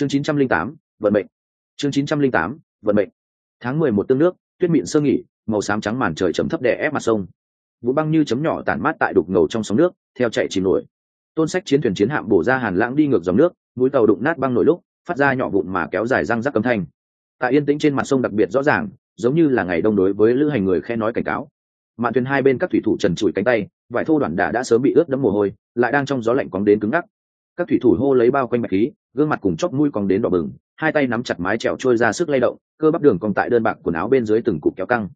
chương chín trăm linh tám, vận mệnh. Chương chín trăm linh tám, vận mệnh. Tháng mười một tương nước, tuyết mịn sơ nghỉ, màu xám trắng màn trời chấm thấp đè ép mặt sông. Vũ băng như chấm nhỏ tản mát tại đục ngầu trong sóng nước, theo chạy chìm nổi. Tôn sách chiến thuyền chiến hạm bổ ra hàn lãng đi ngược dòng nước, mũi tàu đụng nát băng nổi lúc, phát ra nhỏ vụn mà kéo dài răng rắc cấm thanh. Tại yên tĩnh trên mặt sông đặc biệt rõ ràng, giống như là ngày đông đối với lữ hành người khe nói cảnh cáo. Mạn thuyền hai bên các thủy thủ trần trụi cánh tay, vải thô đoạn đà đã sớm bị ướt đẫm mồ hôi, lại đang trong gió lạnh cóng đến cứng ngắc các thủy thủ hô lấy bao quanh bạch khí, gương mặt cùng chóp mũi còn đến đỏ bừng, hai tay nắm chặt mái chèo trôi ra sức lay động, cơ bắp đường còn tại đơn bạc quần áo bên dưới từng cục kéo căng.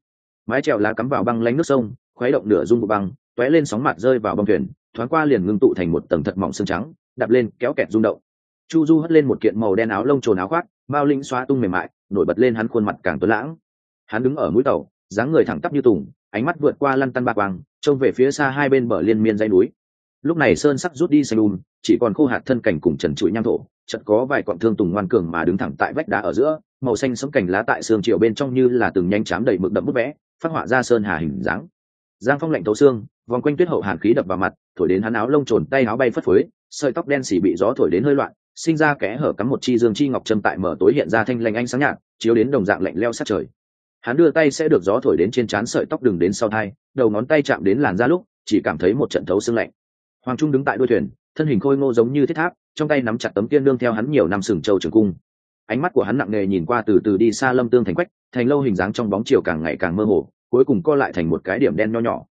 Mái chèo lá cắm vào băng lánh nước sông, khuấy động nửa rung bộ băng t lên sóng mặt rơi vào băng thuyền, thoáng qua liền ngưng tụ thành một tầng thật mỏng xương trắng, đạp lên kéo kẹt rung động. Chu du hất lên một kiện màu đen áo lông trồn áo khoác, bao linh xóa tung mềm mại, nổi bật lên hắn khuôn mặt càng tuấn lãng. Hắn đứng ở mũi tàu, dáng người thẳng tắp như tùng, ánh mắt vượt qua lăn tăn bạc quang, trông về phía xa hai bên bờ liên miên dãy núi. Lúc này sơn sắc rút đi xanh um chỉ còn khô hạt thân cảnh cùng trần trụi nham thổ, chợt có vài cọn thương tùng ngoan cường mà đứng thẳng tại vách đá ở giữa, màu xanh sống cảnh lá tại xương chiều bên trong như là từng nhanh chám đầy mực đậm bút vẽ, phát họa ra sơn hà hình dáng. Giang phong lạnh thấu xương, vòng quanh tuyết hậu hàn khí đập vào mặt, thổi đến hắn áo lông trồn tay áo bay phất phới, sợi tóc đen xỉ bị gió thổi đến hơi loạn, sinh ra kẽ hở cắm một chi dương chi ngọc trâm tại mở tối hiện ra thanh lanh ánh sáng nhạt, chiếu đến đồng dạng lạnh leo sát trời. Hắn đưa tay sẽ được gió thổi đến trên trán sợi tóc đường đến sau thai, đầu ngón tay chạm đến làn da lúc, chỉ cảm thấy một trận thấu xương lạnh. Hoàng trung đứng tại đuôi thuyền thân hình khôi ngô giống như thiết tháp, trong tay nắm chặt tấm tiên đương theo hắn nhiều năm sừng châu trường cung. Ánh mắt của hắn nặng nề nhìn qua từ từ đi xa lâm tương thành quách, thành lâu hình dáng trong bóng chiều càng ngày càng mơ hồ, cuối cùng co lại thành một cái điểm đen nho nhỏ.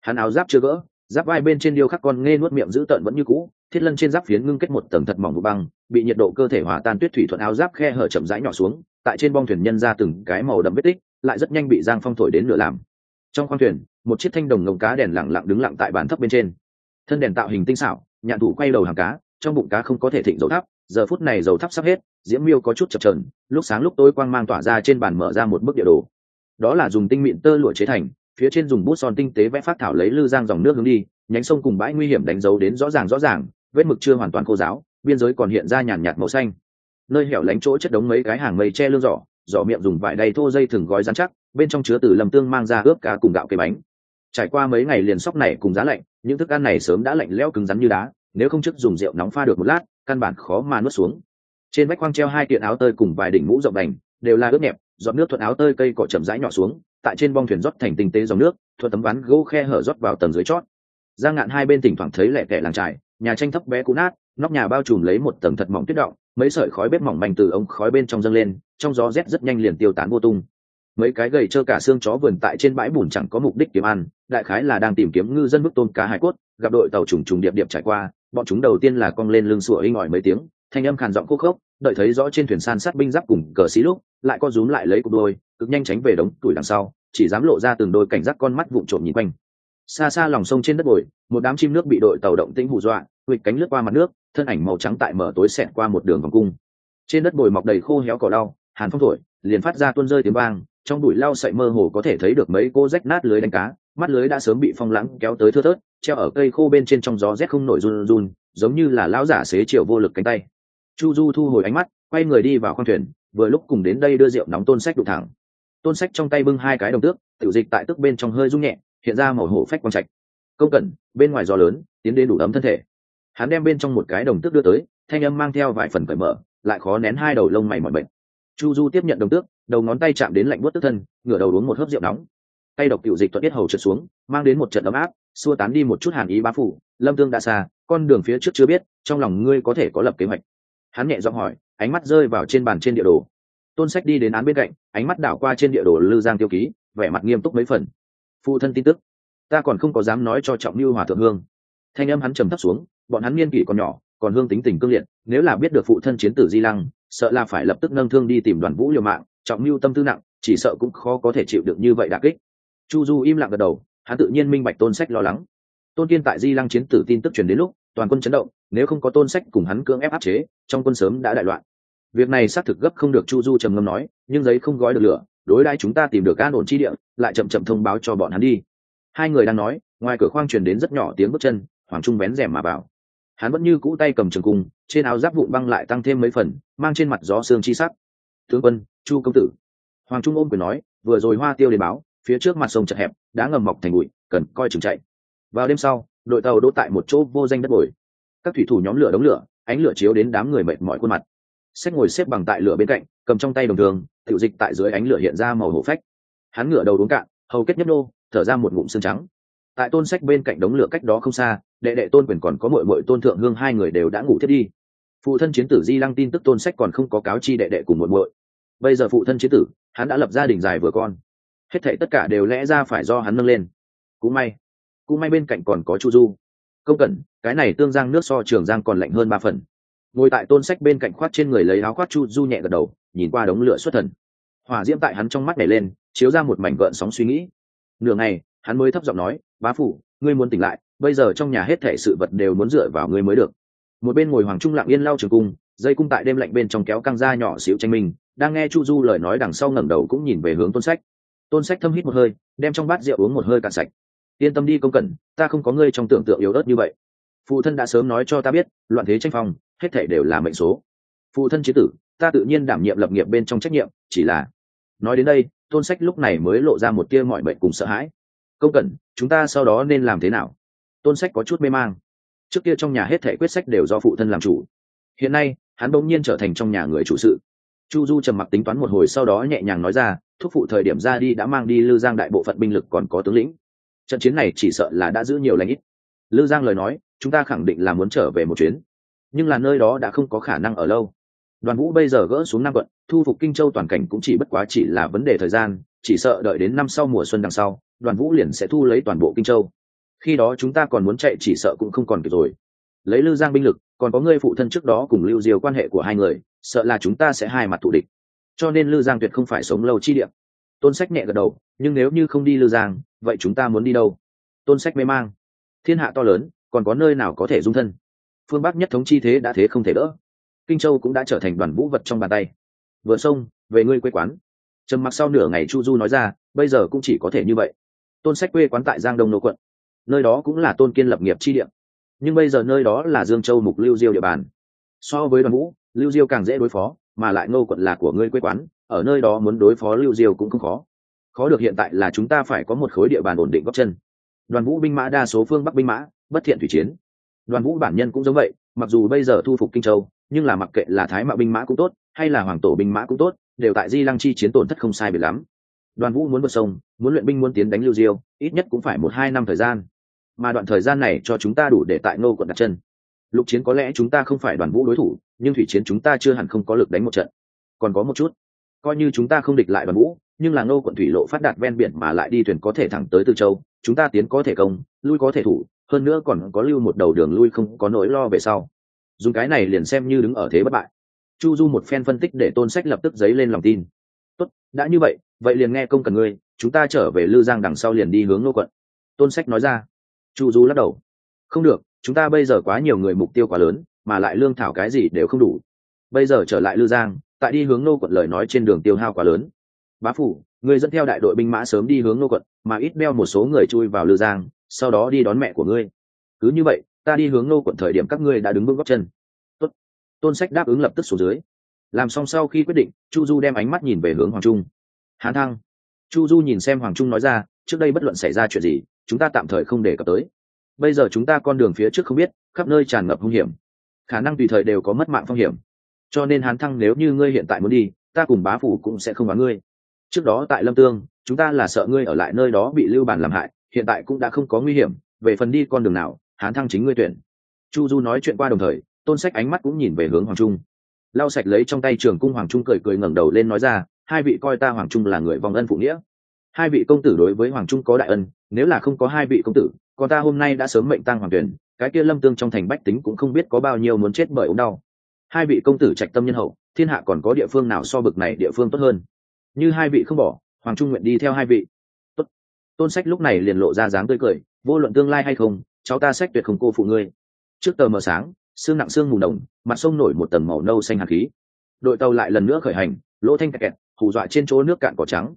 Hắn áo giáp chưa gỡ, giáp vai bên trên điêu khắc con nghe nuốt miệng giữ tợn vẫn như cũ, thiết lân trên giáp phiến ngưng kết một tầng thật mỏng vụ băng, bị nhiệt độ cơ thể hòa tan tuyết thủy thuận áo giáp khe hở chậm rãi nhỏ xuống, tại trên bong thuyền nhân ra từng cái màu đậm vết tích, lại rất nhanh bị giang phong thổi đến nửa làm. Trong khoang thuyền, một chiếc thanh đồng ngồng cá đèn lẳng lặng đứng lặng tại bàn thấp bên trên. Thân đèn tạo hình tinh xảo nhạn thủ quay đầu hàng cá, trong bụng cá không có thể thịnh dầu thắp giờ phút này dầu thắp sắp hết, diễm miêu có chút chập trờn lúc sáng lúc tối quang mang tỏa ra trên bàn mở ra một bức địa đồ. Đó là dùng tinh mịn tơ lụa chế thành, phía trên dùng bút son tinh tế vẽ phát thảo lấy lư giang dòng nước hướng đi, nhánh sông cùng bãi nguy hiểm đánh dấu đến rõ ràng rõ ràng, vết mực chưa hoàn toàn khô giáo biên giới còn hiện ra nhàn nhạt màu xanh. Nơi hẻo lánh chỗ chất đống mấy cái hàng mây che lương giỏ giỏ miệng dùng vải đầy thô dây thừng gói rắn chắc, bên trong chứa từ lầm tương mang ra ướp cá cùng gạo cây bánh. Trải qua mấy ngày liền sóc này cùng giá lạnh, những thức ăn này sớm đã lạnh lẽo cứng rắn như đá nếu không trước dùng rượu nóng pha được một lát, căn bản khó mà nuốt xuống. Trên vách khoang treo hai kiện áo tơi cùng vài đỉnh mũ rộng đành, đều là ướt nhẹp, giọt nước thuận áo tơi cây cỏ chậm rãi nhỏ xuống, tại trên bong thuyền rót thành tinh tế dòng nước, thuận tấm ván gỗ khe hở rót vào tầng dưới chót. Giang ngạn hai bên thỉnh thoảng thấy lẹ tẻ làng trải nhà tranh thấp bé cũ nát, nóc nhà bao trùm lấy một tầng thật mỏng tuyết động, mấy sợi khói bếp mỏng manh từ ống khói bên trong dâng lên, trong gió rét rất nhanh liền tiêu tán vô tung. Mấy cái gầy trơ cả xương chó vườn tại trên bãi bùn chẳng có mục đích kiếm ăn, đại khái là đang tìm kiếm ngư dân bức tôm cá hải cốt, gặp đội tàu trùng trùng điệp điệp trải qua bọn chúng đầu tiên là cong lên lưng sủa inh ỏi mấy tiếng, thanh âm khàn giọng khúc khốc, đợi thấy rõ trên thuyền san sát binh giáp cùng cờ xí lúc, lại co rúm lại lấy cục đôi, cực nhanh tránh về đống tuổi đằng sau, chỉ dám lộ ra từng đôi cảnh giác con mắt vụng trộm nhìn quanh. Xa xa lòng sông trên đất bồi, một đám chim nước bị đội tàu động tĩnh hù dọa huỵch cánh lướt qua mặt nước, thân ảnh màu trắng tại mở tối xẹt qua một đường vòng cung. Trên đất bồi mọc đầy khô héo cỏ đau, hàn phong thổi, liền phát ra tuôn rơi tiếng vang, trong bụi lau sậy mơ hồ có thể thấy được mấy cô rách nát lưới đánh cá mắt lưới đã sớm bị phong lãng kéo tới thưa thớt, treo ở cây khô bên trên trong gió rét không nổi run run, giống như là lão giả xế chiều vô lực cánh tay. Chu du thu hồi ánh mắt, quay người đi vào khoang thuyền, vừa lúc cùng đến đây đưa rượu nóng tôn sách đụng thẳng. Tôn sách trong tay bưng hai cái đồng tước, tiểu dịch tại tức bên trong hơi rung nhẹ, hiện ra màu hổ phách quang trạch. Công cẩn, bên ngoài gió lớn, tiến đến đủ ấm thân thể. Hắn đem bên trong một cái đồng tước đưa tới, thanh âm mang theo vài phần cởi mở, lại khó nén hai đầu lông mày mọi bệnh chu du tiếp nhận đồng tước, đầu ngón tay chạm đến lạnh buốt tức thân, ngửa đầu uống một hớp rượu nóng tay độc tiểu dịch thuận tiết hầu trượt xuống, mang đến một trận ấm áp, xua tán đi một chút hàn ý bá phủ. Lâm tương đã xa, con đường phía trước chưa biết, trong lòng ngươi có thể có lập kế hoạch. Hắn nhẹ giọng hỏi, ánh mắt rơi vào trên bàn trên địa đồ. Tôn sách đi đến án bên cạnh, ánh mắt đảo qua trên địa đồ lư giang tiêu ký, vẻ mặt nghiêm túc mấy phần. Phụ thân tin tức. Ta còn không có dám nói cho trọng lưu hòa thượng hương. Thanh âm hắn trầm thấp xuống, bọn hắn niên kỷ còn nhỏ, còn hương tính tình cương liệt, nếu là biết được phụ thân chiến tử di lăng, sợ là phải lập tức nâng thương đi tìm đoàn vũ liều mạng, trọng mưu tâm tư nặng, chỉ sợ cũng khó có thể chịu được như vậy đà kích chu du im lặng gật đầu, hắn tự nhiên minh bạch tôn sách lo lắng. Tôn kiên tại di lăng chiến tử tin tức truyền đến lúc, toàn quân chấn động, nếu không có tôn sách cùng hắn cưỡng ép áp chế, trong quân sớm đã đại loạn. Việc này xác thực gấp không được chu du trầm ngâm nói, nhưng giấy không gói được lửa, đối đãi chúng ta tìm được an ổn chi địa, lại chậm chậm thông báo cho bọn hắn đi. Hai người đang nói, ngoài cửa khoang truyền đến rất nhỏ tiếng bước chân, hoàng trung bén rèm mà vào. Hắn vẫn như cũ tay cầm trường cung, trên áo giáp vụn băng lại tăng thêm mấy phần, mang trên mặt gió xương chi sắc. Tướng quân, chu công tử. Hoàng trung ôm quyền nói, vừa rồi hoa tiêu đến báo phía trước mặt sông chật hẹp đá ngầm mọc thành bụi, cần coi chừng chạy. Vào đêm sau, đội tàu đỗ tại một chỗ vô danh đất bồi. Các thủy thủ nhóm lửa đống lửa, ánh lửa chiếu đến đám người mệt mỏi khuôn mặt. Sách ngồi xếp bằng tại lửa bên cạnh, cầm trong tay đồng thường, tiểu dịch tại dưới ánh lửa hiện ra màu hổ phách. Hắn ngửa đầu uống cạn, hầu kết nhấp nô, thở ra một ngụm xương trắng. Tại tôn sách bên cạnh đống lửa cách đó không xa, đệ đệ tôn quyền còn có mội mội tôn thượng hương hai người đều đã ngủ thiết đi. Phụ thân chiến tử di lăng tin tức tôn sách còn không có cáo chi đệ đệ cùng mội mội bây giờ phụ thân chiến tử, hắn đã lập gia đình dài vừa con hết thảy tất cả đều lẽ ra phải do hắn nâng lên. Cũng may cũng may bên cạnh còn có chu du. Công cẩn cái này tương giang nước so trường giang còn lạnh hơn ba phần. Ngồi tại tôn sách bên cạnh khoát trên người lấy áo khoát chu du nhẹ gật đầu nhìn qua đống lửa xuất thần. Hỏa diễm tại hắn trong mắt nhảy lên chiếu ra một mảnh gợn sóng suy nghĩ. Nửa ngày hắn mới thấp giọng nói bá phủ ngươi muốn tỉnh lại bây giờ trong nhà hết thể sự vật đều muốn dựa vào ngươi mới được. Một bên ngồi hoàng trung lặng yên lau trường cung dây cung tại đêm lạnh bên trong kéo căng ra nhỏ xíu tranh mình, đang nghe chu du lời nói đằng sau ngẩng đầu cũng nhìn về hướng tôn sách tôn sách thâm hít một hơi, đem trong bát rượu uống một hơi cạn sạch. Yên tâm đi công cẩn ta không có ngươi trong tưởng tượng yếu ớt như vậy. Phụ thân đã sớm nói cho ta biết, loạn thế tranh phong, hết thể đều là mệnh số. Phụ thân chế tử, ta tự nhiên đảm nhiệm lập nghiệp bên trong trách nhiệm, chỉ là nói đến đây, tôn sách lúc này mới lộ ra một tia mọi bệnh cùng sợ hãi. Công cẩn chúng ta sau đó nên làm thế nào? Tôn sách có chút mê mang. Trước kia trong nhà hết thể quyết sách đều do phụ thân làm chủ. Hiện nay, hắn bỗng nhiên trở thành trong nhà người chủ sự chu du trầm mặc tính toán một hồi sau đó nhẹ nhàng nói ra, thúc phụ thời điểm ra đi đã mang đi lư giang đại bộ phận binh lực còn có tướng lĩnh. Trận chiến này chỉ sợ là đã giữ nhiều lãnh ít. Lư giang lời nói, chúng ta khẳng định là muốn trở về một chuyến. Nhưng là nơi đó đã không có khả năng ở lâu. Đoàn vũ bây giờ gỡ xuống năm quận, thu phục kinh châu toàn cảnh cũng chỉ bất quá chỉ là vấn đề thời gian, chỉ sợ đợi đến năm sau mùa xuân đằng sau, đoàn vũ liền sẽ thu lấy toàn bộ kinh châu. Khi đó chúng ta còn muốn chạy chỉ sợ cũng không còn kịp rồi lấy lưu giang binh lực, còn có người phụ thân trước đó cùng lưu diều quan hệ của hai người, sợ là chúng ta sẽ hai mặt thù địch. Cho nên lưu giang tuyệt không phải sống lâu chi điểm tôn sách nhẹ gật đầu, nhưng nếu như không đi lưu giang, vậy chúng ta muốn đi đâu? Tôn sách mê mang. Thiên hạ to lớn, còn có nơi nào có thể dung thân? Phương bắc nhất thống chi thế đã thế không thể đỡ. Kinh châu cũng đã trở thành đoàn vũ vật trong bàn tay. Vừa sông, về ngươi quê quán. Trầm mặc sau nửa ngày chu du nói ra, bây giờ cũng chỉ có thể như vậy. Tôn sách quê quán tại giang đông nô quận. Nơi đó cũng là tôn kiên lập nghiệp chi địa nhưng bây giờ nơi đó là dương châu mục lưu diêu địa bàn. So với đoàn vũ, lưu diêu càng dễ đối phó, mà lại ngô quận là của ngươi quê quán, ở nơi đó muốn đối phó lưu diêu cũng không khó. Khó được hiện tại là chúng ta phải có một khối địa bàn ổn định góc chân. Đoàn vũ binh mã đa số phương bắc binh mã, bất thiện thủy chiến. Đoàn vũ bản nhân cũng giống vậy, mặc dù bây giờ thu phục kinh châu, nhưng là mặc kệ là thái mạo binh mã cũng tốt, hay là hoàng tổ binh mã cũng tốt, đều tại di lăng chi chiến tổn thất không sai biệt lắm. Đoàn vũ muốn vượt sông, muốn luyện binh muốn tiến đánh lưu diêu, ít nhất cũng phải một hai năm thời gian mà đoạn thời gian này cho chúng ta đủ để tại ngô quận đặt chân. Lục chiến có lẽ chúng ta không phải đoàn vũ đối thủ, nhưng thủy chiến chúng ta chưa hẳn không có lực đánh một trận. Còn có một chút, coi như chúng ta không địch lại đoàn vũ, nhưng là ngô quận thủy lộ phát đạt ven biển mà lại đi thuyền có thể thẳng tới từ châu, chúng ta tiến có thể công, lui có thể thủ, hơn nữa còn có lưu một đầu đường lui không có nỗi lo về sau. Dùng cái này liền xem như đứng ở thế bất bại. Chu du một phen phân tích để tôn sách lập tức dấy lên lòng tin. Tốt, đã như vậy vậy liền nghe công cần ngươi, chúng ta trở về lư giang đằng sau liền đi hướng nô quận. Tôn sách nói ra chu du lắc đầu. Không được, chúng ta bây giờ quá nhiều người mục tiêu quá lớn, mà lại lương thảo cái gì đều không đủ. Bây giờ trở lại lư giang, tại đi hướng nô quận lời nói trên đường tiêu hao quá lớn. Bá phủ, người dẫn theo đại đội binh mã sớm đi hướng nô quận, mà ít beo một số người chui vào lư giang, sau đó đi đón mẹ của ngươi. Cứ như vậy, ta đi hướng nô quận thời điểm các ngươi đã đứng bước góc chân. Tốt. tôn sách đáp ứng lập tức xuống dưới. Làm xong sau khi quyết định, chu du đem ánh mắt nhìn về hướng hoàng trung. Hán thăng. Chu du nhìn xem hoàng trung nói ra, trước đây bất luận xảy ra chuyện gì chúng ta tạm thời không để cập tới. Bây giờ chúng ta con đường phía trước không biết, khắp nơi tràn ngập hung hiểm. Khả năng tùy thời đều có mất mạng phong hiểm. Cho nên hán thăng nếu như ngươi hiện tại muốn đi, ta cùng bá phủ cũng sẽ không bán ngươi. Trước đó tại lâm tương, chúng ta là sợ ngươi ở lại nơi đó bị lưu bản làm hại, hiện tại cũng đã không có nguy hiểm, về phần đi con đường nào, hán thăng chính ngươi tuyển. Chu du nói chuyện qua đồng thời, tôn sách ánh mắt cũng nhìn về hướng hoàng trung. Lau sạch lấy trong tay trường cung hoàng trung cười cười ngẩng đầu lên nói ra, hai vị coi ta hoàng trung là người vong ân phụ nghĩa hai vị công tử đối với hoàng trung có đại ân, nếu là không có hai vị công tử còn ta hôm nay đã sớm mệnh tăng hoàng tuyển, cái kia lâm tương trong thành bách tính cũng không biết có bao nhiêu muốn chết bởi ống đau. Hai vị công tử trạch tâm nhân hậu, thiên hạ còn có địa phương nào so bực này địa phương tốt hơn? Như hai vị không bỏ, hoàng trung nguyện đi theo hai vị. Tốt. tôn sách lúc này liền lộ ra dáng tươi cười, vô luận tương lai hay không, cháu ta sách tuyệt không cô phụ ngươi. Trước tờ mờ sáng sương nặng sương mù đồng mặt sông nổi một tầng màu nâu xanh hạt khí. Đội tàu lại lần nữa khởi hành, lỗ thanh kẹt kẹt, hù dọa trên chỗ nước cạn cỏ trắng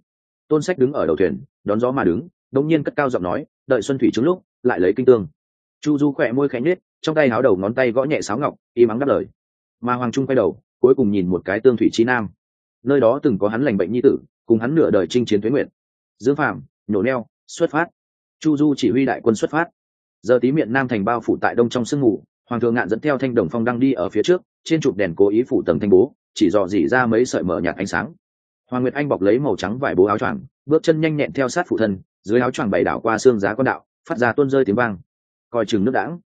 tôn sách đứng ở đầu thuyền, đón gió mà đứng đông nhiên cất cao giọng nói, đợi xuân thủy trứng lúc, lại lấy kinh tương. Chu du khỏe môi khẽ nhếch, trong tay háo đầu ngón tay gõ nhẹ sáo ngọc, y mắng đáp lời. Mà hoàng trung quay đầu, cuối cùng nhìn một cái tương thủy chi nam. Nơi đó từng có hắn lành bệnh nhi tử, cùng hắn nửa đời chinh chiến thuế nguyện dương phạm nhổ neo, xuất phát. Chu du chỉ huy đại quân xuất phát. Giờ tí miệng nam thành bao phủ tại đông trong sương ngủ hoàng thượng ngạn dẫn theo thanh đồng phong đang đi ở phía trước, trên chụp đèn cố ý phủ tầng thanh bố, chỉ dò dỉ ra mấy sợi mở nhạt ánh sáng hoàng nguyệt anh bọc lấy màu trắng vải bố áo choàng, bước chân nhanh nhẹn theo sát phụ thân, dưới áo choàng bày đảo qua xương giá con đạo, phát ra tuôn rơi tiếng vang. Coi chừng nước đãng.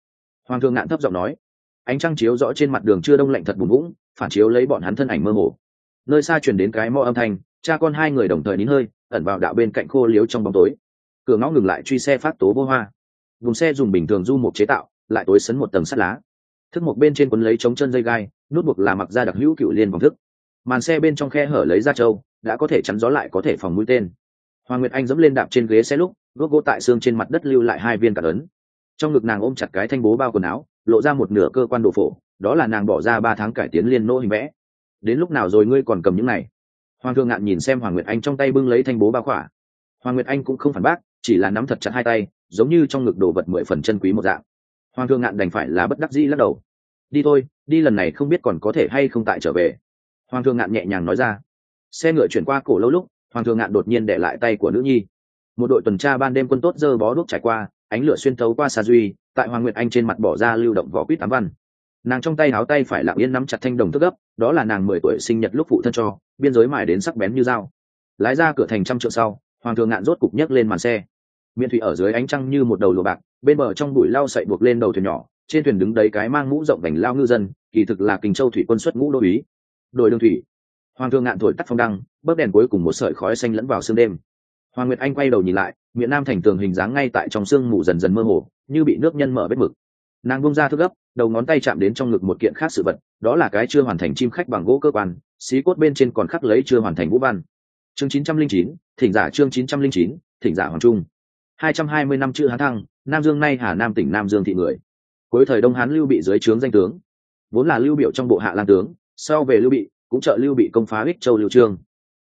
Hoàng thương ngạn thấp giọng nói. Ánh trăng chiếu rõ trên mặt đường chưa đông lạnh thật bùn vũng, phản chiếu lấy bọn hắn thân ảnh mơ hồ. Nơi xa chuyển đến cái mõ âm thanh, cha con hai người đồng thời nín hơi, ẩn vào đạo bên cạnh khô liếu trong bóng tối. Cửa ngõ ngừng lại truy xe phát tố vô hoa. Vùng xe dùng bình thường du một chế tạo, lại tối sấn một tầng sắt lá. Thức một bên trên quấn lấy chống chân dây gai, nút buộc là mặc ra đặc hữu cựu liên vòng thức màn xe bên trong khe hở lấy ra trâu, đã có thể chắn gió lại có thể phòng mũi tên. Hoàng nguyệt anh dẫm lên đạp trên ghế xe lúc gốc gỗ tại xương trên mặt đất lưu lại hai viên cả lớn trong ngực nàng ôm chặt cái thanh bố bao quần áo, lộ ra một nửa cơ quan đồ phổ, đó là nàng bỏ ra ba tháng cải tiến liên nô hình vẽ. Đến lúc nào rồi ngươi còn cầm những này? Hoàng thượng ngạn nhìn xem hoàng nguyệt anh trong tay bưng lấy thanh bố bao khỏa. Hoàng nguyệt anh cũng không phản bác, chỉ là nắm thật chặt hai tay, giống như trong ngực đồ vật mười phần chân quý một dạng. Hoàng thượng ngạn đành phải là bất đắc dĩ lắc đầu. Đi thôi, đi lần này không biết còn có thể hay không tại trở về hoàng thượng ngạn nhẹ nhàng nói ra. Xe ngựa chuyển qua cổ lâu lúc, hoàng thượng ngạn đột nhiên để lại tay của nữ nhi. Một đội tuần tra ban đêm quân tốt dơ bó đuốc trải qua, ánh lửa xuyên thấu qua xa duy, tại hoàng nguyệt anh trên mặt bỏ ra lưu động vỏ quýt tám văn. Nàng trong tay áo tay phải lặng yên nắm chặt thanh đồng thức gấp, đó là nàng mười tuổi sinh nhật lúc phụ thân cho, biên giới mài đến sắc bén như dao. Lái ra cửa thành trăm trượng sau, hoàng thượng ngạn rốt cục nhấc lên màn xe. Miễn thủy ở dưới ánh trăng như một đầu lùa bạc, bên bờ trong bụi lau sậy buộc lên đầu thuyền nhỏ, trên thuyền đứng đấy cái mang mũ rộng vành lao ngư dân, kỳ thực là kình châu thủy quân xuất ngũ đô ý đội đường thủy. Hoàng thượng ngạn thổi tắt phong đăng bấc đèn cuối cùng một sợi khói xanh lẫn vào sương đêm. Hoàng nguyệt anh quay đầu nhìn lại, miệng nam thành tường hình dáng ngay tại trong sương mù dần dần mơ hồ, như bị nước nhân mở vết mực. Nàng bung ra thức gấp, đầu ngón tay chạm đến trong ngực một kiện khác sự vật, đó là cái chưa hoàn thành chim khách bằng gỗ cơ quan, xí cốt bên trên còn khắc lấy chưa hoàn thành vũ văn. Chương chín trăm linh chín, thỉnh giả chương chín trăm linh chín, thỉnh giả hoàng trung. Hai trăm hai mươi năm chữ hán thăng, nam dương nay hà nam tỉnh nam dương thị người. Cuối thời đông hán lưu bị dưới trướng danh tướng. Vốn là lưu biểu trong bộ hạ lang tướng sau về lưu bị, cũng trợ lưu bị công phá ích châu lưu trương.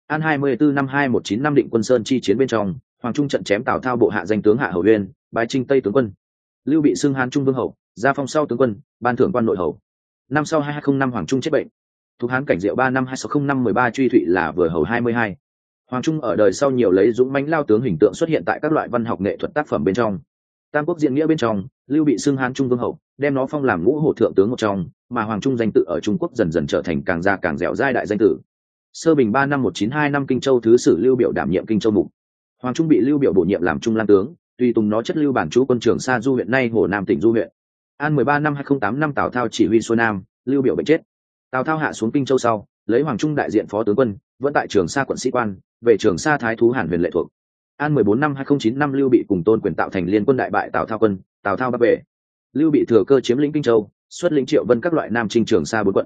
An hai mươi bốn năm hai một chín năm định quân sơn chi chiến bên trong, hoàng trung trận chém tào thao bộ hạ danh tướng hạ hầu uyên, bái trinh tây tướng quân. Lưu bị xưng hán trung vương hậu, gia phong sau tướng quân, ban thưởng quan nội hầu. Năm sau hai nghìn năm hoàng trung chết bệnh. Thuộc hán cảnh diệu ba năm hai sáu không năm mười ba truy thụy là vừa hầu hai mươi hai. Hoàng trung ở đời sau nhiều lấy dũng mãnh lao tướng hình tượng xuất hiện tại các loại văn học nghệ thuật tác phẩm bên trong. Tam quốc diện nghĩa bên trong, lưu bị xưng hán trung vương hậu, đem nó phong làm ngũ hổ thượng tướng một trong mà hoàng trung danh tự ở trung quốc dần dần trở thành càng già càng dẻo dai đại danh tử. Sơ bình ba năm một chín hai năm kinh châu thứ sử lưu biểu đảm nhiệm kinh châu mục. Hoàng trung bị lưu biểu bổ nhiệm làm trung lan tướng tùy tùng nó chất lưu bản chú quân trưởng sa du huyện nay hồ nam tỉnh du huyện. An mười ba năm hai không tám năm tào thao chỉ huy xuôi nam, lưu biểu bệnh chết. Tào thao hạ xuống kinh châu sau, lấy hoàng trung đại diện phó tướng quân, vẫn tại trường sa quận sĩ quan, về trường sa thái thú hàn huyền lệ thuộc. An mười bốn năm hai không chín năm lưu bị cùng tôn quyền tạo thành liên quân đại bại tào thao quân, tào thao bắc về. Lưu bị thừa cơ chiếm lĩnh kinh châu xuất lĩnh triệu vân các loại nam trinh trường xa bốn quận.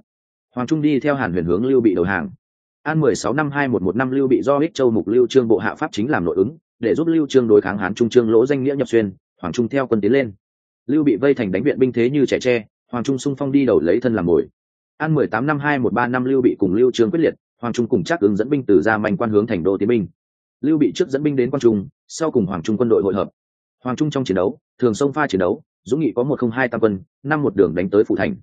Hoàng trung đi theo hàn huyền hướng lưu bị đầu hàng. An mười sáu năm hai một một năm lưu bị do ích châu mục lưu trương bộ hạ pháp chính làm nội ứng, để giúp lưu trương đối kháng hán trung trương lỗ danh nghĩa nhập xuyên, hoàng trung theo quân tiến lên. Lưu bị vây thành đánh viện binh thế như trẻ tre, hoàng trung sung phong đi đầu lấy thân làm mồi. An mười tám năm hai một ba năm lưu bị cùng lưu trương quyết liệt, hoàng trung cùng chắc ứng dẫn binh từ ra manh quan hướng thành đô tiến binh. Lưu bị trước dẫn binh đến quan trung, sau cùng hoàng trung quân đội hội hợp. Hoàng trung trong chiến đấu, thường sông pha chiến đấu dũng nghị có một không hai tam quân, năm một đường đánh tới phủ thành.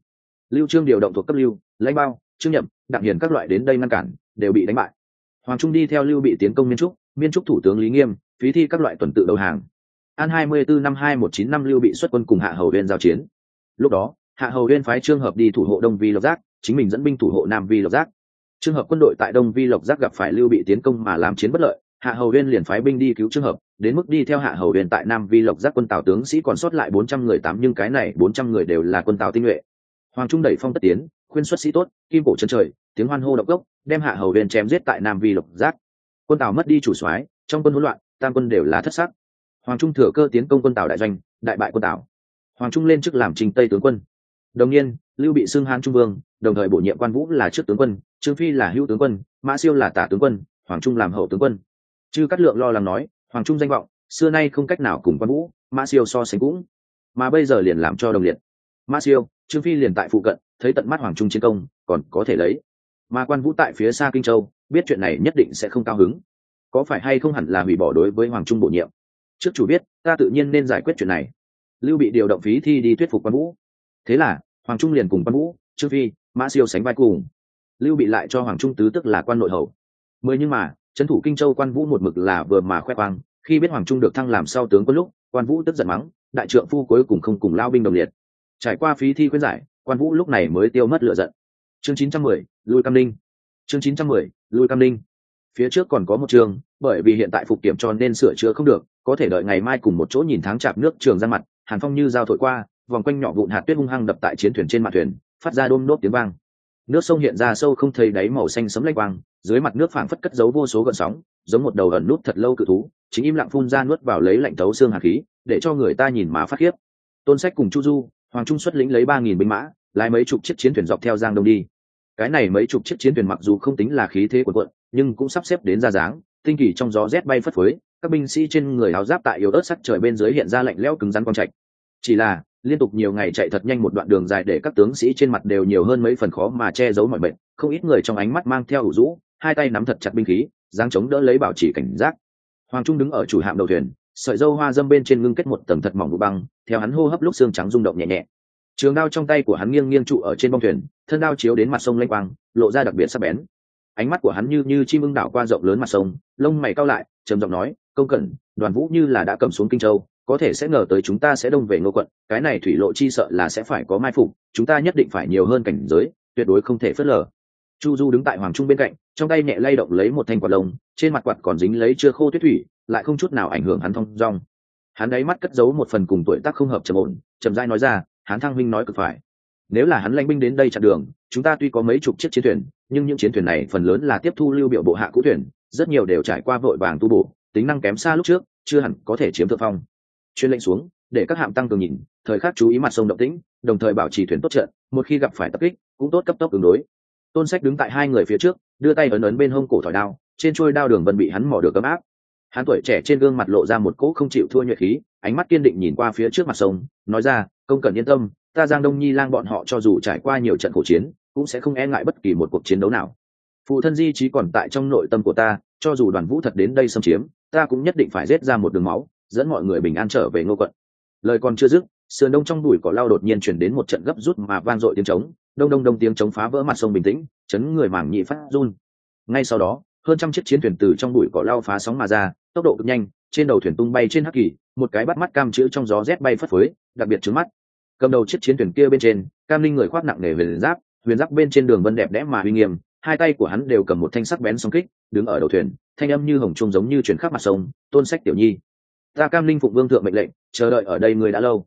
Lưu trương điều động thuộc cấp lưu, lãnh bao, trương nhậm, đặng hiền các loại đến đây ngăn cản, đều bị đánh bại. Hoàng trung đi theo lưu bị tiến công miên trúc miên trúc thủ tướng lý nghiêm, phí thi các loại tuần tự đầu hàng. An hai mươi bốn năm hai một chín năm lưu bị xuất quân cùng hạ hầu viên giao chiến. Lúc đó, hạ hầu viên phái trương hợp đi thủ hộ đông vi lộc giác, chính mình dẫn binh thủ hộ nam vi lộc giác. Trường hợp quân đội tại đông vi lộc giác gặp phải lưu bị tiến công mà làm chiến bất lợi, hạ hầu huyên liền phái binh đi cứu trường hợp đến mức đi theo hạ hầu huyền tại nam vi lộc giác quân tào tướng sĩ còn sót lại bốn trăm người tám, nhưng cái này bốn trăm người đều là quân tào tinh nhuệ. Hoàng trung đẩy phong tất tiến, khuyên xuất sĩ tốt, kim cổ chân trời, tiếng hoan hô độc gốc đem hạ hầu huyền chém giết tại nam vi lộc giác. Quân tào mất đi chủ soái, trong quân hỗn loạn, tam quân đều là thất sắc. Hoàng trung thừa cơ tiến công quân tào đại doanh, đại bại quân tào. Hoàng trung lên chức làm trình tây tướng quân. Đồng nhiên, lưu bị xưng hán trung vương, đồng thời bổ nhiệm quan vũ là trước tướng quân, trương phi là hữu tướng quân, mã siêu là tả tướng quân, hoàng trung làm hậu tướng quân. Chư cát lượng lo lắng nói hoàng trung danh vọng, xưa nay không cách nào cùng quan vũ, ma siêu so sánh cũng. Mà bây giờ liền làm cho đồng liệt. Ma siêu, trương phi liền tại phụ cận, thấy tận mắt hoàng trung chiến công, còn có thể lấy. Mà quan vũ tại phía xa kinh châu, biết chuyện này nhất định sẽ không cao hứng. Có phải hay không hẳn là hủy bỏ đối với hoàng trung bổ nhiệm? Trước chủ biết, ta tự nhiên nên giải quyết chuyện này. Lưu bị điều động phí thi đi thuyết phục quan vũ. Thế là, hoàng trung liền cùng quan vũ, trương phi mã siêu sánh vai cùng. Lưu bị lại cho hoàng trung tứ tức là quan nội hầu. Mười nhưng mà trấn thủ kinh châu quan vũ một mực là vừa mà khoe khoang khi biết hoàng trung được thăng làm sau tướng có lúc quan vũ tức giận mắng đại trượng phu cuối cùng không cùng lao binh đồng liệt. Trải qua phí thi khuyên giải quan vũ lúc này mới tiêu mất lựa giận. Chương 910, lui cam ninh. Chương 910, lui cam ninh. Phía trước còn có một trường bởi vì hiện tại phục kiểm cho nên sửa chữa không được có thể đợi ngày mai cùng một chỗ nhìn tháng chạp nước trường ra mặt hàn phong như dao thổi qua vòng quanh nhỏ vụn hạt tuyết hung hăng đập tại chiến thuyền trên mặt thuyền phát ra đôm nốt tiếng vang nước sông hiện ra sâu không thấy đáy màu xanh sấm lanh quang, dưới mặt nước phảng phất cất giấu vô số gợn sóng, giống một đầu ẩn nút thật lâu cự thú, chính im lặng phun ra nuốt vào lấy lạnh tấu xương hạt khí, để cho người ta nhìn mà phát khiếp. Tôn sách cùng chu du, hoàng trung xuất lĩnh lấy ba nghìn binh mã, lái mấy chục chiếc chiến thuyền dọc theo giang đông đi. Cái này mấy chục chiếc chiến thuyền mặc dù không tính là khí thế của quận nhưng cũng sắp xếp đến ra dáng, tinh kỳ trong gió rét bay phất phới, các binh sĩ trên người áo giáp tại yếu ớt sắt trời bên dưới hiện ra lạnh lẽo cứng rắn quang trạch. Chỉ là liên tục nhiều ngày chạy thật nhanh một đoạn đường dài để các tướng sĩ trên mặt đều nhiều hơn mấy phần khó mà che giấu mọi bệnh không ít người trong ánh mắt mang theo ủ rũ, hai tay nắm thật chặt binh khí, giang chống đỡ lấy bảo trì cảnh giác. Hoàng trung đứng ở chủ hạm đầu thuyền, sợi dâu hoa dâm bên trên ngưng kết một tầng thật mỏng vụ băng, theo hắn hô hấp lúc xương trắng rung động nhẹ nhẹ. Trường đao trong tay của hắn nghiêng nghiêng trụ ở trên bông thuyền, thân đao chiếu đến mặt sông lênh quang, lộ ra đặc biệt sắc bén. Ánh mắt của hắn như như chim ưng đảo qua rộng lớn mặt sông, lông mày cao lại, trầm giọng nói, công cẩn, đoàn vũ như là đã cầm xuống kinh châu có thể sẽ ngờ tới chúng ta sẽ đông về ngô quận, cái này thủy lộ chi sợ là sẽ phải có mai phục, chúng ta nhất định phải nhiều hơn cảnh giới, tuyệt đối không thể phớt lờ. Chu du đứng tại hoàng trung bên cạnh, trong tay nhẹ lay động lấy một thanh quạt lông, trên mặt quạt còn dính lấy chưa khô tuyết thủy, lại không chút nào ảnh hưởng hắn thông rong hắn đáy mắt cất giấu một phần cùng tuổi tác không hợp trầm ổn trầm dai nói ra hắn thăng huynh nói cực phải. Nếu là hắn lãnh binh đến đây chặn đường, chúng ta tuy có mấy chục chiếc chiến thuyền, nhưng những chiến thuyền này phần lớn là tiếp thu lưu biểu bộ hạ cũ thuyền, rất nhiều đều trải qua vội vàng tu bổ, tính năng kém xa lúc trước, chưa hẳn có thể chiếm thượng phong chuyên lệnh xuống, để các hạm tăng cường nhìn, thời khắc chú ý mặt sông động tĩnh, đồng thời bảo trì thuyền tốt trận, một khi gặp phải tập kích, cũng tốt cấp tốc ứng đối. Tôn sách đứng tại hai người phía trước, đưa tay ấn ấn bên hông cổ thỏi đao, trên trôi đao đường vân bị hắn mỏ được ấm áp. Hắn tuổi trẻ trên gương mặt lộ ra một cỗ không chịu thua nhuệ khí, ánh mắt kiên định nhìn qua phía trước mặt sông, nói ra, công cần yên tâm, ta giang đông nhi lang bọn họ cho dù trải qua nhiều trận khổ chiến, cũng sẽ không e ngại bất kỳ một cuộc chiến đấu nào. Phụ thân di trí còn tại trong nội tâm của ta, cho dù đoàn vũ thật đến đây xâm chiếm, ta cũng nhất định phải rết ra một đường máu dẫn mọi người bình an trở về ngô quận. Lời còn chưa dứt, sườn đông trong đùi cỏ lao đột nhiên chuyển đến một trận gấp rút mà vang dội tiếng trống, đông đông đông tiếng trống phá vỡ mặt sông bình tĩnh, chấn người mảng nhị phát run. Ngay sau đó, hơn trăm chiếc chiến thuyền từ trong đùi cỏ lao phá sóng mà ra, tốc độ cực nhanh, trên đầu thuyền tung bay trên hắc kỳ, một cái bắt mắt cam chữ trong gió rét bay phất phới, đặc biệt trứng mắt. Cầm đầu chiếc chiến thuyền kia bên trên, cam linh người khoác nặng nề huyền giáp huyền giáp bên trên đường vân đẹp đẽ mà uy nghiêm, hai tay của hắn đều cầm một thanh sắc bén song kích, đứng ở đầu thuyền, thanh âm như hồng trung giống như chuyển khắp mặt sông, tôn sách tiểu nhi ta cam linh phụng vương thượng mệnh lệnh, chờ đợi ở đây ngươi đã lâu.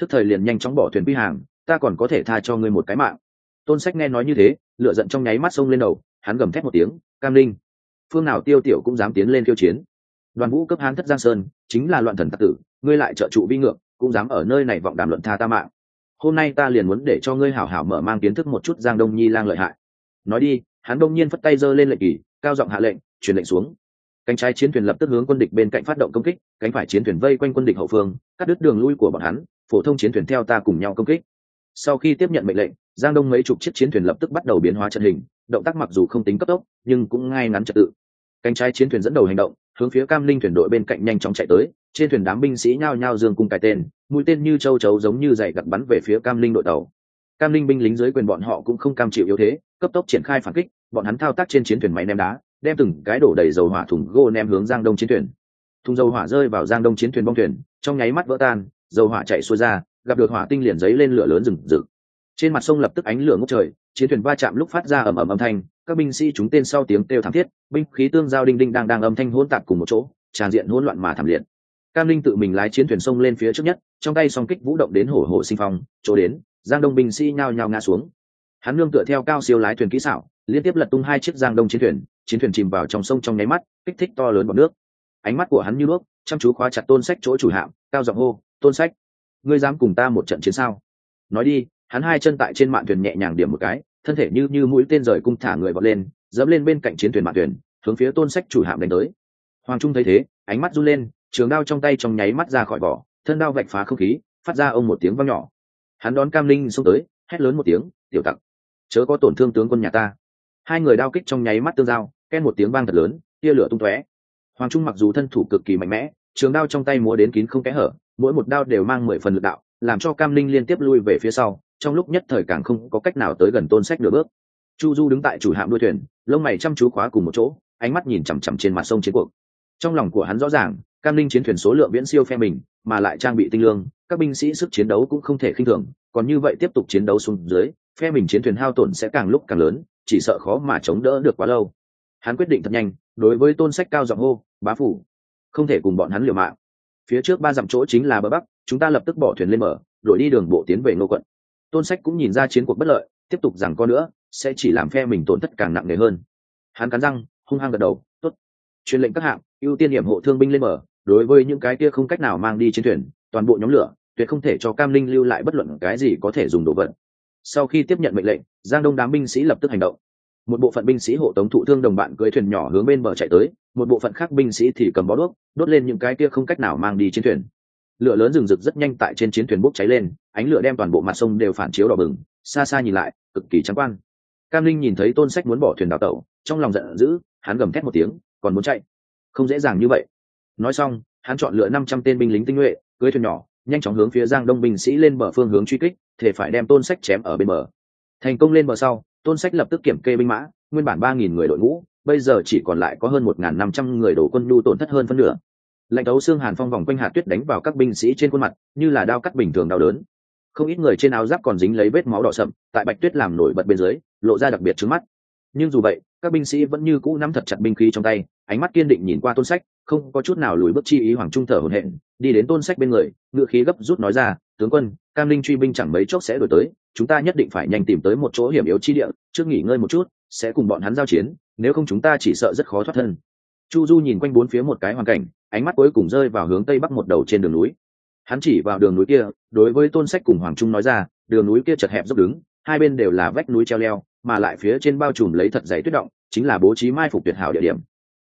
Thức thời liền nhanh chóng bỏ thuyền quy hàng, ta còn có thể tha cho ngươi một cái mạng. Tôn sách nghe nói như thế lựa giận trong nháy mắt sông lên đầu, hắn gầm thét một tiếng, cam linh phương nào tiêu tiểu cũng dám tiến lên khiêu chiến. Đoàn vũ cấp hán thất giang sơn, chính là loạn thần tặc tử, ngươi lại trợ trụ vi ngược, cũng dám ở nơi này vọng đàm luận tha ta mạng. Hôm nay ta liền muốn để cho ngươi hảo hảo mở mang kiến thức một chút giang đông nhi lang lợi hại. Nói đi, hắn đông nhiên phất tay giơ lên lệnh kỳ, cao giọng hạ lệnh, truyền lệnh xuống cánh trái chiến thuyền lập tức hướng quân địch bên cạnh phát động công kích, cánh phải chiến thuyền vây quanh quân địch hậu phương, cắt đứt đường lui của bọn hắn, phổ thông chiến thuyền theo ta cùng nhau công kích. Sau khi tiếp nhận mệnh lệnh, giang đông mấy chục chiếc chiến thuyền lập tức bắt đầu biến hóa trận hình, động tác mặc dù không tính cấp tốc, nhưng cũng ngay ngắn trật tự. Cánh trái chiến thuyền dẫn đầu hành động, hướng phía cam linh thuyền đội bên cạnh nhanh chóng chạy tới, trên thuyền đám binh sĩ nhao nhao dương cung cài tên, mũi tên như châu chấu giống như dày gặt bắn về phía cam linh đội tàu. Cam linh binh lính dưới quyền bọn họ cũng không cam chịu yếu thế, cấp tốc triển khai phản kích, bọn hắn thao tác trên chiến thuyền máy ném đá đem từng cái đổ đầy dầu hỏa thùng gô ném hướng giang đông chiến thuyền. Thùng dầu hỏa rơi vào giang đông chiến thuyền bong thuyền, trong nháy mắt vỡ tan, dầu hỏa chạy xuôi ra, gặp được hỏa tinh liền giấy lên lửa lớn rừng rực. Trên mặt sông lập tức ánh lửa ngốc trời, chiến thuyền va chạm lúc phát ra ầm ầm âm thanh, các binh sĩ chúng tên sau tiếng kêu thảm thiết, binh khí tương giao đinh đinh đang đang âm thanh hỗn tạp cùng một chỗ, tràn diện hỗn loạn mà thảm liệt. Cam linh tự mình lái chiến thuyền sông lên phía trước nhất, trong tay song kích vũ động đến hổ hổ sinh phong, chỗ đến, giang đông binh sĩ nhao nhao ngã xuống. Hắn nương tựa theo cao siêu lái thuyền kỹ xảo, liên tiếp lật tung hai chiếc giang đông chiến thuyền chiến thuyền chìm vào trong sông trong nháy mắt, kích thích to lớn bọn nước. Ánh mắt của hắn như nước, chăm chú khóa chặt tôn sách chỗ chủ hạm, cao giọng hô, tôn sách, ngươi dám cùng ta một trận chiến sao? Nói đi, hắn hai chân tại trên mạn thuyền nhẹ nhàng điểm một cái, thân thể như như mũi tên rời cung thả người vọt lên, dẫm lên bên cạnh chiến thuyền mạn thuyền, hướng phía tôn sách chủ hạm đánh tới. Hoàng trung thấy thế, ánh mắt run lên, trường đao trong tay trong nháy mắt ra khỏi vỏ, thân đao vạch phá không khí, phát ra ông một tiếng vang nhỏ. Hắn đón cam linh xông tới, hét lớn một tiếng, tiểu tặc, chớ có tổn thương tướng quân nhà ta hai người đao kích trong nháy mắt tương giao ken một tiếng vang thật lớn, tia lửa tung tóe. Hoàng trung mặc dù thân thủ cực kỳ mạnh mẽ, trường đao trong tay múa đến kín không kẽ hở, mỗi một đao đều mang mười phần lực đạo, làm cho cam linh liên tiếp lui về phía sau, trong lúc nhất thời càng không có cách nào tới gần tôn sách nửa bước. Chu du đứng tại chủ hạm đuôi thuyền, lông mày chăm chú khóa cùng một chỗ, ánh mắt nhìn chằm chằm trên mặt sông chiến cuộc. Trong lòng của hắn rõ ràng, cam linh chiến thuyền số lượng viễn siêu phe mình, mà lại trang bị tinh lương, các binh sĩ sức chiến đấu cũng không thể khinh thường, còn như vậy tiếp tục chiến đấu xuống dưới, phe mình chiến thuyền hao tổn sẽ càng lúc càng lớn chỉ sợ khó mà chống đỡ được quá lâu. Hắn quyết định thật nhanh, đối với tôn sách cao giọng hô, bá phủ, không thể cùng bọn hắn liều mạng. Phía trước ba dặm chỗ chính là bờ bắc, chúng ta lập tức bỏ thuyền lên mở đổi đi đường bộ tiến về ngô quận. Tôn sách cũng nhìn ra chiến cuộc bất lợi, tiếp tục rằng có nữa, sẽ chỉ làm phe mình tổn thất càng nặng nề hơn. Hắn cắn răng, hung hăng gật đầu t ố t truyền lệnh các hạng, ưu tiên điểm hộ thương binh lên mở đối với những cái kia không cách nào mang đi trên thuyền, toàn bộ nhóm lửa, tuyệt không thể cho cam linh lưu lại bất luận cái gì có thể dùng đồ vật sau khi tiếp nhận mệnh lệnh, giang đông đám binh sĩ lập tức hành động. Một bộ phận binh sĩ hộ tống thụ thương đồng bạn cưới thuyền nhỏ hướng bên bờ chạy tới, một bộ phận khác binh sĩ thì cầm bó đuốc, đốt lên những cái kia không cách nào mang đi trên thuyền. Lửa lớn rừng rực rất nhanh tại trên chiến thuyền bốc cháy lên, ánh lửa đem toàn bộ mặt sông đều phản chiếu đỏ bừng, xa xa nhìn lại, cực kỳ trắng quan cam linh nhìn thấy tôn sách muốn bỏ thuyền đào tẩu, trong lòng giận dữ, hắn gầm thét một tiếng, còn muốn chạy. Không dễ dàng như vậy. Nói xong, hắn chọn lựa năm trăm tên binh lính tinh nhuệ cưới thuyền nhỏ nhanh chóng hướng phía giang đông binh sĩ lên bờ phương hướng truy kích, thể phải đem tôn sách chém ở bên bờ. Thành công lên bờ sau, tôn sách lập tức kiểm kê binh mã, nguyên bản ba nghìn người đội ngũ, bây giờ chỉ còn lại có hơn một nghìn năm trăm người đổ quân nhu tổn thất hơn phân nửa. Lạnh tấu xương hàn phong vòng quanh hạt tuyết đánh vào các binh sĩ trên khuôn mặt, như là đao cắt bình thường đau đớn. Không ít người trên áo giáp còn dính lấy vết máu đỏ sậm, tại bạch tuyết làm nổi bật bên dưới, lộ ra đặc biệt trứng mắt. Nhưng dù vậy, các binh sĩ vẫn như cũ nắm thật chặt binh khí trong tay, ánh mắt kiên định nhìn qua tôn sách không có chút nào lùi bước chi ý hoàng trung thở hổn hển, đi đến tôn sách bên người, ngựa khí gấp rút nói ra, tướng quân, cam linh truy binh chẳng mấy chốc sẽ đổi tới, chúng ta nhất định phải nhanh tìm tới một chỗ hiểm yếu chi địa, trước nghỉ ngơi một chút, sẽ cùng bọn hắn giao chiến, nếu không chúng ta chỉ sợ rất khó thoát thân. Chu du nhìn quanh bốn phía một cái hoàn cảnh, ánh mắt cuối cùng rơi vào hướng tây bắc một đầu trên đường núi. Hắn chỉ vào đường núi kia, đối với tôn sách cùng hoàng trung nói ra, đường núi kia chật hẹp dốc đứng, hai bên đều là vách núi treo leo, mà lại phía trên bao trùm lấy thật dày tuyết động, chính là bố trí mai phục tuyệt hảo địa điểm.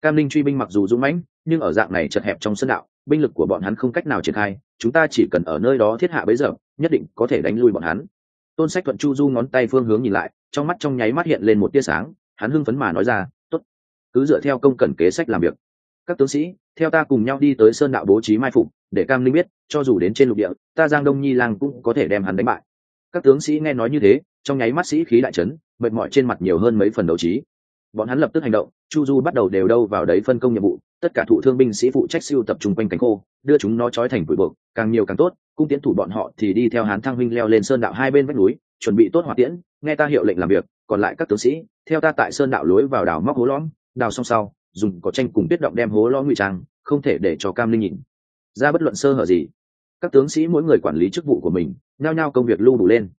Cam linh truy binh mặc dù dũng mãnh nhưng ở dạng này chật hẹp trong sân đạo, binh lực của bọn hắn không cách nào triển khai, chúng ta chỉ cần ở nơi đó thiết hạ bấy giờ, nhất định có thể đánh lui bọn hắn. Tôn sách thuận chu du ngón tay phương hướng nhìn lại, trong mắt trong nháy mắt hiện lên một tia sáng, hắn hưng phấn mà nói ra, tốt, cứ dựa theo công cẩn kế sách làm việc. Các tướng sĩ, theo ta cùng nhau đi tới sơn đạo bố trí mai phục, để cam linh biết, cho dù đến trên lục địa, ta giang đông nhi lang cũng có thể đem hắn đánh bại. Các tướng sĩ nghe nói như thế, trong nháy mắt sĩ khí đại trấn mệt mỏi trên mặt nhiều hơn mấy phần đấu trí. Bọn hắn lập tức hành động, chu du bắt đầu đều đâu vào đấy phân công nhiệm vụ tất cả thụ thương binh sĩ phụ trách siêu tập trung quanh cánh khô, đưa chúng nó trói thành bụi bực càng nhiều càng tốt, cung tiến thủ bọn họ thì đi theo hán thăng huynh leo lên sơn đạo hai bên vách núi, chuẩn bị tốt hỏa tiễn, nghe ta hiệu lệnh làm việc, còn lại các tướng sĩ, theo ta tại sơn đạo lối vào đào móc hố lõm, đào xong sau, dùng cỏ tranh cùng tuyết động đem hố lõm ngụy trang, không thể để cho cam linh nhìn. Ra bất luận sơ hở gì. Các tướng sĩ mỗi người quản lý chức vụ của mình, nhao nhao công việc lưu đủ lên.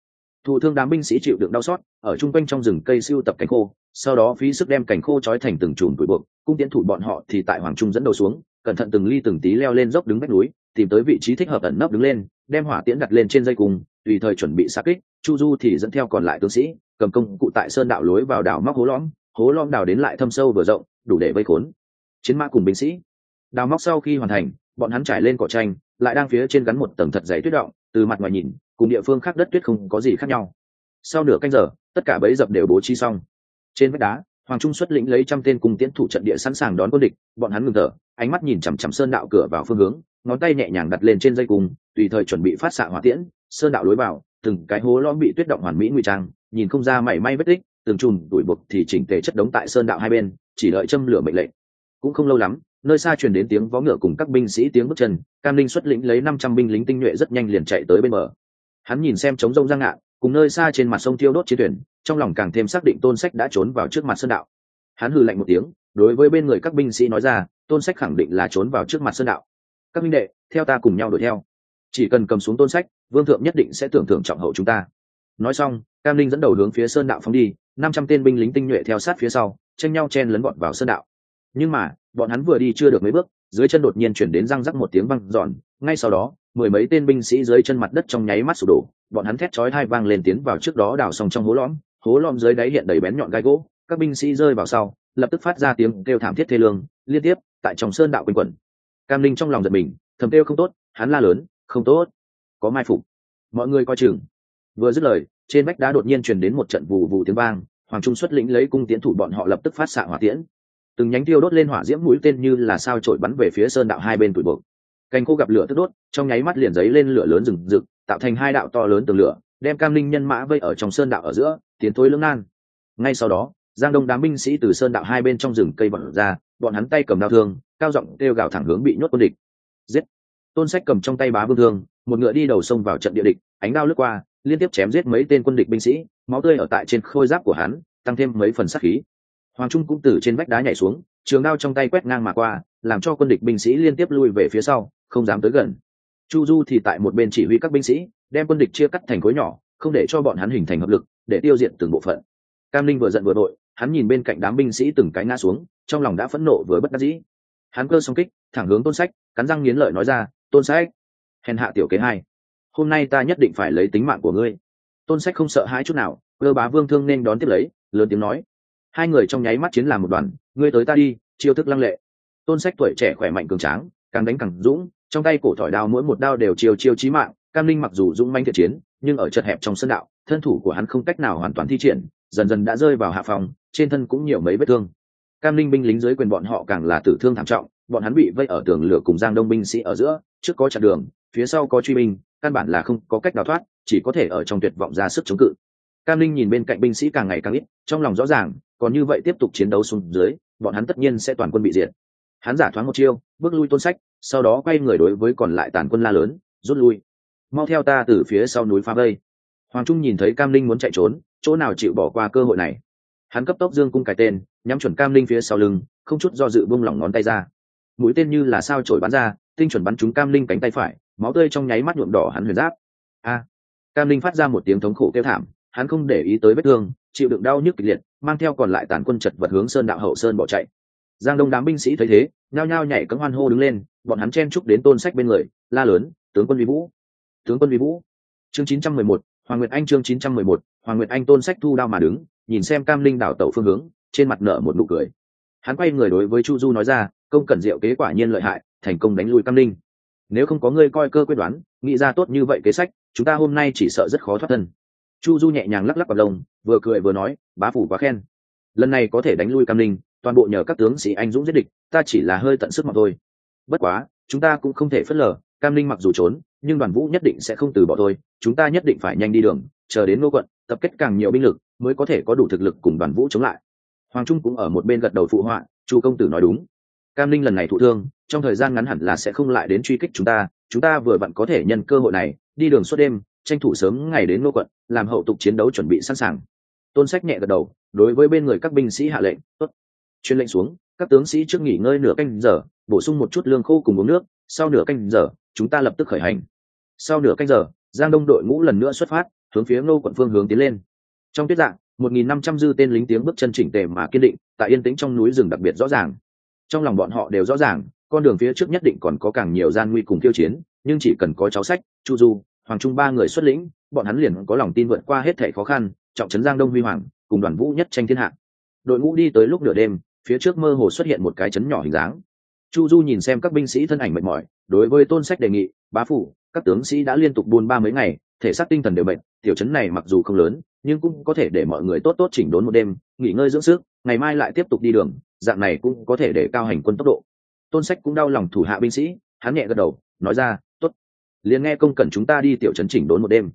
Thụ thương đám binh sĩ chịu đựng đau xót, ở chung quanh trong rừng cây siêu tập cánh khô sau đó phí sức đem cảnh khô trói thành từng chùm tuổi buộc, cung tiến thủ bọn họ thì tại hoàng trung dẫn đầu xuống, cẩn thận từng ly từng tí leo lên dốc đứng vách núi, tìm tới vị trí thích hợp ẩn nấp đứng lên, đem hỏa tiễn đặt lên trên dây cùng tùy thời chuẩn bị xa kích, chu du thì dẫn theo còn lại tướng sĩ, cầm công cụ tại sơn đạo lối vào đảo móc hố lõm hố lõm đào đến lại thâm sâu vừa rộng, đủ để vây khốn. Chiến mã cùng binh sĩ. Đào móc sau khi hoàn thành, bọn hắn trải lên cỏ tranh, lại đang phía trên gắn một tầng thật dày tuyết động, từ mặt ngoài nhìn, cùng địa phương khác đất tuyết không có gì khác nhau. Sau nửa canh giờ, tất cả bẫy dập đều bố trí xong trên vách đá, hoàng trung xuất lĩnh lấy trăm tên cùng tiến thủ trận địa sẵn sàng đón quân địch, bọn hắn ngừng thở, ánh mắt nhìn chằm chằm sơn đạo cửa vào phương hướng, ngón tay nhẹ nhàng đặt lên trên dây cung, tùy thời chuẩn bị phát xạ hỏa tiễn, sơn đạo lối vào, từng cái hố lõm bị tuyết động hoàn mỹ nguy trang, nhìn không ra mảy may vết tích, từng chùm đuổi buộc thì chỉnh tề chất đống tại sơn đạo hai bên, chỉ đợi châm lửa mệnh lệnh. Cũng không lâu lắm, nơi xa truyền đến tiếng vó ngựa cùng các binh sĩ tiếng bước chân, cam linh xuất lĩnh lấy năm trăm binh lính tinh nhuệ rất nhanh liền chạy tới bên bờ. Hắn nhìn xem trống rông giang ngạn cùng nơi xa trên mặt sông thiêu đốt chiến thuyền trong lòng càng thêm xác định tôn sách đã trốn vào trước mặt sơn đạo. Hắn hừ lạnh một tiếng, đối với bên người các binh sĩ nói ra, tôn sách khẳng định là trốn vào trước mặt sơn đạo. Các minh đệ, theo ta cùng nhau đuổi theo. Chỉ cần cầm xuống tôn sách, vương thượng nhất định sẽ tưởng thưởng trọng hậu chúng ta. Nói xong, cam linh dẫn đầu hướng phía sơn đạo phóng đi, năm trăm tên binh lính tinh nhuệ theo sát phía sau, tranh nhau chen lấn bọn vào sơn đạo. Nhưng mà, bọn hắn vừa đi chưa được mấy bước, dưới chân đột nhiên chuyển đến răng rắc một tiếng văng giòn ngay sau đó, mười mấy tên binh sĩ dưới chân mặt đất trong nháy mắt sụp đổ, bọn hắn thét chói hai vang lên tiến vào trước đó đào xong trong hố lõm hố lõm dưới đáy hiện đầy bén nhọn gai gỗ, các binh sĩ rơi vào sau, lập tức phát ra tiếng kêu thảm thiết thê lương, liên tiếp, tại trong sơn đạo quanh quẩn. Cam linh trong lòng giật mình, thầm kêu không tốt, hắn la lớn, không tốt, có mai phục. Mọi người coi chừng. Vừa dứt lời, trên vách đá đột nhiên truyền đến một trận vù vù tiếng vang, hoàng trung xuất lĩnh lấy cung tiến thủ bọn họ lập tức phát xạ hỏa tiễn. Từng nhánh tiêu đốt lên hỏa diễm mũi tên như là sao trổi bắn về phía sơn đạo hai bên tủi bột cành khô gặp lửa tức đốt, trong nháy mắt liền giấy lên lửa lớn rừng rực, tạo thành hai đạo to lớn tường lửa đem cam linh nhân mã vây ở trong sơn đạo ở giữa, tiến thối lưỡng nan. Ngay sau đó, giang đông đám binh sĩ từ sơn đạo hai bên trong rừng cây bật ra, bọn hắn tay cầm đao thương, cao giọng kêu gào thẳng hướng bị nhốt quân địch. Giết! Tôn sách cầm trong tay bá vương thương, một ngựa đi đầu sông vào trận địa địch, ánh đao lướt qua, liên tiếp chém giết mấy tên quân địch binh sĩ, máu tươi ở tại trên khôi giáp của hắn, tăng thêm mấy phần sát khí. Hoàng trung cũng từ trên vách đá nhảy xuống, trường đao trong tay quét ngang mà qua, làm cho quân địch binh sĩ liên tiếp lui về phía sau, không dám tới gần chu du thì tại một bên chỉ huy các binh sĩ, đem quân địch chia cắt thành khối nhỏ, không để cho bọn hắn hình thành hợp lực, để tiêu diệt từng bộ phận. Cam linh vừa giận vừa đội, hắn nhìn bên cạnh đám binh sĩ từng cái ngã xuống, trong lòng đã phẫn nộ với bất đắc dĩ. Hắn cơ song kích, thẳng hướng tôn sách, cắn răng nghiến lợi nói ra, tôn sách, hèn hạ tiểu kế hai, hôm nay ta nhất định phải lấy tính mạng của ngươi. Tôn sách không sợ hãi chút nào, cơ bá vương thương nên đón tiếp lấy, lớn tiếng nói, hai người trong nháy mắt chiến làm một đoàn, ngươi tới ta đi, chiêu thức lăng lệ. Tôn sách tuổi trẻ khỏe mạnh cường tráng, càng đánh càng dũng trong tay cổ thỏi đao mỗi một đao đều chiêu chiêu chí mạng, cam linh mặc dù dũng manh thiện chiến, nhưng ở chật hẹp trong sân đạo, thân thủ của hắn không cách nào hoàn toàn thi triển, dần dần đã rơi vào hạ phòng, trên thân cũng nhiều mấy vết thương. Cam linh binh lính dưới quyền bọn họ càng là tử thương thảm trọng, bọn hắn bị vây ở tường lửa cùng giang đông binh sĩ ở giữa, trước có chặn đường, phía sau có truy binh, căn bản là không có cách nào thoát, chỉ có thể ở trong tuyệt vọng ra sức chống cự. Cam linh nhìn bên cạnh binh sĩ càng ngày càng ít, trong lòng rõ ràng, còn như vậy tiếp tục chiến đấu xuống dưới, bọn hắn tất nhiên sẽ toàn quân bị diệt. Hắn giả thoáng một chiêu, bước lui tôn sách sau đó quay người đối với còn lại tàn quân la lớn, rút lui. Mau theo ta từ phía sau núi phá vây. Hoàng trung nhìn thấy cam linh muốn chạy trốn, chỗ nào chịu bỏ qua cơ hội này? Hắn cấp tốc dương cung cài tên, nhắm chuẩn cam linh phía sau lưng, không chút do dự bung lỏng ngón tay ra. Mũi tên như là sao trổi bắn ra, tinh chuẩn bắn trúng cam linh cánh tay phải, máu tươi trong nháy mắt nhuộm đỏ hắn huyền giáp. A! Cam linh phát ra một tiếng thống khổ kêu thảm, hắn không để ý tới vết thương, chịu đựng đau nhức kịch liệt, mang theo còn lại tàn quân chật vật hướng sơn đạo hậu sơn bỏ chạy. Giang đông đám binh sĩ thấy thế, nhao nhao nhảy cấm hoan hô đứng lên bọn hắn chen chúc đến tôn sách bên người la lớn tướng quân vi vũ. Tướng quân vi vũ. Chương 911, hoàng nguyệt anh chương 911, hoàng nguyệt anh tôn sách thu đao mà đứng nhìn xem cam linh đảo tẩu phương hướng trên mặt nở một nụ cười. Hắn quay người đối với chu du nói ra công cẩn diệu kế quả nhiên lợi hại thành công đánh lui cam linh. Nếu không có ngươi coi cơ quyết đoán nghĩ ra tốt như vậy kế sách chúng ta hôm nay chỉ sợ rất khó thoát thân. Chu du nhẹ nhàng lắc lắc vào lông vừa cười vừa nói bá phủ quá khen. Lần này có thể đánh lui cam linh toàn bộ nhờ các tướng sĩ anh dũng giết địch ta chỉ là hơi tận sức mà thôi bất quá, chúng ta cũng không thể phớt lờ, cam linh mặc dù trốn, nhưng đoàn vũ nhất định sẽ không từ bỏ thôi, chúng ta nhất định phải nhanh đi đường, chờ đến ngô quận, tập kết càng nhiều binh lực, mới có thể có đủ thực lực cùng đoàn vũ chống lại. Hoàng trung cũng ở một bên gật đầu phụ họa, chu công tử nói đúng. Cam linh lần này thụ thương, trong thời gian ngắn hẳn là sẽ không lại đến truy kích chúng ta chúng ta vừa vặn có thể nhân cơ hội này, đi đường suốt đêm, tranh thủ sớm ngày đến ngô quận, làm hậu tục chiến đấu chuẩn bị sẵn sàng. Tôn sách nhẹ gật đầu, đối với bên người các binh sĩ hạ lệnh, tốt. Chuyên lệnh xuống các tướng sĩ trước nghỉ ngơi nửa canh giờ, bổ sung một chút lương khô cùng uống nước, sau nửa canh giờ, chúng ta lập tức khởi hành. Sau nửa canh giờ, giang đông đội ngũ lần nữa xuất phát, hướng phía ngô quận phương hướng tiến lên. Trong tuyết dạng, một nghìn năm trăm dư tên lính tiếng bước chân chỉnh tề mà kiên định, tại yên tĩnh trong núi rừng đặc biệt rõ ràng. Trong lòng bọn họ đều rõ ràng, con đường phía trước nhất định còn có càng nhiều gian nguy cùng tiêu chiến, nhưng chỉ cần có cháu sách, chu du, hoàng trung ba người xuất lĩnh, bọn hắn liền có lòng tin vượt qua hết thể khó khăn, trọng trấn giang đông huy hoàng, cùng đoàn vũ nhất tranh thiên hạ. Đội ngũ đi tới lúc nửa đêm phía trước mơ hồ xuất hiện một cái chấn nhỏ hình dáng. Chu du nhìn xem các binh sĩ thân ảnh mệt mỏi, đối với tôn sách đề nghị, bá phủ, các tướng sĩ đã liên tục buôn ba mấy ngày, thể xác tinh thần đều bệnh tiểu chấn này mặc dù không lớn, nhưng cũng có thể để mọi người tốt tốt chỉnh đốn một đêm, nghỉ ngơi dưỡng sức, ngày mai lại tiếp tục đi đường, dạng này cũng có thể để cao hành quân tốc độ. Tôn sách cũng đau lòng thủ hạ binh sĩ, hắn nhẹ gật đầu, nói ra t ố t liền nghe công cần chúng ta đi tiểu trấn chỉnh đốn một đêm.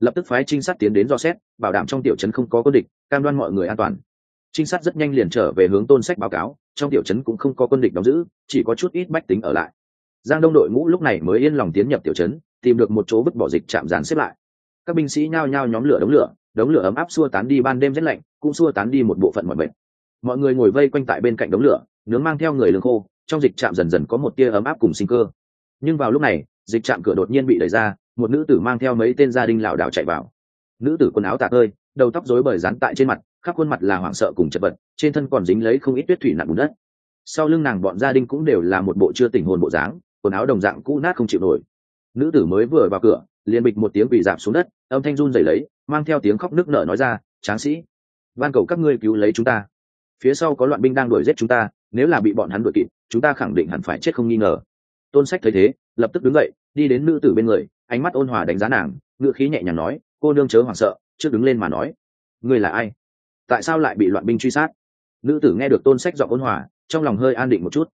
Lập tức phái trinh sát tiến đến do xét, bảo đảm trong tiểu trấn không có quân địch, cam đoan mọi người an toàn trinh sát rất nhanh liền trở về hướng tôn sách báo cáo, trong tiểu trấn cũng không có quân địch đóng giữ, chỉ có chút ít bách tính ở lại. Giang đông đội ngũ lúc này mới yên lòng tiến nhập tiểu trấn, tìm được một chỗ vứt bỏ dịch chạm dàn xếp lại. Các binh sĩ nhao nhao nhóm lửa đống lửa đống lửa ấm áp xua tán đi ban đêm rét lạnh, cũng xua tán đi một bộ phận mọi bệnh mọi người ngồi vây quanh tại bên cạnh đống lửa, nướng mang theo người lương khô, trong dịch trạm dần dần có một tia ấm áp cùng sinh cơ. Nhưng vào lúc này, dịch trạm cửa đột nhiên bị đẩy ra, một nữ tử mang theo mấy tên gia đình lảo đảo chạy vào. Nữ tử quần áo tạc hơi đầu tóc rối bời rán tại trên mặt khắp khuôn mặt là hoảng sợ cùng chật vật, trên thân còn dính lấy không ít tuyết thủy nặng bùn đất. Sau lưng nàng bọn gia đình cũng đều là một bộ chưa tỉnh hồn bộ dáng, quần áo đồng dạng cũ nát không chịu nổi. Nữ tử mới vừa vào cửa, liền bịch một tiếng quỳ giảm xuống đất, âm thanh run rẩy lấy, mang theo tiếng khóc nức nở nói ra, tráng sĩ, van cầu các ngươi cứu lấy chúng ta. Phía sau có loạn binh đang đuổi giết chúng ta, nếu là bị bọn hắn đuổi kịp, chúng ta khẳng định hẳn phải chết không nghi ngờ. Tôn sách thấy thế, lập tức đứng dậy, đi đến nữ tử bên người, ánh mắt ôn hòa đánh giá nàng ngựa khí nhẹ nhàng nói, cô nương chớ hoảng sợ, trước đứng lên mà nói. Ngươi là ai? Tại sao lại bị loạn binh truy sát? Nữ tử nghe được tôn sách giọng ôn hòa, trong lòng hơi an định một chút.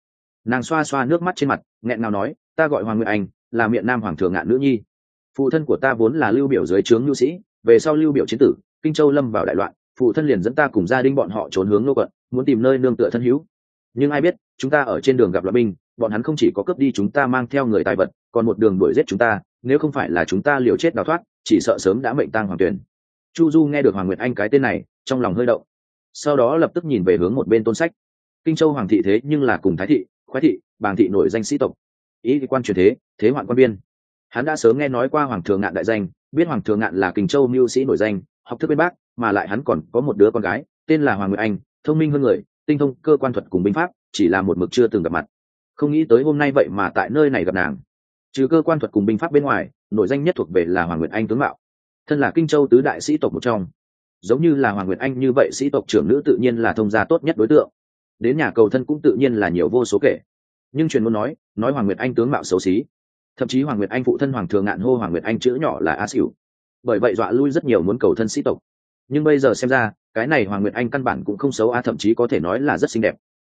Nàng xoa xoa nước mắt trên mặt, nghẹn nào nói, ta gọi hoàng nguyệt anh, là miệng nam hoàng thường ngạn nữ nhi. Phụ thân của ta vốn là lưu biểu dưới trướng nhu sĩ, về sau lưu biểu chiến tử, kinh châu lâm vào đại loạn, phụ thân liền dẫn ta cùng gia đình bọn họ trốn hướng nô quận, muốn tìm nơi nương tựa thân hữu. Nhưng ai biết, chúng ta ở trên đường gặp loạn binh, bọn hắn không chỉ có cướp đi chúng ta mang theo người tài vật, còn một đường đuổi giết chúng ta, nếu không phải là chúng ta liều chết đào thoát, chỉ sợ sớm đã mệnh tang hoàng tuyển. Chu du nghe được hoàng nguyệt anh cái tên này trong lòng hơi động. Sau đó lập tức nhìn về hướng một bên tôn sách. Kinh châu hoàng thị thế nhưng là cùng thái thị, khoái thị, bàng thị nổi danh sĩ tộc. Ý quan truyền thế thế hoạn quan biên. Hắn đã sớm nghe nói qua hoàng thường ngạn đại danh, biết hoàng thường ngạn là kinh châu mưu sĩ nổi danh, học thức bên bác, mà lại hắn còn có một đứa con gái, tên là hoàng nguyệt anh, thông minh hơn người, tinh thông cơ quan thuật cùng binh pháp, chỉ là một mực chưa từng gặp mặt. Không nghĩ tới hôm nay vậy mà tại nơi này gặp nàng. Trừ cơ quan thuật cùng binh pháp bên ngoài nội danh nhất thuộc về là hoàng nguyệt anh tướng mạo. Thân là kinh châu tứ đại sĩ tộc một trong giống như là hoàng nguyệt anh như vậy, sĩ tộc trưởng nữ tự nhiên là thông gia tốt nhất đối tượng. Đến nhà cầu thân cũng tự nhiên là nhiều vô số kể. Nhưng truyền muốn nói nói hoàng nguyệt anh tướng mạo xấu xí. Thậm chí hoàng nguyệt anh phụ thân hoàng thường ngạn hô hoàng nguyệt anh chữ nhỏ là a xỉu bởi vậy dọa lui rất nhiều muốn cầu thân sĩ tộc. Nhưng bây giờ xem ra, cái này hoàng nguyệt anh căn bản cũng không xấu a, thậm chí có thể nói là rất xinh đẹp.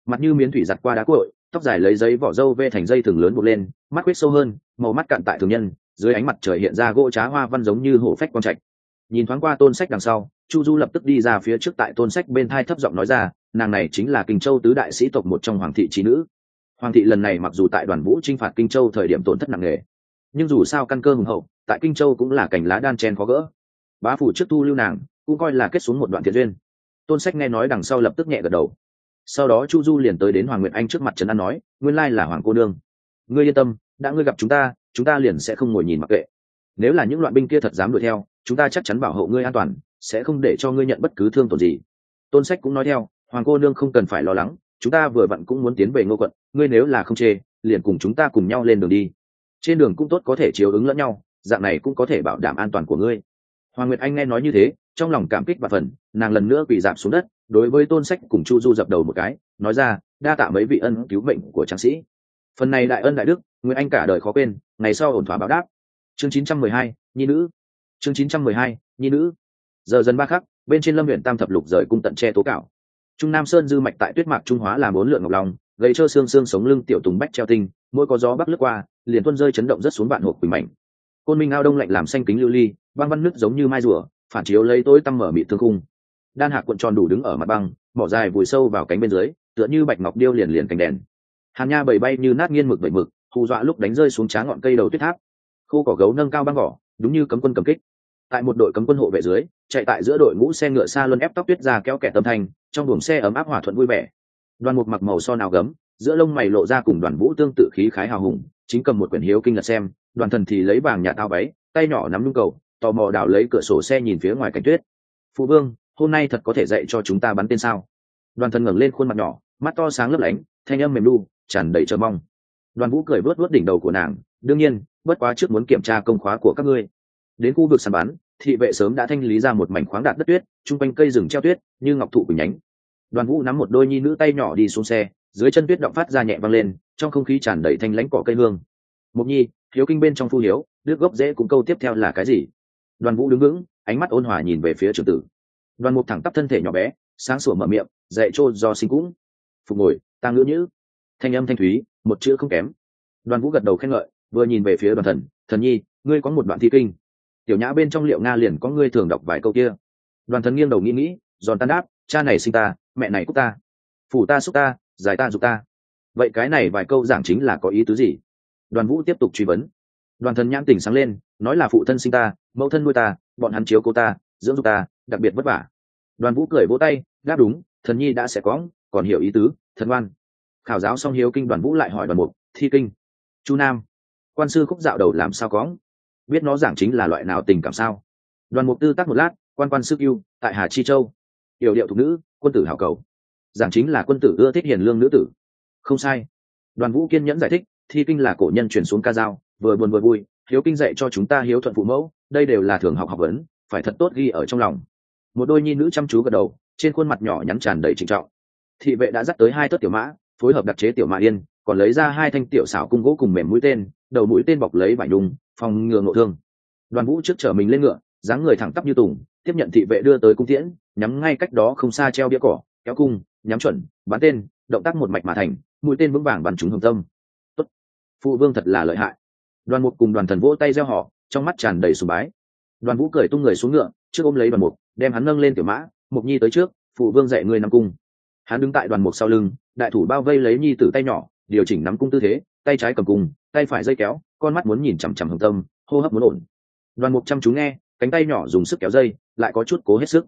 Mặt như miến thủy giặt qua đá cội tóc dài lấy giấy vỏ dâu vê thành dây thừng lớn buộc lên, mắt quýt sâu hơn, màu mắt cạn tại thường nhân, dưới ánh mặt trời hiện ra gỗ trá hoa văn giống như hổ phách quang trạch nhìn thoáng qua tôn sách đằng sau, chu du lập tức đi ra phía trước tại tôn sách bên thai thấp giọng nói ra, nàng này chính là kinh châu tứ đại sĩ tộc một trong hoàng thị trí nữ. Hoàng thị lần này mặc dù tại đoàn vũ t r i n h phạt kinh châu thời điểm tổn thất nặng nề, nhưng dù sao căn cơ hùng hậu, tại kinh châu cũng là cành lá đan chen khó gỡ. Bá phủ trước thu lưu nàng, cũng coi là kết xuống một đoạn thiện duyên. Tôn sách nghe nói đằng sau lập tức nhẹ gật đầu. Sau đó chu du liền tới đến hoàng nguyệt anh trước mặt trấn an nói, nguyên lai là hoàng cô nương. Ngươi yên tâm, đã ngươi gặp chúng ta chúng ta liền sẽ không ngồi nhìn mặc kệ. Nếu là những loạn binh kia thật dám đuổi theo chúng ta chắc chắn bảo hộ ngươi an toàn sẽ không để cho ngươi nhận bất cứ thương tổn gì. Tôn sách cũng nói theo hoàng cô nương không cần phải lo lắng chúng ta vừa vặn cũng muốn tiến về ngô quận ngươi nếu là không chê liền cùng chúng ta cùng nhau lên đường đi. Trên đường cũng tốt có thể chiếu ứng lẫn nhau dạng này cũng có thể bảo đảm an toàn của ngươi. Hoàng nguyệt anh nghe nói như thế trong lòng cảm kích và phần nàng lần nữa bị giảm xuống đất đối với tôn sách cùng chu du dập đầu một cái nói ra đa tạ mấy vị ân cứu mệnh của tráng sĩ. Phần này đại ân đại đức nguyệt anh cả đời khó quên ngày sau ổn thỏa báo đáp. Chương 912, nhi nữ chương 912, nhi nữ. Giờ dần ba khắc bên trên lâm huyện tam thập lục rời cung tận tre tố cạo. Trung nam sơn dư mạch tại tuyết mạc trung hóa làm bốn lượng ngọc lòng gây trơ xương xương sống lưng tiểu tùng bách treo tinh mỗi có gió bắc lướt qua liền tuôn rơi chấn động rất xuống vạn hộp quỳnh mảnh. Côn minh ao đông lạnh làm xanh kính lưu ly băng văn nước giống như mai rùa phản chiếu lấy tối tăm mở mị thương khung. Đan hạc cuộn tròn đủ đứng ở mặt băng mỏ dài vùi sâu vào cánh bên dưới tựa như bạch ngọc điêu liền liền cánh đèn. Hàn nha bầy bay như nát nghiên mực bậy mực hù dọa lúc đánh rơi xuống trá ngọn cây đầu tuyết tháp. Khô cỏ gấu nâng cao băng cỏ đúng như cấm quân cầm kích tại một đội cấm quân hộ vệ dưới chạy tại giữa đội ngũ xe ngựa xa luân ép tóc tuyết ra kéo kẻ tâm thành, trong buồng xe ấm áp hòa thuận vui vẻ. Đoàn mục mặc màu so nào gấm giữa lông mày lộ ra cùng đoàn vũ tương tự khí khái hào hùng chính cầm một quyển hiếu kinh lật xem đoàn thần thì lấy vàng nhà tao váy tay nhỏ nắm nhung cầu tò mò đào lấy cửa sổ xe nhìn phía ngoài cảnh tuyết. Phụ vương hôm nay thật có thể dạy cho chúng ta bắn tên sao? Đoàn thần ngẩng lên khuôn mặt nhỏ mắt to sáng lấp lánh thanh âm mềm đu tràn đầy chờ mong. Đoàn vũ cười vớt vớt đỉnh đầu của nàng đương nhiên bất quá trước muốn kiểm tra công khóa của các ngươi đến khu vực săn bắn, thị vệ sớm đã thanh lý ra một mảnh khoáng đạt đất tuyết, chung quanh cây rừng treo tuyết, như ngọc thụ quỳnh nhánh. Đoàn vũ nắm một đôi nhi nữ tay nhỏ đi xuống xe, dưới chân tuyết động phát ra nhẹ văng lên, trong không khí tràn đầy thanh lãnh cỏ cây hương. Mục nhi, hiếu kinh bên trong phu hiếu nước gốc dễ cũng câu tiếp theo là cái gì? Đoàn vũ đứng vững, ánh mắt ôn hòa nhìn về phía trường tử. Đoàn mục thẳng tắp thân thể nhỏ bé, sáng sủa mở miệng, dạy trô do sinh cũng. Phục ngồi ta ngữ nhữ. Thanh âm thanh thúy, một chữ không kém. Đoàn vũ gật đầu khen ngợi, vừa nhìn về phía đoàn thần. Thần nhi, ngươi có một đoạn thi kinh tiểu nhã bên trong liệu nga liền có ngươi thường đọc vài câu kia. Đoàn thần nghiêng đầu nghĩ nghĩ, giòn tan đáp, cha này sinh ta, mẹ này cúc ta. Phủ ta xúc ta, giải ta dục ta. Vậy cái này vài câu giảng chính là có ý tứ gì? Đoàn vũ tiếp tục truy vấn. Đoàn thần nhãn tỉnh sáng lên, nói là phụ thân sinh ta, mẫu thân nuôi ta, bọn hắn chiếu cô ta, dưỡng dục ta, đặc biệt vất vả. Đoàn vũ cười vỗ tay, đáp đúng, thần nhi đã sẽ có còn hiểu ý tứ, thần ngoan khảo giáo xong hiếu kinh, đoàn vũ lại hỏi đoàn mục, thi kinh, chu nam, quan sư khúc dạo đầu làm sao có biết nó giảng chính là loại nào tình cảm sao? Đoàn mục tư tác một lát, quan quan sức yêu tại hà chi châu. Yểu điệu thục nữ, quân tử hảo cầu. Giảng chính là quân tử ưa thích hiền lương nữ tử. Không sai. Đoàn vũ kiên nhẫn giải thích, thi kinh là cổ nhân truyền xuống ca dao, vừa buồn vừa vui, hiếu kinh dạy cho chúng ta hiếu thuận phụ mẫu, đây đều là thường học học vấn, phải thật tốt ghi ở trong lòng. Một đôi nhi nữ chăm chú gật đầu, trên khuôn mặt nhỏ nhắn tràn đầy trịnh trọng. Thị vệ đã dắt tới hai tớt tiểu mã, phối hợp đặc chế tiểu mã yên còn lấy ra hai thanh tiểu xảo cung gỗ cùng mềm mũi tên đầu mũi tên bọc lấy vải nhung, phòng ngừa ngộ thương. Đoàn vũ trước chở mình lên ngựa dáng người thẳng tắp như tùng tiếp nhận thị vệ đưa tới cung tiễn nhắm ngay cách đó không xa treo bia cỏ kéo cung nhắm chuẩn bắn tên động tác một mạch mà thành mũi tên vững vàng bắn trúng hồng tâm. Tốt. phụ vương thật là lợi hại. Đoàn mục cùng đoàn thần vỗ tay gieo họ trong mắt tràn đầy sùng bái. Đoàn vũ cười tung người xuống ngựa trước ôm lấy đoàn mục đem hắn nâng lên tiểu mã mục nhi tới trước phụ vương dạy người nằm cung. Hắn đứng tại đoàn mục sau lưng đại thủ bao vây lấy nhi tử tay nhỏ điều chỉnh nắm cung tư thế tay trái cầm cung tay phải dây kéo con mắt muốn nhìn chằm chằm hồng tâm hô hấp muốn ổn. Đoàn mục chăm chú nghe cánh tay nhỏ dùng sức kéo dây lại có chút cố hết sức.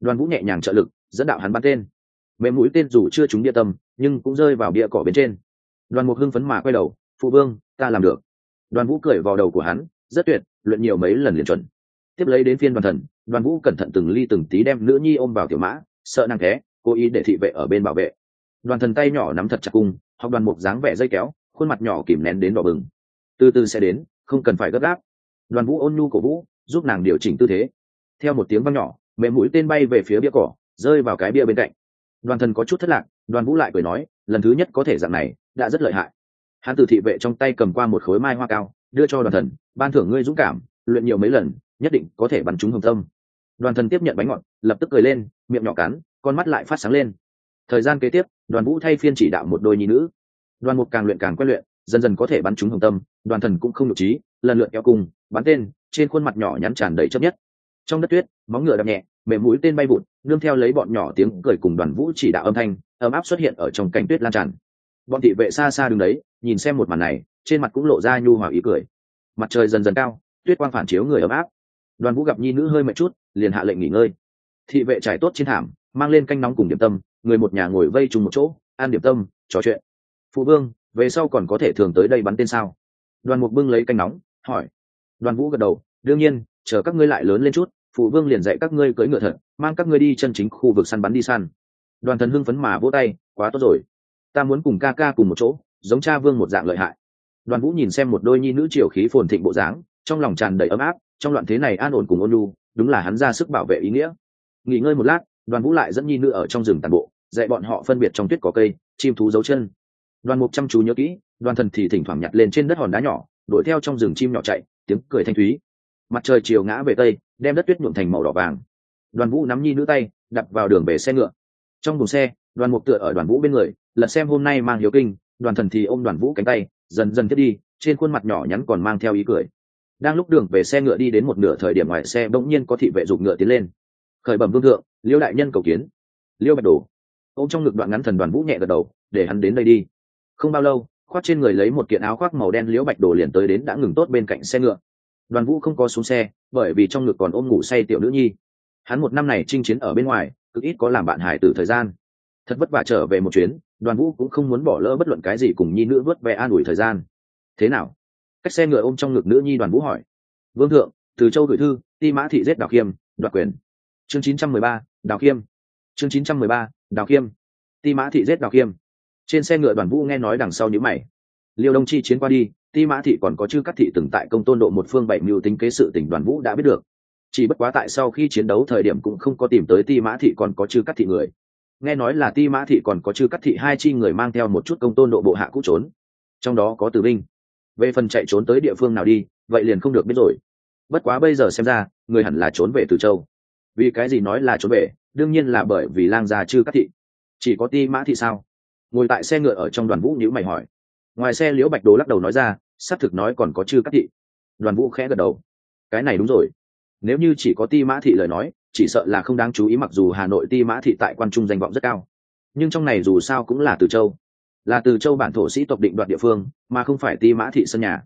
Đoàn vũ nhẹ nhàng trợ lực dẫn đạo hắn bắn tên. Mềm mũi tên dù chưa trúng địa tâm nhưng cũng rơi vào bia cỏ bên trên. Đoàn mục hưng phấn mà quay đầu phụ vương ta làm được. Đoàn vũ cười vào đầu của hắn rất tuyệt luyện nhiều mấy lần liền chuẩn. Tiếp lấy đến phiên đoàn thần đoàn vũ cẩn thận từng ly từng tí đem nữ nhi ôm vào tiểu mã sợ nàng té, cố ý để thị vệ ở bên bảo vệ. Đoàn thần tay nhỏ nắm thật chặt cung học đoàn mục dáng vẻ dây kéo, khuôn mặt nhỏ kìm nén đến đỏ bừng. Từ từ sẽ đến, không cần phải gấp gáp. Đoàn vũ ôn nhu cổ vũ, giúp nàng điều chỉnh tư thế. Theo một tiếng văng nhỏ, mềm mũi tên bay về phía bia cỏ, rơi vào cái bia bên cạnh. Đoàn thần có chút thất lạc, đoàn vũ lại cười nói, lần thứ nhất có thể dạng này, đã rất lợi hại. Hắn từ thị vệ trong tay cầm qua một khối mai hoa cao, đưa cho đoàn thần, ban thưởng ngươi dũng cảm, luyện nhiều mấy lần, nhất định có thể bắn trúng hồng tâm. Đoàn thần tiếp nhận bánh ngọt, lập tức cười lên, miệng nhỏ cắn, con mắt lại phát sáng lên thời gian kế tiếp, đoàn vũ thay phiên chỉ đạo một đôi nhi nữ. Đoàn một càng luyện càng quen luyện, dần dần có thể bắn trúng hồng tâm, đoàn thần cũng không nhục trí, lần lượt kéo cùng, bắn tên, trên khuôn mặt nhỏ nhắn tràn đầy chấp nhất. Trong đất tuyết, móng ngựa đập nhẹ, mềm mũi tên bay vụt, nương theo lấy bọn nhỏ tiếng cười cùng đoàn vũ chỉ đạo âm thanh, ấm áp xuất hiện ở trong cánh tuyết lan tràn. Bọn thị vệ xa xa đứng đấy, nhìn xem một màn này, trên mặt cũng lộ ra nhu hòa ý cười. Mặt trời dần dần cao, tuyết quang phản chiếu người ấm áp. Đoàn vũ gặp nhi nữ hơi mệt chút, liền hạ lệnh nghỉ ngơi. Thị vệ trải tốt trên thảm, mang lên canh nóng cùng điểm tâm người một nhà ngồi vây chung một chỗ ăn điểm tâm, trò chuyện. Phụ vương, về sau còn có thể thường tới đây bắn tên sao? Đoàn mục bưng lấy canh nóng, hỏi. Đoàn vũ gật đầu, đương nhiên, chờ các ngươi lại lớn lên chút, phụ vương liền dạy các ngươi cưỡi ngựa thật, mang các ngươi đi chân chính khu vực săn bắn đi săn. Đoàn thần hưng phấn mà vỗ tay, quá tốt rồi. Ta muốn cùng ca ca cùng một chỗ, giống cha vương một dạng lợi hại. Đoàn vũ nhìn xem một đôi nhi nữ triều khí phồn thịnh bộ dáng, trong lòng tràn đầy ấm áp, trong loạn thế này an ổn cùng ôn lu đúng là hắn ra sức bảo vệ ý nghĩa. Nghỉ ngơi một lát, đoàn vũ lại dẫn nhi nữ ở trong rừng tàn bộ dạy bọn họ phân biệt trong tuyết có cây, chim thú dấu chân. Đoàn mục chăm chú nhớ kỹ, đoàn thần thì thỉnh thoảng nhặt lên trên đất hòn đá nhỏ, đuổi theo trong rừng chim nhỏ chạy, tiếng cười thanh thúy. Mặt trời chiều ngã về tây, đem đất tuyết nhuộm thành màu đỏ vàng. Đoàn vũ nắm nhi nữ tay đặt vào đường về xe ngựa. Trong thùng xe, đoàn mục tựa ở đoàn vũ bên người, lật xem hôm nay mang hiếu kinh, đoàn thần thì ôm đoàn vũ cánh tay, dần dần thiết đi, trên khuôn mặt nhỏ nhắn còn mang theo ý cười. Đang lúc đường về xe ngựa đi đến một nửa thời điểm ngoài xe bỗng nhiên có thị vệ dục ngựa tiến lên. Khởi bẩm vương thượng, liêu đại nhân cầu kiến. Liêu bạch đồ ô m trong ngực đoạn ngắn thần đoàn vũ nhẹ gật đầu để hắn đến đây đi. Không bao lâu khoác trên người lấy một kiện áo khoác màu đen liễu bạch đồ liền tới đến đã ngừng tốt bên cạnh xe ngựa. Đoàn vũ không có xuống xe bởi vì trong ngực còn ôm ngủ say tiểu nữ nhi. Hắn một năm này chinh chiến ở bên ngoài cực ít có làm bạn hải từ thời gian. Thật vất vả trở về một chuyến đoàn vũ cũng không muốn bỏ lỡ bất luận cái gì cùng nhi nữ vớt vẻ an ủi thời gian. Thế nào? Cách xe ngựa ôm trong ngực nữ nhi đoàn vũ hỏi. Vương thượng từ châu gửi thư ti mã thị giết đào khiêm đoạt quyền. Chương 913, đào khiêm. Chương 913, đào khiêm. Ti mã thị giết đào khiêm. Trên xe ngựa đoàn vũ nghe nói đằng sau nhữ mày. Liêu đông chi chiến qua đi, ti mã thị còn có chư các thị từng tại công tôn độ một phương bảy mưu tính kế sự tỉnh đoàn vũ đã biết được. Chỉ bất quá tại sau khi chiến đấu thời điểm cũng không có tìm tới ti mã thị còn có chư các thị người. Nghe nói là ti mã thị còn có chư các thị hai chi người mang theo một chút công tôn độ bộ hạ cũ trốn. Trong đó có từ binh về phần chạy trốn tới địa phương nào đi, vậy liền không được biết rồi. Bất quá bây giờ xem ra, người hẳn là trốn về từ châu. Vì cái gì nói là trốn về? Đương nhiên là bởi vì lang già chư các thị. Chỉ có ti mã thị sao? Ngồi tại xe ngựa ở trong đoàn vũ nhữ mày hỏi. Ngoài xe liễu bạch đồ lắc đầu nói ra, xác thực nói còn có chư các thị. Đoàn vũ khẽ gật đầu. Cái này đúng rồi. Nếu như chỉ có ti mã thị lời nói, chỉ sợ là không đáng chú ý mặc dù hà nội ti mã thị tại quan trung danh vọng rất cao. Nhưng trong này dù sao cũng là từ châu. Là từ châu bản thổ sĩ tộc định đoạt địa phương, mà không phải ti mã thị sân nhà.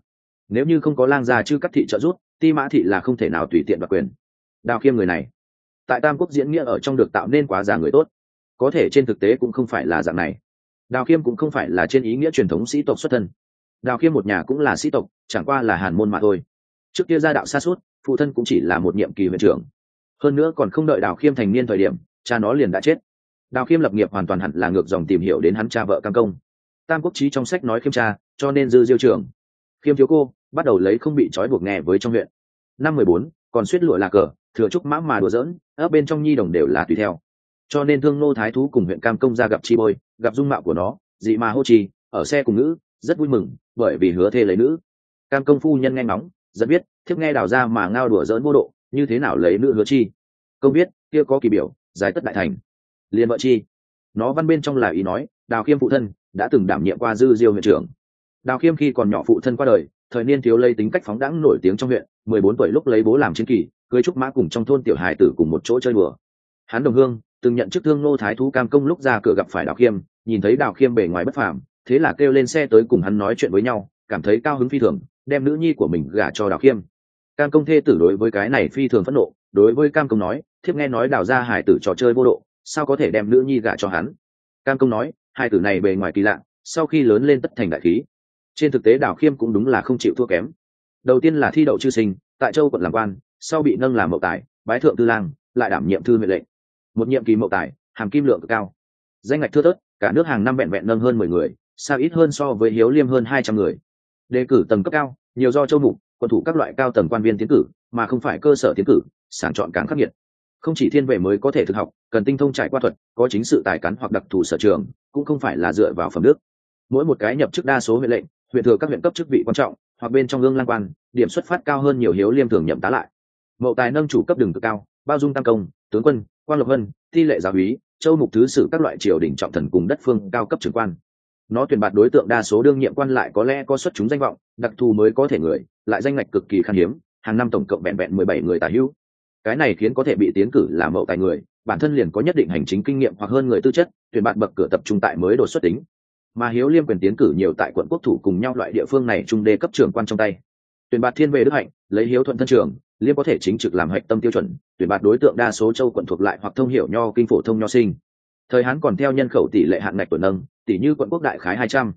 Nếu như không có lang gia chư các thị trợ giúp, ti mã thị là không thể nào tùy tiện đoạt quyền. Đào khiêm người này tại tam quốc diễn nghĩa ở trong được tạo nên quá già người tốt. Có thể trên thực tế cũng không phải là dạng này. Đào khiêm cũng không phải là trên ý nghĩa truyền thống sĩ tộc xuất thân. Đào khiêm một nhà cũng là sĩ tộc, chẳng qua là hàn môn mà thôi. Trước kia gia đạo xa suốt, phụ thân cũng chỉ là một nhiệm kỳ huyện trưởng. Hơn nữa còn không đợi đào khiêm thành niên thời điểm, cha nó liền đã chết. Đào khiêm lập nghiệp hoàn toàn hẳn là ngược dòng tìm hiểu đến hắn cha vợ cam công. Tam quốc trí trong sách nói khiêm cha, cho nên dư diêu trưởng. Khiêm thiếu cô, bắt đầu lấy không bị trói buộc nghe với trong huyện. Năm mười bốn còn suýt lụa là cờ, thừa trúc mã mà đùa dỡn ấp bên trong nhi đồng đều là tùy theo. Cho nên thương nô thái thú cùng huyện cam công ra gặp chi bôi, gặp dung mạo của nó, dị mà hô chi, ở xe cùng nữ rất vui mừng, bởi vì hứa thê lấy nữ. Cam công phu nhân nghe ngóng, rất biết, thiếp nghe đào ra mà ngao đùa dỡn vô độ, như thế nào lấy nữ hứa chi. Công biết, kia có kỳ biểu, giải tất đại thành. Liền vợ chi. Nó văn bên trong là ý nói, đào khiêm phụ thân, đã từng đảm nhiệm qua dư diêu huyện trưởng. Đào khiêm khi còn nhỏ phụ thân qua đời thời niên thiếu lây tính cách phóng đãng nổi tiếng trong huyện, mười bốn tuổi lúc lấy bố làm chiến kỳ, cưới trúc mã cùng trong thôn tiểu hài tử cùng một chỗ chơi đùa. Hắn đồng hương, từng nhận chức thương nô thái thú cam công lúc ra cửa gặp phải đào khiêm, nhìn thấy đào khiêm bề ngoài bất phàm, thế là kêu lên xe tới cùng hắn nói chuyện với nhau, cảm thấy cao hứng phi thường, đem nữ nhi của mình gả cho đào khiêm. Cam công thê tử đối với cái này phi thường phẫn nộ, đối với cam công nói, thiếp nghe nói đào ra hải tử trò chơi vô độ, sao có thể đem nữ nhi gả cho hắn? Cam công nói hai tử này bề ngoài kỳ lạ, sau khi lớn lên tất thành đại khí trên thực tế đào khiêm cũng đúng là không chịu thua kém. Đầu tiên là thi đậu chư sinh, tại châu quận làm quan, sau bị nâng làm mậu tài, bái thượng tư lang, lại đảm nhiệm thư huyện lệnh. Một nhiệm kỳ mậu tài, hàm kim lượng cực cao. Danh ngạch thưa thớt, cả nước hàng năm vẹn vẹn nâng hơn mười người, sao ít hơn so với hiếu liêm hơn hai trăm người. Đề cử tầng cấp cao, nhiều do châu mục, quân thủ các loại cao tầng quan viên tiến cử, mà không phải cơ sở tiến cử, sàng chọn càng khắc nghiệt. Không chỉ thiên vệ mới có thể thực học, cần tinh thông trải qua thuật, có chính sự tài cán hoặc đặc thù sở trường, cũng không phải là dựa vào phẩm đức. Mỗi một cái nhập chức đa số huệ lệnh huyện thừa các huyện cấp chức vị quan trọng, hoặc bên trong gương lang quan, điểm xuất phát cao hơn nhiều hiếu liêm thường nhậm tá lại. Mậu tài nâng chủ cấp đường cực cao, bao dung tăng công, tướng quân, quan lộc vân, thi lệ giáo úy, châu mục thứ sử các loại triều đình trọng thần cùng đất phương cao cấp trưởng quan. Nó tuyển bạt đối tượng đa số đương nhiệm quan lại có lẽ có xuất chúng danh vọng, đặc thù mới có thể người, lại danh ngạch cực kỳ khan hiếm, hàng năm tổng cộng vẹn vẹn mười bảy người tả hữu. Cái này khiến có thể bị tiến cử là mậu tài người, bản thân liền có nhất định hành chính kinh nghiệm hoặc hơn người tư chất, tuyển bạn bậc cửa tập trung tại mới đột xuất tính mà hiếu liêm quyền tiến cử nhiều tại quận quốc thủ cùng nhau loại địa phương này trung đê cấp trưởng quan trong tay. Tuyển bạt thiên về đức hạnh, lấy hiếu thuận thân trường, liêm có thể chính trực làm hạch tâm tiêu chuẩn, tuyển bạt đối tượng đa số châu quận thuộc lại hoặc thông hiểu nho kinh phổ thông nho sinh. Thời hán còn theo nhân khẩu tỷ lệ hạn ngạch tuổi nâng, tỷ như quận quốc đại khái hai trăm.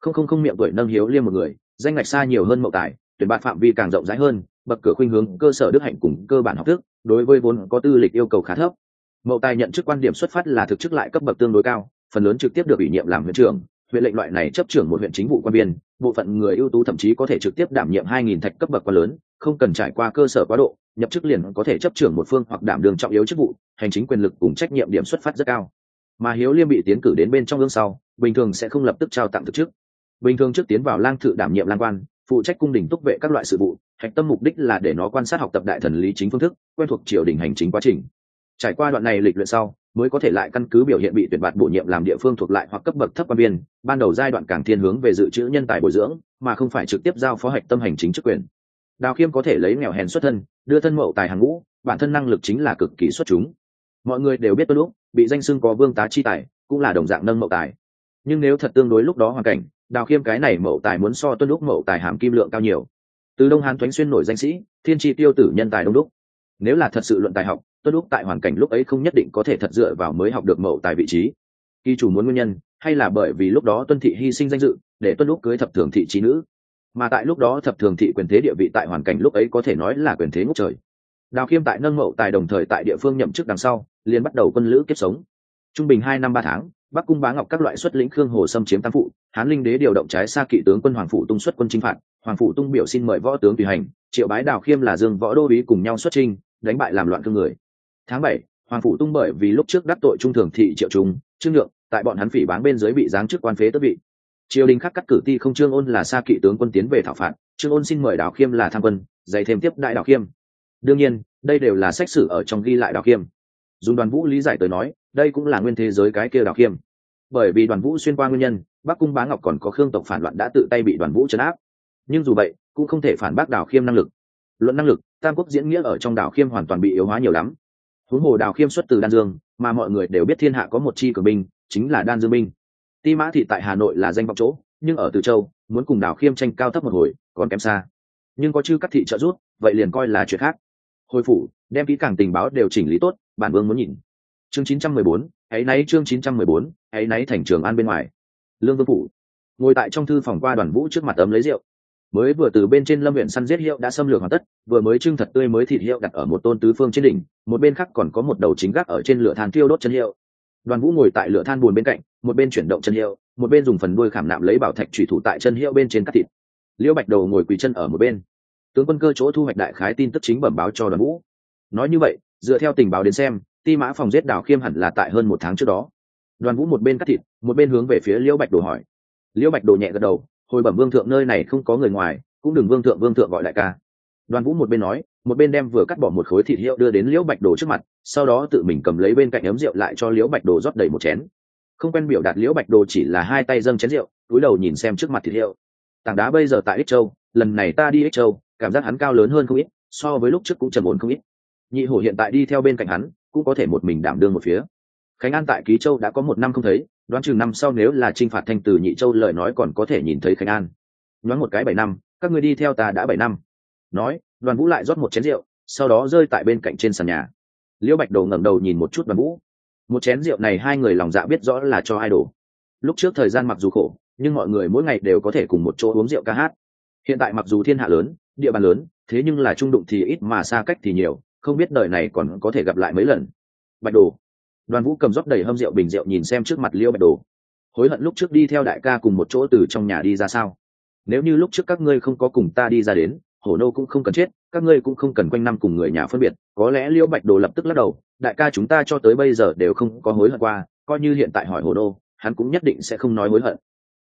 Không không không miệng tuổi nâng hiếu liêm một người, danh ngạch xa nhiều hơn mậu tài, tuyển bạt phạm vi càng rộng rãi hơn, bậc cửa khuynh hướng, cơ sở đức hạnh cùng cơ bản học thức, đối với vốn có tư lịch yêu cầu khá thấp. Mậu tài nhận chức quan điểm xuất phát là thực chức lại cấp bậc tương đối cao phần lớn trực tiếp được ủy nhiệm làm huyện trưởng, huyện lệnh loại này chấp trưởng một huyện chính vụ quan viên, bộ phận người ưu tú thậm chí có thể trực tiếp đảm nhiệm hai nghìn thạch cấp bậc quá lớn, không cần trải qua cơ sở quá độ, nhập chức liền có thể chấp trưởng một phương hoặc đảm đường trọng yếu chức vụ, hành chính quyền lực cùng trách nhiệm điểm xuất phát rất cao. Mà hiếu liêm bị tiến cử đến bên trong gương sau, bình thường sẽ không lập tức trao tặng thực chức. Bình thường trước tiến vào lang thự đảm nhiệm lang quan, phụ trách cung đình túc vệ các loại sự vụ, hạch tâm mục đích là để nó quan sát học tập đại thần lý chính phương thức, quen thuộc triều đình hành chính quá trình. Trải qua đoạn này lịch luyện sau mới có thể lại căn cứ biểu hiện bị tuyển bạt bổ nhiệm làm địa phương thuộc lại hoặc cấp bậc thấp quan viên, ban đầu giai đoạn càng thiên hướng về dự trữ nhân tài bồi dưỡng, mà không phải trực tiếp giao phó hạch tâm hành chính chức quyền. Đào khiêm có thể lấy nghèo hèn xuất thân, đưa thân mậu tài hàng ngũ, bản thân năng lực chính là cực kỳ xuất chúng. Mọi người đều biết tôi lúc, bị danh xưng có vương tá chi tài, cũng là đồng dạng nâng mậu tài. Nhưng nếu thật tương đối lúc đó hoàn cảnh, đào khiêm cái này mậu tài muốn so tuân lúc mậu tài hàm kim lượng cao nhiều. Từ đông hán thoánh xuyên nổi danh sĩ, thiên tri tiêu tử nhân tài đông đúc. Nếu là thật sự luận tài học tuân lúc tại hoàn cảnh lúc ấy không nhất định có thể thật dựa vào mới học được mậu tài vị trí. Kỳ chủ muốn nguyên nhân, hay là bởi vì lúc đó tuân thị hy sinh danh dự, để tuân lúc cưới thập thường thị trí nữ? Mà tại lúc đó thập thường thị quyền thế địa vị tại hoàn cảnh lúc ấy có thể nói là quyền thế ngốc trời. Đào khiêm tại nâng mậu tài đồng thời tại địa phương nhậm chức đằng sau, liền bắt đầu quân lữ kiếp sống. Trung bình hai năm ba tháng, bắc cung bá ngọc các loại xuất lĩnh khương hồ xâm chiếm tam phụ, hán linh đế điều động trái xa kỵ tướng quân hoàng phụ tung xuất quân chính phạt, hoàng phụ tung biểu xin mời võ tướng tùy hành, triệu bái đào khiêm là dương võ đô ý cùng nhau xuất trinh đánh bại làm loạn thương người tháng bảy, hoàng phủ tung bởi vì lúc trước đắc tội trung thường thị triệu trung, trương nhượng, tại bọn hắn phỉ báng bên dưới bị giáng chức quan phế tước vị. Triều đình khắc cắt cử ti không trương ôn là xa kỵ tướng quân tiến về thảo phạt, trương ôn xin mời đào khiêm là tham quân, dạy thêm tiếp đại đào khiêm. Đương nhiên, đây đều là sách sử ở trong ghi lại đào khiêm. Dùng đoàn vũ lý giải tới nói, đây cũng là nguyên thế giới cái kia đào khiêm. Bởi vì đoàn vũ xuyên qua nguyên nhân, bắc cung bá ngọc còn có khương tộc phản loạn đã tự tay bị đoàn vũ chấn áp. Nhưng dù vậy, cũng không thể phản bác đào khiêm năng lực. Luận năng lực, tam quốc diễn nghĩa ở trong đào khiêm hoàn toàn bị yếu hóa nhiều lắm huống hồ đào khiêm xuất từ đan dương mà mọi người đều biết thiên hạ có một chi cử binh chính là đan dương binh. Ti mã thị tại hà nội là danh vọng chỗ nhưng ở từ châu muốn cùng đào khiêm tranh cao thấp một hồi còn kém xa. Nhưng có chư các thị trợ rút vậy liền coi là chuyện khác. Hồi phủ đem kỹ càng tình báo đều chỉnh lý tốt bản vương muốn nhìn. Chương 914, ấy nấy chương 914, ấy nấy thành trường an bên ngoài. Lương vương phủ ngồi tại trong thư phòng qua đoàn vũ trước mặt ấm lấy rượu mới vừa từ bên trên lâm huyện săn giết hiệu đã xâm lược hoàn tất, vừa mới trưng thật tươi mới thịt hiệu đặt ở một tôn tứ phương trên đỉnh, một bên khác còn có một đầu chính gác ở trên lửa than tiêu đốt chân hiệu. Đoàn vũ ngồi tại lửa than buồn bên cạnh, một bên chuyển động chân hiệu, một bên dùng phần đuôi khảm nạm lấy bảo thạch thủy thủ tại chân hiệu bên trên cắt thịt. Liễu bạch đầu ngồi quỳ chân ở một bên. Tướng quân cơ chỗ thu hoạch đại khái tin tức chính bẩm báo cho đoàn vũ. Nói như vậy, dựa theo tình báo đến xem, ti mã phòng giết đào khiêm hẳn là tại hơn một tháng trước đó. Đoàn vũ một bên cắt thịt, một bên hướng về phía liễu bạch đồ hỏi. Liễu bạch đồ nhẹ gật đầu hồi bẩm vương thượng, nơi này không có người ngoài, cũng đừng vương thượng vương thượng gọi đại ca. Đoàn vũ một bên nói, một bên đem vừa cắt bỏ một khối thịt hiệu đưa đến liễu bạch đồ trước mặt, sau đó tự mình cầm lấy bên cạnh ấm rượu lại cho liễu bạch đồ rót đầy một chén. Không quen biểu đạt, liễu bạch đồ chỉ là hai tay dâng chén rượu, túi đầu nhìn xem trước mặt thịt hiệu. Tảng đá bây giờ tại ích châu, lần này ta đi ích châu, cảm giác hắn cao lớn hơn không ít, so với lúc trước cũng trầm ổn không ít. Nhị hổ hiện tại đi theo bên cạnh hắn, cũng có thể một mình đảm đương một phía khánh an tại ký châu đã có một năm không thấy, đoán chừng năm sau nếu là t r i n h phạt thanh từ nhị châu lời nói còn có thể nhìn thấy khánh an. Nhoáng một cái bảy năm, các người đi theo ta đã bảy năm. Nói, đoàn vũ lại rót một chén rượu, sau đó rơi tại bên cạnh trên sàn nhà. Liễu bạch đầu ngẩng đầu nhìn một chút đoàn vũ. Một chén rượu này hai người lòng dạ biết rõ là cho ai đổ lúc trước thời gian mặc dù khổ, nhưng mọi người mỗi ngày đều có thể cùng một chỗ uống rượu ca hát. Hiện tại mặc dù thiên hạ lớn, địa bàn lớn, thế nhưng là trung đụng thì ít mà xa cách thì nhiều, không biết đời này còn có thể gặp lại mấy lần. Bạch đồ đoàn vũ cầm rót đầy hâm rượu bình rượu nhìn xem trước mặt liêu bạch đồ. Hối hận lúc trước đi theo đại ca cùng một chỗ từ trong nhà đi ra sao? Nếu như lúc trước các ngươi không có cùng ta đi ra đến, hổ nô cũng không cần chết, các ngươi cũng không cần quanh năm cùng người nhà phân biệt. Có lẽ liêu bạch đồ lập tức lắc đầu, đại ca chúng ta cho tới bây giờ đều không có hối hận qua, coi như hiện tại hỏi hổ nô, hắn cũng nhất định sẽ không nói hối hận.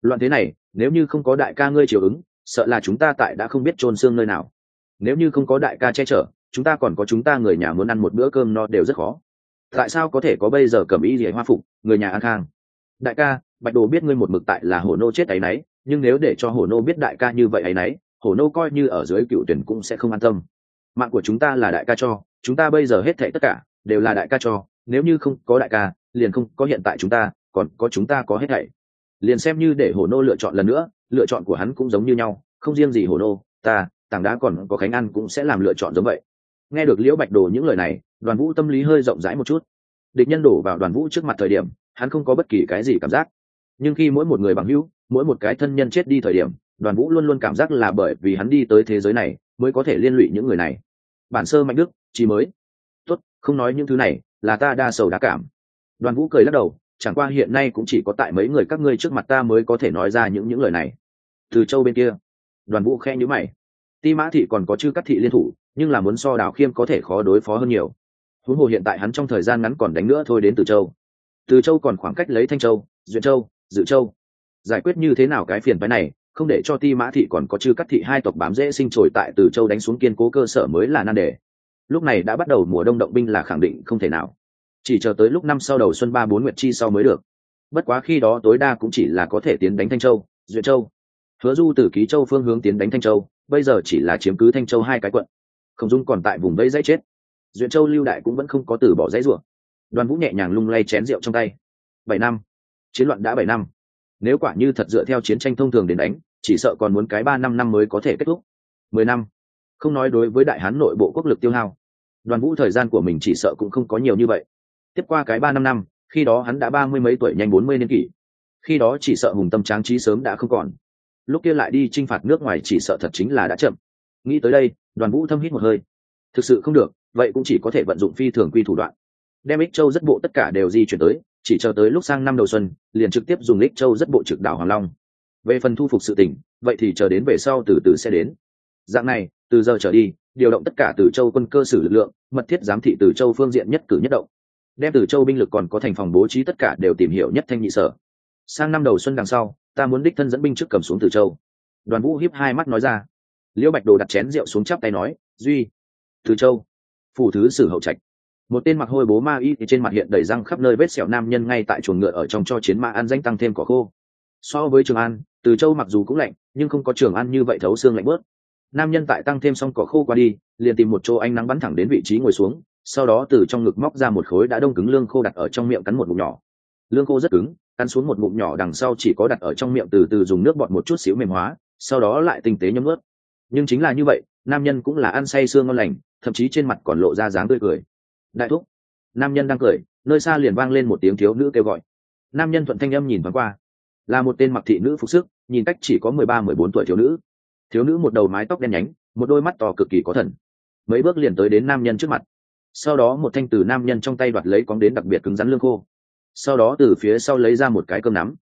Loạn thế này, nếu như không có đại ca ngươi chiều ứng, sợ là chúng ta tại đã không biết chôn xương nơi nào. Nếu như không có đại ca che chở, chúng ta còn có chúng ta người nhà muốn ăn một bữa cơm no đều rất khó tại sao có thể có bây giờ cầm ý gì hoa phục, người nhà an khang? Đại ca, bạch đồ biết ngươi một mực tại là hổ nô chết ấy nấy, nhưng nếu để cho hổ nô biết đại ca như vậy ấy nấy hổ nô coi như ở dưới cựu tuyển cũng sẽ không an tâm. Mạng của chúng ta là đại ca cho, chúng ta bây giờ hết thệ tất cả đều là đại ca cho, nếu như không có đại ca, liền không có hiện tại chúng ta, còn có chúng ta có hết thảy. Liền xem như để hổ nô lựa chọn lần nữa, lựa chọn của hắn cũng giống như nhau, không riêng gì hổ nô, ta, tảng đá còn có khánh ăn cũng sẽ làm lựa chọn giống vậy. Nghe được liễu bạch đồ những lời này đoàn vũ tâm lý hơi rộng rãi một chút. Địch nhân đổ vào đoàn vũ trước mặt thời điểm, hắn không có bất kỳ cái gì cảm giác. Nhưng khi mỗi một người bằng hữu, mỗi một cái thân nhân chết đi thời điểm, đoàn vũ luôn luôn cảm giác là bởi vì hắn đi tới thế giới này mới có thể liên lụy những người này. Bản sơ mạnh đức, chỉ mới. Tốt, không nói những thứ này, là ta đa sầu đa cảm. Đoàn vũ cười lắc đầu, chẳng qua hiện nay cũng chỉ có tại mấy người các ngươi trước mặt ta mới có thể nói ra những những lời này. Từ châu bên kia, đoàn vũ khe nhữ mày. Ti mã thị còn có chư cắt thị liên thủ, nhưng là muốn so đào khiêm có thể khó đối phó hơn nhiều huống hồ hiện tại hắn trong thời gian ngắn còn đánh nữa thôi đến từ châu. Từ châu còn khoảng cách lấy thanh châu, duyện châu, dự châu. Giải quyết như thế nào cái phiền phái này, không để cho ti mã thị còn có chư cắt thị hai tộc bám dễ sinh trồi tại từ châu đánh xuống kiên cố cơ sở mới là nan đề. Lúc này đã bắt đầu mùa đông động binh là khẳng định không thể nào. Chỉ chờ tới lúc năm sau đầu xuân ba bốn nguyệt chi sau mới được. Bất quá khi đó tối đa cũng chỉ là có thể tiến đánh thanh châu, duyện châu. Hứa du từ ký châu phương hướng tiến đánh thanh châu, bây giờ chỉ là chiếm cứ thanh châu hai cái quận. Không dung còn tại vùng vây dãy chết duyện châu lưu đại cũng vẫn không có từ bỏ dãy rủa. Đoàn vũ nhẹ nhàng lung lay chén rượu trong tay. Bảy năm. Chiến loạn đã bảy năm. Nếu quả như thật dựa theo chiến tranh thông thường đến đánh, chỉ sợ còn muốn cái ba năm năm mới có thể kết thúc. Mười năm. Không nói đối với đại hán nội bộ quốc lực tiêu hao. Đoàn vũ thời gian của mình chỉ sợ cũng không có nhiều như vậy. Tiếp qua cái ba năm năm, khi đó hắn đã ba mươi mấy tuổi nhanh bốn mươi niên kỷ. Khi đó chỉ sợ hùng tâm tráng trí sớm đã không còn. Lúc kia lại đi t r i n h phạt nước ngoài chỉ sợ thật chính là đã chậm. Nghĩ tới đây, đoàn vũ thâm hít một hơi. Thực sự không được vậy cũng chỉ có thể vận dụng phi thường quy thủ đoạn. Đem ích châu rất bộ tất cả đều di chuyển tới, chỉ chờ tới lúc sang năm đầu xuân, liền trực tiếp dùng ích châu rất bộ trực đảo hoàng long. Về phần thu phục sự tỉnh, vậy thì chờ đến về sau từ từ sẽ đến. Dạng này, từ giờ trở đi, điều động tất cả từ châu quân cơ sử lực lượng, mật thiết giám thị từ châu phương diện nhất cử nhất động. Đem từ châu binh lực còn có thành phòng bố trí tất cả đều tìm hiểu nhất thanh nhị sở. Sang năm đầu xuân đằng sau, ta muốn đích thân dẫn binh trước cầm xuống từ châu. Đoàn vũ hiếp hai mắt nói ra. Liễu bạch đồ đặt chén rượu xuống chắp tay nói, duy, từ châu phủ thứ sử hậu trạch. Một tên mặc hôi bố ma y trên mặt hiện đầy răng khắp nơi vết sẹo nam nhân ngay tại chuồng ngựa ở trong cho chiến ma an danh tăng thêm cỏ khô. So với trường an, từ châu mặc dù cũng lạnh, nhưng không có trường an như vậy thấu xương lạnh bớt. Nam nhân tại tăng thêm xong cỏ khô qua đi, liền tìm một chỗ ánh nắng bắn thẳng đến vị trí ngồi xuống, sau đó từ trong ngực móc ra một khối đã đông cứng lương khô đặt ở trong miệng cắn một ngụm nhỏ. Lương khô rất cứng, cắn xuống một ngụm nhỏ đằng sau chỉ có đặt ở trong miệng từ từ dùng nước bọt một chút xíu mềm hóa, sau đó lại tinh tế nhấm ướt. Nhưng chính là như vậy, nam nhân cũng là ăn say sương ngon lành thậm chí trên mặt còn lộ ra dáng tươi cười. Đại thúc. Nam nhân đang cười, nơi xa liền vang lên một tiếng thiếu nữ kêu gọi. Nam nhân thuận thanh âm nhìn thoáng qua. Là một tên mặc thị nữ phục sức, nhìn cách chỉ có mười ba, mười bốn tuổi thiếu nữ. Thiếu nữ một đầu mái tóc đen nhánh, một đôi mắt to cực kỳ có thần. Mấy bước liền tới đến nam nhân trước mặt. Sau đó một thanh từ nam nhân trong tay đoạt lấy cóng đến đặc biệt cứng rắn lương khô. Sau đó từ phía sau lấy ra một cái cơm nắm.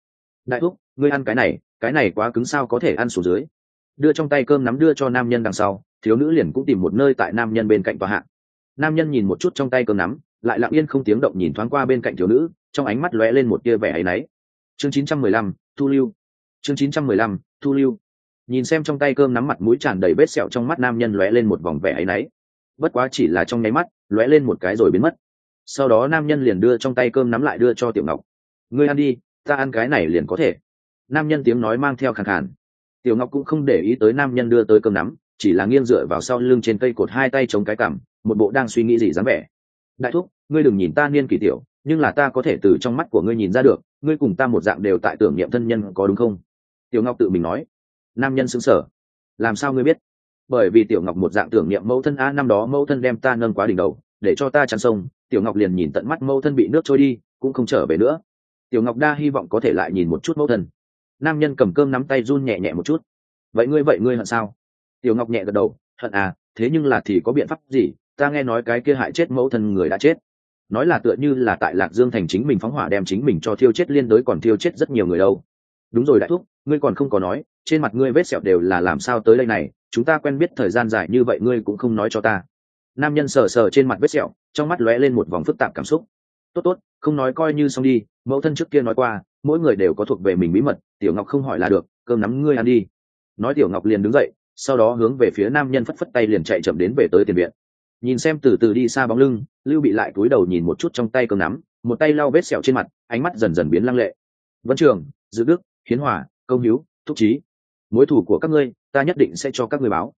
Đại thúc, ngươi ăn cái này cái này quá cứng sao có thể ăn xuống dưới. Đưa trong tay cơm nắm đưa cho nam nhân đằng sau thiếu nữ liền cũng tìm một nơi tại nam nhân bên cạnh tòa hạ. Nam nhân nhìn một chút trong tay cơm nắm lại lặng yên không tiếng động nhìn thoáng qua bên cạnh thiếu nữ trong ánh mắt lóe lên một tia vẻ áy náy. Chương 915, thu lưu. Chương 915, thu lưu. Nhìn xem trong tay cơm nắm mặt mũi tràn đầy vết sẹo trong mắt nam nhân lóe lên một vòng vẻ áy náy. Bất quá chỉ là trong nháy mắt lóe lên một cái rồi biến mất. Sau đó nam nhân liền đưa trong tay cơm nắm lại đưa cho tiểu ngọc. Ngươi ăn đi ta ăn cái này liền có thể. Nam nhân tiếng nói mang theo khàn khàn. Tiểu ngọc cũng không để ý tới nam nhân đưa tới cơm nắm chỉ là nghiêng dựa vào sau lưng trên cây cột hai tay chống cái cằm, một bộ đang suy nghĩ gì dám vẻ. Đại thúc, ngươi đừng nhìn ta niên kỳ tiểu, nhưng là ta có thể từ trong mắt của ngươi nhìn ra được, ngươi cùng ta một dạng đều tại tưởng niệm thân nhân có đúng không? Tiểu ngọc tự mình nói. Nam nhân xứng sở làm sao ngươi biết? Bởi vì tiểu ngọc một dạng tưởng niệm mẫu thân a năm đó mẫu thân đem ta nâng quá đỉnh đầu, để cho ta chăn sông, tiểu ngọc liền nhìn tận mắt mẫu thân bị nước trôi đi, cũng không trở về nữa. Tiểu ngọc đa hy vọng có thể lại nhìn một chút mẫu thân. Nam nhân cầm cơm nắm tay run nhẹ nhẹ một chút. Vậy ngươi vậy ngươi hận sao? Tiểu ngọc nhẹ gật đầu, hận à thế nhưng là thì có biện pháp gì? Ta nghe nói cái kia hại chết mẫu thân người đã chết. Nói là tựa như là tại lạc dương thành chính mình phóng hỏa đem chính mình cho thiêu chết liên đối còn thiêu chết rất nhiều người đâu. Đúng rồi đại thúc, ngươi còn không có nói, trên mặt ngươi vết sẹo đều là làm sao tới đây này, chúng ta quen biết thời gian dài như vậy ngươi cũng không nói cho ta. Nam nhân sờ sờ trên mặt vết sẹo, trong mắt lóe lên một vòng phức tạp cảm xúc. Tốt tốt, không nói coi như xong đi, mẫu thân trước kia nói qua, mỗi người đều có thuộc về mình bí mật, tiểu ngọc không hỏi là được, cơm nắm ngươi ăn đi. Nói tiểu ngọc liền đứng dậy sau đó hướng về phía nam nhân phất phất tay liền chạy chậm đến về tới tiền viện. Nhìn xem từ từ đi xa bóng lưng, lưu bị lại cúi đầu nhìn một chút trong tay cơm nắm, một tay lau vết sẹo trên mặt, ánh mắt dần dần biến lăng lệ. Vẫn trường, dự đức, hiến hòa, công hiếu, thúc trí mối thủ của các ngươi, ta nhất định sẽ cho các ngươi báo.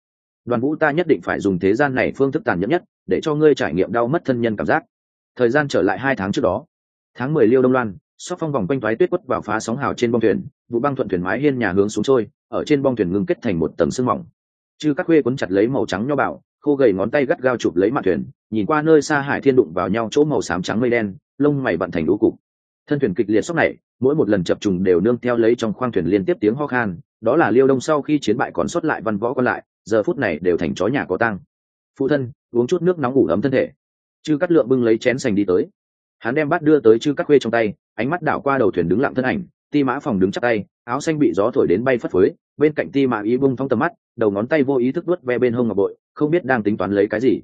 Đoàn vũ ta nhất định phải dùng thế gian này phương thức tàn nhẫn nhất, để cho ngươi trải nghiệm đau mất thân nhân cảm giác. Thời gian trở lại hai tháng trước đó. Tháng mười liêu đông loan, sóc phong vòng quanh thoái tuyết quất vào phá sóng hào trên bông thuyền, vụ băng thuận thuyền mái hiên nhà hướng xuống trôi ở trên bong thuyền ngưng kết thành một tầng sương mỏng. Chư các khuê cuốn chặt lấy màu trắng nho bảo khô gầy ngón tay gắt gao chụp lấy mặt thuyền, nhìn qua nơi xa hải thiên đụng vào nhau chỗ màu xám trắng mây đen, lông mày bận thành đũ cục. Thân thuyền kịch liệt sốc này, mỗi một lần chập trùng đều nương theo lấy trong khoang thuyền liên tiếp tiếng ho khan, đó là liêu đông sau khi chiến bại còn sót lại văn võ còn lại, giờ phút này đều thành chó nhà có tăng phụ thân, uống chút nước nóng ủ ấm thân thể. Chư cắt lượng bưng lấy chén sành đi tới. Hắn đem bát đưa tới chư cắt khuê trong tay, ánh mắt đảo qua đầu thuyền đứng lặng thân ảnh, ti mã phòng đứng chắc tay áo xanh bị gió thổi đến bay phất phới, bên cạnh ti mã ý bung thong tầm mắt, đầu ngón tay vô ý thức đuốt ve bên hông ngọc bội, không biết đang tính toán lấy cái gì.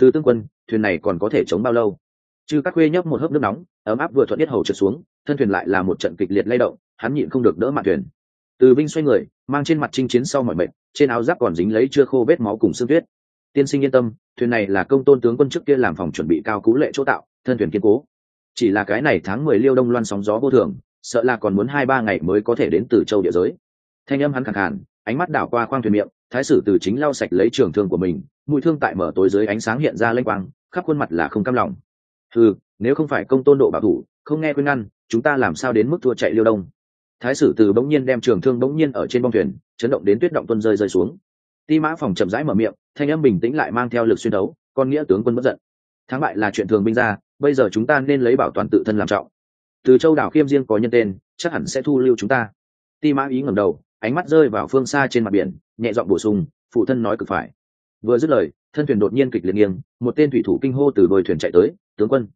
Thư tương quân, thuyền này còn có thể chống bao lâu? Chư các khuê nhấp một hớp nước nóng, ấm áp vừa thuận biết hầu trượt xuống, thân thuyền lại là một trận kịch liệt lay động, hắn nhịn không được đỡ mặt thuyền. Từ binh xoay người, mang trên mặt chinh chiến sau mọi mệnh, trên áo giáp còn dính lấy chưa khô vết máu cùng sương tuyết. Tiên sinh yên tâm, thuyền này là công tôn tướng quân trước kia làm phòng chuẩn bị cao cú lệ chỗ tạo, thân thuyền kiên cố. Chỉ là cái này tháng mười liêu đông loan sóng gió vô thường sợ là còn muốn hai ba ngày mới có thể đến từ châu địa giới. Thanh âm hắn khẳng hẳn ánh mắt đảo qua khoang thuyền miệng, thái sử từ chính lau sạch lấy trường thương của mình mũi thương tại mở tối dưới ánh sáng hiện ra lênh quang, khắp khuôn mặt là không cam lòng. Ừ nếu không phải công tôn độ bảo thủ, không nghe khuyên ngăn, chúng ta làm sao đến mức thua chạy liêu đông? Thái sử từ bỗng nhiên đem trường thương bỗng nhiên ở trên bông thuyền, chấn động đến tuyết động tuân rơi rơi xuống. Ti mã phòng chậm rãi mở miệng, thanh âm bình tĩnh lại mang theo lực xuyên đấu, con nghĩa tướng quân bất giận. Thắng bại là chuyện thường binh ra, bây giờ chúng ta nên lấy bảo toàn tự thân làm trọng từ châu đảo khiêm riêng có nhân tên, chắc hẳn sẽ thu lưu chúng ta. Ti mã ý ngẩng đầu, ánh mắt rơi vào phương xa trên mặt biển, nhẹ giọng bổ sung, phụ thân nói cực phải. Vừa dứt lời, thân thuyền đột nhiên kịch liệt nghiêng, một tên thủy thủ kinh hô từ đôi thuyền chạy tới, tướng quân.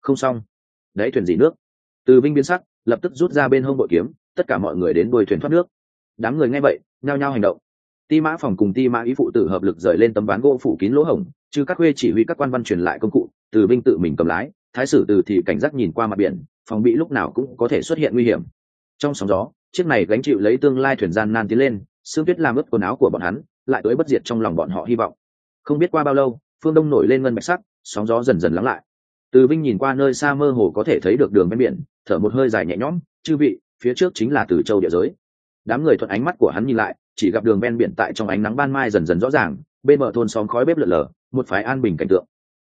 Không xong. Đấy, thuyền dỉ nước. Từ vinh biến sắc, lập tức rút ra bên hông bội kiếm, tất cả mọi người đến đuôi thuyền thoát nước. Đám người nghe vậy, nhao nhao hành động. Ti mã phòng cùng ti mã ý phụ tử hợp lực rời lên tấm ván gỗ phủ kín lỗ hổng, chứ các khuê chỉ huy các quan văn truyền lại công cụ, từ binh tự mình cầm lái thái sử từ thì cảnh giác nhìn qua mặt biển, phòng bị lúc nào cũng có thể xuất hiện nguy hiểm. Trong sóng gió, chiếc này gánh chịu lấy tương lai thuyền gian nan tiến lên, sương tuyết làm ướt quần áo của bọn hắn, lại tới bất diệt trong lòng bọn họ hy vọng. Không biết qua bao lâu, phương đông nổi lên ngân bạch sắc, sóng gió dần dần lắng lại. Từ vinh nhìn qua nơi xa mơ hồ có thể thấy được đường ven biển, thở một hơi dài nhẹ nhõm, chư vị, phía trước chính là từ châu địa giới. Đám người thuận ánh mắt của hắn nhìn lại, chỉ gặp đường ven biển tại trong ánh nắng ban mai dần dần rõ ràng, bên bờ thôn xóm khói bếp lợn lờ một phái an bình cảnh tượng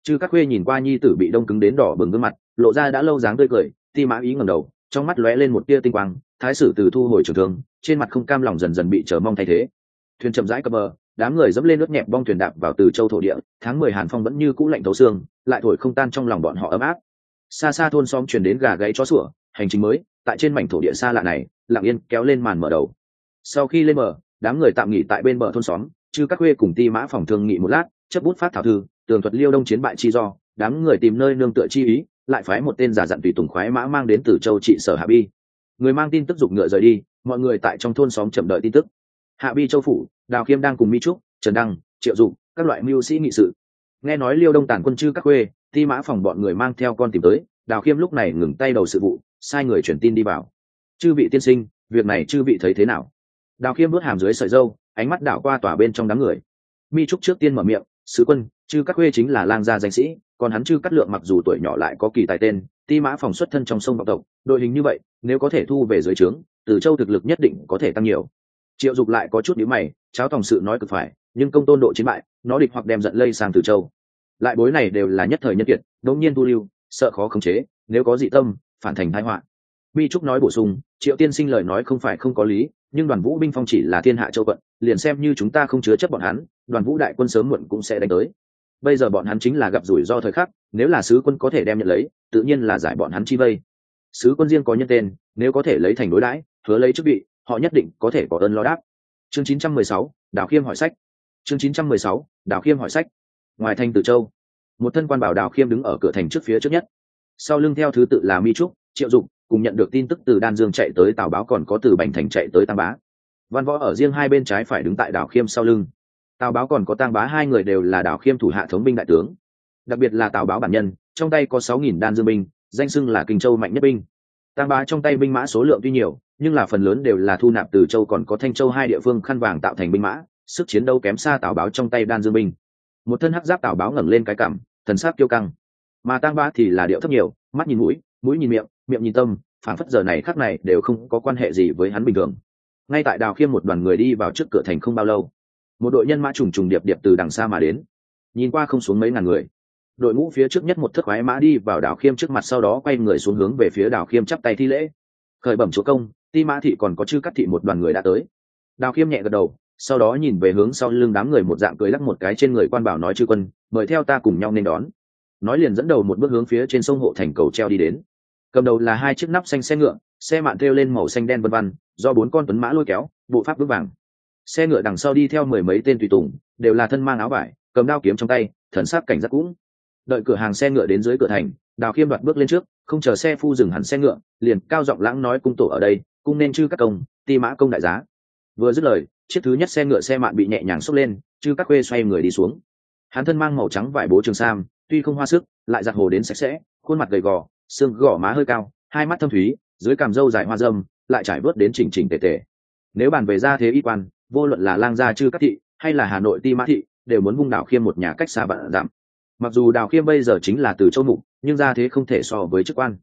chư các khuê nhìn qua nhi tử bị đông cứng đến đỏ bừng gương mặt, lộ ra đã lâu dáng tươi cười, ti mã ý ngầm đầu, trong mắt lóe lên một tia tinh quang, thái sử từ thu hồi trường thương, trên mặt không cam lòng dần dần bị chờ mong thay thế. Thuyền chậm rãi cập bờ, đám người dẫm lên nước nhẹp bong thuyền đạp vào từ châu thổ địa, tháng mười hàn phong vẫn như cũ lạnh thấu xương, lại thổi không tan trong lòng bọn họ ấm áp. Xa xa thôn xóm chuyển đến gà gáy chó sủa, hành trình mới, tại trên mảnh thổ địa xa lạ này, lặng yên kéo lên màn mở đầu. Sau khi lên bờ, đám người tạm nghỉ tại bên bờ thôn xóm, chư các khuê cùng ti mã phòng thương nghị một lát chấp bút phát thảo thư tường thuật liêu đông chiến bại chi do, đám người tìm nơi nương tựa chi ý, lại phái một tên giả dặn tùy tùng khoái mã mang đến từ châu trị sở hạ bi. Người mang tin tức giục ngựa rời đi, mọi người tại trong thôn xóm chậm đợi tin tức. Hạ bi châu phủ, đào khiêm đang cùng mi trúc, trần đăng, triệu dục, các loại mưu sĩ nghị sự. Nghe nói liêu đông tản quân chư các khuê ti mã phòng bọn người mang theo con tìm tới, đào khiêm lúc này ngừng tay đầu sự vụ, sai người truyền tin đi vào. Chư vị tiên sinh, việc này chư vị thấy thế nào? Đào khiêm vớt hàm dưới sợi dâu, ánh mắt đảo qua tòa bên trong đám người. Mi trúc trước tiên mở miệng sứ quân, chư các khuê chính là lang gia danh sĩ, còn hắn chư cắt lượng mặc dù tuổi nhỏ lại có kỳ tài tên, ti mã phòng xuất thân trong sông vọng tộc, đội hình như vậy, nếu có thể thu về dưới trướng, từ châu thực lực nhất định có thể tăng nhiều. Triệu dục lại có chút nhữ mày, cháo tòng sự nói cực phải, nhưng công tôn độ chiến bại, nó địch hoặc đem giận lây sang từ châu. Lại bối này đều là nhất thời nhân kiệt, đống nhiên tu lưu, sợ khó khống chế, nếu có dị tâm, phản thành thái họa. Bi trúc nói bổ sung, triệu tiên sinh lời nói không phải không có lý nhưng đoàn vũ binh phong chỉ là thiên hạ châu quận liền xem như chúng ta không chứa chấp bọn hắn đoàn vũ đại quân sớm muộn cũng sẽ đánh tới. Bây giờ bọn hắn chính là gặp rủi ro thời khắc nếu là sứ quân có thể đem nhận lấy tự nhiên là giải bọn hắn chi vây. Sứ quân riêng có nhân tên nếu có thể lấy thành đối đãi hứa lấy chức vị họ nhất định có thể có ơn lo đáp. Chương 916, đào khiêm hỏi sách. Chương 916, đào khiêm hỏi sách. Ngoài thành tử châu một thân quan bảo đào khiêm đứng ở cửa thành trước phía trước nhất. Sau lưng theo thứ tự là mi trúc triệu dục cùng nhận được tin tức từ đan dương chạy tới tào báo còn có từ bành thành chạy tới tam bá. Văn võ ở riêng hai bên trái phải đứng tại Đảo khiêm sau lưng. Tào báo còn có tang bá, hai người đều là Đảo khiêm thủ hạ thống binh đại tướng. Đặc biệt là tào báo bản nhân, trong tay có sáu nghìn đan dương binh, danh xưng là kinh châu mạnh nhất binh. Tang bá trong tay binh mã số lượng tuy nhiều, nhưng là phần lớn đều là thu nạp từ châu, còn có thanh châu hai địa phương khăn vàng tạo thành binh mã, sức chiến đấu kém xa tào báo trong tay đan dương binh. Một thân hắc giáp tào báo ngẩng lên cái cảm thần sắc kiêu căng. Mà tang bá thì là điệu thấp nhiều, mắt nhìn mũi mũi nhìn miệng miệng nhìn tâm phản phất giờ này khắc này đều không có quan hệ gì với hắn bình thường. Ngay tại đào khiêm một đoàn người đi vào trước cửa thành không bao lâu, một đội nhân mã trùng trùng điệp điệp từ đằng xa mà đến. Nhìn qua không xuống mấy ngàn người, đội ngũ phía trước nhất một thất khoái mã đi vào đào khiêm trước mặt sau đó quay người xuống hướng về phía đào khiêm chắp tay thi lễ. Khởi bẩm chúa công, ti mã thị còn có chư cắt thị một đoàn người đã tới. Đào khiêm nhẹ gật đầu, sau đó nhìn về hướng sau lưng đám người một dạng cười lắc một cái trên người quan bảo nói chư quân, mời theo ta cùng nhau nên đón. Nói liền dẫn đầu một bước hướng phía trên sông hộ thành cầu treo đi đến cầm đầu là hai chiếc nắp xanh xe ngựa, xe mạn thêu lên màu xanh đen vân vân, do bốn con tuấn mã lôi kéo, bộ pháp bước vàng. Xe ngựa đằng sau đi theo mười mấy tên tùy tùng, đều là thân mang áo vải, cầm đao kiếm trong tay, thần sắc cảnh giác cũng. Đợi cửa hàng xe ngựa đến dưới cửa thành, đào khiêm đoạt bước lên trước, không chờ xe phu dừng hẳn xe ngựa, liền cao giọng lãng nói cung tổ ở đây, cung nên chư các công, ti mã công đại giá. Vừa dứt lời, chiếc thứ nhất xe ngựa xe mạn bị nhẹ nhàng xốc lên, chư các khuê xoay người đi xuống. Hắn thân mang màu trắng vải bố trường sam, tuy không hoa sức, lại giặt hồ đến sạch sẽ, khuôn mặt gầy gò xương gò má hơi cao, hai mắt thâm thúy, dưới cằm râu dài hoa dâm, lại trải bớt đến chỉnh chỉnh tề tề. Nếu bàn về gia thế y quan, vô luận là lang gia chư các thị hay là hà nội ti mã thị, đều muốn vung đào khiêm một nhà cách xa vạn giảm mặc dù đào khiêm bây giờ chính là từ châu mục, nhưng gia thế không thể so với chức quan.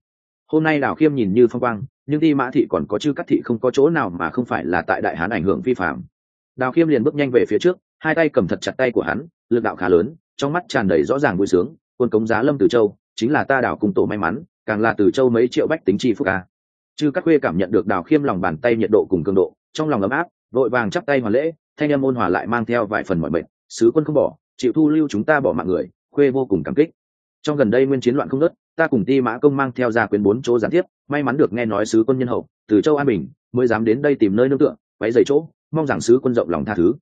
Hôm nay đào khiêm nhìn như phong quang, nhưng ti mã thị còn có chư các thị không có chỗ nào mà không phải là tại đại hán ảnh hưởng vi phạm. Đào khiêm liền bước nhanh về phía trước, hai tay cầm thật chặt tay của hắn, lực đạo khá lớn, trong mắt tràn đầy rõ ràng vui sướng, quân cống giá lâm từ châu, chính là ta đào cùng tổ may mắn càng là từ châu mấy triệu bách tính chi phúc a. Chư các khuê cảm nhận được đào khiêm lòng bàn tay nhiệt độ cùng cường độ, trong lòng ấm áp, vội vàng chắp tay hoàn lễ, thanh âm ôn hòa lại mang theo vài phần mọi bệnh sứ quân không bỏ, chịu thu lưu chúng ta bỏ mạng người khuê vô cùng cảm kích. Trong gần đây nguyên chiến loạn không nớt ta cùng ti mã công mang theo ra quyến bốn chỗ gián tiếp, may mắn được nghe nói sứ quân nhân hậu, từ châu an bình, mới dám đến đây tìm nơi nương tựa váy dày chỗ, mong rằng sứ quân rộng lòng tha thứ.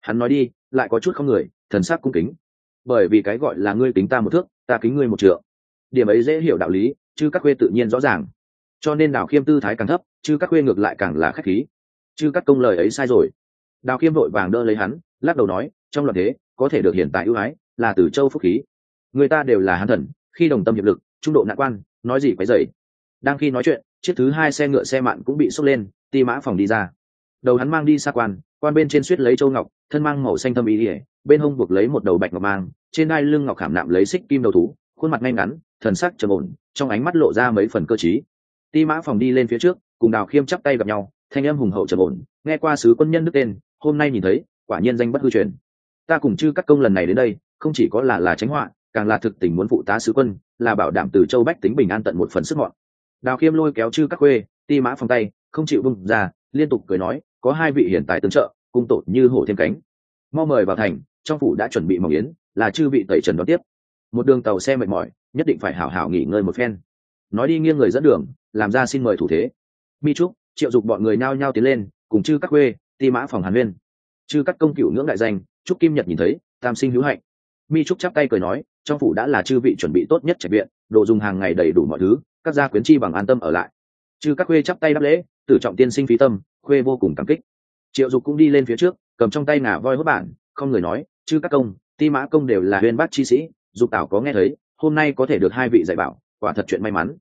Hắn nói đi, lại có chút không người, thần sắc cung kính. Bởi vì cái gọi là ngươi kính ta một thước, ta kính ngươi một trượng. Điểm ấy dễ hiểu đạo lý chứ các khuê tự nhiên rõ ràng. Cho nên đào khiêm tư thái càng thấp chứ các khuê ngược lại càng là khách khí. Chứ các công lời ấy sai rồi. Đào khiêm vội vàng đỡ lấy hắn, lắc đầu nói, trong loạn thế, có thể được hiện tại ưu ái, là từ châu phúc khí. Người ta đều là hán thần, khi đồng tâm hiệp lực, trung độ nạn quan, nói gì quấy dậy đang khi nói chuyện, chiếc thứ hai xe ngựa xe mạn cũng bị sốc lên, ti mã phòng đi ra. Đầu hắn mang đi xa quan quan bên trên suýt lấy châu ngọc, thân mang màu xanh thâm ý ỉa bên hông buộc lấy một đầu bạch ngọc mang, trên đai lưng ngọc khảm nạm lấy xích kim đầu thú, khuôn mặt ngay ngắn thần sắc trầm ổn, trong ánh mắt lộ ra mấy phần cơ trí. ti mã phòng đi lên phía trước, cùng đào khiêm chắp tay gặp nhau, thanh âm hùng hậu trầm ổn, nghe qua sứ quân nhân đức tên, hôm nay nhìn thấy, quả nhiên danh bất hư truyền. Ta cùng chư các công lần này đến đây, không chỉ có là là tránh họa, càng là thực tình muốn phụ tá sứ quân, là bảo đảm từ châu bách tính bình an tận một phần sức mọn đào khiêm lôi kéo chư các khuê, ti mã phòng tay, không chịu bung ra, liên tục cười nói, có hai vị hiện tại tương trợ, cung tột như hổ thêm cánh. Mau mời vào thành, trong phủ đã chuẩn bị mỏng yến, là chư vị tẩy trần đón tiếp. Một đường tàu xe mệt mỏi nhất định phải hảo hảo nghỉ ngơi một phen. Nói đi nghiêng người dẫn đường làm ra xin mời thủ thế. Mi trúc triệu dục bọn người nao nhao tiến lên cùng chư các quê, ti mã phòng hàn nguyên. Chư các công cựu ngưỡng đại danh trúc kim nhật nhìn thấy tam sinh hữu hạnh. Mi trúc chắp tay cười nói trong phủ đã là chư vị chuẩn bị tốt nhất trạch viện đồ dùng hàng ngày đầy đủ mọi thứ các gia quyến chi bằng an tâm ở lại. Chư các khuê chắp tay đáp lễ tử trọng tiên sinh phí tâm khuê vô cùng cảm kích. Triệu dục cũng đi lên phía trước cầm trong tay ngà voi hốt bản không người nói chư các công ti mã công đều là huyền bát chi sĩ dục tảo có nghe thấy hôm nay có thể được hai vị dạy bảo, quả thật chuyện may mắn.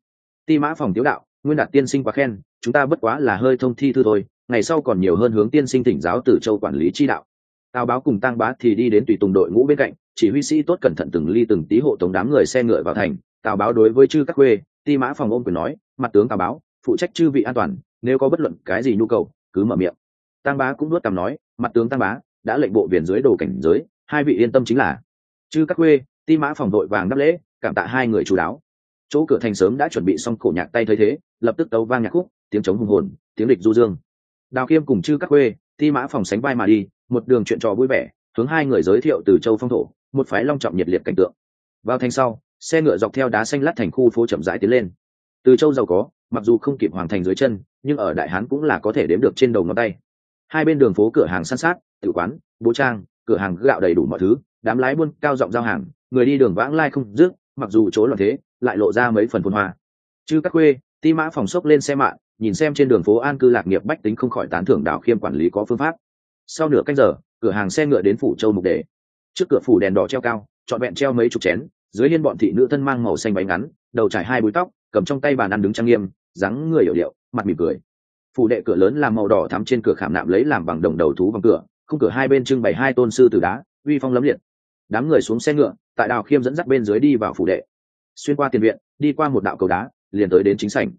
Ti mã phòng tiếu đạo, nguyên đạt tiên sinh quá khen, chúng ta bất quá là hơi thông thi thư thôi, ngày sau còn nhiều hơn hướng tiên sinh thỉnh giáo từ châu quản lý chi đạo. Tào báo cùng tăng bá thì đi đến tùy tùng đội ngũ bên cạnh, chỉ huy sĩ tốt cẩn thận từng ly từng tí hộ tống đám người xe ngựa vào thành. Tào báo đối với chư các khuê ti mã phòng ôm quyền nói, mặt tướng tào báo, phụ trách chư vị an toàn, nếu có bất luận cái gì nhu cầu, cứ mở miệng. Tăng bá cũng nuốt cằm nói, mặt tướng tăng bá, đã lệnh bộ viền dưới đồ cảnh giới, hai vị yên tâm chính là. Chư các khuê ti mã phòng đội vàng đáp lễ, cảm tạ hai người chú đáo. Chỗ cửa thành sớm đã chuẩn bị xong cổ nhạc tay thay thế, lập tức tấu vang nhạc khúc, tiếng trống hùng hồn, tiếng địch du dương. Đào khiêm cùng chư các khuê, ti mã phòng sánh vai mà đi, một đường chuyện trò vui vẻ, hướng hai người giới thiệu từ châu phong thổ, một phái long trọng nhiệt liệt cảnh tượng. Vào thành sau, xe ngựa dọc theo đá xanh lát thành khu phố chậm rãi tiến lên. Từ châu giàu có, mặc dù không kịp hoàn thành dưới chân, nhưng ở đại hán cũng là có thể đếm được trên đầu ngón tay. Hai bên đường phố cửa hàng san sát tự quán, bố trang, cửa hàng gạo đầy đủ mọi thứ, đám lái buôn cao giọng giao hàng người đi đường vãng lai không dứt, mặc dù chỗ loạn thế, lại lộ ra mấy phần phồn hoa. Chư các khuê ti mã phòng sốc lên xe mạng, nhìn xem trên đường phố an cư lạc nghiệp bách tính không khỏi tán thưởng đảo khiêm quản lý có phương pháp. Sau nửa canh giờ, cửa hàng xe ngựa đến phủ châu mục đề. Trước cửa phủ đèn đỏ treo cao, trọn vẹn treo mấy chục chén, dưới hiên bọn thị nữ thân mang màu xanh bánh ngắn, đầu trải hai búi tóc, cầm trong tay bàn ăn đứng trang nghiêm, dáng người hiểu điệu, mặt mỉm cười. Phủ đệ cửa lớn làm màu đỏ thắm trên cửa khảm nạm lấy làm bằng đồng đầu thú vòng cửa, khung cửa hai bên trưng bày hai tôn sư từ đá, uy phong lấm liệt. Đám người xuống xe ngựa tại đào khiêm dẫn dắt bên dưới đi vào phủ đệ. Xuyên qua tiền viện đi qua một đạo cầu đá liền tới đến chính sảnh.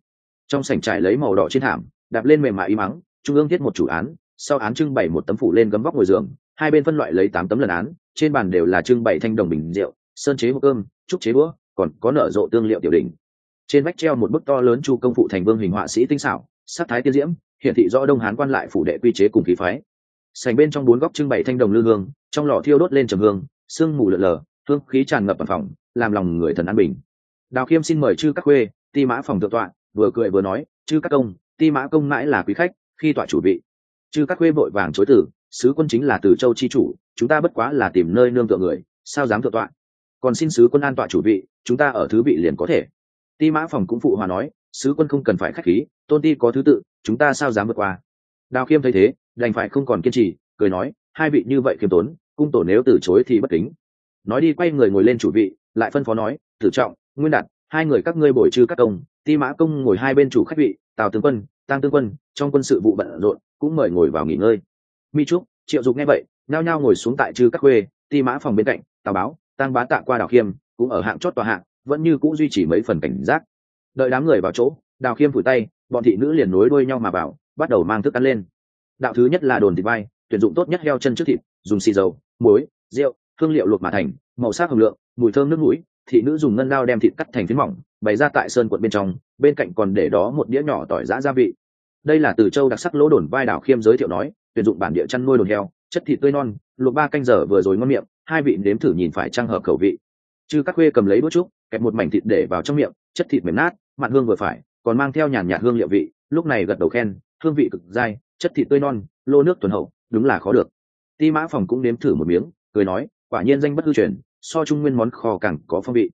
Trong sảnh trải lấy màu đỏ trên thảm đạp lên mềm mại y mắng trung ương thiết một chủ án sau án trưng bày một tấm phủ lên gấm vóc ngồi giường hai bên phân loại lấy tám tấm lần án trên bàn đều là trưng bày thanh đồng bình rượu sơn chế hộp cơm trúc chế búa, còn có nở rộ tương liệu tiểu đỉnh. Trên vách treo một bức to lớn chu công phụ thành vương hình họa sĩ tinh xảo sắc thái tiên diễm hiển thị rõ đông hán quan lại phủ đệ quy chế cùng khí phái. Sành bên trong bốn góc trưng bày thanh đồng lư hương trong lò thiêu đốt lên trầm hương sương mù lợn lờ hương khí tràn ngập vào phòng, làm lòng người thần an bình. Đào khiêm xin mời chư các khuê, ti mã phòng thượng tọa, vừa cười vừa nói, chư các công, ti mã công mãi là quý khách, khi tọa chủ vị. Chư các khuê vội vàng chối tử sứ quân chính là từ châu chi chủ, chúng ta bất quá là tìm nơi nương tựa người, sao dám thượng tọa? Còn xin sứ quân an tọa chủ vị, chúng ta ở thứ vị liền có thể. Ti mã phòng cũng phụ hòa nói, sứ quân không cần phải khách khí, tôn ti có thứ tự, chúng ta sao dám vượt qua? Đào khiêm thấy thế, đành phải không còn kiên trì, cười nói, hai vị như vậy khiêm tốn, cung tổ nếu từ chối thì bất kính nói đi, quay người ngồi lên chủ vị, lại phân phó nói, tử trọng, nguyên đạt, hai người các ngươi bồi trừ các công, ti mã công ngồi hai bên chủ khách vị, tào tướng quân tăng tướng quân, trong quân sự vụ bận rộn, cũng mời ngồi vào nghỉ ngơi. Mi trúc, triệu dục nghe vậy, nhao nhao ngồi xuống tại trừ các khuê, ti mã phòng bên cạnh, tào báo tăng bá tạ qua đào khiêm, cũng ở hạng chót tòa hạng, vẫn như cũng duy trì mấy phần cảnh giác. Đợi đám người vào chỗ, đào khiêm phủi tay, bọn thị nữ liền nối đuôi nhau mà vào, bắt đầu mang thức ăn lên. Đạo thứ nhất là đồn thịt vai, tuyển dụng tốt nhất heo chân trước thịt, dùng xì dầu, muối, rượu hương liệu luộc mà thành, màu sắc hồng lượng, mùi thơm nước mũi, thị nữ dùng ngân lao đem thịt cắt thành phiến mỏng, bày ra tại sơn quận bên trong, bên cạnh còn để đó một đĩa nhỏ tỏi giã gia vị. Đây là từ châu đặc sắc lỗ đồn vai đảo khiêm giới thiệu nói, tuyển dụng bản địa chăn nuôi đồn heo, chất thịt tươi non, luộc ba canh giờ vừa rồi ngon miệng, hai vị nếm thử nhìn phải trang hợp khẩu vị. Chư các khuê cầm lấy bút trúc, kẹp một mảnh thịt để vào trong miệng, chất thịt mềm nát, mặn hương vừa phải, còn mang theo nhàn nhạt hương liệu vị, lúc này gật đầu khen, hương vị cực dai, chất thịt tươi non, lô nước tuần hậu, đúng là khó được. Ti mã phòng cũng nếm thử một miếng, cười nói quả nhiên danh bất hư truyền, so trung nguyên món kho càng có phong vị.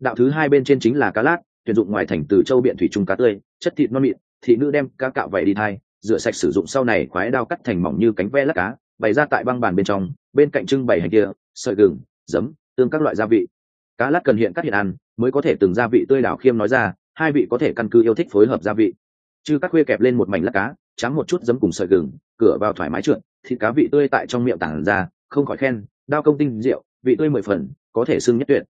Đạo thứ hai bên trên chính là cá lát, tuyển dụng ngoài thành từ châu biện thủy trung cá tươi, chất thịt non mịn, thị nữ đem cá cạo vậy đi thai, rửa sạch sử dụng sau này khoái đao cắt thành mỏng như cánh ve lát cá, bày ra tại băng bàn bên trong, bên cạnh trưng bày hành kia, sợi gừng, giấm, tương các loại gia vị. Cá lát cần hiện cắt hiện ăn, mới có thể từng gia vị tươi đảo khiêm nói ra, hai vị có thể căn cứ yêu thích phối hợp gia vị. Chứ các khuê kẹp lên một mảnh lát cá trắng một chút giấm cùng sợi gừng, cửa vào thoải mái trượt, thịt cá vị tươi tại trong miệng tảng ra, không khỏi khen đao công tinh rượu, vị tươi mười phần, có thể xưng nhất tuyệt.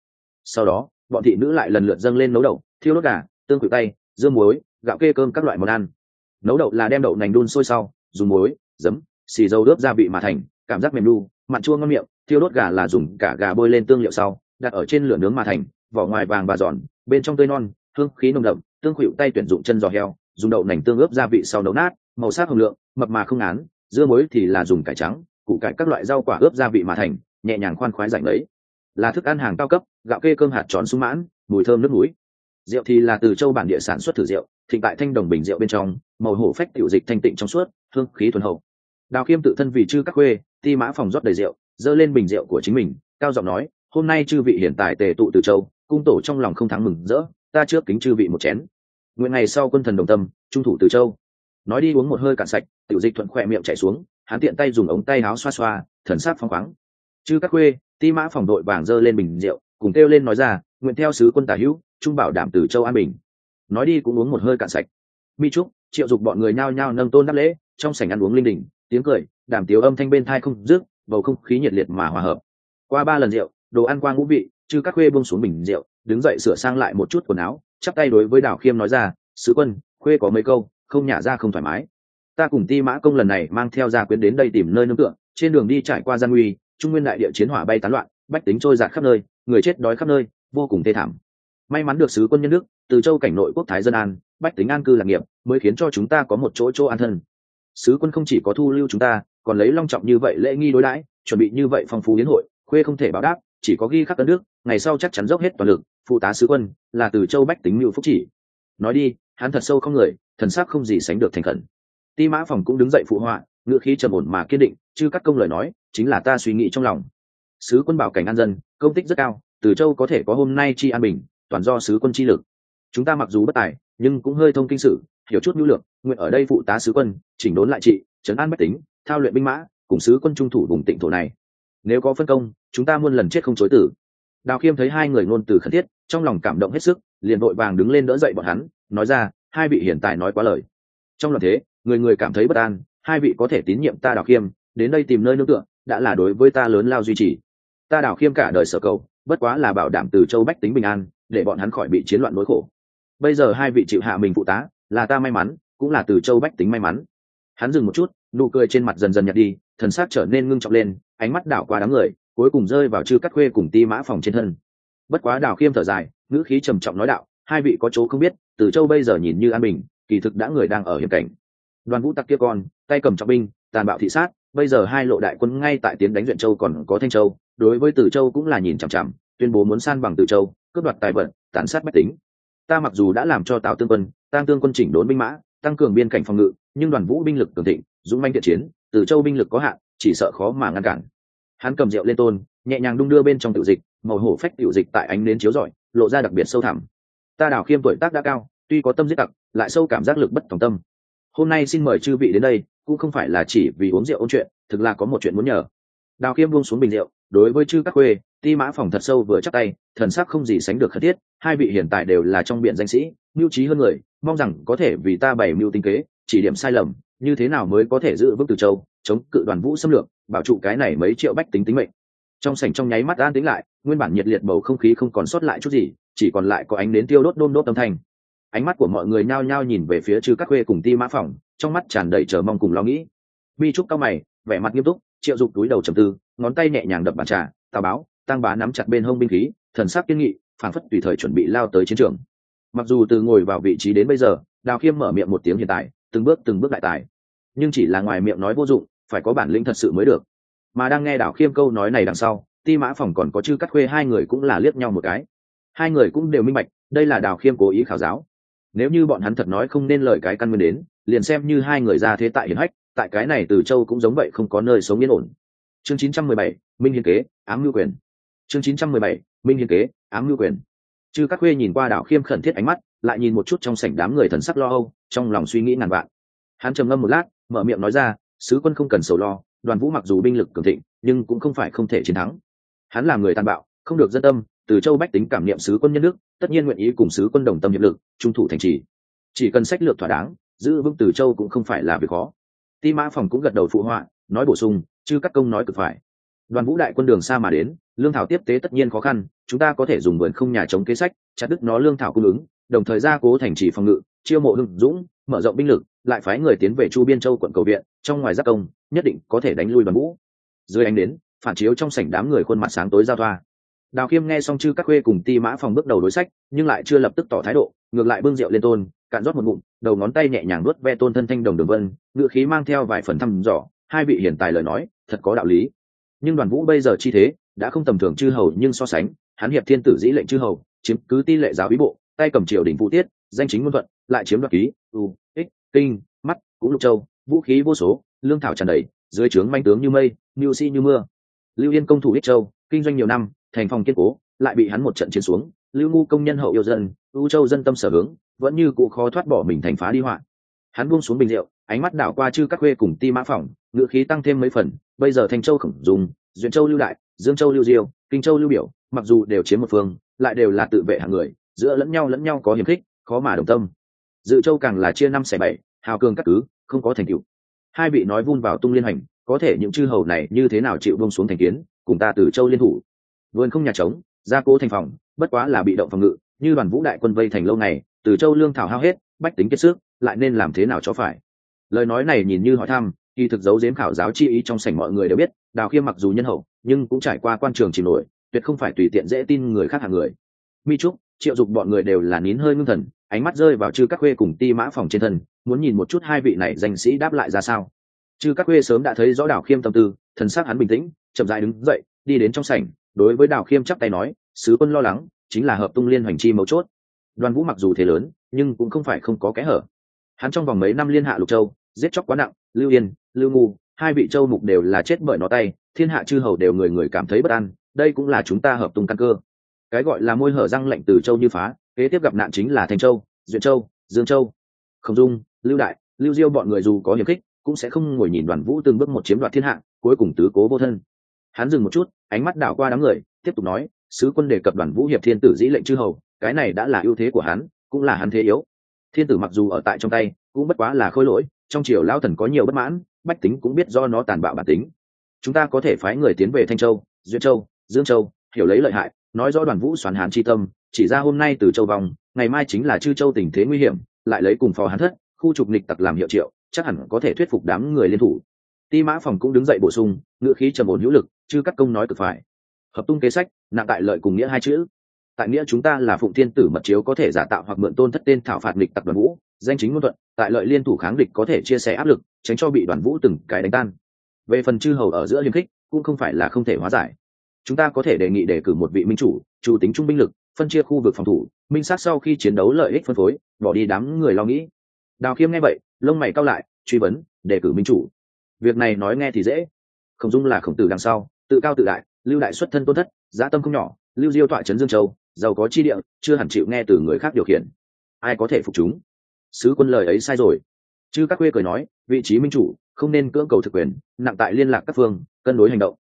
Sau đó, bọn thị nữ lại lần lượt dâng lên nấu đậu, thiêu đốt gà, tương cự tay dưa muối, gạo kê cơm các loại món ăn. Nấu đậu là đem đậu nành đun sôi sau, dùng muối, giấm, xì dầu đớp gia vị mà thành, cảm giác mềm đu mặn chua ngon miệng, thiêu đốt gà là dùng cả gà bôi lên tương liệu sau, đặt ở trên lửa nướng mà thành, vỏ ngoài vàng và giòn, bên trong tươi non, hương khí nồng đậm, tương khuỵu tay tuyển dụng chân giò heo, dùng đậu nành tương ướp gia vị sau nấu nát, màu sắc hồng lượng, mập mà không án dưa muối thì là dùng cải trắng, củ cải các loại rau quả ướp gia vị mà thành nhẹ nhàng khoan khoái rảnh lấy là thức ăn hàng cao cấp, gạo kê cơm hạt tròn sung mãn, mùi thơm nước mũi rượu thì là từ châu bản địa sản xuất thử rượu, thịnh tại thanh đồng bình rượu bên trong, màu hổ phách tiểu dịch thanh tịnh trong suốt, hương khí thuần hậu. Đào khiêm tự thân vì chư các khuê ti mã phòng rót đầy rượu, dơ lên bình rượu của chính mình, cao giọng nói, hôm nay chư vị hiện tại tề tụ từ châu, cung tổ trong lòng không thắng mừng rỡ, ta trước kính chư vị một chén. Nguyện ngày sau quân thần đồng tâm, trung thủ từ châu. Nói đi uống một hơi cạn sạch, tiểu dịch thuận khỏe miệng chảy xuống, hắn tiện tay dùng ống tay áo xoa xoa, thần sát phong khoáng chư các khuê, ti mã phòng đội vàng dơ lên bình rượu, cùng kêu lên nói ra, nguyện theo sứ quân tả hữu, trung bảo đảm từ châu an bình. Nói đi cũng uống một hơi cạn sạch. Mi trúc, triệu dục bọn người nhao nhao nâng tôn đáp lễ, trong sảnh ăn uống linh đình, tiếng cười đảm tiếu âm thanh bên thai không dứt, bầu không khí nhiệt liệt mà hòa hợp. Qua ba lần rượu, đồ ăn qua ngũ vị, chư các khuê buông xuống bình rượu, đứng dậy sửa sang lại một chút quần áo, chắp tay đối với đào khiêm nói ra, sứ quân, khuê có mấy câu, không nhả ra không thoải mái. Ta cùng ti mã công lần này mang theo gia quyến đến đây tìm nơi nương tựa, trên đường đi trải qua gian nguy trung nguyên đại địa chiến hỏa bay tán loạn bách tính trôi giạt khắp nơi người chết đói khắp nơi vô cùng thê thảm. May mắn được sứ quân nhân đức từ châu cảnh nội quốc thái dân an bách tính an cư lạc nghiệp mới khiến cho chúng ta có một chỗ chỗ an thân. Sứ quân không chỉ có thu lưu chúng ta còn lấy long trọng như vậy lễ nghi đối đãi chuẩn bị như vậy phong phú hiến hội khuê không thể báo đáp chỉ có ghi khắc ấn nước, ngày sau chắc chắn dốc hết toàn lực phụ tá sứ quân là từ châu bách tính mưu phúc chỉ. Nói đi hắn thật sâu không người thần sắc không gì sánh được thành khẩn. Ti mã phòng cũng đứng dậy phụ họa ngữ khí trầm ổn mà kiên định chứ các công lời nói, chính là ta suy nghĩ trong lòng. Sứ quân bảo cảnh an dân, công tích rất cao, từ châu có thể có hôm nay chi an bình, toàn do sứ quân chi lực. Chúng ta mặc dù bất tài, nhưng cũng hơi thông kinh sử hiểu chút nhu lược nguyện ở đây phụ tá sứ quân, chỉnh đốn lại trị, trấn an bách tính, thao luyện binh mã, cùng sứ quân trung thủ vùng tịnh thổ này. Nếu có phân công, chúng ta muôn lần chết không chối tử. Đào khiêm thấy hai người ngôn từ khẩn thiết, trong lòng cảm động hết sức, liền vội vàng đứng lên đỡ dậy bọn hắn, nói ra, hai vị hiện tại nói quá lời. Trong lần thế, người người cảm thấy bất an hai vị có thể tín nhiệm ta đào khiêm, đến đây tìm nơi nương tựa, đã là đối với ta lớn lao duy trì. Ta đào khiêm cả đời sở cầu, bất quá là bảo đảm từ châu bách tính bình an, để bọn hắn khỏi bị chiến loạn nỗi khổ. Bây giờ hai vị chịu hạ mình phụ tá, là ta may mắn, cũng là từ châu bách tính may mắn. Hắn dừng một chút, nụ cười trên mặt dần dần nhạt đi, thần sắc trở nên ngưng trọng lên, ánh mắt đảo qua đám người, cuối cùng rơi vào chư cắt khuê cùng ti mã phòng trên thân. Bất quá đào khiêm thở dài, ngữ khí trầm trọng nói đạo, hai vị có chỗ không biết, từ châu bây giờ nhìn như an bình, kỳ thực đã người đang ở hiểm cảnh đoàn vũ tặc kia con, tay cầm trọng binh, tàn bạo thị sát, bây giờ hai lộ đại quân ngay tại tiến đánh huyện châu còn có thanh châu, đối với từ châu cũng là nhìn chằm chằm, tuyên bố muốn san bằng từ châu, cướp đoạt tài vận tàn sát bách tính. Ta mặc dù đã làm cho tào tương quân tăng tương quân chỉnh đốn binh mã, tăng cường biên cảnh phòng ngự, nhưng đoàn vũ binh lực cường thịnh, dũng manh thiện chiến, từ châu binh lực có hạn, chỉ sợ khó mà ngăn cản. Hắn cầm rượu lên tôn, nhẹ nhàng đung đưa bên trong tiểu dịch, màu hổ phách tiểu dịch tại ánh nến chiếu rọi, lộ ra đặc biệt sâu thẳm. Ta đào khiêm tuổi tác đã cao, tuy có tâm giết tặc, lại sâu cảm giác lực bất tòng tâm hôm nay xin mời chư vị đến đây, cũng không phải là chỉ vì uống rượu ôn chuyện, thực là có một chuyện muốn nhờ. Đào khiêm buông xuống bình rượu, đối với chư các khuê ti mã phòng thật sâu vừa chắc tay, thần sắc không gì sánh được khẩn thiết, hai vị hiện tại đều là trong biện danh sĩ, mưu trí hơn người, mong rằng có thể vì ta bày mưu tinh kế, chỉ điểm sai lầm, như thế nào mới có thể giữ vững từ châu, chống cự đoàn vũ xâm lược, bảo trụ cái này mấy triệu bách tính tính mệnh. Trong sảnh trong nháy mắt an tính lại, nguyên bản nhiệt liệt bầu không khí không còn sót lại chút gì, chỉ còn lại có ánh đến tiêu đốt đôm đốt âm thanh ánh mắt của mọi người nhao nhao nhìn về phía chư các khuê cùng ti mã phòng trong mắt tràn đầy chờ mong cùng lo nghĩ. Bi trúc cao mày, vẻ mặt nghiêm túc, triệu dục túi đầu trầm tư, ngón tay nhẹ nhàng đập bàn trà, tào báo, tăng bá nắm chặt bên hông binh khí, thần sắc kiên nghị, phảng phất tùy thời chuẩn bị lao tới chiến trường. Mặc dù từ ngồi vào vị trí đến bây giờ, đào khiêm mở miệng một tiếng hiện tại, từng bước từng bước đại tài. Nhưng chỉ là ngoài miệng nói vô dụng, phải có bản lĩnh thật sự mới được. Mà đang nghe đào khiêm câu nói này đằng sau, ti mã phòng còn có chư cắt khuê hai người cũng là liếc nhau một cái. Hai người cũng đều minh bạch, đây là đào khiêm cố ý khảo giáo nếu như bọn hắn thật nói không nên lời cái căn nguyên đến liền xem như hai người ra thế tại hiển hách tại cái này từ châu cũng giống vậy không có nơi sống yên ổn. Chương 917, minh hiến kế ám ngư quyền. Chương 917, minh hiến kế ám ngư quyền. Chư các khuê nhìn qua đảo khiêm khẩn thiết ánh mắt lại nhìn một chút trong sảnh đám người thần sắc lo âu trong lòng suy nghĩ ngàn vạn. Hắn trầm ngâm một lát mở miệng nói ra sứ quân không cần sầu lo đoàn vũ mặc dù binh lực cường thịnh nhưng cũng không phải không thể chiến thắng. Hắn là người tàn bạo không được dân tâm, từ châu bách tính cảm niệm sứ quân nhân nước tất nhiên nguyện ý cùng sứ quân đồng tâm hiệp lực, trung thủ thành trì. Chỉ cần sách lược thỏa đáng, giữ vững từ châu cũng không phải là việc khó. Ti mã phòng cũng gật đầu phụ họa, nói bổ sung chứ các công nói cực phải. Đoàn vũ đại quân đường xa mà đến, lương thảo tiếp tế tất nhiên khó khăn, chúng ta có thể dùng vườn không nhà chống kế sách, chặt đứt nó lương thảo cung ứng, đồng thời gia cố thành trì phòng ngự, chiêu mộ hưng dũng, mở rộng binh lực, lại phái người tiến về chu biên châu quận cầu viện, trong ngoài giác công, nhất định có thể đánh lui đoàn vũ. Dưới ánh đến phản chiếu trong sảnh đám người khuôn mặt sáng tối giao thoa đào khiêm nghe xong chư các khuê cùng ti mã phòng bước đầu đối sách, nhưng lại chưa lập tức tỏ thái độ, ngược lại bưng rượu lên tôn, cạn rót một ngụm, đầu ngón tay nhẹ nhàng nuốt ve tôn thân thanh đồng đường vân ngự khí mang theo vài phần thăm dò, hai vị hiển tài lời nói, thật có đạo lý. Nhưng đoàn vũ bây giờ chi thế, đã không tầm thường chư hầu nhưng so sánh, hắn hiệp thiên tử dĩ lệnh chư hầu, chiếm cứ ti lệ giáo bí bộ, tay cầm triều đình vũ tiết, danh chính ngôn thuận, lại chiếm đoạt ký, u, ích, kinh, mắt, cũng lục châu, vũ khí vô số, lương thảo tràn đầy, dưới trướng manh tướng như mây, mưu si như mưa. Lưu yên công thủ ích châu, kinh doanh nhiều năm thành phòng kiên cố, lại bị hắn một trận chiến xuống, lưu ngu công nhân hậu yêu dân ưu châu dân tâm sở hướng, vẫn như cụ khó thoát bỏ mình thành phá đi họa. Hắn buông xuống bình rượu, ánh mắt đảo qua chư các khuê cùng ti mã phòng ngữ khí tăng thêm mấy phần, bây giờ thanh châu khổng dùng, duyện châu lưu đại, dương châu lưu diêu, kinh châu lưu biểu, mặc dù đều chiếm một phương, lại đều là tự vệ hàng người, giữa lẫn nhau lẫn nhau có hiềm khích, khó mà đồng tâm. Dự châu càng là chia năm xẻ bảy, hào cường các cứ, không có thành tựu. Hai vị nói vun vào tung liên hành, có thể những chư hầu này như thế nào chịu buông xuống thành kiến, cùng ta từ châu liên thủ vườn không nhà trống, gia cố thành phòng, bất quá là bị động phòng ngự, như đoàn vũ đại quân vây thành lâu ngày, từ châu lương thảo hao hết, bách tính kiệt sức, lại nên làm thế nào cho phải? Lời nói này nhìn như hỏi thăm, kỳ thực giấu giếm khảo giáo chi ý trong sảnh mọi người đều biết, đào khiêm mặc dù nhân hậu, nhưng cũng trải qua quan trường chìm nổi, tuyệt không phải tùy tiện dễ tin người khác hàng người. Mi trúc, triệu dục bọn người đều là nín hơi ngưng thần, ánh mắt rơi vào chư các khuê cùng ti mã phòng trên thân, muốn nhìn một chút hai vị này danh sĩ đáp lại ra sao. Chư các khuê sớm đã thấy rõ đào khiêm tâm tư, thần sắc hắn bình tĩnh, chậm dại đứng dậy, đi đến trong sảnh đối với đào khiêm chắp tay nói, sứ quân lo lắng, chính là hợp tung liên hoành chi mấu chốt. Đoàn vũ mặc dù thế lớn, nhưng cũng không phải không có kẽ hở. Hắn trong vòng mấy năm liên hạ lục châu, giết chóc quá nặng, lưu yên, lưu ngu, hai vị châu mục đều là chết bởi nó tay, thiên hạ chư hầu đều người người cảm thấy bất an, đây cũng là chúng ta hợp tung căn cơ. Cái gọi là môi hở răng lệnh từ châu như phá, kế tiếp gặp nạn chính là thanh châu, duyện châu, dương châu. Không dung, lưu đại, lưu diêu bọn người dù có hiểm khích, cũng sẽ không ngồi nhìn đoàn vũ từng bước một chiếm đoạt thiên hạ, cuối cùng tứ cố vô thân hắn dừng một chút, ánh mắt đảo qua đám người, tiếp tục nói, sứ quân đề cập đoàn vũ hiệp thiên tử dĩ lệnh chư hầu, cái này đã là ưu thế của hắn, cũng là hắn thế yếu. Thiên tử mặc dù ở tại trong tay, cũng bất quá là khôi lỗi, trong triều lao thần có nhiều bất mãn, bách tính cũng biết do nó tàn bạo bản tính. Chúng ta có thể phái người tiến về thanh châu, duyên châu, dương châu, hiểu lấy lợi hại, nói rõ đoàn vũ xoắn hán chi tâm, chỉ ra hôm nay từ châu vòng, ngày mai chính là chư châu tình thế nguy hiểm, lại lấy cùng phò hán thất, khu trục nịch tặc làm hiệu triệu, chắc hẳn có thể thuyết phục đám người liên thủ. Ti mã phòng cũng đứng dậy bổ sung, ngựa khí trầm ổn hữu lực chứ các công nói cực phải. Hợp tung kế sách, nặng tại lợi cùng nghĩa hai chữ. Tại nghĩa chúng ta là phụng thiên tử mật chiếu có thể giả tạo hoặc mượn tôn thất tên thảo phạt địch tập đoàn vũ, danh chính ngôn thuận, tại lợi liên thủ kháng địch có thể chia sẻ áp lực, tránh cho bị đoàn vũ từng cái đánh tan. Về phần chư hầu ở giữa hiềm khích, cũng không phải là không thể hóa giải. Chúng ta có thể đề nghị đề cử một vị minh chủ chủ tính trung binh lực, phân chia khu vực phòng thủ, minh sát sau khi chiến đấu lợi ích phân phối, bỏ đi đám người lo nghĩ. Đào khiêm nghe vậy, lông mày cao lại, truy vấn, đề cử minh chủ. Việc này nói nghe thì dễ. Khổng dung là khổng tử đằng sau tự cao tự đại, lưu đại xuất thân tôn thất, giá tâm không nhỏ, lưu diêu tọa trấn dương châu, giàu có chi địa, chưa hẳn chịu nghe từ người khác điều khiển. Ai có thể phục chúng? Sứ quân lời ấy sai rồi. Chứ các khuê cười nói, vị trí minh chủ, không nên cưỡng cầu thực quyền, nặng tại liên lạc các phương, cân đối hành động.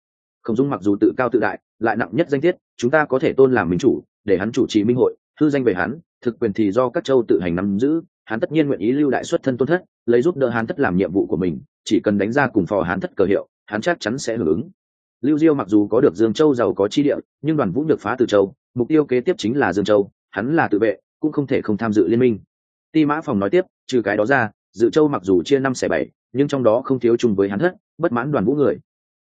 Khổng dung mặc dù tự cao tự đại, lại nặng nhất danh thiết chúng ta có thể tôn làm minh chủ, để hắn chủ trì minh hội thư danh về hắn, thực quyền thì do các châu tự hành nắm giữ, hắn tất nhiên nguyện ý lưu đại xuất thân tôn thất, lấy giúp đỡ hắn thất làm nhiệm vụ của mình, chỉ cần đánh ra cùng phò hắn thất cờ hiệu, hắn chắc chắn sẽ hưởng ứng lưu diêu mặc dù có được dương châu giàu có chi địa, nhưng đoàn vũ được phá từ châu, mục tiêu kế tiếp chính là dương châu, hắn là tự vệ, cũng không thể không tham dự liên minh. Ti mã phòng nói tiếp, trừ cái đó ra, dự châu mặc dù chia năm xẻ bảy, nhưng trong đó không thiếu chung với hắn thất, bất mãn đoàn vũ người.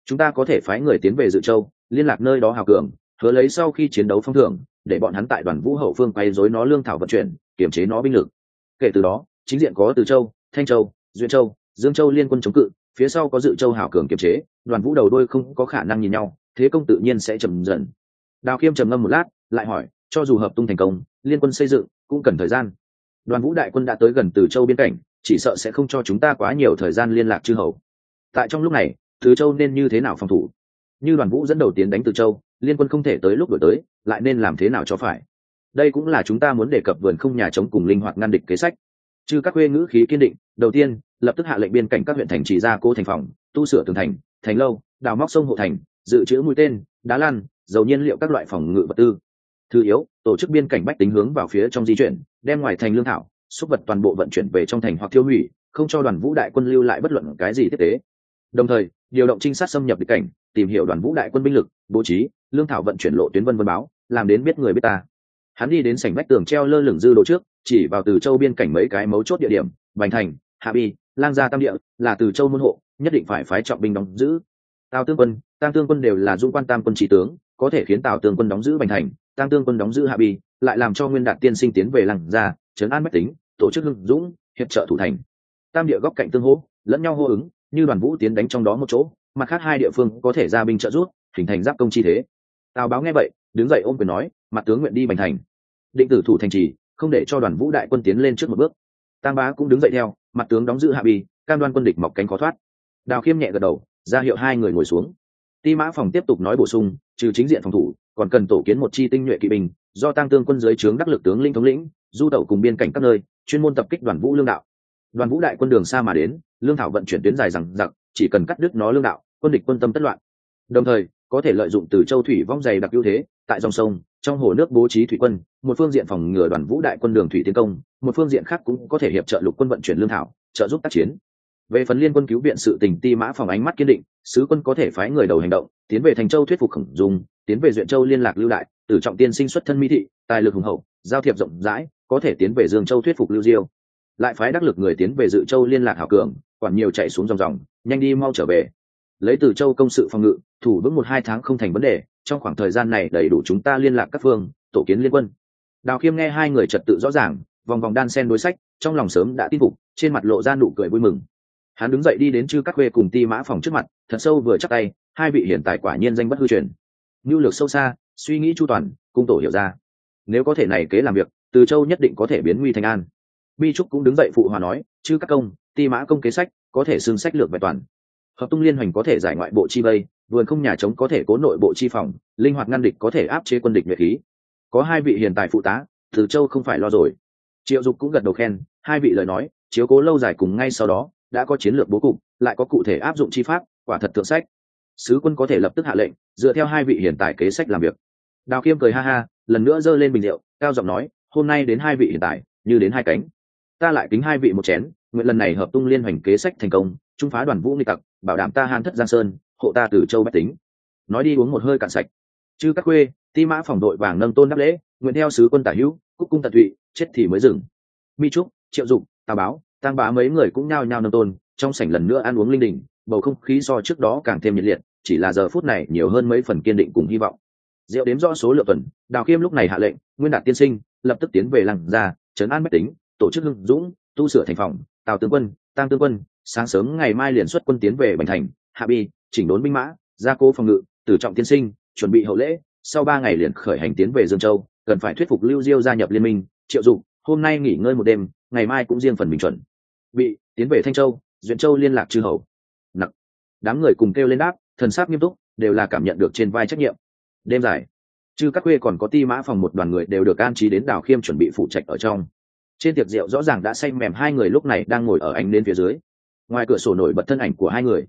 Chúng ta có thể phái người tiến về dự châu, liên lạc nơi đó hào cường, hứa lấy sau khi chiến đấu phong thưởng, để bọn hắn tại đoàn vũ hậu phương quay dối nó lương thảo vận chuyển, kiềm chế nó binh lực. Kể từ đó, chính diện có từ châu, thanh châu, duyên châu, dương châu liên quân chống cự phía sau có dự châu hảo cường kiềm chế, đoàn vũ đầu đôi không có khả năng nhìn nhau, thế công tự nhiên sẽ chậm dần. Đào khiêm trầm ngâm một lát, lại hỏi, cho dù hợp tung thành công, liên quân xây dựng cũng cần thời gian. Đoàn vũ đại quân đã tới gần từ châu biên cảnh, chỉ sợ sẽ không cho chúng ta quá nhiều thời gian liên lạc chư hầu. Tại trong lúc này, từ châu nên như thế nào phòng thủ? Như đoàn vũ dẫn đầu tiến đánh từ châu, liên quân không thể tới lúc đổi tới, lại nên làm thế nào cho phải? Đây cũng là chúng ta muốn đề cập vườn không nhà chống cùng linh hoạt ngăn địch kế sách. Chư các khuê ngữ khí kiên định, đầu tiên lập tức hạ lệnh biên cảnh các huyện thành chỉ ra cố thành phòng, tu sửa tường thành thành lâu, đào móc sông hộ thành, dự trữ mũi tên, đá lan, dầu nhiên liệu các loại phòng ngự vật tư. Thứ yếu, tổ chức biên cảnh bách tính hướng vào phía trong di chuyển, đem ngoài thành lương thảo, xúc vật toàn bộ vận chuyển về trong thành hoặc tiêu hủy, không cho đoàn vũ đại quân lưu lại bất luận cái gì tiếp tế. Đồng thời, điều động trinh sát xâm nhập địch cảnh, tìm hiểu đoàn vũ đại quân binh lực, bố trí, lương thảo vận chuyển lộ tuyến vân vân báo, làm đến biết người biết ta. Hắn đi đến sảnh vách tường treo lơ lửng dư đồ trước, chỉ vào từ châu biên cảnh mấy cái mấu chốt địa điểm, bành thành, hạ bi lang gia tam địa, là từ châu môn hộ, nhất định phải phái trọng binh đóng giữ. Tào tương quân tam tương quân đều là dung quan tam quân trí tướng, có thể khiến tào tương quân đóng giữ bành thành tam tương quân đóng giữ hạ bi, lại làm cho nguyên đạt tiên sinh tiến về làng gia, trấn an bách tính, tổ chức hưng dũng, hiệp trợ thủ thành. Tam địa góc cạnh tương hỗ, lẫn nhau hô ứng, như đoàn vũ tiến đánh trong đó một chỗ, mặt khác hai địa phương có thể ra binh trợ giúp, hình thành giáp công chi thế. Tào báo nghe vậy, đứng dậy ôm quyền nói, mặt tướng nguyện đi bành thành. Định tử thủ thành trì, không để cho đoàn vũ đại quân tiến lên trước một bước. Tam bá cũng đứng dậy theo mặt tướng đóng giữ hạ bi, cam đoan quân địch mọc cánh khó thoát. Đào khiêm nhẹ gật đầu, ra hiệu hai người ngồi xuống. Ti mã phòng tiếp tục nói bổ sung, trừ chính diện phòng thủ, còn cần tổ kiến một chi tinh nhuệ kỵ binh, do tăng tương quân dưới trướng đắc lực tướng linh thống lĩnh, du tẩu cùng biên cảnh các nơi, chuyên môn tập kích đoàn vũ lương đạo. Đoàn vũ đại quân đường xa mà đến, lương thảo vận chuyển tuyến dài rằng giặc chỉ cần cắt đứt nó lương đạo, quân địch quân tâm tất loạn. Đồng thời, có thể lợi dụng từ châu thủy vong dày đặc ưu thế tại dòng sông, trong hồ nước bố trí thủy quân, một phương diện phòng ngừa đoàn vũ đại quân đường thủy tiến công, một phương diện khác cũng có thể hiệp trợ lục quân vận chuyển lương thảo, trợ giúp tác chiến. Về phần liên quân cứu viện sự tình, ti mã phòng ánh mắt kiên định, sứ quân có thể phái người đầu hành động, tiến về thành châu thuyết phục khổng dung, tiến về duyện châu liên lạc lưu đại tử trọng tiên sinh xuất thân mỹ thị, tài lực hùng hậu, giao thiệp rộng rãi, có thể tiến về dương châu thuyết phục lưu diêu. Lại phái đắc lực người tiến về dự châu liên lạc hảo cường, quản nhiều chạy xuống dòng dòng, nhanh đi mau trở về. Lấy từ châu công sự phòng ngự, thủ vững một hai tháng không thành vấn đề trong khoảng thời gian này đầy đủ chúng ta liên lạc các phương, tổ kiến liên quân. Đào khiêm nghe hai người trật tự rõ ràng, vòng vòng đan sen đối sách, trong lòng sớm đã tin phục, trên mặt lộ ra nụ cười vui mừng. Hắn đứng dậy đi đến chư các khuê cùng ti mã phòng trước mặt, thật sâu vừa chắc tay, hai vị hiển tài quả nhiên danh bất hư truyền. Ngưu lược sâu xa, suy nghĩ chu toàn, cung tổ hiểu ra. Nếu có thể này kế làm việc, từ châu nhất định có thể biến nguy thành an. Bi trúc cũng đứng dậy phụ hòa nói, chư các công, ti mã công kế sách, có thể xưng sách lược bài toàn hợp tung liên hoành có thể giải ngoại bộ chi vây, vườn không nhà trống có thể cố nội bộ chi phòng, linh hoạt ngăn địch có thể áp chế quân địch nhuệ khí. Có hai vị hiền tài phụ tá, từ châu không phải lo rồi. Triệu dục cũng gật đầu khen, hai vị lời nói, chiếu cố lâu dài cùng ngay sau đó, đã có chiến lược bố cục, lại có cụ thể áp dụng chi pháp, quả thật thượng sách. Sứ quân có thể lập tức hạ lệnh, dựa theo hai vị hiền tài kế sách làm việc. Đào khiêm cười ha ha, lần nữa giơ lên bình rượu, cao giọng nói, hôm nay đến hai vị hiền tài, như đến hai cánh. Ta lại kính hai vị một chén, nguyện lần này hợp tung liên hoành kế sách thành công trung phá đoàn vũ nghịch tặc, bảo đảm ta han thất giang sơn, hộ ta từ châu bách tính. Nói đi uống một hơi cạn sạch. Chư các khuê, ti mã phòng đội vàng nâng tôn đáp lễ, nguyện theo sứ quân tả hữu, cúc cung tận thụy chết thì mới dừng. Mi trúc, triệu dụng tà báo tăng bá mấy người cũng nhao nhao nâng tôn, trong sảnh lần nữa ăn uống linh đình, bầu không khí so trước đó càng thêm nhiệt liệt, chỉ là giờ phút này nhiều hơn mấy phần kiên định cùng hy vọng. Diệu đếm rõ số lượng tuần, đào khiêm lúc này hạ lệnh, nguyên đạt tiên sinh, lập tức tiến về làng ra trấn an bách tính, tổ chức hưng dũng, tu sửa thành phòng, tào tướng quân tăng tướng quân sáng sớm ngày mai liền xuất quân tiến về bành thành, hạ bi, chỉnh đốn binh mã, gia cố phòng ngự, tử trọng tiên sinh, chuẩn bị hậu lễ, sau ba ngày liền khởi hành tiến về dương châu, cần phải thuyết phục lưu diêu gia nhập liên minh, triệu dụng hôm nay nghỉ ngơi một đêm, ngày mai cũng riêng phần bình chuẩn. Bị tiến về thanh châu, duyện châu liên lạc chư hầu. Nặc. Đám người cùng kêu lên đáp, thần sát nghiêm túc, đều là cảm nhận được trên vai trách nhiệm. Đêm dài, chư các khuê còn có ti mã phòng một đoàn người đều được an trí đến đào khiêm chuẩn bị phụ trạch ở trong. Trên tiệc rượu rõ ràng đã say mềm, hai người lúc này đang ngồi ở ánh đến phía dưới ngoài cửa sổ nổi bật thân ảnh của hai người.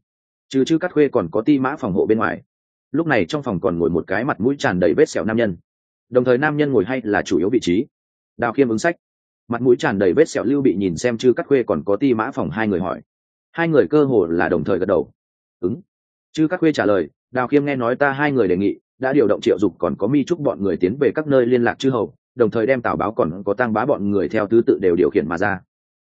Trừ chư cắt khuê còn có ti mã phòng hộ bên ngoài. Lúc này trong phòng còn ngồi một cái mặt mũi tràn đầy vết sẹo nam nhân. Đồng thời nam nhân ngồi hay là chủ yếu vị trí. Đào khiêm ứng sách. Mặt mũi tràn đầy vết sẹo lưu bị nhìn xem chư cắt khuê còn có ti mã phòng hai người hỏi. Hai người cơ hồ là đồng thời gật đầu. Ứng. Chư cắt khuê trả lời, đào khiêm nghe nói ta hai người đề nghị, đã điều động triệu dục còn có mi chúc bọn người tiến về các nơi liên lạc chư hầu, đồng thời đem tảo báo còn có tăng bá bọn người theo thứ tự đều điều khiển mà ra.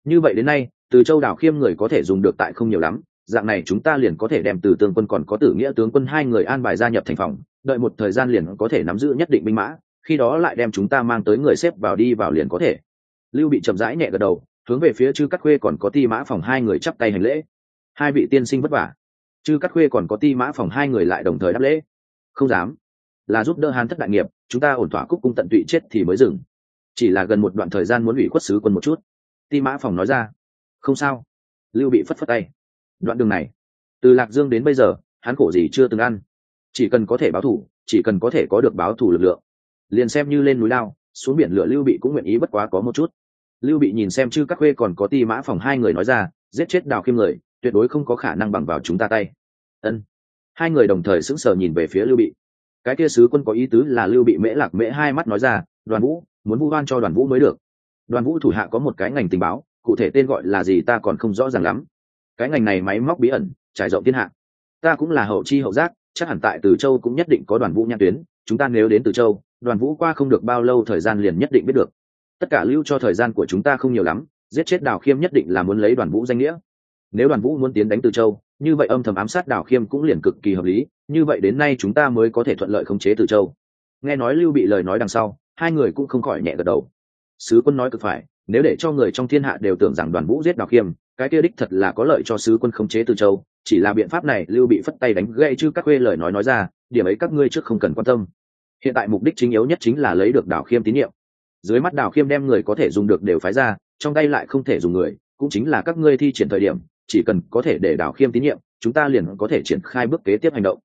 Như vậy đến nay từ châu đảo khiêm người có thể dùng được tại không nhiều lắm, dạng này chúng ta liền có thể đem từ tướng quân còn có tử nghĩa tướng quân hai người an bài gia nhập thành phòng, đợi một thời gian liền có thể nắm giữ nhất định binh mã, khi đó lại đem chúng ta mang tới người xếp vào đi vào liền có thể. Lưu bị chậm rãi nhẹ gật đầu, hướng về phía chư cắt khuê còn có ti mã phòng hai người chắp tay hành lễ. Hai vị tiên sinh vất vả. Chư cắt khuê còn có ti mã phòng hai người lại đồng thời đáp lễ. Không dám. Là giúp đỡ hán thất đại nghiệp, chúng ta ổn thỏa cúc cung tận tụy chết thì mới dừng. Chỉ là gần một đoạn thời gian muốn ủy khuất sứ quân một chút. Ti mã phòng nói ra không sao. Lưu bị phất phất tay. Đoạn đường này, từ lạc dương đến bây giờ, hắn khổ gì chưa từng ăn. Chỉ cần có thể báo thủ, chỉ cần có thể có được báo thủ lực lượng. Liền xem như lên núi lao, xuống biển lửa lưu bị cũng nguyện ý bất quá có một chút. Lưu bị nhìn xem chư các khuê còn có ti mã phòng hai người nói ra, giết chết đào khiêm người, tuyệt đối không có khả năng bằng vào chúng ta tay. Ân. Hai người đồng thời sững sờ nhìn về phía lưu bị. Cái kia sứ quân có ý tứ là lưu bị mễ lạc mễ hai mắt nói ra, đoàn vũ, muốn vu oan cho đoàn vũ mới được. Đoàn vũ thủ hạ có một cái ngành tình báo cụ thể tên gọi là gì ta còn không rõ ràng lắm. Cái ngành này máy móc bí ẩn, trải rộng thiên hạ. Ta cũng là hậu chi hậu giác, chắc hẳn tại từ châu cũng nhất định có đoàn vũ nhãn tuyến. Chúng ta nếu đến từ châu, đoàn vũ qua không được bao lâu thời gian liền nhất định biết được. Tất cả lưu cho thời gian của chúng ta không nhiều lắm, giết chết đào khiêm nhất định là muốn lấy đoàn vũ danh nghĩa. Nếu đoàn vũ muốn tiến đánh từ châu, như vậy âm thầm ám sát đào khiêm cũng liền cực kỳ hợp lý, như vậy đến nay chúng ta mới có thể thuận lợi khống chế từ châu. Nghe nói lưu bị lời nói đằng sau, hai người cũng không khỏi nhẹ gật đầu. Sứ quân nói cực phải nếu để cho người trong thiên hạ đều tưởng rằng đoàn vũ giết đào khiêm, cái kia đích thật là có lợi cho sứ quân khống chế từ châu, chỉ là biện pháp này lưu bị phất tay đánh gãy chứ các khuê lời nói nói ra, điểm ấy các ngươi trước không cần quan tâm. Hiện tại mục đích chính yếu nhất chính là lấy được đào khiêm tín nhiệm. Dưới mắt đào khiêm đem người có thể dùng được đều phái ra, trong tay lại không thể dùng người, cũng chính là các ngươi thi triển thời điểm, chỉ cần có thể để đào khiêm tín nhiệm, chúng ta liền có thể triển khai bước kế tiếp hành động.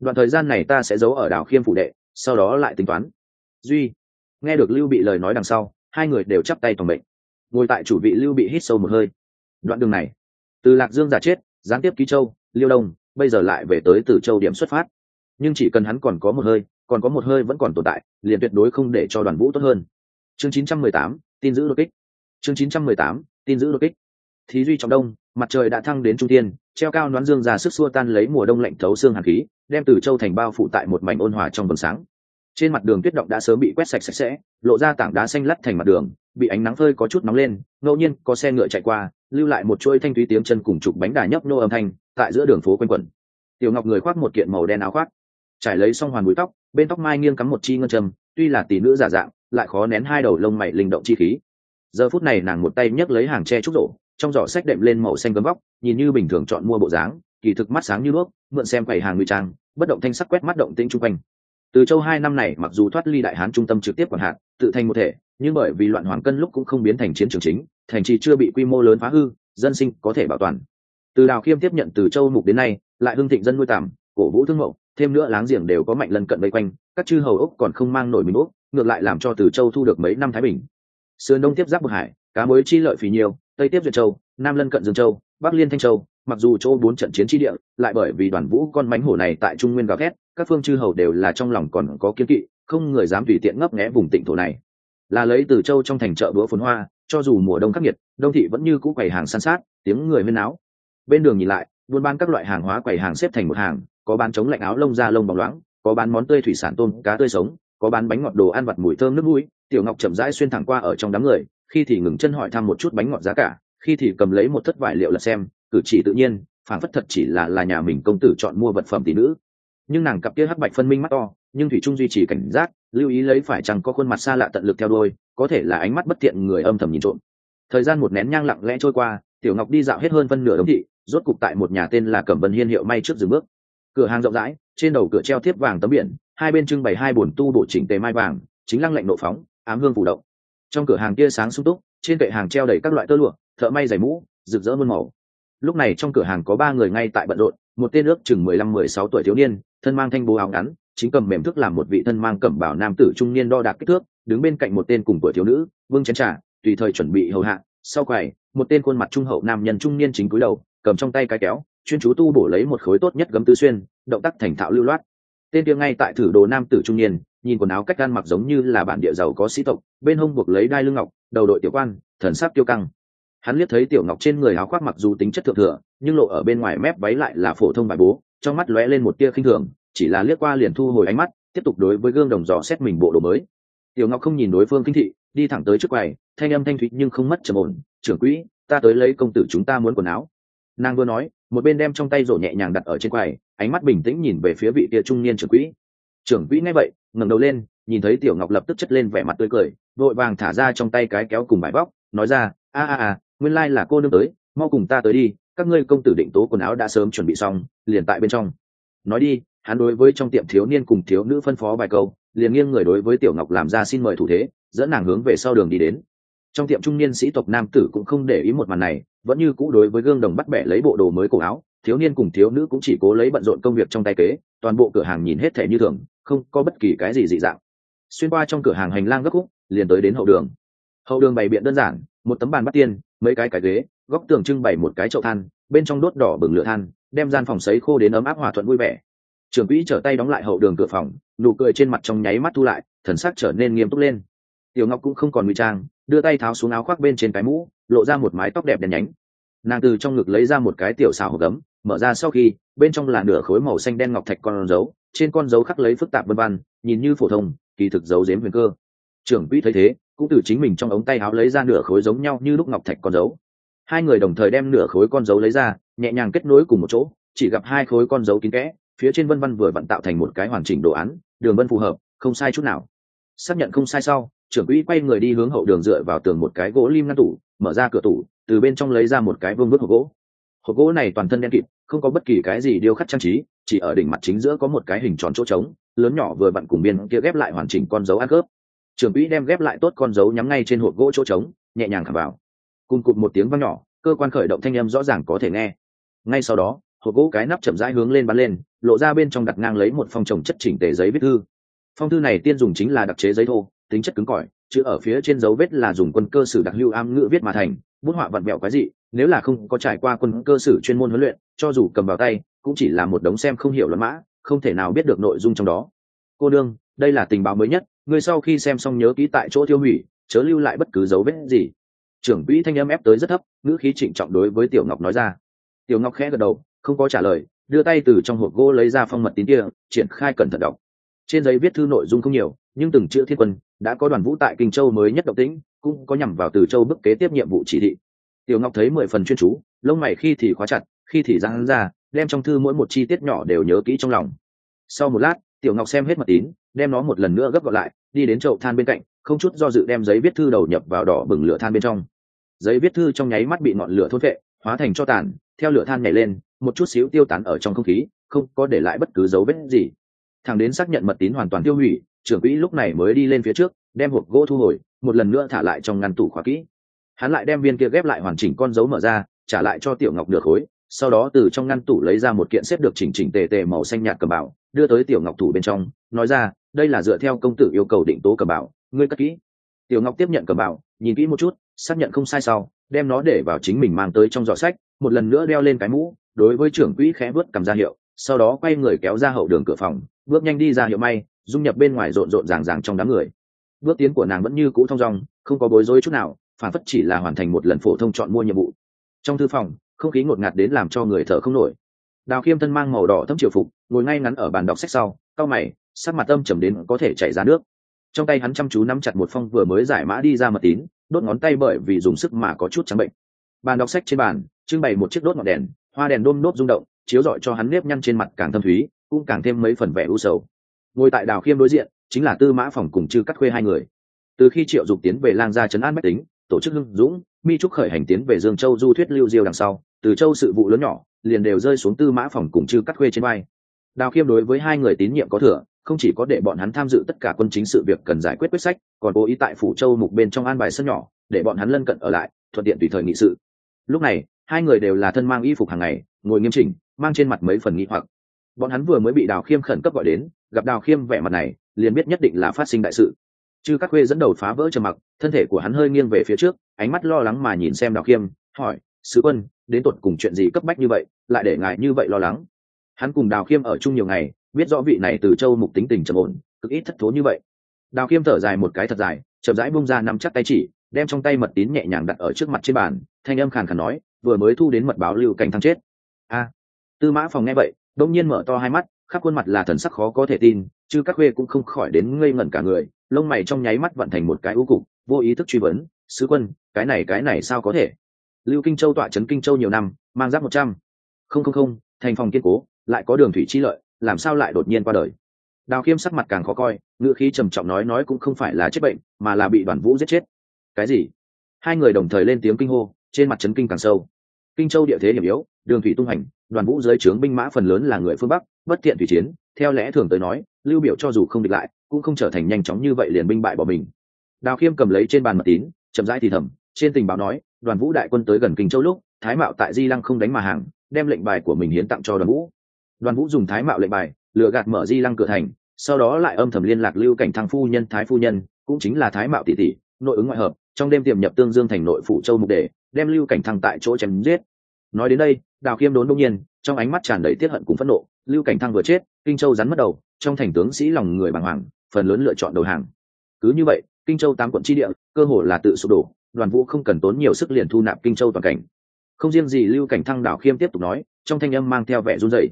Đoạn thời gian này ta sẽ giấu ở đào khiêm phủ đệ, sau đó lại tính toán. Duy, nghe được lưu bị lời nói đằng sau hai người đều chắp tay phòng bệnh ngồi tại chủ vị lưu bị hít sâu một hơi. Đoạn đường này từ lạc dương giả chết gián tiếp ký châu liêu đông bây giờ lại về tới từ châu điểm xuất phát. Nhưng chỉ cần hắn còn có một hơi còn có một hơi vẫn còn tồn tại liền tuyệt đối không để cho đoàn vũ tốt hơn. Chương 918, tin giữ đột kích. Chương 918, tin giữ đột kích. Thí duy trọng đông mặt trời đã thăng đến trung tiên treo cao đoán dương ra sức xua tan lấy mùa đông lạnh thấu xương hàn khí đem từ châu thành bao phủ tại một mảnh ôn hòa trong vầng sáng trên mặt đường tuyết động đã sớm bị quét sạch sạch sẽ lộ ra tảng đá xanh lắt thành mặt đường bị ánh nắng phơi có chút nóng lên ngẫu nhiên có xe ngựa chạy qua lưu lại một chuỗi thanh thúy tiếng chân cùng chục bánh đà nhấp nô âm thanh tại giữa đường phố quanh quẩn. Tiểu ngọc người khoác một kiện màu đen áo khoác trải lấy xong hoàn bụi tóc bên tóc mai nghiêng cắm một chi ngân châm tuy là tỷ nữ giả dạng lại khó nén hai đầu lông mày linh động chi khí. Giờ phút này nàng một tay nhấc lấy hàng tre trúc rổ trong giỏ sách đệm lên màu xanh gấm vóc nhìn như bình thường chọn mua bộ dáng kỳ thực mắt sáng như nước, mượn xem quầy hàng ngụy trang bất động thanh sắc quét mắt động tĩnh chung quanh từ châu hai năm này, mặc dù thoát ly đại hán trung tâm trực tiếp quản hạt, tự thành một thể, nhưng bởi vì loạn hoàng cân lúc cũng không biến thành chiến trường chính, thành trì chưa bị quy mô lớn phá hư, dân sinh có thể bảo toàn. Từ đào khiêm tiếp nhận từ châu mục đến nay, lại hưng thịnh dân nuôi tạm, cổ vũ thương mậu, thêm nữa láng giềng đều có mạnh lân cận vây quanh, các chư hầu ốc còn không mang nổi mình ốc, ngược lại làm cho từ châu thu được mấy năm thái bình. Sườn đông tiếp giáp bậc hải, cá mới chi lợi phì nhiều, tây tiếp duyệt châu, nam lân cận dương châu, bắc liên thanh châu, mặc dù châu bốn trận chiến tri địa, lại bởi vì đoàn vũ con mánh hổ này tại trung nguyên gào thét các phương chư hầu đều là trong lòng còn có kiên kỵ, không người dám tùy tiện ngấp nghé vùng tịnh thổ này. Là lấy từ châu trong thành chợ bữa phồn hoa, cho dù mùa đông khắc nghiệt, đông thị vẫn như cũ quầy hàng san sát, tiếng người huyên áo bên đường nhìn lại, buôn bán các loại hàng hóa quầy hàng xếp thành một hàng, có bán chống lạnh áo lông da lông bóng loáng, có bán món tươi thủy sản tôm, cá tươi sống, có bán bánh ngọt đồ ăn vặt mùi thơm nước mũi. Tiểu ngọc chậm rãi xuyên thẳng qua ở trong đám người, khi thì ngừng chân hỏi thăm một chút bánh ngọt giá cả, khi thì cầm lấy một thất vải liệu là xem, cử chỉ tự nhiên phản phất thật chỉ là là nhà mình công tử chọn mua vật phẩm tỷ nữ nhưng nàng cặp kia hắc bạch phân minh mắt to, nhưng thủy trung duy trì cảnh giác, lưu ý lấy phải chăng có khuôn mặt xa lạ tận lực theo đôi có thể là ánh mắt bất tiện người âm thầm nhìn trộm. Thời gian một nén nhang lặng lẽ trôi qua, tiểu ngọc đi dạo hết hơn phân nửa đống thị, rốt cục tại một nhà tên là cẩm vân hiên hiệu may trước dừng bước. Cửa hàng rộng rãi, trên đầu cửa treo thiếp vàng tấm biển, hai bên trưng bày hai bồn tu bổ chỉnh tề mai vàng, chính lăng lạnh nộ phóng, ám hương phủ động. Trong cửa hàng tia sáng sung túc, trên kệ hàng treo đầy các loại tơ lụa, thợ may giày mũ, rực rỡ muôn màu. Lúc này trong cửa hàng có ba người ngay tại bận rộn, một tên ước chừng mười lăm mười sáu tuổi thiếu niên thân mang thanh bố áo ngắn, chính cầm mềm thức làm một vị thân mang cẩm bảo nam tử trung niên đo đạc kích thước, đứng bên cạnh một tên cùng tuổi thiếu nữ, vương chén trà, tùy thời chuẩn bị hầu hạ, sau quầy, một tên khuôn mặt trung hậu nam nhân trung niên chính cúi đầu, cầm trong tay cái kéo, chuyên chú tu bổ lấy một khối tốt nhất gấm tứ xuyên, động tác thành thạo lưu loát. Tên kia ngay tại thử đồ nam tử trung niên, nhìn quần áo cách gan mặc giống như là bản địa giàu có sĩ tộc, bên hông buộc lấy đai lưng ngọc, đầu đội tiểu quan, thần sắc tiêu căng. Hắn liếc thấy tiểu ngọc trên người áo khoác mặc dù tính chất thượng thừa, nhưng lộ ở bên ngoài mép váy lại là phổ thông bài bố trong mắt lóe lên một tia khinh thường, chỉ là liếc qua liền thu hồi ánh mắt, tiếp tục đối với gương đồng dò xét mình bộ đồ mới. Tiểu ngọc không nhìn đối phương kinh thị, đi thẳng tới trước quầy, thanh âm thanh thúy nhưng không mất trầm ổn, trưởng quỹ, ta tới lấy công tử chúng ta muốn quần áo. Nàng vừa nói, một bên đem trong tay rổ nhẹ nhàng đặt ở trên quầy, ánh mắt bình tĩnh nhìn về phía vị kia trung niên trưởng quỹ. Trưởng quỹ nghe vậy, ngẩng đầu lên, nhìn thấy tiểu ngọc lập tức chất lên vẻ mặt tươi cười, vội vàng thả ra trong tay cái kéo cùng bài vóc nói ra, a a a, nguyên lai là cô nương tới, mau cùng ta tới đi các ngươi công tử định tố quần áo đã sớm chuẩn bị xong, liền tại bên trong. Nói đi, hắn đối với trong tiệm thiếu niên cùng thiếu nữ phân phó vài câu, liền nghiêng người đối với tiểu ngọc làm ra xin mời thủ thế, dẫn nàng hướng về sau đường đi đến. Trong tiệm trung niên sĩ tộc nam tử cũng không để ý một màn này, vẫn như cũ đối với gương đồng bắt bẻ lấy bộ đồ mới cổ áo, thiếu niên cùng thiếu nữ cũng chỉ cố lấy bận rộn công việc trong tay kế, toàn bộ cửa hàng nhìn hết thể như thường, không có bất kỳ cái gì dị dạng. Xuyên qua trong cửa hàng hành lang gấp khúc, liền tới đến hậu đường. Hậu đường bày biện đơn giản, một tấm bàn bắt tiên, mấy cái cái ghế góc tường trưng bày một cái chậu than, bên trong đốt đỏ bừng lửa than, đem gian phòng sấy khô đến ấm áp hòa thuận vui vẻ. Trưởng quỹ trở tay đóng lại hậu đường cửa phòng, nụ cười trên mặt trong nháy mắt thu lại, thần sắc trở nên nghiêm túc lên. Tiểu ngọc cũng không còn ngụy trang, đưa tay tháo xuống áo khoác bên trên cái mũ, lộ ra một mái tóc đẹp đèn nhánh. Nàng từ trong ngực lấy ra một cái tiểu xào hộp gấm, mở ra sau khi, bên trong là nửa khối màu xanh đen ngọc thạch con dấu, trên con dấu khắc lấy phức tạp vân văn nhìn như phổ thông, kỳ thực dấu dếm huyền cơ. Trưởng quỹ thấy thế, cũng từ chính mình trong ống tay áo lấy ra nửa khối giống nhau như lúc ngọc thạch con dấu hai người đồng thời đem nửa khối con dấu lấy ra, nhẹ nhàng kết nối cùng một chỗ, chỉ gặp hai khối con dấu kín kẽ, phía trên vân văn vừa vặn tạo thành một cái hoàn chỉnh đồ án, đường vân phù hợp, không sai chút nào. Xác nhận không sai sau, trưởng quỹ quay người đi hướng hậu đường dựa vào tường một cái gỗ lim ngăn tủ, mở ra cửa tủ, từ bên trong lấy ra một cái vương vức hộp gỗ. Hộp gỗ này toàn thân đen kịt, không có bất kỳ cái gì điêu khắc trang trí, chỉ ở đỉnh mặt chính giữa có một cái hình tròn chỗ trống, lớn nhỏ vừa vặn cùng biên kia ghép lại hoàn chỉnh con dấu ăn khớp. Trưởng quỹ đem ghép lại tốt con dấu nhắm ngay trên hộp gỗ chỗ trống, nhẹ nhàng khảm vào cùng cụt một tiếng vang nhỏ, cơ quan khởi động thanh âm rõ ràng có thể nghe. Ngay sau đó, hộp gỗ cái nắp chậm rãi hướng lên bắn lên, lộ ra bên trong đặt ngang lấy một phong trồng chất chỉnh tề giấy viết thư. Phong thư này tiên dùng chính là đặc chế giấy thô, tính chất cứng cỏi chữ ở phía trên dấu vết là dùng quân cơ sử đặc lưu am ngữ viết mà thành, bút họa vặn vẹo quái dị, nếu là không có trải qua quân cơ sử chuyên môn huấn luyện, cho dù cầm vào tay, cũng chỉ là một đống xem không hiểu luận mã, không thể nào biết được nội dung trong đó. Cô đương, đây là tình báo mới nhất người sau khi xem xong nhớ ký tại chỗ tiêu hủy, chớ lưu lại bất cứ dấu vết gì trưởng quỹ thanh âm ép tới rất thấp, ngữ khí trịnh trọng đối với tiểu ngọc nói ra. Tiểu ngọc khẽ gật đầu, không có trả lời, đưa tay từ trong hộp gỗ lấy ra phong mật tín kia, triển khai cẩn thận đọc. Trên giấy viết thư nội dung không nhiều, nhưng từng chữ thiên quân, đã có đoàn vũ tại kinh châu mới nhất động tĩnh, cũng có nhằm vào từ châu bức kế tiếp nhiệm vụ chỉ thị. Tiểu ngọc thấy mười phần chuyên chú, lông mày khi thì khóa chặt, khi thì giang ra, đem trong thư mỗi một chi tiết nhỏ đều nhớ kỹ trong lòng. Sau một lát, tiểu ngọc xem hết mật tín, đem nó một lần nữa gấp gọn lại, đi đến chậu than bên cạnh, không chút do dự đem giấy viết thư đầu nhập vào đỏ bừng lửa than bên trong giấy viết thư trong nháy mắt bị ngọn lửa thôn vệ hóa thành cho tàn, theo lửa than nhảy lên, một chút xíu tiêu tán ở trong không khí, không có để lại bất cứ dấu vết gì. Thằng đến xác nhận mật tín hoàn toàn tiêu hủy, trưởng quỹ lúc này mới đi lên phía trước, đem hộp gỗ thu hồi, một lần nữa thả lại trong ngăn tủ khóa kỹ. Hắn lại đem viên kia ghép lại hoàn chỉnh con dấu mở ra, trả lại cho tiểu ngọc nửa khối, sau đó từ trong ngăn tủ lấy ra một kiện xếp được chỉnh chỉnh tề tề màu xanh nhạt cầm bảo đưa tới tiểu ngọc thủ bên trong, nói ra, đây là dựa theo công tử yêu cầu định tố cầm bảo ngươi cất kỹ. Tiểu ngọc tiếp nhận cầm bảo nhìn kỹ một chút xác nhận không sai sau, đem nó để vào chính mình mang tới trong giỏ sách, một lần nữa đeo lên cái mũ, đối với trưởng quỹ khẽ vớt cầm ra hiệu, sau đó quay người kéo ra hậu đường cửa phòng, bước nhanh đi ra hiệu may, dung nhập bên ngoài rộn rộn ràng ràng trong đám người. Bước tiến của nàng vẫn như cũ thong dong, không có bối rối chút nào, phản phất chỉ là hoàn thành một lần phổ thông chọn mua nhiệm vụ. Trong thư phòng, không khí ngột ngạt đến làm cho người thở không nổi. Đào khiêm thân mang màu đỏ thâm triều phục, ngồi ngay ngắn ở bàn đọc sách sau, cau mày, sắc mặt âm trầm đến có thể chảy ra nước trong tay hắn chăm chú nắm chặt một phong vừa mới giải mã đi ra mật tín, đốt ngón tay bởi vì dùng sức mà có chút trắng bệnh. Bàn đọc sách trên bàn, trưng bày một chiếc đốt ngọn đèn, hoa đèn đôm nốt rung động, chiếu rọi cho hắn nếp nhăn trên mặt càng thâm thúy, cũng càng thêm mấy phần vẻ u sầu. Ngồi tại đào khiêm đối diện, chính là tư mã phòng cùng chư cắt khuê hai người. Từ khi triệu dục tiến về lang gia trấn an mách tính, tổ chức hưng dũng, mi trúc khởi hành tiến về dương châu du thuyết lưu diêu đằng sau, từ châu sự vụ lớn nhỏ, liền đều rơi xuống tư mã phòng cùng chư cắt khuê trên vai. Đào khiêm đối với hai người tín nhiệm có thừa không chỉ có để bọn hắn tham dự tất cả quân chính sự việc cần giải quyết quyết sách, còn cố ý tại phủ châu mục bên trong an bài sân nhỏ, để bọn hắn lân cận ở lại, thuận tiện tùy thời nghị sự. Lúc này, hai người đều là thân mang y phục hàng ngày, ngồi nghiêm chỉnh, mang trên mặt mấy phần nghi hoặc. Bọn hắn vừa mới bị đào khiêm khẩn cấp gọi đến, gặp đào khiêm vẻ mặt này, liền biết nhất định là phát sinh đại sự. Chư các khuê dẫn đầu phá vỡ trầm mặc, thân thể của hắn hơi nghiêng về phía trước, ánh mắt lo lắng mà nhìn xem đào khiêm, hỏi, sứ quân, đến tột cùng chuyện gì cấp bách như vậy, lại để ngài như vậy lo lắng? Hắn cùng đào khiêm ở chung nhiều ngày biết rõ vị này từ châu mục tính tình trầm ổn, cực ít thất thố như vậy. Đào khiêm thở dài một cái thật dài, chậm rãi bung ra nắm chắc tay chỉ, đem trong tay mật tín nhẹ nhàng đặt ở trước mặt trên bàn, thanh âm khàn khàn nói, vừa mới thu đến mật báo lưu cảnh thăng chết. A. Tư mã phòng nghe vậy, đông nhiên mở to hai mắt, khắp khuôn mặt là thần sắc khó có thể tin, chứ các khuê cũng không khỏi đến ngây ngẩn cả người, lông mày trong nháy mắt vận thành một cái ưu cục, vô ý thức truy vấn, sứ quân, cái này cái này sao có thể? Lưu kinh châu tọa trấn kinh châu nhiều năm, mang giáp một trăm. Không không không, thành phòng kiên cố, lại có đường thủy chi lợi làm sao lại đột nhiên qua đời? Đào khiêm sắc mặt càng khó coi, ngữ khí trầm trọng nói nói cũng không phải là chết bệnh, mà là bị đoàn vũ giết chết. Cái gì? Hai người đồng thời lên tiếng kinh hô, trên mặt trấn kinh càng sâu. Kinh châu địa thế hiểm yếu, đường thủy tung hành, đoàn vũ dưới trướng binh mã phần lớn là người phương bắc, bất thiện thủy chiến, theo lẽ thường tới nói, lưu biểu cho dù không địch lại, cũng không trở thành nhanh chóng như vậy liền binh bại bỏ mình. Đào khiêm cầm lấy trên bàn mật tín, chậm rãi thì thầm, trên tình báo nói, đoàn vũ đại quân tới gần kinh châu lúc, thái mạo tại di lăng không đánh mà hàng, đem lệnh bài của mình hiến tặng cho đoàn vũ đoàn vũ dùng thái mạo lệnh bài lựa gạt mở di lăng cửa thành, sau đó lại âm thầm liên lạc lưu cảnh thăng phu nhân, thái phu nhân, cũng chính là thái mạo tỷ tỷ, nội ứng ngoại hợp, trong đêm tiềm nhập tương dương thành nội phủ châu mục đề, đem lưu cảnh thăng tại chỗ chém giết. Nói đến đây, đào khiêm đốn đông nhiên, trong ánh mắt tràn đầy tiết hận cùng phẫn nộ, lưu cảnh thăng vừa chết, kinh châu rắn mất đầu, trong thành tướng sĩ lòng người bàng hoàng, phần lớn lựa chọn đầu hàng. Cứ như vậy, kinh châu tám quận tri địa, cơ hồ là tự sụp đổ, đoàn vũ không cần tốn nhiều sức liền thu nạp kinh châu toàn cảnh. Không riêng gì lưu cảnh thăng đảo khiêm tiếp tục nói, trong thanh âm mang theo vẻ run rẩy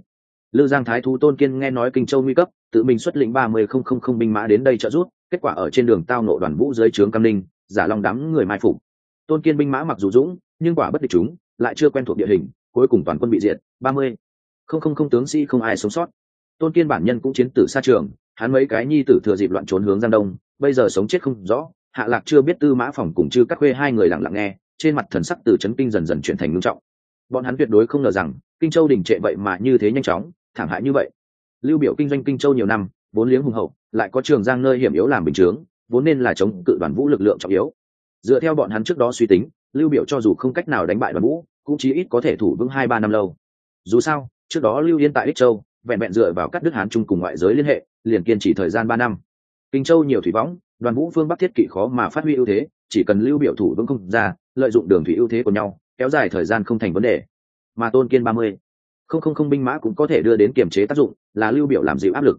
lư giang thái thú tôn kiên nghe nói kinh châu nguy cấp, tự mình xuất lĩnh ba mươi không không không binh mã đến đây trợ giúp, kết quả ở trên đường tao nộ đoàn vũ dưới trướng cam ninh, giả lòng đám người mai phục. Tôn kiên binh mã mặc dù dũng, nhưng quả bất địch chúng, lại chưa quen thuộc địa hình, cuối cùng toàn quân bị diệt, ba mươi không không không tướng sĩ không ai sống sót. Tôn kiên bản nhân cũng chiến tử xa trường, hắn mấy cái nhi tử thừa dịp loạn trốn hướng giang đông, bây giờ sống chết không rõ, hạ lạc chưa biết tư mã phòng cùng chư các khuê hai người lặng lặng nghe, trên mặt thần sắc từ chấn kinh dần dần chuyển thành ngưng trọng. Bọn hắn tuyệt đối không ngờ rằng, kinh châu đình trệ vậy mà như thế nhanh chóng thảm hại như vậy. Lưu biểu kinh doanh kinh châu nhiều năm, vốn liếng hùng hậu, lại có trường giang nơi hiểm yếu làm bình chướng, vốn nên là chống cự đoàn vũ lực lượng trọng yếu. Dựa theo bọn hắn trước đó suy tính, lưu biểu cho dù không cách nào đánh bại đoàn vũ, cũng chí ít có thể thủ vững hai ba năm lâu. Dù sao, trước đó lưu yên tại ích châu, vẹn vẹn dựa vào cắt đứt hán chung cùng ngoại giới liên hệ, liền kiên trì thời gian ba năm. Kinh châu nhiều thủy võng, đoàn vũ phương bắc thiết kỵ khó mà phát huy ưu thế, chỉ cần lưu biểu thủ vững không ra, lợi dụng đường thủy ưu thế của nhau, kéo dài thời gian không thành vấn đề. Mà tôn kiên ba mươi không không không binh mã cũng có thể đưa đến kiềm chế tác dụng, là lưu biểu làm dịu áp lực.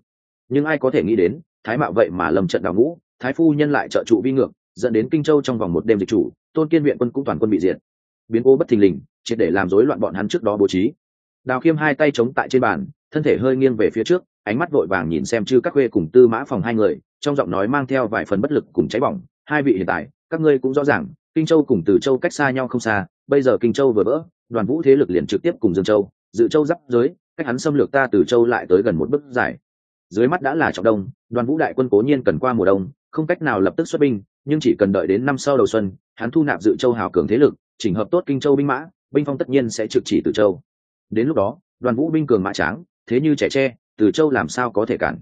Nhưng ai có thể nghĩ đến, thái mạo vậy mà lầm trận đào ngũ, thái phu nhân lại trợ trụ vi ngược, dẫn đến kinh châu trong vòng một đêm dịch chủ, tôn kiên viện quân cũng toàn quân bị diệt. Biến cố bất thình lình, triệt để làm rối loạn bọn hắn trước đó bố trí. Đào khiêm hai tay chống tại trên bàn, thân thể hơi nghiêng về phía trước, ánh mắt vội vàng nhìn xem chư các khuê cùng tư mã phòng hai người, trong giọng nói mang theo vài phần bất lực cùng cháy bỏng, hai vị hiện tại, các ngươi cũng rõ ràng, kinh châu cùng từ châu cách xa nhau không xa, bây giờ kinh châu vừa vỡ, đoàn vũ thế lực liền trực tiếp cùng dương châu dự châu giáp giới, cách hắn xâm lược ta từ châu lại tới gần một bức giải dưới mắt đã là trọng đông, đoàn vũ đại quân cố nhiên cần qua mùa đông, không cách nào lập tức xuất binh, nhưng chỉ cần đợi đến năm sau đầu xuân, hắn thu nạp dự châu hào cường thế lực, chỉnh hợp tốt kinh châu binh mã, binh phong tất nhiên sẽ trực chỉ từ châu. Đến lúc đó, đoàn vũ binh cường mã tráng, thế như trẻ tre, từ châu làm sao có thể cản?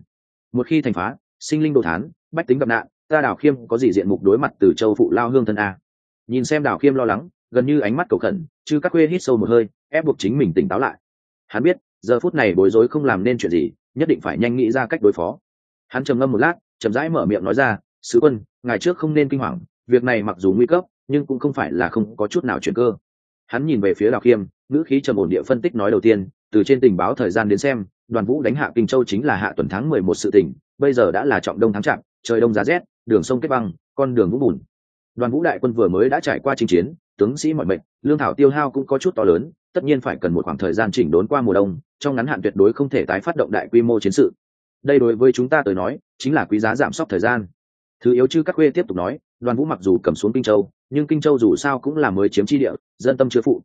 Một khi thành phá, sinh linh đồ thán, bách tính gặp nạn, ta đào khiêm có gì diện mục đối mặt từ châu phụ lao hương thân a? Nhìn xem đào khiêm lo lắng gần như ánh mắt cầu khẩn chứ các khuê hít sâu một hơi, ép buộc chính mình tỉnh táo lại. Hắn biết, giờ phút này bối rối không làm nên chuyện gì, nhất định phải nhanh nghĩ ra cách đối phó. Hắn trầm ngâm một lát, chậm rãi mở miệng nói ra, sứ quân ngày trước không nên kinh hoàng, việc này mặc dù nguy cấp, nhưng cũng không phải là không có chút nào chuyện cơ. Hắn nhìn về phía đào khiêm, ngữ khí trầm ổn địa phân tích nói đầu tiên, từ trên tình báo thời gian đến xem, đoàn vũ đánh hạ kinh châu chính là hạ tuần tháng mười một sự tỉnh bây giờ đã là trọng đông tháng chạp, trời đông giá rét, đường sông kết băng, con đường vũ bùn đoàn vũ đại quân vừa mới đã trải qua chinh chiến, tướng sĩ mọi mệnh, lương thảo tiêu hao cũng có chút to lớn, tất nhiên phải cần một khoảng thời gian chỉnh đốn qua mùa đông, trong ngắn hạn tuyệt đối không thể tái phát động đại quy mô chiến sự. Đây đối với chúng ta tới nói, chính là quý giá giảm sốc thời gian. Thứ yếu chư các khuê tiếp tục nói, đoàn vũ mặc dù cầm xuống kinh châu, nhưng kinh châu dù sao cũng là mới chiếm chi địa, dân tâm chưa phụ.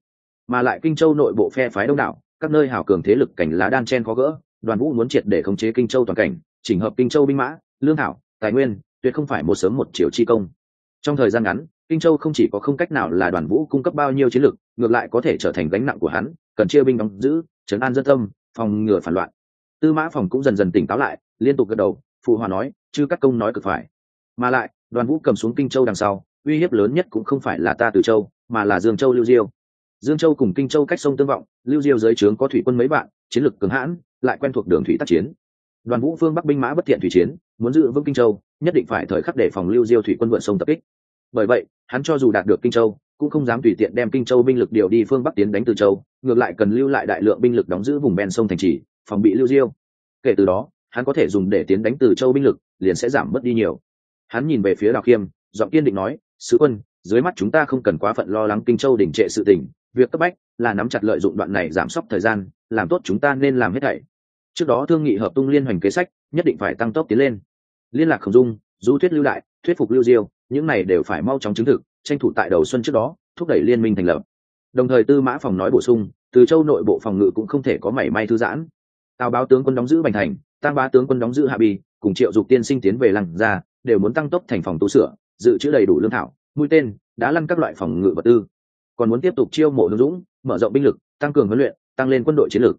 Mà lại kinh châu nội bộ phe phái đông đảo, các nơi hào cường thế lực cảnh lá đan chen khó gỡ, đoàn vũ muốn triệt để khống chế kinh châu toàn cảnh, chỉnh hợp kinh châu binh mã, lương thảo, tài nguyên, tuyệt không phải một sớm một chiều chi công trong thời gian ngắn, kinh châu không chỉ có không cách nào là đoàn vũ cung cấp bao nhiêu chiến lược, ngược lại có thể trở thành gánh nặng của hắn, cần chia binh đóng giữ, trấn an dân tâm, phòng ngừa phản loạn. Tư mã phòng cũng dần dần tỉnh táo lại, liên tục gật đầu, phụ hòa nói chứ các công nói cực phải. Mà lại, đoàn vũ cầm xuống kinh châu đằng sau, uy hiếp lớn nhất cũng không phải là ta từ châu, mà là dương châu, lưu diêu. Dương châu cùng kinh châu cách sông tương vọng, lưu diêu dưới trướng có thủy quân mấy bạn chiến lược cường hãn, lại quen thuộc đường thủy tác chiến. Đoàn vũ phương bắc binh mã bất thiện thủy chiến, muốn giữ vững kinh châu, nhất định phải thời khắc để phòng lưu diêu thủy quân vượt sông tập kích bởi vậy hắn cho dù đạt được kinh châu cũng không dám tùy tiện đem kinh châu binh lực điều đi phương bắc tiến đánh từ châu ngược lại cần lưu lại đại lượng binh lực đóng giữ vùng ven sông thành trì phòng bị lưu diêu. Kể từ đó hắn có thể dùng để tiến đánh từ châu binh lực liền sẽ giảm mất đi nhiều. Hắn nhìn về phía đào khiêm giọng kiên định nói sứ quân dưới mắt chúng ta không cần quá phận lo lắng kinh châu đỉnh trệ sự tình việc cấp bách là nắm chặt lợi dụng đoạn này giảm sốc thời gian làm tốt chúng ta nên làm hết thảy. Trước đó thương nghị hợp tung liên hoành kế sách nhất định phải tăng tốc tiến lên. Liên lạc khổng dung du thuyết lưu lại, thuyết phục lưu diêu những này đều phải mau chóng chứng thực, tranh thủ tại đầu xuân trước đó, thúc đẩy liên minh thành lập. Đồng thời tư mã phòng nói bổ sung, từ châu nội bộ phòng ngự cũng không thể có mảy may thư giãn. Tào báo tướng quân đóng giữ bành thành tăng bá tướng quân đóng giữ hạ bì cùng triệu dục tiên sinh tiến về lăng ra đều muốn tăng tốc thành phòng tu sửa, dự trữ đầy đủ lương thảo, mũi tên, đã lăn các loại phòng ngự vật tư. Còn muốn tiếp tục chiêu mộ hướng dũng, mở rộng binh lực, tăng cường huấn luyện, tăng lên quân đội chiến lược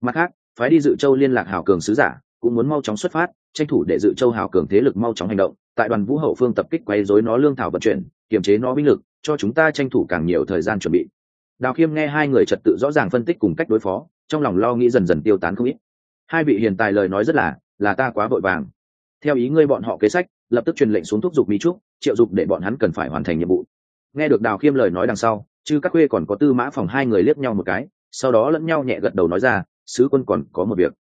mặt khác, phái đi dự châu liên lạc hảo cường sứ giả, cũng muốn mau chóng xuất phát, tranh thủ để dự châu hảo cường thế lực mau chóng hành động tại đoàn vũ hậu phương tập kích quấy rối nó lương thảo vận chuyển kiềm chế nó binh lực cho chúng ta tranh thủ càng nhiều thời gian chuẩn bị. Đào khiêm nghe hai người trật tự rõ ràng phân tích cùng cách đối phó trong lòng lo nghĩ dần dần tiêu tán không ít. Hai vị hiền tài lời nói rất là là ta quá vội vàng. Theo ý ngươi bọn họ kế sách lập tức truyền lệnh xuống thúc giục mỹ trúc triệu dục để bọn hắn cần phải hoàn thành nhiệm vụ. Nghe được đào khiêm lời nói đằng sau chứ các khuê còn có tư mã phòng hai người liếc nhau một cái sau đó lẫn nhau nhẹ gật đầu nói ra sứ quân còn có một việc.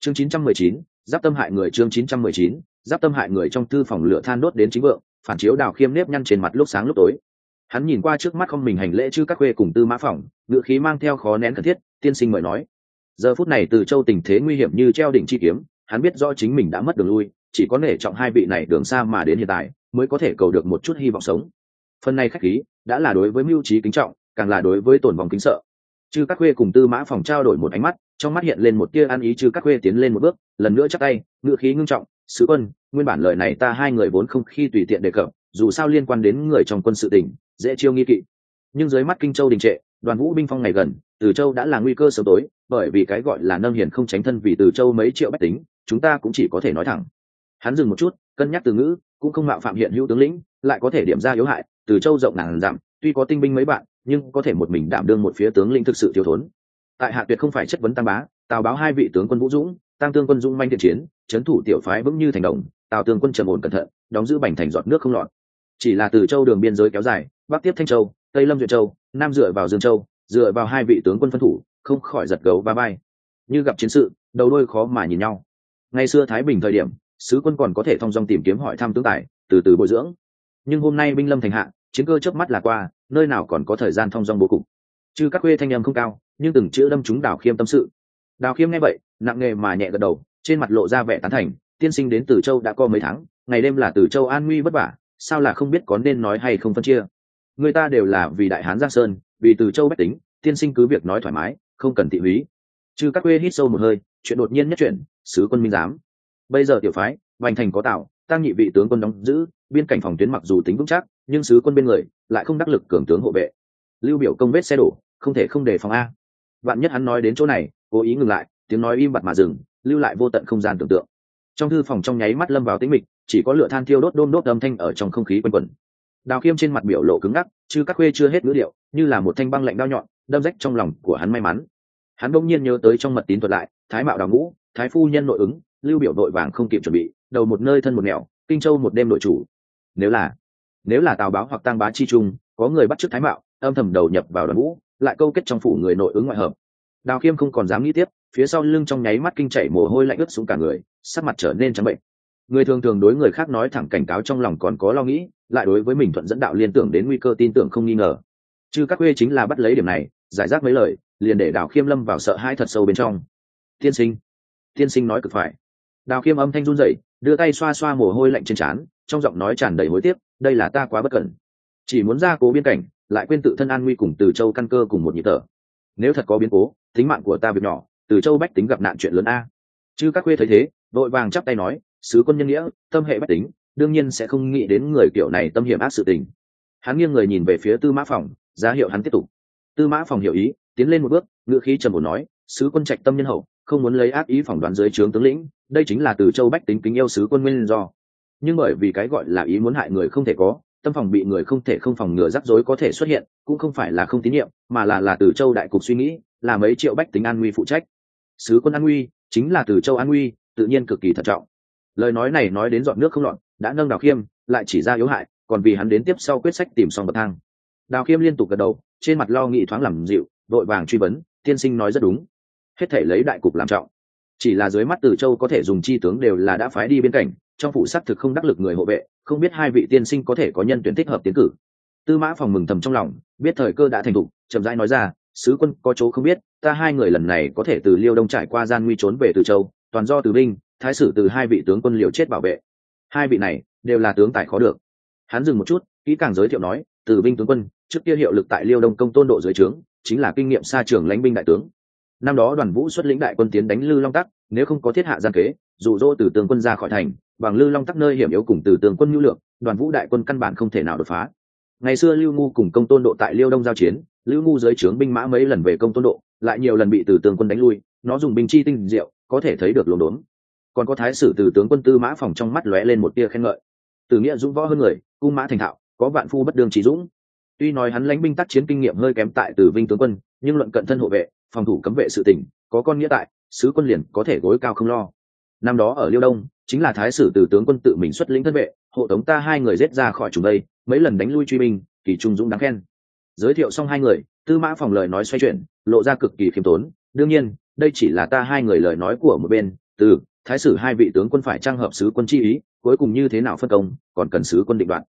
Chương 919, giáp tâm hại người chương 919, giáp tâm hại người trong thư phòng lửa than đốt đến chính vượng, phản chiếu đào khiêm nếp nhăn trên mặt lúc sáng lúc tối. Hắn nhìn qua trước mắt không mình hành lễ chư các khuê cùng tư mã phòng ngựa khí mang theo khó nén cần thiết, tiên sinh mời nói. Giờ phút này từ châu tình thế nguy hiểm như treo đỉnh chi kiếm, hắn biết rõ chính mình đã mất đường lui, chỉ có nể trọng hai vị này đường xa mà đến hiện tại, mới có thể cầu được một chút hy vọng sống. Phần này khách khí, đã là đối với mưu trí kính trọng, càng là đối với tổn vòng kính sợ. Chư các khuê cùng tư mã phòng trao đổi một ánh mắt, trong mắt hiện lên một tia ăn ý chư các khuê tiến lên một bước, lần nữa chắc tay ngựa khí ngưng trọng sứ quân nguyên bản lời này ta hai người vốn không khi tùy tiện đề cập dù sao liên quan đến người trong quân sự tỉnh dễ chiêu nghi kỵ. Nhưng dưới mắt kinh châu đình trệ đoàn vũ binh phong ngày gần từ châu đã là nguy cơ sớm tối bởi vì cái gọi là nâng hiền không tránh thân vì từ châu mấy triệu bách tính chúng ta cũng chỉ có thể nói thẳng. Hắn dừng một chút cân nhắc từ ngữ cũng không mạo phạm hiện hữu tướng lĩnh lại có thể điểm ra yếu hại từ châu rộng ngàn giảm, tuy có tinh binh mấy bạn nhưng có thể một mình đảm đương một phía tướng lĩnh thực sự thiếu thốn. Tại hạ tuyệt không phải chất vấn tam bá tào báo hai vị tướng quân vũ dũng tăng tương quân dũng manh thiện chiến trấn thủ tiểu phái vững như thành đồng, tào tương quân trầm ổn cẩn thận, đóng giữ bành thành giọt nước không lọt. Chỉ là từ châu đường biên giới kéo dài, bắc tiếp thanh châu, tây lâm duyệt châu, nam dựa vào dương châu, dựa vào hai vị tướng quân phân thủ, không khỏi giật gấu ba bay như gặp chiến sự, đầu đôi khó mà nhìn nhau. Ngày xưa thái bình thời điểm, sứ quân còn có thể thông dong tìm kiếm hỏi thăm tướng tài, từ từ bồi dưỡng. Nhưng hôm nay binh lâm thành hạ, chiến cơ chớp mắt là qua, nơi nào còn có thời gian thông dong bố cục. Chứ các khuê thanh âm không cao, nhưng từng chữ đâm chúng đào khiêm tâm sự. Đào khiêm nghe vậy nặng nghề mà nhẹ gật đầu, trên mặt lộ ra vẻ tán thành, tiên sinh đến từ châu đã có mấy tháng, ngày đêm là từ châu an nguy vất vả, sao là không biết có nên nói hay không phân chia. Người ta đều là vì đại hán giang sơn, vì từ châu bách tính, tiên sinh cứ việc nói thoải mái, không cần thị húy. Chứ các quê hít sâu một hơi, chuyện đột nhiên nhất chuyện sứ quân minh giám. Bây giờ tiểu phái, vành thành có tạo, tăng nhị vị tướng quân đóng giữ, biên cảnh phòng tuyến mặc dù tính vững chắc, nhưng sứ quân bên người lại không đắc lực cường tướng hộ vệ. Lưu biểu công vết xe đổ, không thể không đề phòng a. Bạn nhất hắn nói đến chỗ này, cố ý ngừng lại tiếng nói im bặt mà dừng, lưu lại vô tận không gian tưởng tượng. Trong thư phòng trong nháy mắt lâm vào tĩnh mịch, chỉ có lửa than thiêu đốt đôm đốt âm thanh ở trong không khí quanh quẩn. Đào khiêm trên mặt biểu lộ cứng ngắc chứ các khuê chưa hết ngữ điệu, như là một thanh băng lạnh đao nhọn, đâm rách trong lòng của hắn may mắn. Hắn bỗng nhiên nhớ tới trong mật tín thuật lại, thái mạo đào ngũ, thái phu nhân nội ứng, lưu biểu đội vàng không kịp chuẩn bị, đầu một nơi thân một nẻo, kinh châu một đêm nội chủ. Nếu là nếu là tào báo hoặc tăng bá chi trung, có người bắt trước thái mạo, âm thầm đầu nhập vào đoàn ngũ, lại câu kết trong phủ người nội ứng ngoại hợp. Đào khiêm không còn dám nghĩ tiếp phía sau lưng trong nháy mắt kinh chảy mồ hôi lạnh ướt xuống cả người, sắc mặt trở nên trắng bệnh. Người thường thường đối người khác nói thẳng cảnh cáo trong lòng còn có lo nghĩ, lại đối với mình thuận dẫn đạo liên tưởng đến nguy cơ tin tưởng không nghi ngờ. Chứ các quê chính là bắt lấy điểm này, giải rác mấy lời, liền để đào khiêm lâm vào sợ hãi thật sâu bên trong. Tiên sinh tiên sinh nói cực phải. Đào khiêm âm thanh run rẩy, đưa tay xoa xoa mồ hôi lạnh trên trán, trong giọng nói tràn đầy hối tiếc, đây là ta quá bất cẩn. Chỉ muốn ra cố biên cảnh, lại quên tự thân an nguy cùng từ châu căn cơ cùng một nhịp thở. Nếu thật có biến cố, tính mạng của ta việc nhỏ từ châu bách tính gặp nạn chuyện lớn a. Chứ các khuê thấy thế, đội vàng chắp tay nói, sứ quân nhân nghĩa, tâm hệ bách tính, đương nhiên sẽ không nghĩ đến người kiểu này tâm hiểm ác sự tình. Hắn nghiêng người nhìn về phía tư mã phòng giá hiệu hắn tiếp tục. Tư mã phòng hiểu ý, tiến lên một bước, ngựa khí trầm ổn nói, sứ quân trạch tâm nhân hậu, không muốn lấy ác ý phỏng đoán dưới trướng tướng lĩnh, đây chính là từ châu bách tính kính yêu sứ quân nguyên do. Nhưng bởi vì cái gọi là ý muốn hại người không thể có, tâm phòng bị người không thể không phòng ngừa rắc rối có thể xuất hiện, cũng không phải là không tín nhiệm, mà là là từ châu đại cục suy nghĩ, là mấy triệu bách tính an nguy phụ trách sứ quân an nguy, chính là từ châu an nguy, tự nhiên cực kỳ thận trọng. Lời nói này nói đến dọn nước không lọt, đã nâng đào khiêm, lại chỉ ra yếu hại, còn vì hắn đến tiếp sau quyết sách tìm xong bậc thang. Đào khiêm liên tục gật đầu, trên mặt lo nghị thoáng làm dịu, vội vàng truy vấn, tiên sinh nói rất đúng. Hết thể lấy đại cục làm trọng. Chỉ là dưới mắt từ châu có thể dùng chi tướng đều là đã phái đi bên cạnh, trong phủ xác thực không đắc lực người hộ vệ, không biết hai vị tiên sinh có thể có nhân tuyển thích hợp tiến cử. Tư mã phòng mừng thầm trong lòng, biết thời cơ đã thành thục, chậm rãi nói ra sứ quân có chỗ không biết, ta hai người lần này có thể từ liêu đông trải qua gian nguy trốn về từ châu, toàn do từ binh, thái sử từ hai vị tướng quân liều chết bảo vệ. Hai vị này đều là tướng tài khó được. Hắn dừng một chút, kỹ càng giới thiệu nói, từ binh tướng quân, trước kia hiệu lực tại liêu đông công tôn độ dưới trướng, chính là kinh nghiệm xa trường lãnh binh đại tướng. Năm đó đoàn vũ xuất lĩnh đại quân tiến đánh lư long tắc, nếu không có thiết hạ gian kế, dụ dỗ từ tướng quân ra khỏi thành, bằng lư long tắc nơi hiểm yếu cùng từ tướng quân nhu lượng, đoàn vũ đại quân căn bản không thể nào đột phá. Ngày xưa lưu ngu cùng công tôn độ tại liêu đông giao chiến lưu ngu dưới trướng binh mã mấy lần về công tôn độ, lại nhiều lần bị từ tướng quân đánh lui, nó dùng binh chi tinh diệu, có thể thấy được lồn đốn. Còn có thái sử từ tướng quân tư mã phòng trong mắt lóe lên một tia khen ngợi. Từ nghĩa dũng võ hơn người, cung mã thành thạo, có vạn phu bất đường trí dũng. Tuy nói hắn lãnh binh tác chiến kinh nghiệm hơi kém tại từ vinh tướng quân, nhưng luận cận thân hộ vệ, phòng thủ cấm vệ sự tỉnh có con nghĩa tại, sứ quân liền có thể gối cao không lo. Năm đó ở liêu đông, chính là thái sử từ tướng quân tự mình xuất lĩnh thân vệ, hộ tống ta hai người giết ra khỏi chúng đây, mấy lần đánh lui truy binh, kỳ trung dũng đáng khen giới thiệu xong hai người, tư mã phòng lời nói xoay chuyển, lộ ra cực kỳ khiêm tốn. Đương nhiên, đây chỉ là ta hai người lời nói của một bên. Từ, thái sử hai vị tướng quân phải trang hợp sứ quân chi ý, cuối cùng như thế nào phân công, còn cần sứ quân định đoạn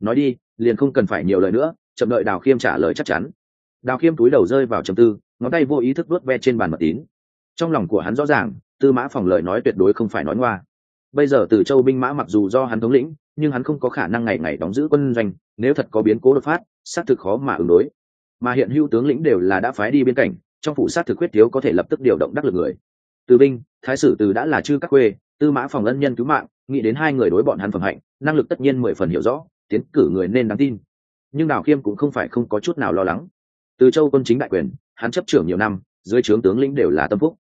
nói đi, liền không cần phải nhiều lời nữa, chậm đợi đào khiêm trả lời chắc chắn. Đào khiêm túi đầu rơi vào chầm tư, ngón tay vô ý thức vuốt ve trên bàn mật tín. Trong lòng của hắn rõ ràng, tư mã phòng lời nói tuyệt đối không phải nói ngoa. Bây giờ từ châu binh mã mặc dù do hắn thống lĩnh, nhưng hắn không có khả năng ngày ngày đóng giữ quân doanh, nếu thật có biến cố đột phát xác thực khó mà ứng đối. Mà hiện hữu tướng lĩnh đều là đã phái đi biên cảnh trong phủ sát thực quyết thiếu có thể lập tức điều động đắc lực người. Từ binh, thái sử từ đã là chư các quê, tư mã phòng ân nhân cứu mạng, nghĩ đến hai người đối bọn hắn phẩm hạnh, năng lực tất nhiên mười phần hiểu rõ, tiến cử người nên đáng tin. Nhưng đào khiêm cũng không phải không có chút nào lo lắng. Từ châu quân chính đại quyền, hắn chấp trưởng nhiều năm, dưới trướng tướng lĩnh đều là tâm phúc.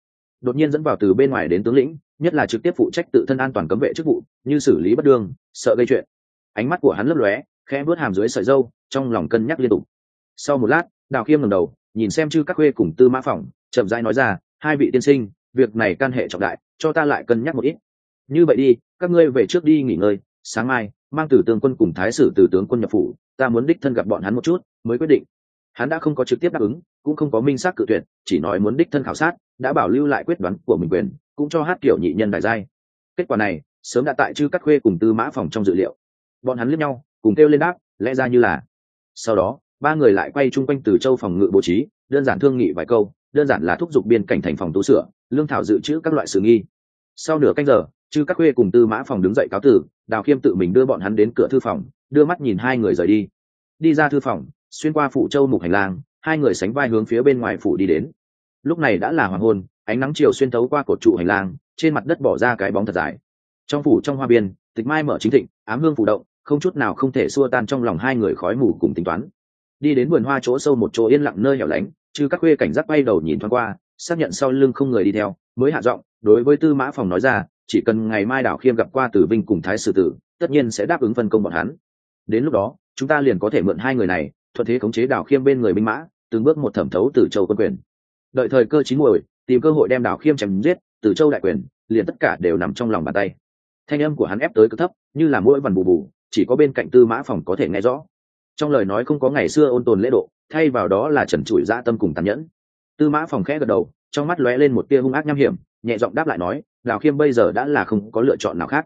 Đột nhiên dẫn vào từ bên ngoài đến tướng lĩnh, nhất là trực tiếp phụ trách tự thân an toàn cấm vệ chức vụ, như xử lý bất đương, sợ gây chuyện. Ánh mắt của hắn lấp lóe, khẽ vớt hàm dưới sợi dâu trong lòng cân nhắc liên tục. Sau một lát, đào khiêm ngầm đầu, nhìn xem chư các khuê cùng tư mã phỏng, chậm rãi nói ra, hai vị tiên sinh, việc này can hệ trọng đại, cho ta lại cân nhắc một ít. Như vậy đi, các ngươi về trước đi nghỉ ngơi, sáng mai, mang tử tướng quân cùng thái sử tử tướng quân nhập phủ, ta muốn đích thân gặp bọn hắn một chút, mới quyết định. Hắn đã không có trực tiếp đáp ứng, cũng không có minh xác cự tuyệt, chỉ nói muốn đích thân khảo sát, đã bảo lưu lại quyết đoán của mình quyền, cũng cho hát kiểu nhị nhân đại giai. Kết quả này, sớm đã tại chư các khuê cùng tư mã phòng trong dự liệu. Bọn hắn liếc nhau, cùng kêu lên đáp, lẽ ra như là sau đó, ba người lại quay chung quanh từ châu phòng ngự bố trí, đơn giản thương nghị vài câu, đơn giản là thúc giục biên cảnh thành phòng tu sửa, lương thảo dự trữ các loại sự nghi. Sau nửa canh giờ chư các khuê cùng tư mã phòng đứng dậy cáo tử, đào khiêm tự mình đưa bọn hắn đến cửa thư phòng, đưa mắt nhìn hai người rời đi. Đi ra thư phòng, xuyên qua phủ châu mục hành lang, hai người sánh vai hướng phía bên ngoài phủ đi đến. Lúc này đã là hoàng hôn, ánh nắng chiều xuyên thấu qua cột trụ hành lang, trên mặt đất bỏ ra cái bóng thật dài. Trong phủ trong hoa biên, tịch mai mở chính thịnh, ám hương phủ động không chút nào không thể xua tan trong lòng hai người khói mù cùng tính toán. Đi đến vườn hoa chỗ sâu một chỗ yên lặng nơi hẻo lánh chứ các khuê cảnh giác bay đầu nhìn thoáng qua, xác nhận sau lưng không người đi theo, mới hạ giọng, đối với tư mã phòng nói ra, chỉ cần ngày mai đảo khiêm gặp qua tử vinh cùng thái sử tử, tất nhiên sẽ đáp ứng phân công bọn hắn. Đến lúc đó, chúng ta liền có thể mượn hai người này, thuận thế khống chế đảo khiêm bên người binh mã, từng bước một thẩm thấu từ châu quân quyền. Đợi thời cơ chín muồi, tìm cơ hội đem đảo khiêm chém giết từ châu đại quyền, liền tất cả đều nằm trong lòng bàn tay. Thanh âm của hắn ép tới cực thấp, như là mỗi vằn bù bù chỉ có bên cạnh tư mã phòng có thể nghe rõ. Trong lời nói không có ngày xưa ôn tồn lễ độ, thay vào đó là trần trụi dã tâm cùng tàn nhẫn. Tư mã phòng khẽ gật đầu, trong mắt lóe lên một tia hung ác nham hiểm, nhẹ giọng đáp lại nói lào khiêm bây giờ đã là không có lựa chọn nào khác.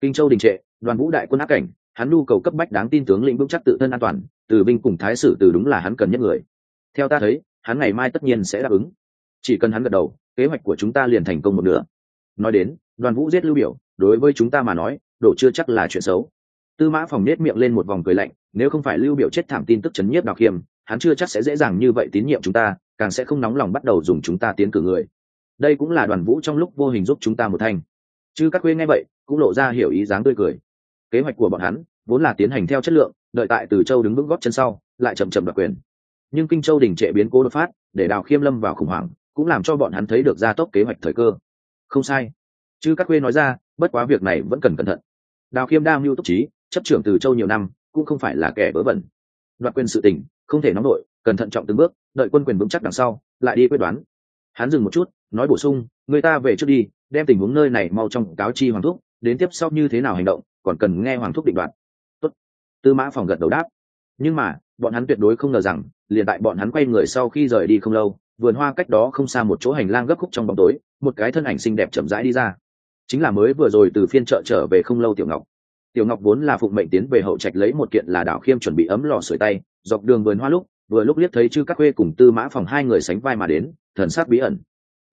Kinh châu đình trệ, đoàn vũ đại quân áp cảnh, hắn nhu cầu cấp bách đáng tin tướng lĩnh vững chắc tự thân an toàn, từ binh cùng thái sử từ đúng là hắn cần nhất người. Theo ta thấy, hắn ngày mai tất nhiên sẽ đáp ứng. Chỉ cần hắn gật đầu, kế hoạch của chúng ta liền thành công một nửa. Nói đến, đoàn vũ giết lưu biểu, đối với chúng ta mà nói đổ chưa chắc là chuyện xấu tư mã phòng nết miệng lên một vòng cười lạnh, nếu không phải lưu biểu chết thảm tin tức chấn nhiếp đào khiêm, hắn chưa chắc sẽ dễ dàng như vậy tín nhiệm chúng ta, càng sẽ không nóng lòng bắt đầu dùng chúng ta tiến cử người. Đây cũng là đoàn vũ trong lúc vô hình giúp chúng ta một thành. Chứ các quê nghe vậy, cũng lộ ra hiểu ý dáng tươi cười. Kế hoạch của bọn hắn, vốn là tiến hành theo chất lượng, đợi tại từ châu đứng vững góp chân sau, lại chậm chậm đoạt quyền. Nhưng kinh châu đình trệ biến cố đột phát, để đào khiêm lâm vào khủng hoảng, cũng làm cho bọn hắn thấy được gia tốc kế hoạch thời cơ. Không sai. Chứ các quê nói ra, bất quá việc này vẫn cần cẩn thận. Đào khiêm đa mưu túc trí chấp trưởng từ châu nhiều năm, cũng không phải là kẻ vớ vẩn. Đoạt quyền sự tình, không thể nóng nổi cần thận trọng từng bước, đợi quân quyền vững chắc đằng sau, lại đi quyết đoán. Hắn dừng một chút, nói bổ sung, người ta về trước đi, đem tình huống nơi này mau trong cáo chi hoàng thúc, đến tiếp sau như thế nào hành động, còn cần nghe hoàng thúc định đoạt. Tốt. tư mã phòng gật đầu đáp. Nhưng mà, bọn hắn tuyệt đối không ngờ rằng, liền tại bọn hắn quay người sau khi rời đi không lâu, vườn hoa cách đó không xa một chỗ hành lang gấp khúc trong bóng tối, một cái thân ảnh xinh đẹp chậm rãi đi ra. Chính là mới vừa rồi từ phiên chợ trở về không lâu tiểu ngọc tiểu ngọc vốn là phụng mệnh tiến về hậu trạch lấy một kiện là đảo khiêm chuẩn bị ấm lò sưởi tay, dọc đường vườn hoa lúc, vừa lúc liếc thấy chư các khuê cùng tư mã phòng hai người sánh vai mà đến, thần sắc bí ẩn.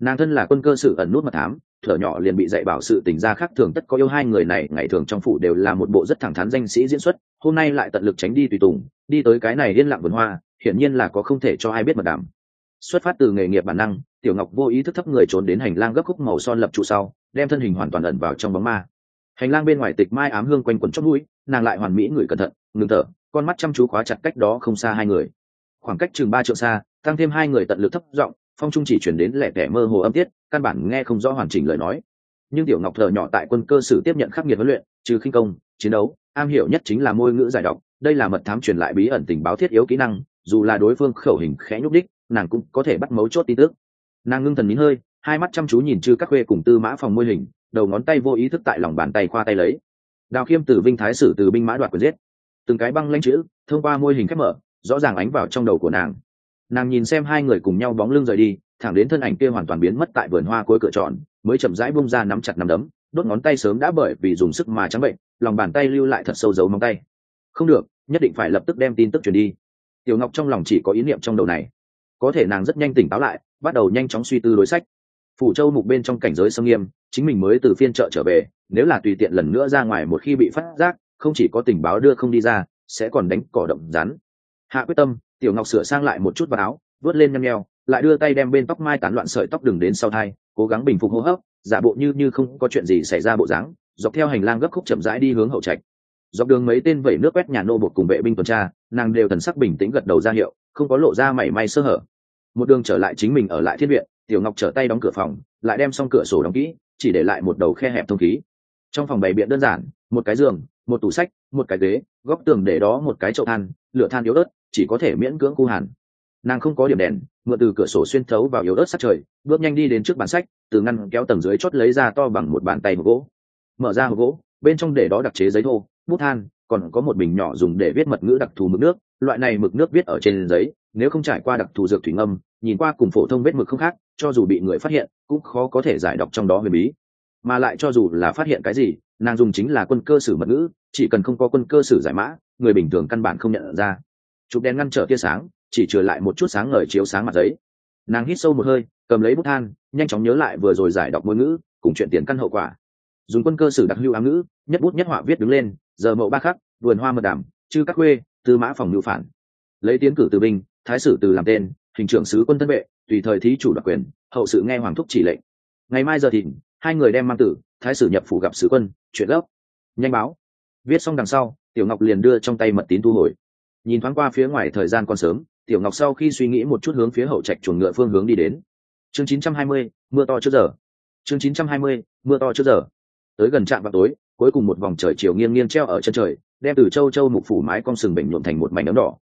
Nàng thân là quân cơ sự ẩn nút mật thám, thở nhỏ liền bị dạy bảo sự tình gia khác thường tất có yêu hai người này, ngày thường trong phủ đều là một bộ rất thẳng thắn danh sĩ diễn xuất, hôm nay lại tận lực tránh đi tùy tùng, đi tới cái này yên lặng vườn hoa, hiển nhiên là có không thể cho ai biết mật đảm xuất phát từ nghề nghiệp bản năng, tiểu ngọc vô ý thức thấp người trốn đến hành lang gấp khúc màu son lập trụ sau, đem thân hình hoàn toàn ẩn vào trong bóng ma hành lang bên ngoài tịch mai ám hương quanh quẩn chót mũi, nàng lại hoàn mỹ người cẩn thận, ngừng thở, con mắt chăm chú khóa chặt cách đó không xa hai người. Khoảng cách chừng ba triệu xa, tăng thêm hai người tận lực thấp giọng, phong trung chỉ chuyển đến lẻ tẻ mơ hồ âm tiết, căn bản nghe không rõ hoàn chỉnh lời nói. Nhưng tiểu ngọc thợ nhỏ tại quân cơ sử tiếp nhận khắc nghiệt huấn luyện, trừ khinh công, chiến đấu, am hiểu nhất chính là môi ngữ giải đọc đây là mật thám truyền lại bí ẩn tình báo thiết yếu kỹ năng, dù là đối phương khẩu hình khẽ nhúc đích, nàng cũng có thể bắt mấu chốt tin tức. Nàng ngưng thần nín hơi, hai mắt chăm chú nhìn chư các khuê cùng tư mã phòng môi hình đầu ngón tay vô ý thức tại lòng bàn tay khoa tay lấy. Đào khiêm từ vinh thái sử từ binh mã đoạt quyền giết. Từng cái băng lanh chữ, thông qua môi hình khép mở, rõ ràng ánh vào trong đầu của nàng. Nàng nhìn xem hai người cùng nhau bóng lưng rời đi, thẳng đến thân ảnh kia hoàn toàn biến mất tại vườn hoa cuối cửa tròn, mới chậm rãi bung ra nắm chặt nắm đấm, đốt ngón tay sớm đã bởi vì dùng sức mà trắng bệnh, lòng bàn tay lưu lại thật sâu dấu móng tay. Không được, nhất định phải lập tức đem tin tức truyền đi. Tiểu ngọc trong lòng chỉ có ý niệm trong đầu này. Có thể nàng rất nhanh tỉnh táo lại, bắt đầu nhanh chóng suy tư đối sách. Phủ châu mục bên trong cảnh giới sông nghiêm chính mình mới từ phiên chợ trở về, nếu là tùy tiện lần nữa ra ngoài một khi bị phát giác, không chỉ có tình báo đưa không đi ra, sẽ còn đánh cỏ động rắn. Hạ quyết tâm, tiểu ngọc sửa sang lại một chút vào áo, vớt lên nhăn nheo, lại đưa tay đem bên tóc mai tán loạn sợi tóc đừng đến sau thai, cố gắng bình phục hô hấp, giả bộ như như không có chuyện gì xảy ra bộ dáng, dọc theo hành lang gấp khúc chậm rãi đi hướng hậu trạch. Dọc đường mấy tên vẩy nước quét nhà nô bột cùng vệ binh tuần tra, nàng đều thần sắc bình tĩnh gật đầu ra hiệu, không có lộ ra mảy may sơ hở. Một đường trở lại chính mình ở lại thiên viện, tiểu ngọc trở tay đóng cửa phòng, lại đem xong cửa sổ đóng kỹ chỉ để lại một đầu khe hẹp thông khí. Trong phòng bày biện đơn giản, một cái giường, một tủ sách, một cái ghế, góc tường để đó một cái chậu than, lửa than yếu ớt, chỉ có thể miễn cưỡng khu hàn nàng không có điểm đèn, mượn từ cửa sổ xuyên thấu vào yếu ớt sát trời, bước nhanh đi đến trước bàn sách, từ ngăn kéo tầng dưới chót lấy ra to bằng một bàn tay gỗ. Mở ra hộp gỗ, bên trong để đó đặc chế giấy thô, bút than, còn có một bình nhỏ dùng để viết mật ngữ đặc thù mực nước. Loại này mực nước viết ở trên giấy, nếu không trải qua đặc thù dược thủy ngâm nhìn qua cùng phổ thông vết mực không khác, cho dù bị người phát hiện, cũng khó có thể giải đọc trong đó huyền bí. Mà lại cho dù là phát hiện cái gì, nàng dùng chính là quân cơ sử mật ngữ, chỉ cần không có quân cơ sử giải mã, người bình thường căn bản không nhận ra. Chụp đèn ngăn trở tia sáng, chỉ trừ lại một chút sáng ngời chiếu sáng mặt giấy. Nàng hít sâu một hơi, cầm lấy bút than, nhanh chóng nhớ lại vừa rồi giải đọc ngôn ngữ, cùng chuyện tiền căn hậu quả. Dùng quân cơ sử đặc lưu ám ngữ, nhất bút nhất họa viết đứng lên, giờ mậu ba khắc, vườn hoa mật đảm chư các khuê tư mã phòng ngữ phản. Lấy tiến cử từ binh, thái sử từ làm tên hình trưởng sứ quân thân vệ tùy thời thí chủ đặc quyền hậu sự nghe hoàng thúc chỉ lệnh. Ngày mai giờ thìn hai người đem mang tử thái sử nhập phủ gặp sứ quân chuyện gấp nhanh báo. Viết xong đằng sau tiểu ngọc liền đưa trong tay mật tín thu hồi. Nhìn thoáng qua phía ngoài thời gian còn sớm tiểu ngọc sau khi suy nghĩ một chút hướng phía hậu trạch chuồng ngựa phương hướng đi đến. Chương 920, mưa to trước giờ. Chương 920, mưa to trước giờ. Tới gần trạm vào tối cuối cùng một vòng trời chiều nghiêng nghiêng treo ở chân trời đem từ châu châu mục phủ mái con sừng bệnh nhuộm thành một mảnh ấm đỏ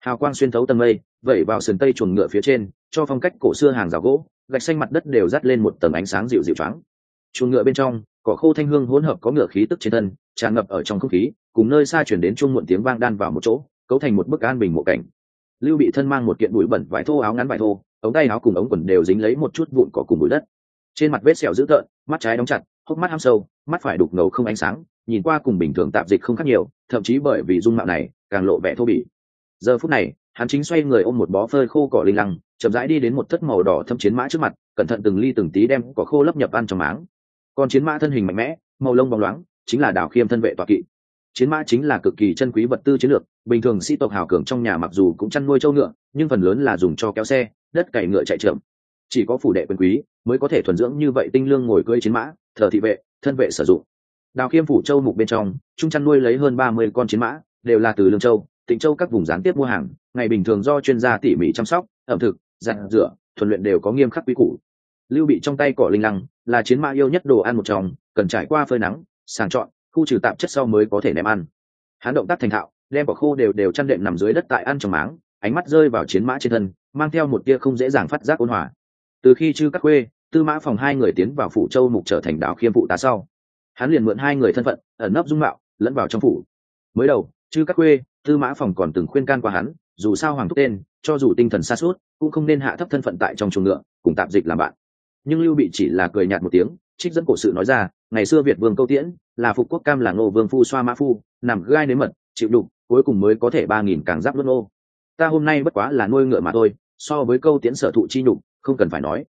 hào quang xuyên thấu tầng mây, vẩy vào sườn tây chuồng ngựa phía trên, cho phong cách cổ xưa hàng rào gỗ, gạch xanh mặt đất đều dắt lên một tầng ánh sáng dịu dịu trắng chuồng ngựa bên trong, cỏ khô thanh hương hỗn hợp có ngựa khí tức trên thân, tràn ngập ở trong không khí, cùng nơi xa chuyển đến chuông muộn tiếng vang đan vào một chỗ, cấu thành một bức an bình mộ cảnh. Lưu bị thân mang một kiện bụi bẩn vải thô, áo ngắn vải thô, ống tay áo cùng ống quần đều dính lấy một chút vụn cỏ cùng bụi đất. Trên mặt vết sẹo dữ tợn, mắt trái đóng chặt, hốc mắt ham sâu, mắt phải đục ngầu không ánh sáng, nhìn qua cùng bình thường tạp dịch không khác nhiều, thậm chí bởi vì dung mạo này, càng lộ vẻ thô bỉ giờ phút này, hắn chính xoay người ôm một bó phơi khô cỏ linh lăng, chậm rãi đi đến một thất màu đỏ thâm chiến mã trước mặt, cẩn thận từng ly từng tí đem cỏ khô lấp nhập ăn trong máng. Còn chiến mã thân hình mạnh mẽ, màu lông bóng loáng, chính là đào khiêm thân vệ tọa kỵ. Chiến mã chính là cực kỳ chân quý vật tư chiến lược, bình thường sĩ tộc hào cường trong nhà mặc dù cũng chăn nuôi trâu ngựa, nhưng phần lớn là dùng cho kéo xe, đất cày ngựa chạy trưởng. Chỉ có phủ đệ quyền quý mới có thể thuần dưỡng như vậy tinh lương ngồi cưỡi chiến mã, thờ thị vệ, thân vệ sử dụng. Đào khiêm phủ châu mục bên trong trung chăn nuôi lấy hơn ba mươi con chiến mã, đều là từ lương châu tịnh châu các vùng gián tiếp mua hàng, ngày bình thường do chuyên gia tỉ mỉ chăm sóc, ẩm thực, giặt, rửa, thuần luyện đều có nghiêm khắc quy củ. Lưu bị trong tay cỏ linh lăng, là chiến mã yêu nhất đồ ăn một trong, cần trải qua phơi nắng, sàng chọn, khu trừ tạp chất sau mới có thể ném ăn. Hắn động tác thành thạo, đem cỏ khô đều đều chăn đệm nằm dưới đất tại ăn trong máng, ánh mắt rơi vào chiến mã trên thân, mang theo một tia không dễ dàng phát giác ôn hòa. Từ khi chư các khuê, tư mã phòng hai người tiến vào phủ châu mục trở thành đạo khiêm phụ tá sau, hắn liền mượn hai người thân phận, ẩn nấp dung mạo, lẫn vào trong phủ. Mới đầu chứ các khuê tư mã phòng còn từng khuyên can qua hắn, dù sao hoàng thúc tên, cho dù tinh thần xa suốt cũng không nên hạ thấp thân phận tại trong chuồng ngựa, cùng tạm dịch làm bạn. Nhưng lưu bị chỉ là cười nhạt một tiếng, trích dẫn cổ sự nói ra, ngày xưa việt vương câu tiễn, là phục quốc cam là ngô vương phu xoa mã phu, nằm gai nếm mật, chịu đục, cuối cùng mới có thể ba nghìn càng giáp luân ô. Ta hôm nay bất quá là nuôi ngựa mà thôi, so với câu tiễn sở thụ chi nhục, không cần phải nói.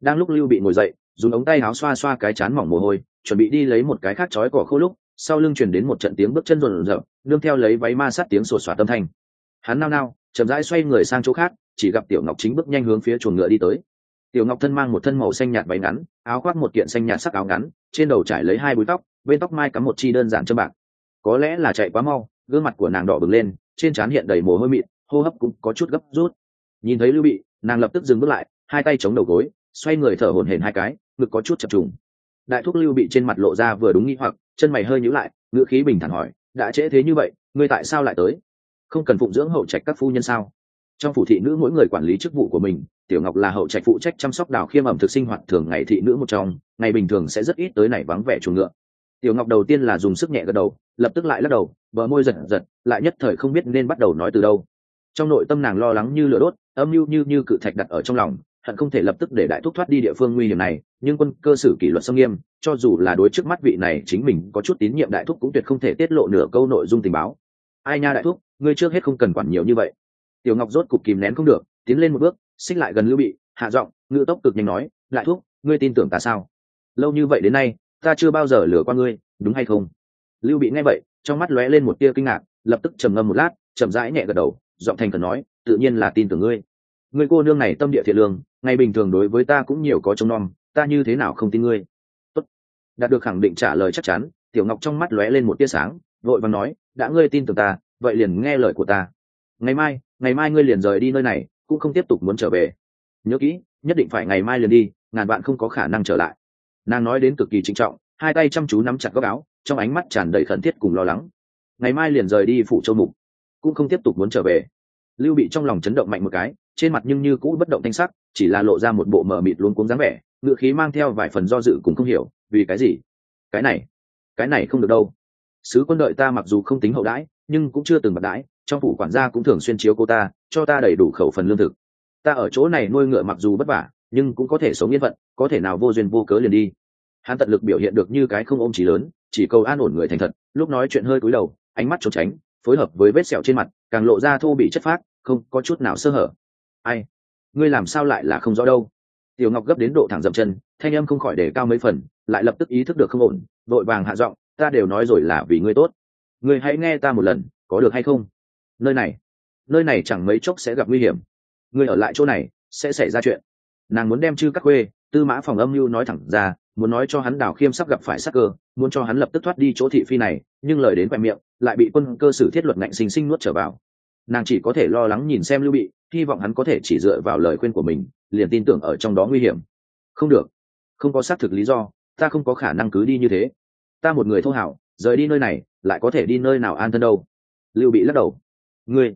Đang lúc lưu bị ngồi dậy, dùng ống tay áo xoa xoa cái chán mỏng mồ hôi, chuẩn bị đi lấy một cái khác chói cỏ khô lúc sau lưng chuyển đến một trận tiếng bước chân rộn rộn, nương theo lấy váy ma sát tiếng sột soạt tâm thanh. Hắn nao nao, chậm rãi xoay người sang chỗ khác, chỉ gặp tiểu ngọc chính bước nhanh hướng phía chuồng ngựa đi tới. Tiểu ngọc thân mang một thân màu xanh nhạt váy ngắn, áo khoác một kiện xanh nhạt sắc áo ngắn, trên đầu trải lấy hai búi tóc, bên tóc mai cắm một chi đơn giản châm bạc. Có lẽ là chạy quá mau, gương mặt của nàng đỏ bừng lên, trên trán hiện đầy mồ hôi mịn, hô hấp cũng có chút gấp rút. Nhìn thấy lưu bị, nàng lập tức dừng bước lại, hai tay chống đầu gối, xoay người thở hổn hển hai cái, ngực có chút chập trùng đại thúc lưu bị trên mặt lộ ra vừa đúng nghi hoặc, chân mày hơi nhíu lại, ngữ khí bình thản hỏi, đã trễ thế như vậy, ngươi tại sao lại tới? Không cần phụng dưỡng hậu trạch các phu nhân sao? Trong phủ thị nữ mỗi người quản lý chức vụ của mình, tiểu ngọc là hậu trạch phụ trách chăm sóc đào khiêm ẩm thực sinh hoạt thường ngày thị nữ một trong, ngày bình thường sẽ rất ít tới này vắng vẻ chuồng ngựa. Tiểu ngọc đầu tiên là dùng sức nhẹ gật đầu, lập tức lại lắc đầu, bờ môi giật giật, lại nhất thời không biết nên bắt đầu nói từ đâu. Trong nội tâm nàng lo lắng như lửa đốt, âm mưu như như cự thạch đặt ở trong lòng, hận không thể lập tức để đại thúc thoát đi địa phương nguy hiểm này nhưng quân cơ sử kỷ luật sông nghiêm, cho dù là đối trước mắt vị này chính mình có chút tín nhiệm đại thúc cũng tuyệt không thể tiết lộ nửa câu nội dung tình báo. Ai nha đại thúc, ngươi trước hết không cần quản nhiều như vậy. Tiểu ngọc rốt cục kìm nén không được, tiến lên một bước, xích lại gần lưu bị, hạ giọng ngự tốc cực nhanh nói lại thúc, ngươi tin tưởng ta sao? Lâu như vậy đến nay, ta chưa bao giờ lừa qua ngươi, đúng hay không? Lưu bị nghe vậy, trong mắt lóe lên một tia kinh ngạc, lập tức trầm ngâm một lát, chậm rãi nhẹ gật đầu, giọng thành cần nói, tự nhiên là tin tưởng ngươi. Ngươi cô nương này tâm địa thiện lương, ngày bình thường đối với ta cũng nhiều có trông nom ta như thế nào không tin ngươi? Tốt. đạt được khẳng định trả lời chắc chắn, tiểu ngọc trong mắt lóe lên một tia sáng, vội vàng nói, đã ngươi tin tưởng ta, vậy liền nghe lời của ta. Ngày mai ngày mai ngươi liền rời đi nơi này, cũng không tiếp tục muốn trở về. Nhớ kỹ, nhất định phải ngày mai liền đi, ngàn bạn không có khả năng trở lại. Nàng nói đến cực kỳ trinh trọng, hai tay chăm chú nắm chặt góc áo, trong ánh mắt tràn đầy khẩn thiết cùng lo lắng. Ngày mai liền rời đi phủ châu mục, cũng không tiếp tục muốn trở về. Lưu bị trong lòng chấn động mạnh một cái, trên mặt nhưng như cũ bất động thanh sắc, chỉ là lộ ra một bộ mờ mịt luôn cuống dáng vẻ ngựa khí mang theo vài phần do dự cũng không hiểu, vì cái gì? Cái này cái này không được đâu. Sứ quân đợi ta mặc dù không tính hậu đãi, nhưng cũng chưa từng bật đãi, trong phủ quản gia cũng thường xuyên chiếu cô ta, cho ta đầy đủ khẩu phần lương thực. Ta ở chỗ này nuôi ngựa mặc dù vất vả, nhưng cũng có thể sống yên phận, có thể nào vô duyên vô cớ liền đi. Hắn tận lực biểu hiện được như cái không ôm chỉ lớn, chỉ cầu an ổn người thành thật, lúc nói chuyện hơi cúi đầu, ánh mắt trốn tránh, phối hợp với vết sẹo trên mặt, càng lộ ra thô bị chất phát không có chút nào sơ hở. Ai? Ngươi làm sao lại là không rõ đâu? Tiểu ngọc gấp đến độ thẳng dậm chân, thanh âm không khỏi để cao mấy phần, lại lập tức ý thức được không ổn, vội vàng hạ giọng, ta đều nói rồi là vì ngươi tốt. Ngươi hãy nghe ta một lần, có được hay không? Nơi này nơi này chẳng mấy chốc sẽ gặp nguy hiểm. Ngươi ở lại chỗ này, sẽ xảy ra chuyện. Nàng muốn đem chư các khuê, tư mã phòng âm mưu nói thẳng ra, muốn nói cho hắn đào khiêm sắp gặp phải sắc cơ, muốn cho hắn lập tức thoát đi chỗ thị phi này, nhưng lời đến vẹn miệng, lại bị quân cơ sử thiết luật ngạnh xinh xinh nuốt trở vào. Nàng chỉ có thể lo lắng nhìn xem lưu bị hy vọng hắn có thể chỉ dựa vào lời khuyên của mình, liền tin tưởng ở trong đó nguy hiểm. Không được. Không có xác thực lý do, ta không có khả năng cứ đi như thế. Ta một người thô hảo, rời đi nơi này, lại có thể đi nơi nào an thân đâu? Lưu bị lắc đầu. Ngươi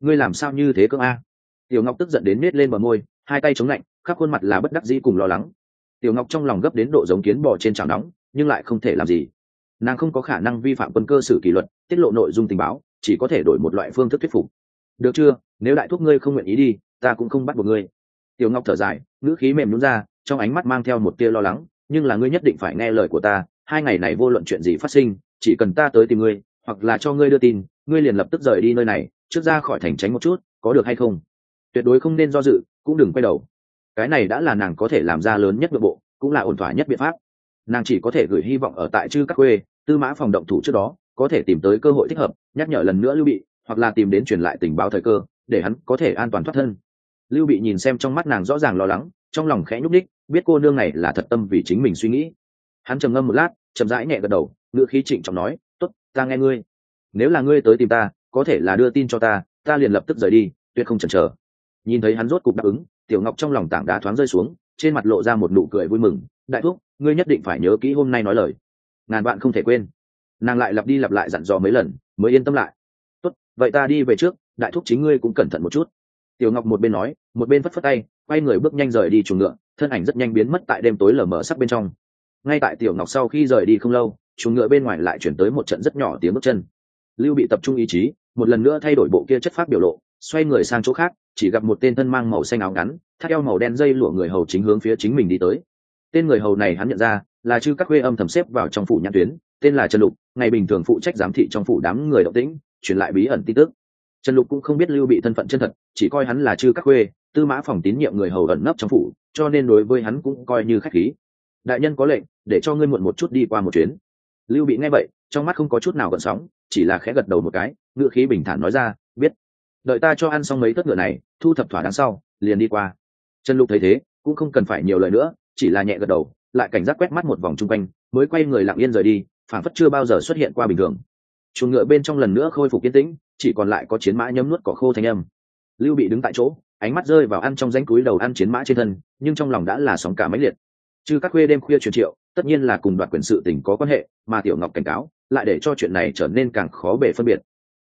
ngươi làm sao như thế cơ a? Tiểu ngọc tức giận đến nết lên bờ môi, hai tay chống lạnh, khắp khuôn mặt là bất đắc dĩ cùng lo lắng. Tiểu ngọc trong lòng gấp đến độ giống kiến bò trên chảo nóng, nhưng lại không thể làm gì. Nàng không có khả năng vi phạm quân cơ sử kỷ luật, tiết lộ nội dung tình báo, chỉ có thể đổi một loại phương thức thuyết phục được chưa? Nếu đại thúc ngươi không nguyện ý đi, ta cũng không bắt buộc ngươi. Tiểu ngọc thở dài, ngữ khí mềm nhún ra, trong ánh mắt mang theo một tia lo lắng. Nhưng là ngươi nhất định phải nghe lời của ta, hai ngày này vô luận chuyện gì phát sinh, chỉ cần ta tới tìm ngươi, hoặc là cho ngươi đưa tin, ngươi liền lập tức rời đi nơi này, trước ra khỏi thành tránh một chút, có được hay không? Tuyệt đối không nên do dự, cũng đừng quay đầu. Cái này đã là nàng có thể làm ra lớn nhất nội bộ, cũng là ổn thỏa nhất biện pháp. Nàng chỉ có thể gửi hy vọng ở tại chư các quê, tư mã phòng động thủ trước đó, có thể tìm tới cơ hội thích hợp, nhắc nhở lần nữa lưu bị hoặc là tìm đến truyền lại tình báo thời cơ, để hắn có thể an toàn thoát thân. Lưu bị nhìn xem trong mắt nàng rõ ràng lo lắng, trong lòng khẽ nhúc đích biết cô nương này là thật tâm vì chính mình suy nghĩ. Hắn trầm ngâm một lát, chậm rãi nhẹ gật đầu ngựa khí trịnh trọng nói t ố t ta nghe ngươi. Nếu là ngươi tới tìm ta, có thể là đưa tin cho ta ta liền lập tức rời đi, tuyệt không chần chờ. Nhìn thấy hắn rốt cục đáp ứng, tiểu ngọc trong lòng tảng đá thoáng rơi xuống, trên mặt lộ ra một nụ cười vui mừng, đại thúc, ngươi nhất định phải nhớ kỹ hôm nay nói lời. Ngàn bạn không thể quên. Nàng lại lặp đi lặp lại dặn dò mấy lần, mới yên tâm lại tốt, vậy ta đi về trước, đại thúc chính ngươi cũng cẩn thận một chút. Tiểu ngọc một bên nói, một bên phất phất tay, quay người bước nhanh rời đi chuồng ngựa, thân ảnh rất nhanh biến mất tại đêm tối lờ mờ sắc bên trong. Ngay tại tiểu ngọc sau khi rời đi không lâu, chuồng ngựa bên ngoài lại chuyển tới một trận rất nhỏ tiếng bước chân. Lưu bị tập trung ý chí, một lần nữa thay đổi bộ kia chất phát biểu lộ, xoay người sang chỗ khác, chỉ gặp một tên thân mang màu xanh áo ngắn, thắt eo màu đen dây lụa người hầu chính hướng phía chính mình đi tới. Tên người hầu này hắn nhận ra, là chư các khuê âm thầm xếp vào trong phủ nhãn tuyến, tên là trần lục, ngày bình thường phụ trách giám thị trong phủ đám người động tĩnh truyền lại bí ẩn tin tức. Trần lục cũng không biết lưu bị thân phận chân thật, chỉ coi hắn là chư các khuê, tư mã phòng tín nhiệm người hầu ẩn nấp trong phủ, cho nên đối với hắn cũng coi như khách khí. Đại nhân có lệnh, để cho ngươi muộn một chút đi qua một chuyến. Lưu bị nghe vậy, trong mắt không có chút nào gợn sóng, chỉ là khẽ gật đầu một cái ngựa khí bình thản nói ra, biết. Đợi ta cho ăn xong mấy tất ngựa này, thu thập thỏa đáng sau, liền đi qua. Trần lục thấy thế, cũng không cần phải nhiều lời nữa, chỉ là nhẹ gật đầu, lại cảnh giác quét mắt một vòng chung quanh, mới quay người lặng yên rời đi phản phất chưa bao giờ xuất hiện qua bình thường chuồng ngựa bên trong lần nữa khôi phục yên tĩnh chỉ còn lại có chiến mã nhấm nuốt cỏ khô thanh âm. Lưu bị đứng tại chỗ ánh mắt rơi vào ăn trong rãnh túi đầu ăn chiến mã trên thân nhưng trong lòng đã là sóng cả máy liệt. Chứ các khuê đêm khuya truyền triệu tất nhiên là cùng đoạt quyền sự tình có quan hệ mà tiểu ngọc cảnh cáo lại để cho chuyện này trở nên càng khó bể phân biệt.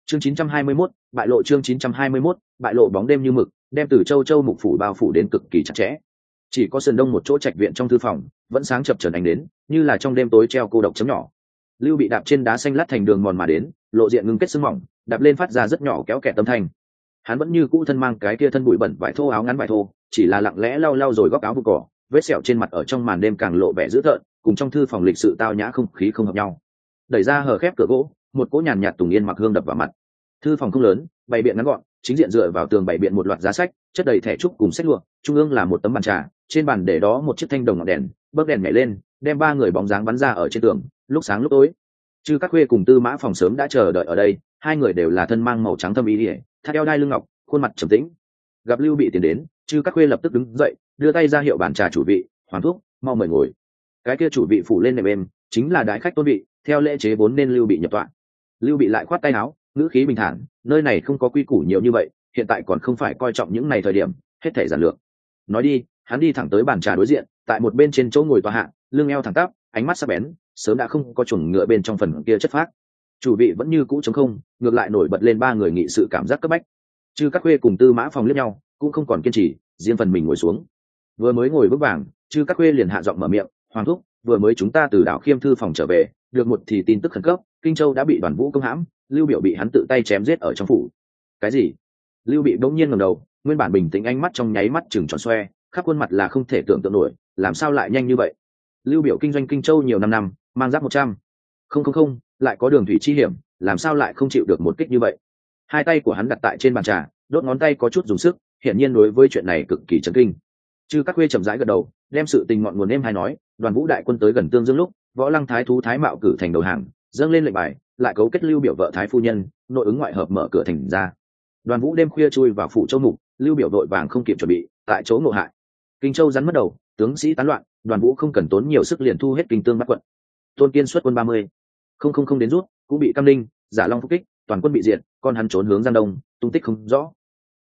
Chương 921, bại lộ chương 921, bại lộ bóng đêm như mực đem từ châu châu mục phủ bao phủ đến cực kỳ chặt chẽ. Chỉ có sườn đông một chỗ trạch viện trong thư phòng vẫn sáng chập trần ánh đến như là trong đêm tối treo cô độc chấm nhỏ lưu bị đạp trên đá xanh lát thành đường mòn mà đến, lộ diện ngưng kết sưng mỏng, đạp lên phát ra rất nhỏ kéo kẹt tâm thanh. Hắn vẫn như cũ thân mang cái kia thân bụi bẩn vải thô áo ngắn vải thô, chỉ là lặng lẽ lau lau rồi góc áo bụi cỏ, vết sẹo trên mặt ở trong màn đêm càng lộ vẻ dữ tợn, cùng trong thư phòng lịch sự tao nhã không khí không hợp nhau. Đẩy ra hở khép cửa gỗ, một cỗ nhàn nhạt tùng yên mặc hương đập vào mặt. Thư phòng không lớn, bày biện ngắn gọn, chính diện dựa vào tường bày biện một loạt giá sách, chất đầy thẻ trúc cùng sách lụa, trung ương là một tấm bàn trà, trên bàn để đó một chiếc thanh đồng ngọn đèn bấc đèn nhảy lên, đem ba người bóng dáng bắn ra ở trên tường lúc sáng lúc tối. Chư các khuê cùng tư mã phòng sớm đã chờ đợi ở đây, hai người đều là thân mang màu trắng thâm ý ỉa thắt eo đai lưng ngọc, khuôn mặt trầm tĩnh. Gặp lưu bị tiền đến, chư các khuê lập tức đứng dậy, đưa tay ra hiệu bàn trà chủ vị hoàn thuốc mau mời ngồi. Cái kia chủ vị phủ lên nệm êm, chính là đại khách tôn vị, theo lễ chế vốn nên lưu bị nhập tọa. Lưu bị lại khoát tay áo, ngữ khí bình thản, nơi này không có quy củ nhiều như vậy, hiện tại còn không phải coi trọng những ngày thời điểm, hết thể giản lược. Nói đi, hắn đi thẳng tới bàn trà đối diện, tại một bên trên chỗ ngồi tòa hạ, lưng eo thẳng tắp, ánh mắt sắc bén sớm đã không có chuồng ngựa bên trong phần kia chất phát chủ vị vẫn như cũ chống không, ngược lại nổi bật lên ba người nghị sự cảm giác cấp bách. Chư các khuê cùng tư mã phòng liếc nhau, cũng không còn kiên trì, riêng phần mình ngồi xuống. Vừa mới ngồi vững vàng, chư các khuê liền hạ giọng mở miệng, hoàng thúc, vừa mới chúng ta từ đảo khiêm thư phòng trở về, được một thì tin tức khẩn cấp, kinh châu đã bị đoàn vũ công hãm, lưu biểu bị hắn tự tay chém giết ở trong phủ. Cái gì? Lưu bị bỗng nhiên ngẩng đầu, nguyên bản bình tĩnh ánh mắt trong nháy mắt chừng tròn xoe, khắp khuôn mặt là không thể tưởng tượng nổi, làm sao lại nhanh như vậy? Lưu biểu kinh doanh kinh châu nhiều năm năm mang giáp một trăm. Không không không, lại có đường thủy chi hiểm, làm sao lại không chịu được một kích như vậy? Hai tay của hắn đặt tại trên bàn trà, đốt ngón tay có chút dùng sức, hiển nhiên đối với chuyện này cực kỳ chấn kinh. Chư các khuê chậm rãi gật đầu, đem sự tình ngọn nguồn em hay nói, đoàn vũ đại quân tới gần tương dương lúc, võ lăng thái thú thái mạo cử thành đầu hàng, dâng lên lệnh bài, lại cấu kết lưu biểu vợ thái phu nhân, nội ứng ngoại hợp mở cửa thành ra. Đoàn vũ đêm khuya chui vào phủ châu mục, lưu biểu đội vàng không kịp chuẩn bị, tại chỗ ngộ hại. Kinh châu rắn mất đầu, tướng sĩ tán loạn, đoàn vũ không cần tốn nhiều sức liền thu hết kinh tương bắt quận tôn kiên xuất quân ba mươi. Không không không đến rút cũng bị cam linh giả long phúc kích toàn quân bị diện, con hắn trốn hướng giang đông tung tích không rõ.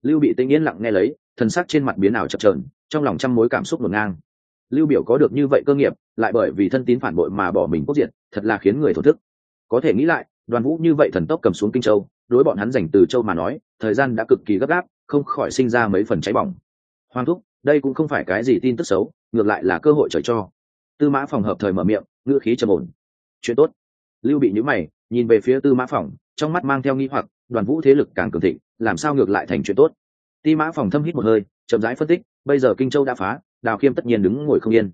Lưu bị tinh yên lặng nghe lấy thần sắc trên mặt biến ảo chập trờn trong lòng trăm mối cảm xúc ngổn ngang. Lưu biểu có được như vậy cơ nghiệp lại bởi vì thân tín phản bội mà bỏ mình quốc diện, thật là khiến người thổ thức. Có thể nghĩ lại đoàn vũ như vậy thần tốc cầm xuống kinh châu đối bọn hắn dành từ châu mà nói thời gian đã cực kỳ gấp gáp không khỏi sinh ra mấy phần cháy bỏng. Hoàng thúc đây cũng không phải cái gì tin tức xấu ngược lại là cơ hội trời cho tư mã phòng hợp thời mở miệng, ngữ khí trầm ổn. Chuyện tốt. Lưu bị nhữ mày, nhìn về phía tư mã phòng, trong mắt mang theo nghi hoặc, đoàn vũ thế lực càng cường thịnh, làm sao ngược lại thành chuyện tốt? Ti mã phòng thâm hít một hơi, chậm rãi phân tích, bây giờ kinh châu đã phá, đào khiêm tất nhiên đứng ngồi không yên.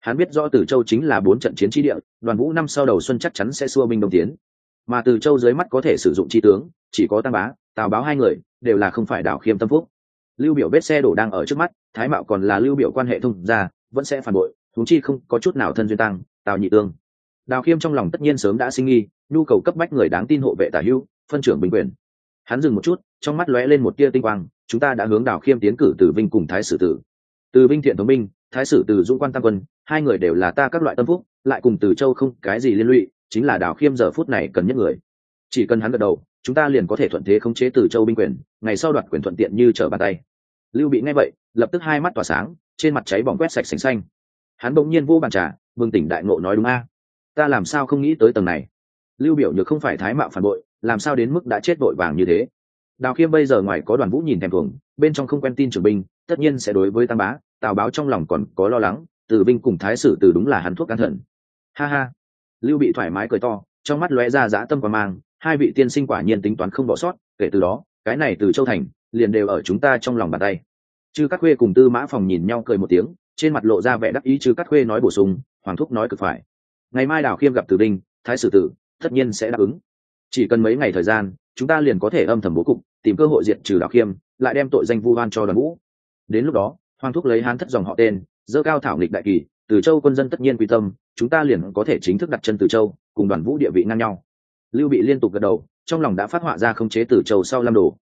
Hắn biết rõ từ châu chính là bốn trận chiến trí địa, đoàn vũ năm sau đầu xuân chắc chắn sẽ xua binh đồng tiến. Mà từ châu dưới mắt có thể sử dụng tri tướng, chỉ có tăng bá, tào báo hai người, đều là không phải đào khiêm tâm phúc. Lưu biểu vết xe đổ đang ở trước mắt, thái mạo còn là lưu biểu quan hệ thông ra vẫn sẽ phản bội huống chi không có chút nào thân duyên tăng tào nhị tương. Đào khiêm trong lòng tất nhiên sớm đã sinh nghi, nhu cầu cấp bách người đáng tin hộ vệ tả hưu phân trưởng bình quyền. Hắn dừng một chút, trong mắt lóe lên một tia tinh quang, chúng ta đã hướng đào khiêm tiến cử từ vinh cùng thái sử tử. Từ vinh thiện thống minh thái sử từ dũng quan tam quân, hai người đều là ta các loại tâm phúc, lại cùng từ châu không cái gì liên lụy, chính là đào khiêm giờ phút này cần nhất người. Chỉ cần hắn gật đầu, chúng ta liền có thể thuận thế khống chế từ châu binh quyền, ngày sau đoạt quyền thuận tiện như trở bàn tay. Lưu bị nghe vậy, lập tức hai mắt tỏa sáng, trên mặt cháy bỏng quét sạch sành xanh hắn bỗng nhiên vô bàn trà, bừng tỉnh đại ngộ nói đúng a. Ta làm sao không nghĩ tới tầng này? Lưu biểu nhược không phải thái mạo phản bội, làm sao đến mức đã chết vội vàng như thế? Đào khiêm bây giờ ngoài có đoàn vũ nhìn thèm thuồng, bên trong không quen tin trưởng binh, tất nhiên sẽ đối với tam bá, tào báo trong lòng còn có lo lắng, từ binh cùng thái sử từ đúng là hắn thuốc can thần. Ha ha. Lưu bị thoải mái cười to, trong mắt lóe ra dã tâm và mang, hai vị tiên sinh quả nhiên tính toán không bỏ sót, kể từ đó, cái này từ châu thành, liền đều ở chúng ta trong lòng bàn tay. Chư các khuê cùng tư mã phòng nhìn nhau cười một tiếng trên mặt lộ ra vẻ đắc ý chứ cắt khuê nói bổ sung, hoàng thúc nói cực phải. Ngày mai đào khiêm gặp tử đinh, thái sử tử, tất nhiên sẽ đáp ứng. Chỉ cần mấy ngày thời gian, chúng ta liền có thể âm thầm bố cục, tìm cơ hội diện trừ đào khiêm, lại đem tội danh vu oan cho đoàn vũ đến lúc đó, hoàng thúc lấy hán thất dòng họ tên dơ cao thảo nghịch đại kỳ, từ châu quân dân tất nhiên quy tâm, chúng ta liền có thể chính thức đặt chân từ châu, cùng đoàn vũ địa vị ngang nhau. Lưu bị liên tục gật đầu, trong lòng đã phát họa ra khống chế từ châu sau lam đồ.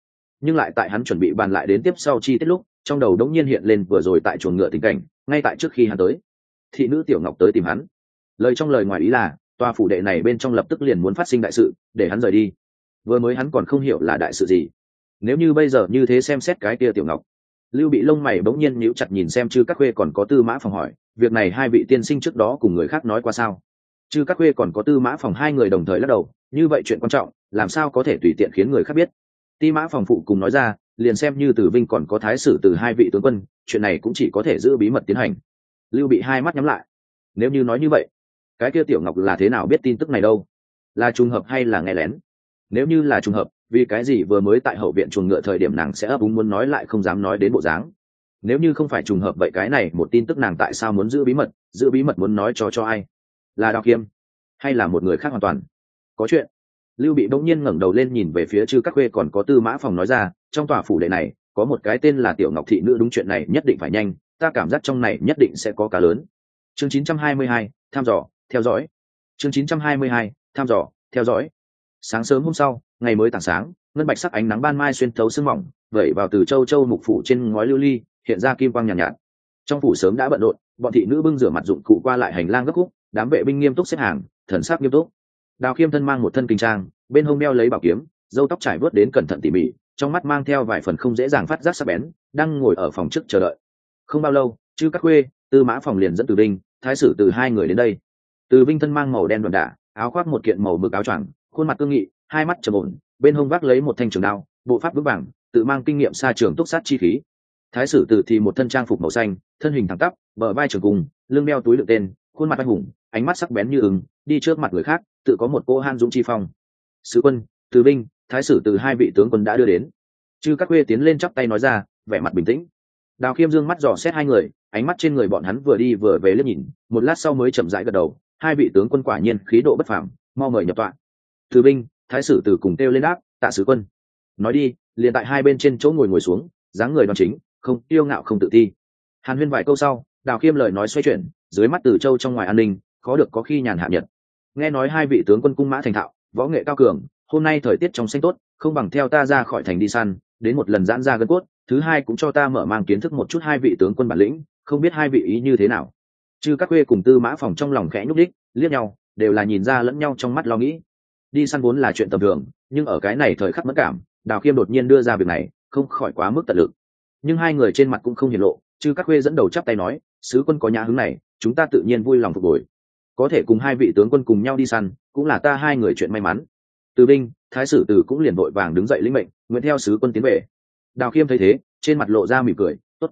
Nhưng lại tại hắn chuẩn bị bàn lại đến tiếp sau chi tiết lúc trong đầu đống nhiên hiện lên vừa rồi tại chuồng ngựa tình cảnh, ngay tại trước khi hắn tới. Thị nữ tiểu ngọc tới tìm hắn. Lời trong lời ngoài ý là, tòa phủ đệ này bên trong lập tức liền muốn phát sinh đại sự, để hắn rời đi. Vừa mới hắn còn không hiểu là đại sự gì. Nếu như bây giờ như thế xem xét cái kia tiểu ngọc, lưu bị lông mày bỗng nhiên nhíu chặt nhìn xem chư các khuê còn có tư mã phòng hỏi, việc này hai vị tiên sinh trước đó cùng người khác nói qua sao? Chư các khuê còn có tư mã phòng hai người đồng thời lắc đầu, như vậy chuyện quan trọng, làm sao có thể tùy tiện khiến người khác biết? Ti mã phòng phụ cùng nói ra liền xem như tử vinh còn có thái sử từ hai vị tướng quân, chuyện này cũng chỉ có thể giữ bí mật tiến hành. Lưu bị hai mắt nhắm lại. Nếu như nói như vậy, cái kia tiểu ngọc là thế nào biết tin tức này đâu? Là trùng hợp hay là nghe lén? Nếu như là trùng hợp, vì cái gì vừa mới tại hậu viện chuồng ngựa thời điểm nàng sẽ ấp úng muốn nói lại không dám nói đến bộ dáng? Nếu như không phải trùng hợp vậy cái này một tin tức nàng tại sao muốn giữ bí mật, giữ bí mật muốn nói cho cho ai? Là đào kiêm hay là một người khác hoàn toàn? Có chuyện lưu bị bỗng nhiên ngẩng đầu lên nhìn về phía chư các khuê còn có tư mã phòng nói ra trong tòa phủ đệ này có một cái tên là tiểu ngọc thị nữ đúng chuyện này nhất định phải nhanh ta cảm giác trong này nhất định sẽ có cá lớn. Chương 922, tham dò theo dõi. Chương 922, tham dò theo dõi. Sáng sớm hôm sau ngày mới tảng sáng ngân bạch sắc ánh nắng ban mai xuyên thấu sương mỏng vẩy vào từ châu châu mục phủ trên ngói lưu ly hiện ra kim quang nhàn nhạt, nhạt. Trong phủ sớm đã bận rộn bọn thị nữ bưng rửa mặt dụng cụ qua lại hành lang gấp khúc đám vệ binh nghiêm túc xếp hàng thần sắc nghiêm túc đào khiêm thân mang một thân kinh trang, bên hông đeo lấy bảo kiếm dâu tóc trải vớt đến cẩn thận tỉ mỉ, trong mắt mang theo vài phần không dễ dàng phát giác sắc bén, đang ngồi ở phòng trước chờ đợi. Không bao lâu, chư các khuê, tư mã phòng liền dẫn từ Vinh, thái sử từ hai người đến đây. Từ Vinh thân mang màu đen đoạn đả áo khoác một kiện màu mực áo choàng, khuôn mặt cương nghị, hai mắt trầm ổn, bên hông vác lấy một thanh trường đao, bộ pháp vững vàng, tự mang kinh nghiệm xa trường túc sát chi khí. Thái sử từ thì một thân trang phục màu xanh, thân hình thẳng tắp, bờ vai trường cùng, lưng đeo túi đựng tên, khuôn mặt anh hùng, ánh mắt sắc bén như ứng đi trước mặt người khác, tự có một cô han dũng chi phong. Sứ quân, từ binh thái sử từ hai vị tướng quân đã đưa đến. Chư các quê tiến lên chắp tay nói ra, vẻ mặt bình tĩnh. Đào khiêm dương mắt dò xét hai người, ánh mắt trên người bọn hắn vừa đi vừa về liếc nhìn, một lát sau mới chậm rãi gật đầu, hai vị tướng quân quả nhiên khí độ bất phẳng mau mời nhập tọa. Từ binh thái sử từ cùng kêu lên đáp, tạ sứ quân. Nói đi, liền tại hai bên trên chỗ ngồi ngồi xuống, dáng người đoan chính, không yêu ngạo không tự ti. Hàn huyên vài câu sau, đào khiêm lời nói xoay chuyển, dưới mắt từ châu trong ngoài an ninh có được có khi nhàn hạ nhật nghe nói hai vị tướng quân cung mã thành thạo, võ nghệ cao cường, hôm nay thời tiết trong xanh tốt, không bằng theo ta ra khỏi thành đi săn, đến một lần giãn ra gân cốt, thứ hai cũng cho ta mở mang kiến thức một chút hai vị tướng quân bản lĩnh, không biết hai vị ý như thế nào. Chứ các quê cùng tư mã phòng trong lòng khẽ nhúc đích liếc nhau, đều là nhìn ra lẫn nhau trong mắt lo nghĩ. Đi săn vốn là chuyện tầm thường, nhưng ở cái này thời khắc mất cảm, đào khiêm đột nhiên đưa ra việc này, không khỏi quá mức tận lực. Nhưng hai người trên mặt cũng không hiển lộ chứ các khuê dẫn đầu chắp tay nói, sứ quân có nhã hứng này, chúng ta tự nhiên vui lòng phục hồi có thể cùng hai vị tướng quân cùng nhau đi săn, cũng là ta hai người chuyện may mắn. Từ binh, thái sử từ cũng liền vội vàng đứng dậy lĩnh mệnh, nguyện theo sứ quân tiến về. Đào khiêm thấy thế, trên mặt lộ ra mỉm cười, tốt.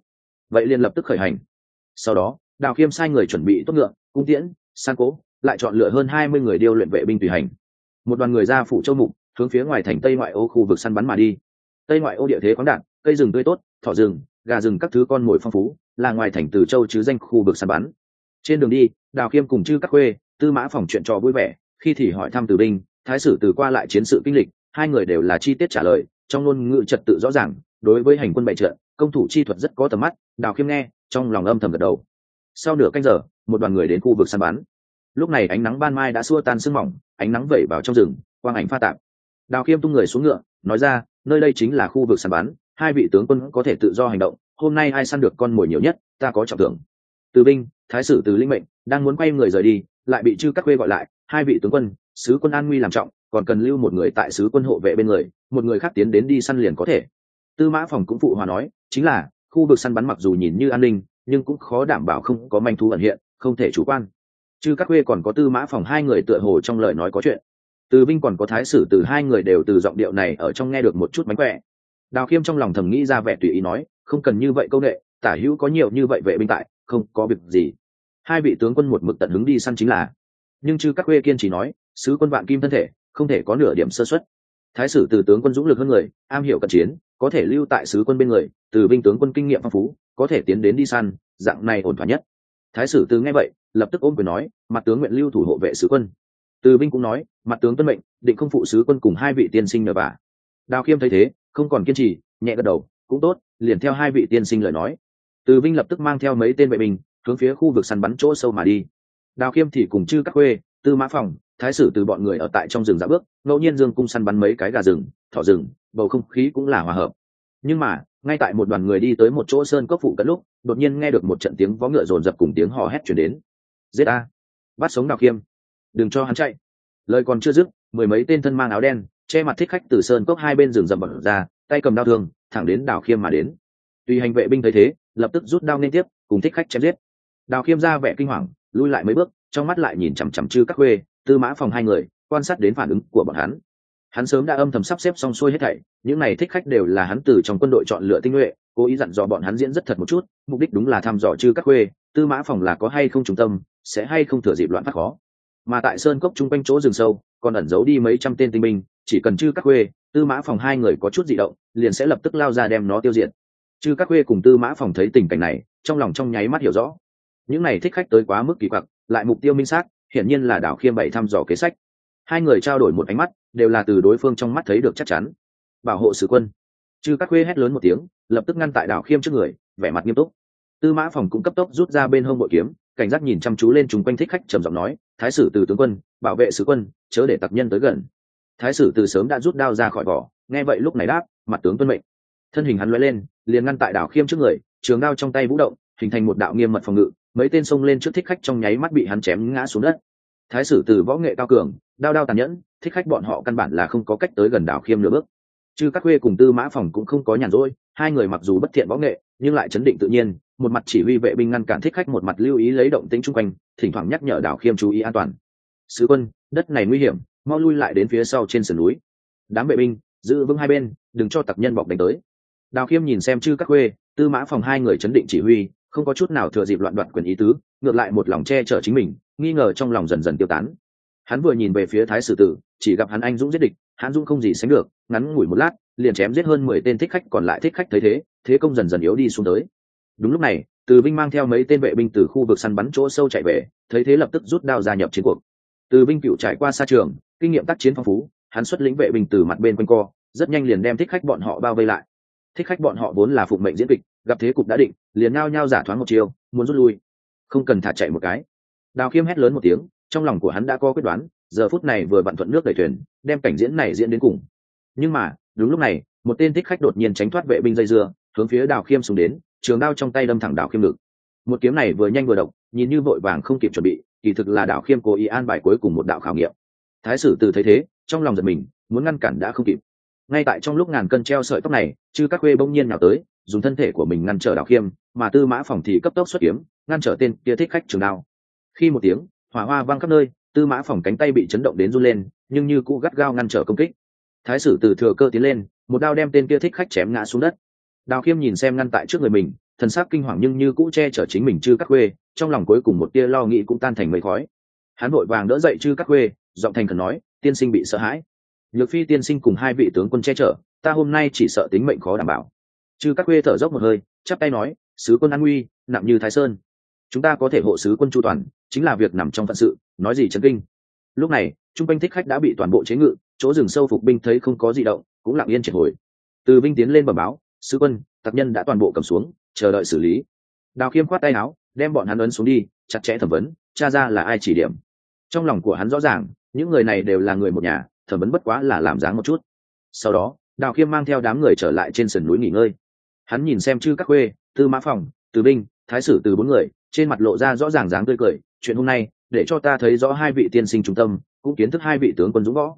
Vậy liền lập tức khởi hành. Sau đó, đào khiêm sai người chuẩn bị tốt ngựa, cung tiễn, san cố, lại chọn lựa hơn hai mươi người điêu luyện vệ binh tùy hành. Một đoàn người ra phủ châu mục, hướng phía ngoài thành tây ngoại ô khu vực săn bắn mà đi. Tây ngoại ô địa thế khoáng đạn, cây rừng tươi tốt, thỏ rừng, gà rừng các thứ con mồi phong phú, là ngoài thành từ châu chứ danh khu vực săn bắn trên đường đi, đào khiêm cùng chư các khuê, tư mã phòng chuyện trò vui vẻ, khi thì hỏi thăm từ binh thái sử từ qua lại chiến sự kinh lịch, hai người đều là chi tiết trả lời, trong ngôn ngữ trật tự rõ ràng, đối với hành quân bại trận, công thủ chi thuật rất có tầm mắt, đào khiêm nghe, trong lòng âm thầm gật đầu. Sau nửa canh giờ, một đoàn người đến khu vực săn bắn. Lúc này ánh nắng ban mai đã xua tan sương mỏng, ánh nắng vẩy vào trong rừng, quang ảnh pha tạp. Đào khiêm tung người xuống ngựa, nói ra, nơi đây chính là khu vực săn bắn, hai vị tướng quân có thể tự do hành động, hôm nay ai săn được con mồi nhiều nhất, ta có trọng thưởng. Từ binh thái sử từ linh mệnh, đang muốn quay người rời đi, lại bị chư các khuê gọi lại, hai vị tướng quân, sứ quân an nguy làm trọng, còn cần lưu một người tại sứ quân hộ vệ bên người, một người khác tiến đến đi săn liền có thể. Tư mã phòng cũng phụ hòa nói, chính là, khu vực săn bắn mặc dù nhìn như an ninh, nhưng cũng khó đảm bảo không có manh thú ẩn hiện, không thể chủ quan. Chứ các khuê còn có tư mã phòng hai người tựa hồ trong lời nói có chuyện. Từ Vinh còn có thái sử từ hai người đều từ giọng điệu này ở trong nghe được một chút mánh khỏe. Đào khiêm trong lòng thầm nghĩ ra vẻ tùy ý nói, không cần như vậy câu ệ tả hữu có nhiều như vậy vệ binh tại, không có việc gì hai vị tướng quân một mực tận hứng đi săn chính là. Nhưng chư các khuê kiên chỉ nói, sứ quân vạn kim thân thể, không thể có nửa điểm sơ xuất thái sử từ tướng quân dũng lực hơn người, am hiểu cận chiến, có thể lưu tại sứ quân bên người, từ binh tướng quân kinh nghiệm phong phú, có thể tiến đến đi săn, dạng này ổn thỏa nhất. Thái sử từ nghe vậy, lập tức ôm quyền nói, mặt tướng nguyện lưu thủ hộ vệ sứ quân. Từ binh cũng nói, mặt tướng tuân mệnh, định không phụ sứ quân cùng hai vị tiên sinh nhờ vả. Đào khiêm thấy thế, không còn kiên trì, nhẹ gật đầu, cũng tốt, liền theo hai vị tiên sinh lời nói. Từ binh lập tức mang theo mấy tên vệ binh hướng phía khu vực săn bắn chỗ sâu mà đi. Đào khiêm thì cùng chư các khuê, tư mã phòng, thái sử từ bọn người ở tại trong rừng dạ bước, ngẫu nhiên dương cung săn bắn mấy cái gà rừng, thỏ rừng, bầu không khí cũng là hòa hợp. Nhưng mà, ngay tại một đoàn người đi tới một chỗ sơn cốc phụ cận lúc, đột nhiên nghe được một trận tiếng vó ngựa rồn rập cùng tiếng hò hét chuyển đến. Giết a bắt sống đào khiêm! Đừng cho hắn chạy! Lời còn chưa dứt, mười mấy tên thân mang áo đen, che mặt thích khách từ sơn cốc hai bên rừng rậm bật ra, tay cầm đao thương, thẳng đến đào khiêm mà đến. Tùy hành vệ binh thấy thế, lập tức rút đao liên tiếp, cùng thích khách chém giết đào khiêm ra vẻ kinh hoàng, lui lại mấy bước, trong mắt lại nhìn chằm chằm chư các khuê, tư mã phòng hai người, quan sát đến phản ứng của bọn hắn. Hắn sớm đã âm thầm sắp xếp xong xuôi hết thảy, những này thích khách đều là hắn từ trong quân đội chọn lựa tinh nhuệ, cố ý dặn dò bọn hắn diễn rất thật một chút, mục đích đúng là thăm dò chư các khuê, tư mã phòng là có hay không trung tâm, sẽ hay không thừa dịp loạn phát khó. Mà tại sơn cốc chung quanh chỗ rừng sâu, còn ẩn giấu đi mấy trăm tên tinh binh, chỉ cần chư các khuê, tư mã phòng hai người có chút di động, liền sẽ lập tức lao ra đem nó tiêu diệt. Chư các khuê cùng tư mã phòng thấy tình cảnh này, trong lòng trong nháy mắt hiểu rõ những này thích khách tới quá mức kỳ quặc, lại mục tiêu minh xác, hiển nhiên là đảo khiêm bảy thăm dò kế sách. Hai người trao đổi một ánh mắt, đều là từ đối phương trong mắt thấy được chắc chắn. Bảo hộ sứ quân. Chư các khuê hét lớn một tiếng, lập tức ngăn tại đảo khiêm trước người, vẻ mặt nghiêm túc. Tư mã phòng cũng cấp tốc rút ra bên hông bội kiếm, cảnh giác nhìn chăm chú lên chung quanh thích khách trầm giọng nói, thái sử từ tướng quân, bảo vệ sứ quân, chớ để tặc nhân tới gần. Thái sử từ sớm đã rút đao ra khỏi vỏ, nghe vậy lúc này đáp, mặt tướng tuân mệnh. Thân hình hắn lóe lên, liền ngăn tại đảo khiêm trước người, trường đao trong tay vũ động, hình thành một đạo nghiêm mật phòng ngự mấy tên xông lên trước thích khách trong nháy mắt bị hắn chém ngã xuống đất. Thái sử từ võ nghệ cao cường, đao đao tàn nhẫn, thích khách bọn họ căn bản là không có cách tới gần đảo khiêm nửa bước. Chứ các khuê cùng tư mã phòng cũng không có nhàn rỗi, hai người mặc dù bất thiện võ nghệ, nhưng lại chấn định tự nhiên, một mặt chỉ huy vệ binh ngăn cản thích khách, một mặt lưu ý lấy động tính chung quanh, thỉnh thoảng nhắc nhở đảo khiêm chú ý an toàn. Sứ quân, đất này nguy hiểm, mau lui lại đến phía sau trên sườn núi. Đám vệ binh, giữ vững hai bên, đừng cho tặc nhân bọc đánh tới. Đào khiêm nhìn xem chư các khuê, tư mã phòng hai người chấn định chỉ huy không có chút nào thừa dịp loạn đoạt quyền ý tứ, ngược lại một lòng che chở chính mình, nghi ngờ trong lòng dần dần tiêu tán. Hắn vừa nhìn về phía thái sử tử, chỉ gặp hắn anh dũng giết địch, hắn dũng không gì sánh được, ngắn ngủi một lát, liền chém giết hơn mười tên thích khách, còn lại thích khách thấy thế thế công dần dần yếu đi xuống tới. Đúng lúc này, từ Vinh mang theo mấy tên vệ binh từ khu vực săn bắn chỗ sâu chạy về, thấy thế lập tức rút đao gia nhập chiến cuộc. Từ Vinh cựu trải qua xa trường, kinh nghiệm tác chiến phong phú, hắn xuất lĩnh vệ binh từ mặt bên quanh co, rất nhanh liền đem thích khách bọn họ bao vây lại. Thích khách bọn họ vốn là phụng mệnh diễn kịch gặp thế cục đã định, liền ngao nhao giả thoáng một chiều muốn rút lui. Không cần thả chạy một cái. Đào khiêm hét lớn một tiếng, trong lòng của hắn đã có quyết đoán, giờ phút này vừa vặn thuận nước đẩy thuyền, đem cảnh diễn này diễn đến cùng. Nhưng mà, đúng lúc này, một tên thích khách đột nhiên tránh thoát vệ binh dây dưa, hướng phía đào khiêm xuống đến, trường đao trong tay đâm thẳng đào khiêm ngực. Một kiếm này vừa nhanh vừa độc, nhìn như vội vàng không kịp chuẩn bị, kỳ thực là Đào khiêm cố ý an bài cuối cùng một đạo khảo nghiệm. Thái sử từ thấy thế, trong lòng giật mình, muốn ngăn cản đã không kịp ngay tại trong lúc ngàn cân treo sợi tóc này, chư các khuê bỗng nhiên nào tới, dùng thân thể của mình ngăn trở Đào khiêm, mà tư mã phòng thì cấp tốc xuất kiếm, ngăn trở tên kia thích khách trường đao. Khi một tiếng, hỏa hoa văng khắp nơi, tư mã phòng cánh tay bị chấn động đến run lên, nhưng như cũ gắt gao ngăn trở công kích. Thái sử từ thừa cơ tiến lên, một đao đem tên kia thích khách chém ngã xuống đất. Đào khiêm nhìn xem ngăn tại trước người mình, thần sắc kinh hoàng nhưng như cũ che chở chính mình chư các khuê, trong lòng cuối cùng một tia lo nghĩ cũng tan thành mây khói. Hắn vội vàng đỡ dậy chư các khuê, giọng thành khẩn nói, tiên sinh bị sợ hãi nhược phi tiên sinh cùng hai vị tướng quân che chở, ta hôm nay chỉ sợ tính mệnh khó đảm bảo. Chư các quê thở dốc một hơi, chắp tay nói, sứ quân an nguy, nặng như thái sơn. Chúng ta có thể hộ sứ quân chu toàn, chính là việc nằm trong phận sự, nói gì chấn kinh. Lúc này, trung quanh thích khách đã bị toàn bộ chế ngự, chỗ rừng sâu phục binh thấy không có gì động, cũng lặng yên triệt hồi. Từ binh tiến lên bẩm báo, sứ quân, tặc nhân đã toàn bộ cầm xuống, chờ đợi xử lý. Đào khiêm khoát tay áo, đem bọn hắn ấn xuống đi, chặt chẽ thẩm vấn, cha ra là ai chỉ điểm? Trong lòng của hắn rõ ràng, những người này đều là người một nhà thẩm vấn bất quá là làm dáng một chút. Sau đó, đào khiêm mang theo đám người trở lại trên sườn núi nghỉ ngơi. Hắn nhìn xem chư các khuê, tư mã phòng, từ binh, thái sử từ bốn người, trên mặt lộ ra rõ ràng dáng tươi cười, chuyện hôm nay, để cho ta thấy rõ hai vị tiên sinh trung tâm, cũng kiến thức hai vị tướng quân dũng võ.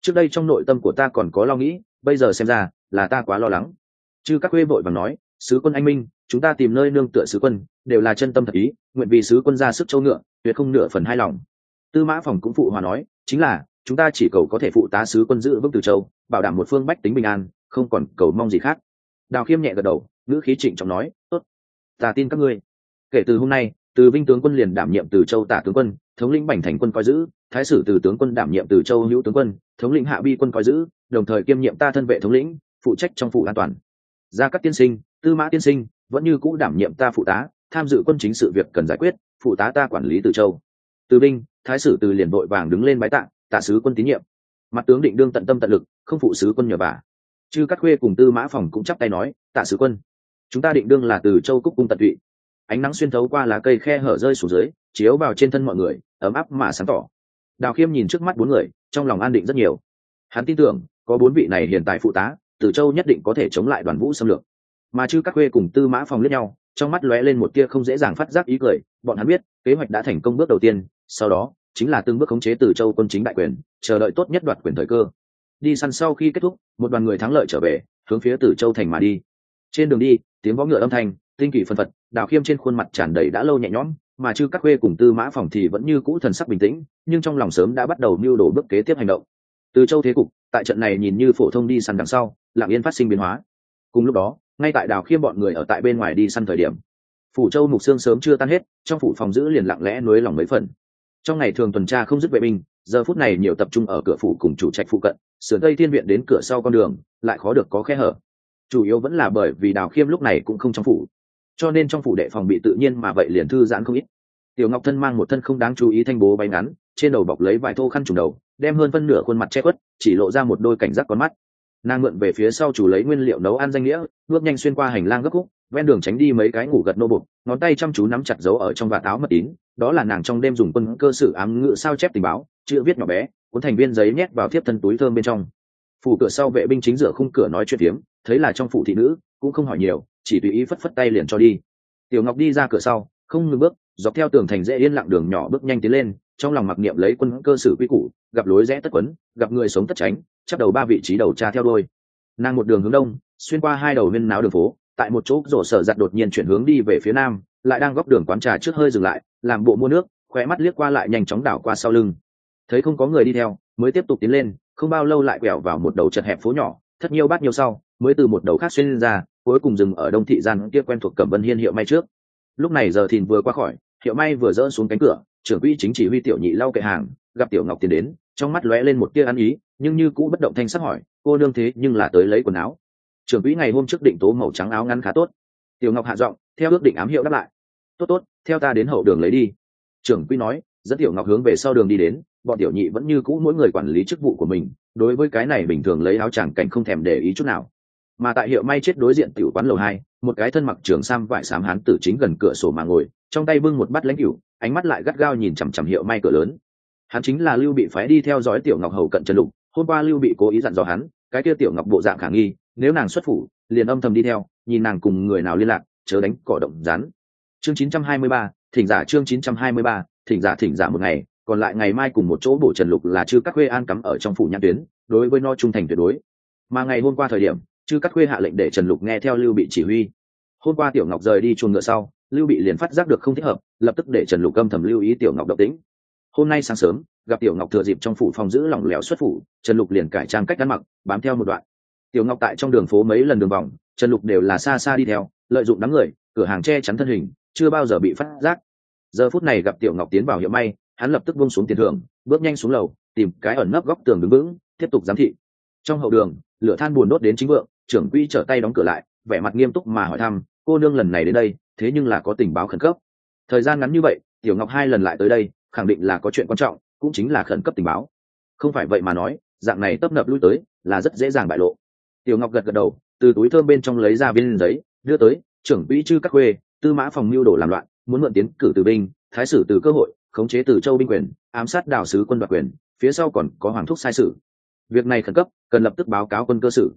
Trước đây trong nội tâm của ta còn có lo nghĩ, bây giờ xem ra là ta quá lo lắng. Chư các khuê vội và nói, sứ quân anh minh, chúng ta tìm nơi nương tựa sứ quân, đều là chân tâm thật ý, nguyện vì sứ quân ra sức châu ngựa, tuyệt không nửa phần hai lòng. Tư mã phòng cũng phụ hòa nói, chính là chúng ta chỉ cầu có thể phụ tá sứ quân giữ vững từ châu, bảo đảm một phương bách tính bình an, không còn cầu mong gì khác. Đào khiêm nhẹ gật đầu, ngữ khí trịnh trọng nói, tốt, ta tin các ngươi. Kể từ hôm nay, từ vinh tướng quân liền đảm nhiệm từ châu tả tướng quân, thống lĩnh bành thành quân coi giữ, thái sử từ tướng quân đảm nhiệm từ châu hữu tướng quân, thống lĩnh hạ bi quân coi giữ, đồng thời kiêm nhiệm ta thân vệ thống lĩnh, phụ trách trong phủ an toàn. Gia các tiên sinh, tư mã tiên sinh, vẫn như cũ đảm nhiệm ta phụ tá, tham dự quân chính sự việc cần giải quyết, phụ tá ta quản lý từ châu. Từ binh, thái sử từ liền đội vàng đứng lên bái tạ tạ sứ quân tín nhiệm. Mặt tướng định đương tận tâm tận lực, không phụ sứ quân nhờ bà chư các khuê cùng tư mã phòng cũng chắp tay nói tạ sứ quân, chúng ta định đương là từ châu cúc cung tận tụy. Ánh nắng xuyên thấu qua lá cây khe hở rơi xuống dưới, chiếu vào trên thân mọi người, ấm áp mà sáng tỏ. Đào khiêm nhìn trước mắt bốn người, trong lòng an định rất nhiều. Hắn tin tưởng, có bốn vị này hiện tại phụ tá, từ châu nhất định có thể chống lại đoàn vũ xâm lược. Mà chư các khuê cùng tư mã phòng lướt nhau, trong mắt lóe lên một tia không dễ dàng phát giác ý cười, bọn hắn biết, kế hoạch đã thành công bước đầu tiên, sau đó chính là từng bước khống chế từ châu quân chính đại quyền, chờ đợi tốt nhất đoạt quyền thời cơ. Đi săn sau khi kết thúc, một đoàn người thắng lợi trở về, hướng phía từ châu thành mà đi. Trên đường đi, tiếng võ ngựa âm thanh, tinh kỳ phân phật, đào khiêm trên khuôn mặt tràn đầy đã lâu nhẹ nhõm, mà chư các khuê cùng tư mã phòng thì vẫn như cũ thần sắc bình tĩnh, nhưng trong lòng sớm đã bắt đầu mưu đồ bước kế tiếp hành động. Từ châu thế cục, tại trận này nhìn như phổ thông đi săn đằng sau, lạng yên phát sinh biến hóa. Cùng lúc đó, ngay tại đào khiêm bọn người ở tại bên ngoài đi săn thời điểm, phủ châu mục xương sớm chưa tan hết, trong phủ phòng giữ liền lặng lẽ nối lòng mấy phần trong ngày thường tuần tra không dứt vệ binh, giờ phút này nhiều tập trung ở cửa phủ cùng chủ trạch phụ cận, sườn tây thiên viện đến cửa sau con đường, lại khó được có khe hở. Chủ yếu vẫn là bởi vì đào khiêm lúc này cũng không trong phủ. Cho nên trong phủ đệ phòng bị tự nhiên mà vậy liền thư giãn không ít. Tiểu ngọc thân mang một thân không đáng chú ý thanh bố bay ngắn, trên đầu bọc lấy vài thô khăn trùng đầu, đem hơn phân nửa khuôn mặt che khuất, chỉ lộ ra một đôi cảnh giác con mắt. Nàng mượn về phía sau chủ lấy nguyên liệu nấu ăn danh nghĩa, bước nhanh xuyên qua hành lang gấp khúc ven đường tránh đi mấy cái ngủ gật nô bục, ngón tay chăm chú nắm chặt dấu ở trong vạt áo mật tín, đó là nàng trong đêm dùng quân cơ sử ám ngự sao chép tình báo, chữ viết nhỏ bé, cuốn thành viên giấy nhét vào thiếp thân túi thơm bên trong. Phủ cửa sau vệ binh chính giữa khung cửa nói chuyện tiếng thấy là trong phủ thị nữ, cũng không hỏi nhiều, chỉ tùy ý phất phất tay liền cho đi. Tiểu ngọc đi ra cửa sau, không ngừng bước, dọc theo tường thành dễ yên lặng đường nhỏ bước nhanh tiến lên, trong lòng mặc niệm lấy quân cơ sử quy củ, gặp lối rẽ tất quấn, gặp người sống tất tránh, chắp đầu ba vị trí đầu tra theo đôi. Nàng một đường hướng đông, xuyên qua hai đầu viên náo đường phố tại một chỗ rổ sở giặt đột nhiên chuyển hướng đi về phía nam, lại đang góc đường quán trà trước hơi dừng lại, làm bộ mua nước, khóe mắt liếc qua lại nhanh chóng đảo qua sau lưng. Thấy không có người đi theo, mới tiếp tục tiến lên, không bao lâu lại quẹo vào một đầu chật hẹp phố nhỏ, thất nhiều bát nhiều sau, mới từ một đầu khác xuyên lên ra, cuối cùng dừng ở đông thị gian kia quen thuộc cẩm vân hiên hiệu may trước. Lúc này giờ thìn vừa qua khỏi, hiệu may vừa dỡ xuống cánh cửa, trưởng quỹ chính chỉ huy tiểu nhị lau kệ hàng, gặp tiểu ngọc tiến đến, trong mắt lóe lên một tia ăn ý, nhưng như cũ bất động thanh sắc hỏi, cô nương thế nhưng là tới lấy quần áo trưởng quỹ ngày hôm trước định tố màu trắng áo ngắn khá tốt. Tiểu ngọc hạ giọng, theo ước định ám hiệu đáp lại. Tốt tốt, theo ta đến hậu đường lấy đi. Trưởng quỹ nói, dẫn tiểu ngọc hướng về sau đường đi đến, bọn tiểu nhị vẫn như cũ mỗi người quản lý chức vụ của mình, đối với cái này bình thường lấy áo chẳng cảnh không thèm để ý chút nào. Mà tại hiệu may chết đối diện tiểu quán lầu hai, một cái thân mặc trường sam vải xám hán tử chính gần cửa sổ mà ngồi, trong tay bưng một bát lãnh cửu, ánh mắt lại gắt gao nhìn chằm chằm hiệu may cửa lớn. Hắn chính là lưu bị phái đi theo dõi tiểu ngọc hầu cận trần lục, hôm qua lưu bị cố ý dặn dò hắn, cái kia tiểu ngọc bộ dạng khả nghi nếu nàng xuất phủ liền âm thầm đi theo nhìn nàng cùng người nào liên lạc chớ đánh cỏ động rán chương 923, thỉnh giả chương chín trăm hai mươi ba thỉnh giả thỉnh giả một ngày còn lại ngày mai cùng một chỗ bổ trần lục là chư các khuê an cắm ở trong phủ nhãn tuyến đối với no trung thành tuyệt đối. Mà ngày hôm qua thời điểm chư các khuê hạ lệnh để trần lục nghe theo lưu bị chỉ huy. Hôm qua tiểu ngọc rời đi chuồng ngựa sau lưu bị liền phát giác được không thích hợp lập tức để trần lục âm thầm lưu ý tiểu ngọc độc tính hôm nay sáng sớm gặp tiểu ngọc thừa dịp trong phủ phòng giữ lỏng lẻo xuất phủ trần lục liền cải trang cách ăn mặc bám theo một đoạn tiểu ngọc tại trong đường phố mấy lần đường vòng, trần lục đều là xa xa đi theo, lợi dụng đám người, cửa hàng che chắn thân hình, chưa bao giờ bị phát giác. Giờ phút này gặp tiểu ngọc tiến vào hiệu may, hắn lập tức bông xuống tiền thưởng, bước nhanh xuống lầu, tìm cái ẩn nấp góc tường đứng vững, tiếp tục giám thị. Trong hậu đường, lửa than buồn đốt đến chính vượng, trưởng quỹ trở tay đóng cửa lại, vẻ mặt nghiêm túc mà hỏi thăm, cô nương lần này đến đây, thế nhưng là có tình báo khẩn cấp? Thời gian ngắn như vậy, tiểu ngọc hai lần lại tới đây, khẳng định là có chuyện quan trọng, cũng chính là khẩn cấp tình báo. Không phải vậy mà nói, dạng này tấp nập lui tới là rất dễ dàng bại lộ tiểu ngọc gật gật đầu, từ túi thơm bên trong lấy ra viên giấy, đưa tới, trưởng quỹ chư các khuê tư mã phòng mưu đồ làm loạn, muốn mượn tiến cử từ binh, thái sử từ cơ hội, khống chế từ châu binh quyền, ám sát đảo sứ quân đoạt quyền, phía sau còn có hoàng thúc sai sự. Việc này khẩn cấp, cần lập tức báo cáo quân cơ sử.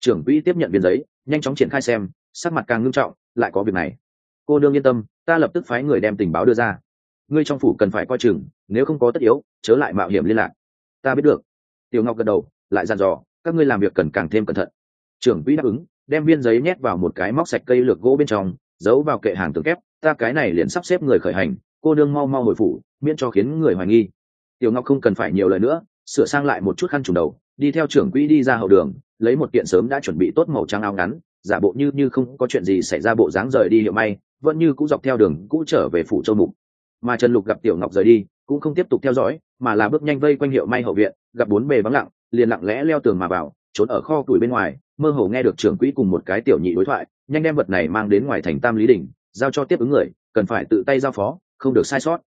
Trưởng quỹ tiếp nhận viên giấy, nhanh chóng triển khai xem, sắc mặt càng ngưng trọng, lại có việc này. Cô đương yên tâm, ta lập tức phái người đem tình báo đưa ra. Ngươi trong phủ cần phải coi chừng, nếu không có tất yếu, chớ lại mạo hiểm liên lạc. Ta biết được. Tiểu ngọc gật đầu, lại dặn dò các ngươi làm việc cần càng thêm cẩn thận. Trưởng quỹ đáp ứng, đem viên giấy nhét vào một cái móc sạch cây lược gỗ bên trong, giấu vào kệ hàng tường kép, ta cái này liền sắp xếp người khởi hành, cô đương mau mau hồi phủ, miễn cho khiến người hoài nghi. Tiểu ngọc không cần phải nhiều lời nữa, sửa sang lại một chút khăn trùng đầu, đi theo trưởng quỹ đi ra hậu đường, lấy một kiện sớm đã chuẩn bị tốt màu trắng áo ngắn, giả bộ như như không có chuyện gì xảy ra bộ dáng rời đi hiệu may, vẫn như cũ dọc theo đường cũ trở về phủ châu mục mà trần lục gặp tiểu ngọc rời đi, cũng không tiếp tục theo dõi, mà là bước nhanh vây quanh hiệu may hậu viện, gặp bốn bề vắng lặng, liền lặng lẽ leo tường mà vào, trốn ở kho tuổi bên ngoài, mơ hồ nghe được trưởng quỹ cùng một cái tiểu nhị đối thoại, nhanh đem vật này mang đến ngoài thành tam lý đình giao cho tiếp ứng người, cần phải tự tay giao phó, không được sai sót.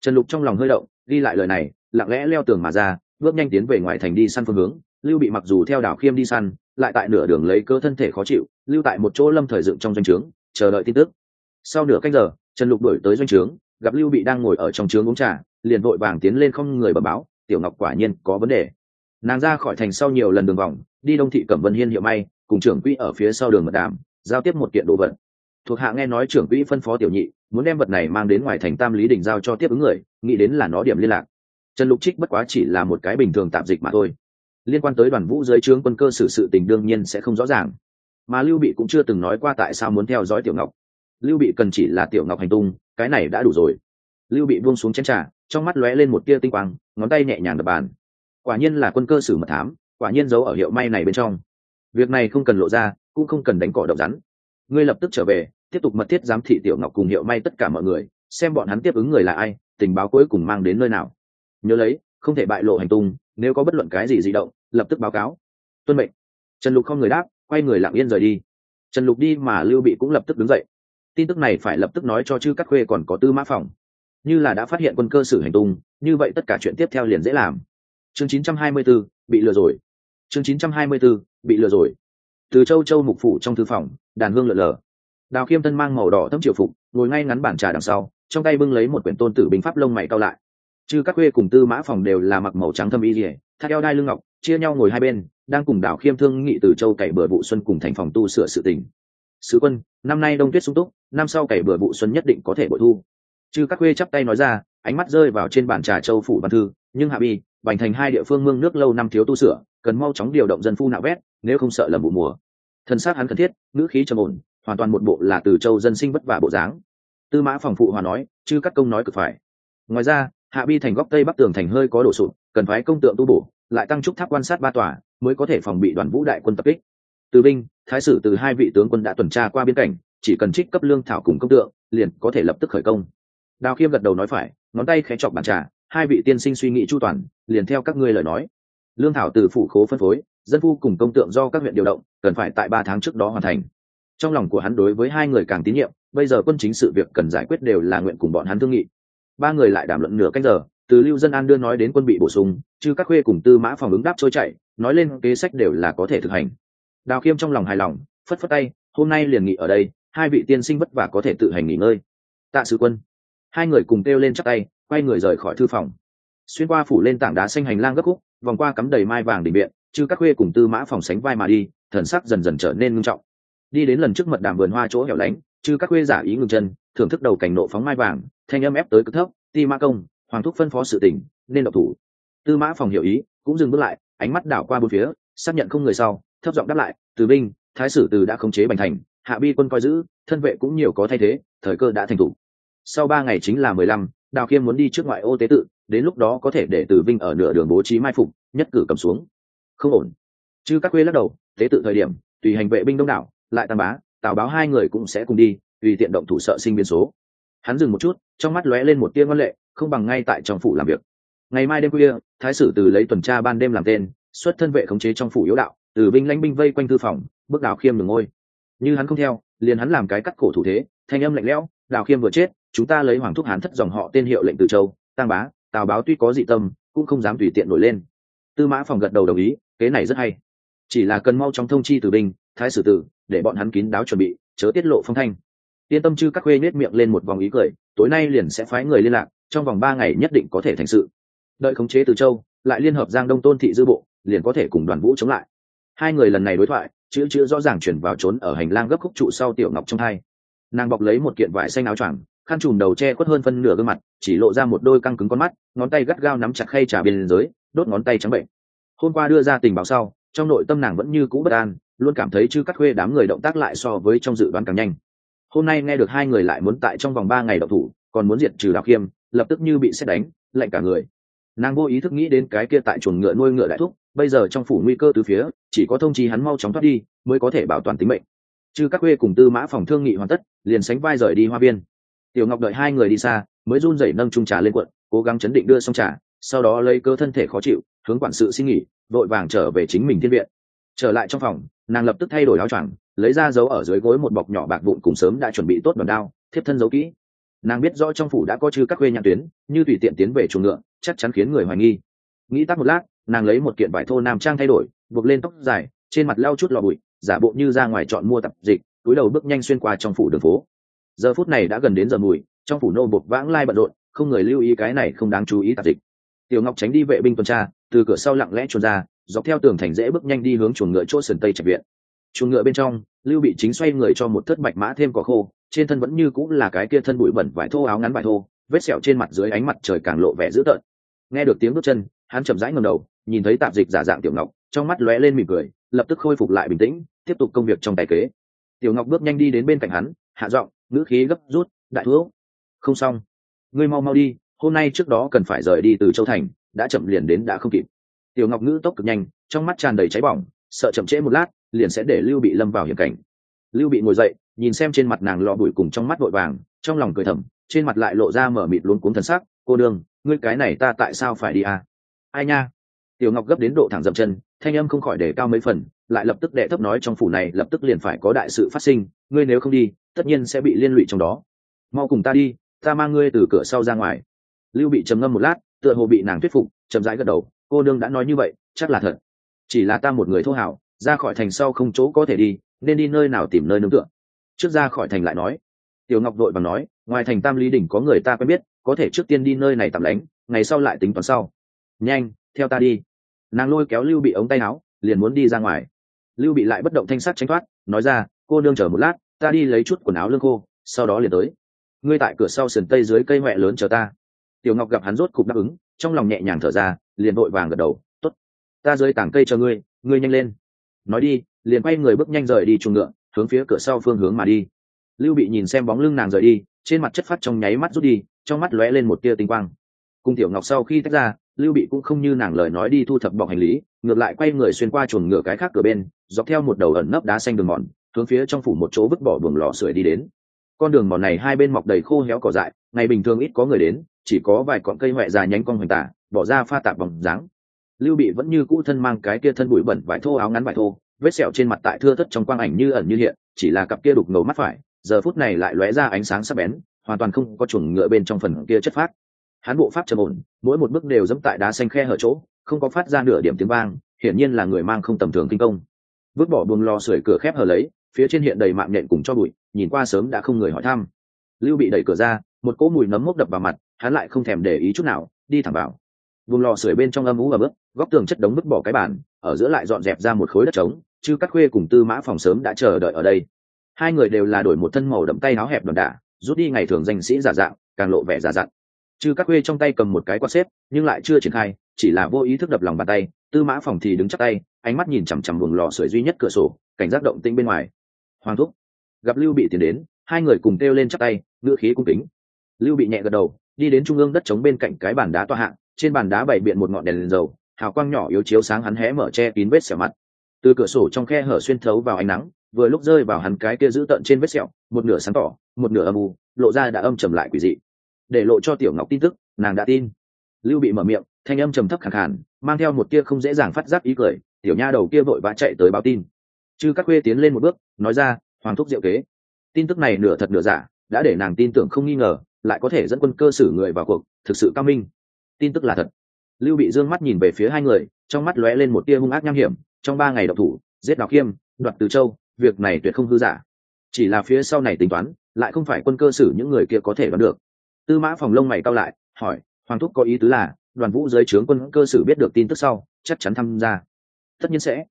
Trần lục trong lòng hơi động đi lại lời này, lặng lẽ leo tường mà ra, bước nhanh tiến về ngoài thành đi săn phương hướng, lưu bị mặc dù theo đảo khiêm đi săn, lại tại nửa đường lấy cơ thân thể khó chịu, lưu tại một chỗ lâm thời dựng trong doanh trướng, chờ đợi tin tức. Sau nửa cách giờ, trần lục đổi tới doanh trướng gặp lưu bị đang ngồi ở trong trướng uống trà, liền vội vàng tiến lên không người bẩm báo, tiểu ngọc quả nhiên có vấn đề. Nàng ra khỏi thành sau nhiều lần đường vòng, đi đông thị cẩm vân hiên hiệu may, cùng trưởng quỹ ở phía sau đường mật đàm, giao tiếp một kiện đồ vật. Thuộc hạ nghe nói trưởng quỹ phân phó tiểu nhị, muốn đem vật này mang đến ngoài thành tam lý đình giao cho tiếp ứng người, nghĩ đến là nó điểm liên lạc. Trần lục trích bất quá chỉ là một cái bình thường tạm dịch mà thôi. Liên quan tới đoàn vũ dưới trướng quân cơ xử sự tình đương nhiên sẽ không rõ ràng. Mà lưu bị cũng chưa từng nói qua tại sao muốn theo dõi tiểu ngọc. Lưu bị cần chỉ là tiểu ngọc hành tung cái này đã đủ rồi. Lưu bị buông xuống chén trà, trong mắt lóe lên một tia tinh quang, ngón tay nhẹ nhàng đập bàn. Quả nhiên là quân cơ sử mật thám, quả nhiên giấu ở hiệu may này bên trong. Việc này không cần lộ ra, cũng không cần đánh cỏ độc rắn. Ngươi lập tức trở về, tiếp tục mật thiết giám thị tiểu ngọc cùng hiệu may tất cả mọi người, xem bọn hắn tiếp ứng người là ai, tình báo cuối cùng mang đến nơi nào. Nhớ lấy, không thể bại lộ hành tung, nếu có bất luận cái gì di động, lập tức báo cáo. Tuân mệnh. Trần lục không người đáp, quay người lặng yên rời đi. Trần lục đi mà lưu bị cũng lập tức đứng dậy tin tức này phải lập tức nói cho chư các khuê còn có tư mã phòng. Như là đã phát hiện quân cơ sử hành tung như vậy tất cả chuyện tiếp theo liền dễ làm. Chương 924, bị lừa rồi. Chương 924, bị lừa rồi. Từ châu châu mục phủ trong thư phòng đàn hương lượn lờ. Đào khiêm tân mang màu đỏ thâm triều phục ngồi ngay ngắn bản trà đằng sau trong tay bưng lấy một quyển tôn tử binh pháp lông mày cao lại. Chư các khuê cùng tư mã phòng đều là mặc màu trắng thâm y dỉa thắt eo đai lưng ngọc chia nhau ngồi hai bên đang cùng đào khiêm thương nghị từ châu cày bừa vụ xuân cùng thành phòng tu sửa sự tình sứ quân, năm nay đông tuyết sung túc, năm sau cày bừa vụ xuân nhất định có thể bội thu. Chư các khuê chắp tay nói ra, ánh mắt rơi vào trên bản trà châu phủ văn thư, nhưng hạ bi, bành thành hai địa phương mương nước lâu năm thiếu tu sửa, cần mau chóng điều động dân phu nạo vét, nếu không sợ lầm vụ mùa. Thân xác hắn cần thiết, ngữ khí trầm ổn, hoàn toàn một bộ là từ châu dân sinh vất vả bộ dáng. Tư mã phòng phụ hòa nói chứ các công nói cực phải. Ngoài ra, hạ bi thành góc tây bắc tường thành hơi có đổ sụt cần phái công tượng tu bổ, lại tăng trúc tháp quan sát ba tòa, mới có thể phòng bị đoàn vũ đại quân tập kích từ binh, thái sử từ hai vị tướng quân đã tuần tra qua biên cảnh, chỉ cần trích cấp lương thảo cùng công tượng, liền có thể lập tức khởi công. Đào khiêm gật đầu nói phải, ngón tay khẽ chọc bàn trà, hai vị tiên sinh suy nghĩ chu toàn, liền theo các ngươi lời nói. Lương thảo từ phủ khố phân phối, dân phu cùng công tượng do các huyện điều động, cần phải tại ba tháng trước đó hoàn thành. Trong lòng của hắn đối với hai người càng tín nhiệm, bây giờ quân chính sự việc cần giải quyết đều là nguyện cùng bọn hắn thương nghị. Ba người lại đàm luận nửa cách giờ, từ lưu dân an đưa nói đến quân bị bổ sung, chứ các khuê cùng tư mã phòng ứng đáp trôi chạy nói lên kế sách đều là có thể thực hành đào khiêm trong lòng hài lòng, phất phất tay, hôm nay liền nghỉ ở đây, hai vị tiên sinh vất vả có thể tự hành nghỉ ngơi. Tạ sứ quân. Hai người cùng kêu lên chắc tay, quay người rời khỏi thư phòng. Xuyên qua phủ lên tảng đá xanh hành lang gấp khúc, vòng qua cắm đầy mai vàng đỉnh viện chứ các khuê cùng tư mã phòng sánh vai mà đi, thần sắc dần dần trở nên ngưng trọng. Đi đến lần trước mật đàm vườn hoa chỗ hẻo lánh chứ các khuê giả ý ngừng chân, thưởng thức đầu cảnh nộ phóng mai vàng, thanh âm ép tới cực thấp, ti mã công, hoàng thúc phân phó sự tình, nên độc thủ. Tư mã phòng hiểu ý, cũng dừng bước lại, ánh mắt đảo qua bốn phía, xác nhận không người sau thấp giọng đáp lại, từ binh, thái sử từ đã khống chế bành thành, hạ bi quân coi giữ, thân vệ cũng nhiều có thay thế, thời cơ đã thành thủ. Sau ba ngày chính là mười lăm, đào khiêm muốn đi trước ngoại ô tế tự, đến lúc đó có thể để từ vinh ở nửa đường bố trí mai phục, nhất cử cầm xuống. Không ổn. Chứ các quê lắc đầu, tế tự thời điểm, tùy hành vệ binh đông đảo, lại tam bá, tào báo hai người cũng sẽ cùng đi, tùy tiện động thủ sợ sinh biến số. Hắn dừng một chút, trong mắt lóe lên một tia ngoan lệ, không bằng ngay tại trong phủ làm việc. Ngày mai đêm khuya, thái sử từ lấy tuần tra ban đêm làm tên, xuất thân vệ khống chế trong phủ yếu đạo tử binh lãnh binh vây quanh thư phòng, bước đào khiêm ngừng ngôi. Như hắn không theo, liền hắn làm cái cắt cổ thủ thế, thanh âm lạnh lẽo, đào khiêm vừa chết, chúng ta lấy hoàng thúc hán thất dòng họ tên hiệu lệnh từ châu tăng bá, tào báo tuy có dị tâm, cũng không dám tùy tiện nổi lên. Tư mã phòng gật đầu đồng ý, kế này rất hay. Chỉ là cần mau chóng thông chi tử binh, thái sử tử, để bọn hắn kín đáo chuẩn bị, chớ tiết lộ phong thanh. Yên tâm chư các khuê nhét miệng lên một vòng ý cười, tối nay liền sẽ phái người liên lạc, trong vòng ba ngày nhất định có thể thành sự. Đợi khống chế từ châu, lại liên hợp giang đông tôn thị dư bộ, liền có thể cùng đoàn vũ chống lại hai người lần này đối thoại, chữ chữ rõ ràng chuyển vào trốn ở hành lang gấp khúc trụ sau tiểu ngọc trong hai nàng bọc lấy một kiện vải xanh áo choàng, khăn trùm đầu che khuất hơn phân nửa gương mặt, chỉ lộ ra một đôi căng cứng con mắt, ngón tay gắt gao nắm chặt khay trà bên dưới, đốt ngón tay trắng bệnh. Hôm qua đưa ra tình báo sau, trong nội tâm nàng vẫn như cũ bất an, luôn cảm thấy chư cắt khuê đám người động tác lại so với trong dự đoán càng nhanh. Hôm nay nghe được hai người lại muốn tại trong vòng ba ngày động thủ, còn muốn diệt trừ đạo khiêm, lập tức như bị xét đánh, lạnh cả người. Nàng vô ý thức nghĩ đến cái kia tại chuồng ngựa nuôi ngựa đại thúc bây giờ trong phủ nguy cơ từ phía, chỉ có thông chí hắn mau chóng thoát đi, mới có thể bảo toàn tính mệnh. Chư các khuê cùng tư mã phòng thương nghị hoàn tất, liền sánh vai rời đi hoa viên. Tiểu ngọc đợi hai người đi xa, mới run rẩy nâng trung trà lên quận, cố gắng chấn định đưa xong trà, sau đó lấy cơ thân thể khó chịu, hướng quản sự xin nghỉ, vội vàng trở về chính mình thiên viện. Trở lại trong phòng, nàng lập tức thay đổi áo choàng, lấy ra dấu ở dưới gối một bọc nhỏ bạc vụn cùng sớm đã chuẩn bị tốt đòn đao, thiếp thân giấu kỹ. Nàng biết rõ trong phủ đã có chư các khuê nhãn tuyến, như tùy tiện tiến về chuồng ngựa, chắc chắn khiến người hoài nghi. Nghĩ tắt một lát nàng lấy một kiện vải thô nam trang thay đổi, buộc lên tóc dài, trên mặt lau chút lò bụi, giả bộ như ra ngoài chọn mua tập dịch, túi đầu bước nhanh xuyên qua trong phủ đường phố. Giờ phút này đã gần đến giờ mùi, trong phủ nô bột vãng lai bận rộn, không người lưu ý cái này không đáng chú ý tạp dịch. Tiểu ngọc tránh đi vệ binh tuần tra, từ cửa sau lặng lẽ trốn ra, dọc theo tường thành dễ bước nhanh đi hướng chuồng ngựa chỗ sườn tây trạch viện. Chuồng ngựa bên trong, lưu bị chính xoay người cho một thất bạch mã thêm cỏ khô, trên thân vẫn như cũng là cái kia thân bụi bẩn vải thô áo ngắn vải thô, vết sẹo trên mặt dưới ánh mặt trời càng lộ vẻ dữ tợn. Nghe được tiếng bước chân hắn chậm rãi ngầm đầu, nhìn thấy tạp dịch giả dạng tiểu ngọc, trong mắt lóe lên mỉm cười, lập tức khôi phục lại bình tĩnh, tiếp tục công việc trong tài kế. Tiểu ngọc bước nhanh đi đến bên cạnh hắn, hạ giọng, ngữ khí gấp rút, đại thuốc không xong. Ngươi mau mau đi, hôm nay trước đó cần phải rời đi từ châu thành, đã chậm liền đến đã không kịp. Tiểu ngọc ngữ tốc cực nhanh, trong mắt tràn đầy cháy bỏng, sợ chậm trễ một lát, liền sẽ để lưu bị lâm vào hiểm cảnh. Lưu bị ngồi dậy, nhìn xem trên mặt nàng lọ bụi cùng trong mắt vội vàng, trong lòng cười thầm, trên mặt lại lộ ra mở mịt luống cuống thần sắc, cô đương ngươi cái này ta tại sao phải đi à? Ai nha. Tiểu ngọc gấp đến độ thẳng dậm chân, thanh âm không khỏi để cao mấy phần, lại lập tức đệ thấp nói trong phủ này lập tức liền phải có đại sự phát sinh, ngươi nếu không đi, tất nhiên sẽ bị liên lụy trong đó. Mau cùng ta đi, ta mang ngươi từ cửa sau ra ngoài. Lưu bị trầm ngâm một lát, tựa hồ bị nàng thuyết phục, chậm rãi gật đầu, cô nương đã nói như vậy, chắc là thật. Chỉ là ta một người thô hảo, ra khỏi thành sau không chỗ có thể đi, nên đi nơi nào tìm nơi nương tựa. Trước ra khỏi thành lại nói. Tiểu ngọc đội bằng nói, ngoài thành tam lý đỉnh có người ta quen biết, có thể trước tiên đi nơi này tạm lánh, ngày sau lại tính toán sau nhanh, theo ta đi. Nàng lôi kéo lưu bị ống tay áo, liền muốn đi ra ngoài. Lưu bị lại bất động thanh sắc tránh thoát, nói ra, cô nương chờ một lát, ta đi lấy chút quần áo lương khô, sau đó liền tới. Ngươi tại cửa sau sườn tây dưới cây huệ lớn chờ ta. Tiểu ngọc gặp hắn rốt cục đáp ứng, trong lòng nhẹ nhàng thở ra, liền vội vàng gật đầu t ố t ta dưới tảng cây chờ ngươi ngươi nhanh lên. Nói đi, liền quay người bước nhanh rời đi chuồng ngựa, hướng phía cửa sau phương hướng mà đi. Lưu bị nhìn xem bóng lưng nàng rời đi, trên mặt chất phát trong nháy mắt rút đi, trong mắt lóe lên một tia tinh quang. Cùng tiểu ngọc sau khi tách ra lưu bị cũng không như nàng lời nói đi thu thập bọc hành lý, ngược lại quay người xuyên qua chuồng ngựa cái khác cửa bên, dọc theo một đầu ẩn nấp đá xanh đường mòn, hướng phía trong phủ một chỗ vứt bỏ buồng lò sưởi đi đến. Con đường mòn này hai bên mọc đầy khô héo cỏ dại, ngày bình thường ít có người đến, chỉ có vài cọn cây huệ dài nhánh con hoành tả, bỏ ra pha tạp bằng dáng. Lưu bị vẫn như cũ thân mang cái kia thân bụi bẩn vải thô áo ngắn vải thô, vết sẹo trên mặt tại thưa thất trong quang ảnh như ẩn như hiện, chỉ là cặp kia đục ngầu mắt phải, giờ phút này lại lóe ra ánh sáng sắc bén, hoàn toàn không có chuồng ngựa bên trong phần kia chất phát hắn bộ pháp trầm ổn, mỗi một bước đều dẫm tại đá xanh khe hở chỗ, không có phát ra nửa điểm tiếng vang, hiển nhiên là người mang không tầm thường kinh công. Vứt bỏ buồng lò sưởi cửa khép hở lấy, phía trên hiện đầy mạng nhện cùng cho bụi, nhìn qua sớm đã không người hỏi thăm. Lưu bị đẩy cửa ra, một cỗ mùi nấm mốc đập vào mặt, hắn lại không thèm để ý chút nào, đi thẳng vào. Buồng lò sưởi bên trong âm ú và bước góc tường chất đống vứt bỏ cái bàn, ở giữa lại dọn dẹp ra một khối đất trống chứ cắt khuê cùng tư mã phòng sớm đã chờ đợi ở đây. Hai người đều là đổi một thân màu đậm tay áo hẹp đòn đả, rút đi ngày thường danh sĩ giả dạng, càng lộ vẻ giả dặn chư các khuê trong tay cầm một cái quạt xếp, nhưng lại chưa triển khai, chỉ là vô ý thức đập lòng bàn tay, tư mã phòng thì đứng chắc tay, ánh mắt nhìn chằm chằm buồng lò sưởi duy nhất cửa sổ, cảnh giác động tĩnh bên ngoài. Hoàng thúc, gặp lưu bị tiến đến, hai người cùng kêu lên chắc tay ngựa khí cung kính. Lưu bị nhẹ gật đầu, đi đến trung ương đất trống bên cạnh cái bàn đá toa hạng, trên bàn đá bày biện một ngọn đèn lên dầu hào quang nhỏ yếu chiếu sáng hắn hé mở che kín vết xẻo mặt. Từ cửa sổ trong khe hở xuyên thấu vào ánh nắng, vừa lúc rơi vào hắn cái kia giữ tận trên vết sẹo, một nửa sáng tỏ, một nửa âm u, lộ ra đã âm trầm lại quỷ dị để lộ cho tiểu ngọc tin tức, nàng đã tin. Lưu bị mở miệng, thanh âm trầm thấp khẳng khản mang theo một kia không dễ dàng phát giác ý cười, tiểu nha đầu kia vội vã chạy tới báo tin. Chư các khuê tiến lên một bước, nói ra, hoàng thúc diệu kế. Tin tức này nửa thật nửa giả, đã để nàng tin tưởng không nghi ngờ, lại có thể dẫn quân cơ xử người vào cuộc, thực sự cao minh. Tin tức là thật. Lưu bị dương mắt nhìn về phía hai người, trong mắt lóe lên một tia hung ác nham hiểm, trong ba ngày độc thủ, giết đào khiêm, đoạt từ châu, việc này tuyệt không hư giả. Chỉ là phía sau này tính toán, lại không phải quân cơ sử những người kia có thể đoán được tư mã phòng lông mày cao lại, hỏi, hoàng thúc có ý tứ là, đoàn vũ dưới trướng quân cơ sử biết được tin tức sau, chắc chắn tham gia. Tất nhiên sẽ.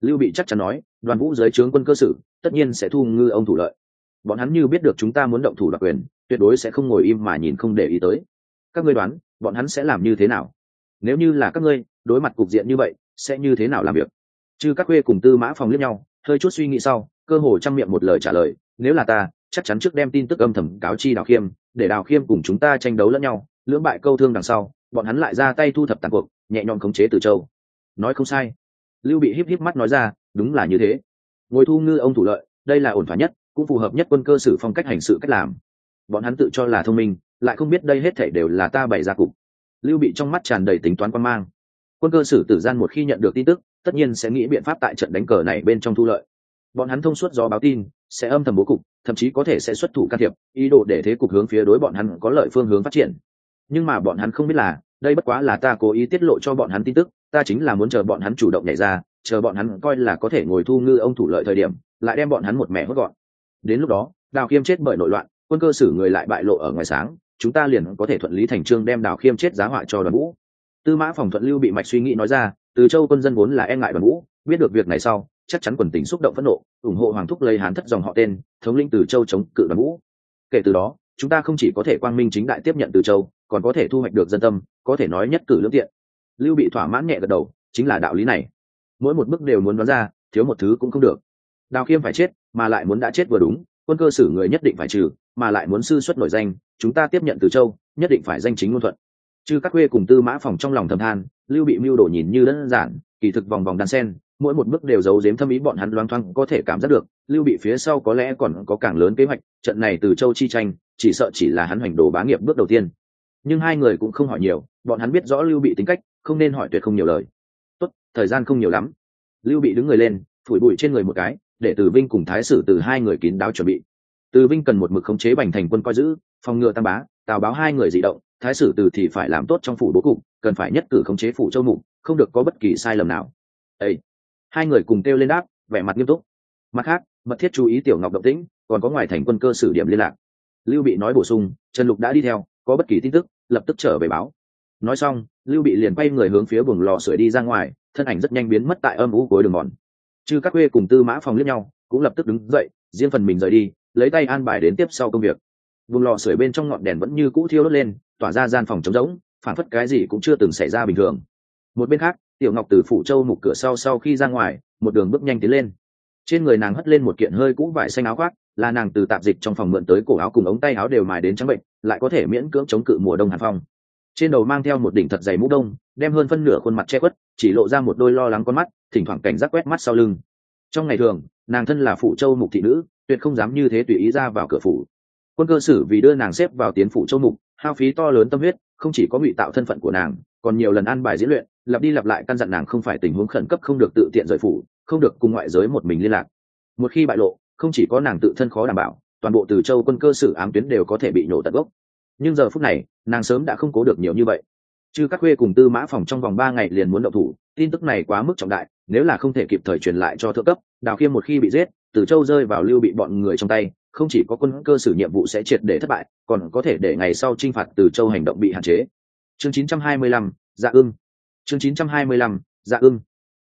Lưu bị chắc chắn nói, đoàn vũ dưới trướng quân cơ sử tất nhiên sẽ thu ngư ông thủ lợi. Bọn hắn như biết được chúng ta muốn động thủ đoạt quyền, tuyệt đối sẽ không ngồi im mà nhìn không để ý tới. Các ngươi đoán, bọn hắn sẽ làm như thế nào? Nếu như là các ngươi, đối mặt cục diện như vậy, sẽ như thế nào làm việc? Chứ các khuê cùng tư mã phòng liếc nhau, hơi chút suy nghĩ sau, cơ hồ trang miệng một lời trả lời, nếu là ta, chắc chắn trước đem tin tức âm thầm cáo chi đào khiêm để đào khiêm cùng chúng ta tranh đấu lẫn nhau, lưỡng bại câu thương đằng sau, bọn hắn lại ra tay thu thập tàn cuộc, nhẹ nhõm khống chế từ châu. Nói không sai. Lưu bị híp híp mắt nói ra, đúng là như thế. Ngồi thu ngư ông thủ lợi, đây là ổn thỏa nhất, cũng phù hợp nhất quân cơ sử phong cách hành sự cách làm. Bọn hắn tự cho là thông minh, lại không biết đây hết thể đều là ta bày ra cục. Lưu bị trong mắt tràn đầy tính toán quan mang. Quân cơ sử tử gian một khi nhận được tin tức, tất nhiên sẽ nghĩ biện pháp tại trận đánh cờ này bên trong thu lợi. Bọn hắn thông suốt do báo tin, sẽ âm thầm bố cục thậm chí có thể sẽ xuất thủ can thiệp, ý đồ để thế cục hướng phía đối bọn hắn có lợi phương hướng phát triển. Nhưng mà bọn hắn không biết là, đây bất quá là ta cố ý tiết lộ cho bọn hắn tin tức, ta chính là muốn chờ bọn hắn chủ động nhảy ra, chờ bọn hắn coi là có thể ngồi thu ngư ông thủ lợi thời điểm, lại đem bọn hắn một mẹ hốt gọn. Đến lúc đó, đào khiêm chết bởi nội loạn, quân cơ sử người lại bại lộ ở ngoài sáng, chúng ta liền có thể thuận lý thành trương đem đào khiêm chết giá họa cho đoàn vũ. Tư mã phòng thuận lưu bị mạch suy nghĩ nói ra, từ châu quân dân vốn là e ngại đoàn vũ, biết được việc này sau chắc chắn quần tính xúc động phẫn nộ, ủng hộ hoàng thúc lấy hán thất dòng họ tên, thống lĩnh từ châu chống cự đoàn vũ. Kể từ đó, chúng ta không chỉ có thể quang minh chính đại tiếp nhận từ châu, còn có thể thu hoạch được dân tâm, có thể nói nhất cử lương tiện. Lưu bị thỏa mãn nhẹ gật đầu, chính là đạo lý này. Mỗi một bước đều muốn đoán ra, thiếu một thứ cũng không được. Đào khiêm phải chết, mà lại muốn đã chết vừa đúng, quân cơ sử người nhất định phải trừ, mà lại muốn sư xuất nổi danh, chúng ta tiếp nhận từ châu, nhất định phải danh chính ngôn thuận. Chư các quê cùng tư mã phòng trong lòng thầm than, lưu bị mưu đồ nhìn như đơn giản, kỳ thực vòng vòng đan sen mỗi một bước đều giấu giếm thâm ý bọn hắn loang thoang có thể cảm giác được, lưu bị phía sau có lẽ còn có càng lớn kế hoạch, trận này từ châu chi tranh, chỉ sợ chỉ là hắn hoành đồ bá nghiệp bước đầu tiên. Nhưng hai người cũng không hỏi nhiều, bọn hắn biết rõ lưu bị tính cách, không nên hỏi tuyệt không nhiều lời. Tốt, thời gian không nhiều lắm. Lưu bị đứng người lên, phủi bụi trên người một cái, để từ vinh cùng thái sử từ hai người kín đáo chuẩn bị. Từ vinh cần một mực khống chế bành thành quân coi giữ, phòng ngừa tam bá, tào báo hai người dị động, thái sử từ thì phải làm tốt trong phủ bố cục, cần phải nhất cử khống chế phủ châu mục, không được có bất kỳ sai lầm nào. Ấy hai người cùng kêu lên đáp, vẻ mặt nghiêm túc. Mặt khác, mật thiết chú ý tiểu ngọc động tĩnh, còn có ngoài thành quân cơ sử điểm liên lạc. Lưu bị nói bổ sung, trần lục đã đi theo, có bất kỳ tin tức, lập tức trở về báo. Nói xong, lưu bị liền quay người hướng phía buồng lò sưởi đi ra ngoài, thân ảnh rất nhanh biến mất tại âm u cuối đường mòn. Chư các Quê cùng tư mã phòng liếc nhau, cũng lập tức đứng dậy, riêng phần mình rời đi, lấy tay an bài đến tiếp sau công việc. Vùng lò sưởi bên trong ngọn đèn vẫn như cũ thiêu đốt lên, tỏa ra gian phòng trống rỗng, phản phất cái gì cũng chưa từng xảy ra bình thường một bên khác, tiểu ngọc từ phủ châu mục cửa sau sau khi ra ngoài, một đường bước nhanh tiến lên. Trên người nàng hất lên một kiện hơi cũ vải xanh áo khoác, là nàng từ tạp dịch trong phòng mượn tới cổ áo cùng ống tay áo đều mài đến trắng bệnh, lại có thể miễn cưỡng chống cự mùa đông hàn phong. Trên đầu mang theo một đỉnh thật dày mũ đông, đem hơn phân nửa khuôn mặt che khuất, chỉ lộ ra một đôi lo lắng con mắt, thỉnh thoảng cảnh giác quét mắt sau lưng. Trong ngày thường, nàng thân là phụ châu mục thị nữ, tuyệt không dám như thế tùy ý ra vào cửa phủ. Quân cơ sử vì đưa nàng xếp vào tiến phủ châu mục, hao phí to lớn tâm huyết, không chỉ có ngụy tạo thân phận của nàng, còn nhiều lần ăn bài diễn luyện lặp đi lặp lại căn dặn nàng không phải tình huống khẩn cấp không được tự tiện rời phủ không được cùng ngoại giới một mình liên lạc. Một khi bại lộ không chỉ có nàng tự thân khó đảm bảo toàn bộ từ châu quân cơ sử ám tuyến đều có thể bị nổ tận gốc. Nhưng giờ phút này nàng sớm đã không cố được nhiều như vậy. Chứ các khuê cùng tư mã phòng trong vòng ba ngày liền muốn động thủ tin tức này quá mức trọng đại nếu là không thể kịp thời truyền lại cho thượng cấp đào khiêm một khi bị giết từ châu rơi vào lưu bị bọn người trong tay không chỉ có quân cơ sử nhiệm vụ sẽ triệt để thất bại còn có thể để ngày sau t r i n h phạt từ châu hành động bị hạn chế. Chương 925, dạ ưng chương 925, dạ ưng.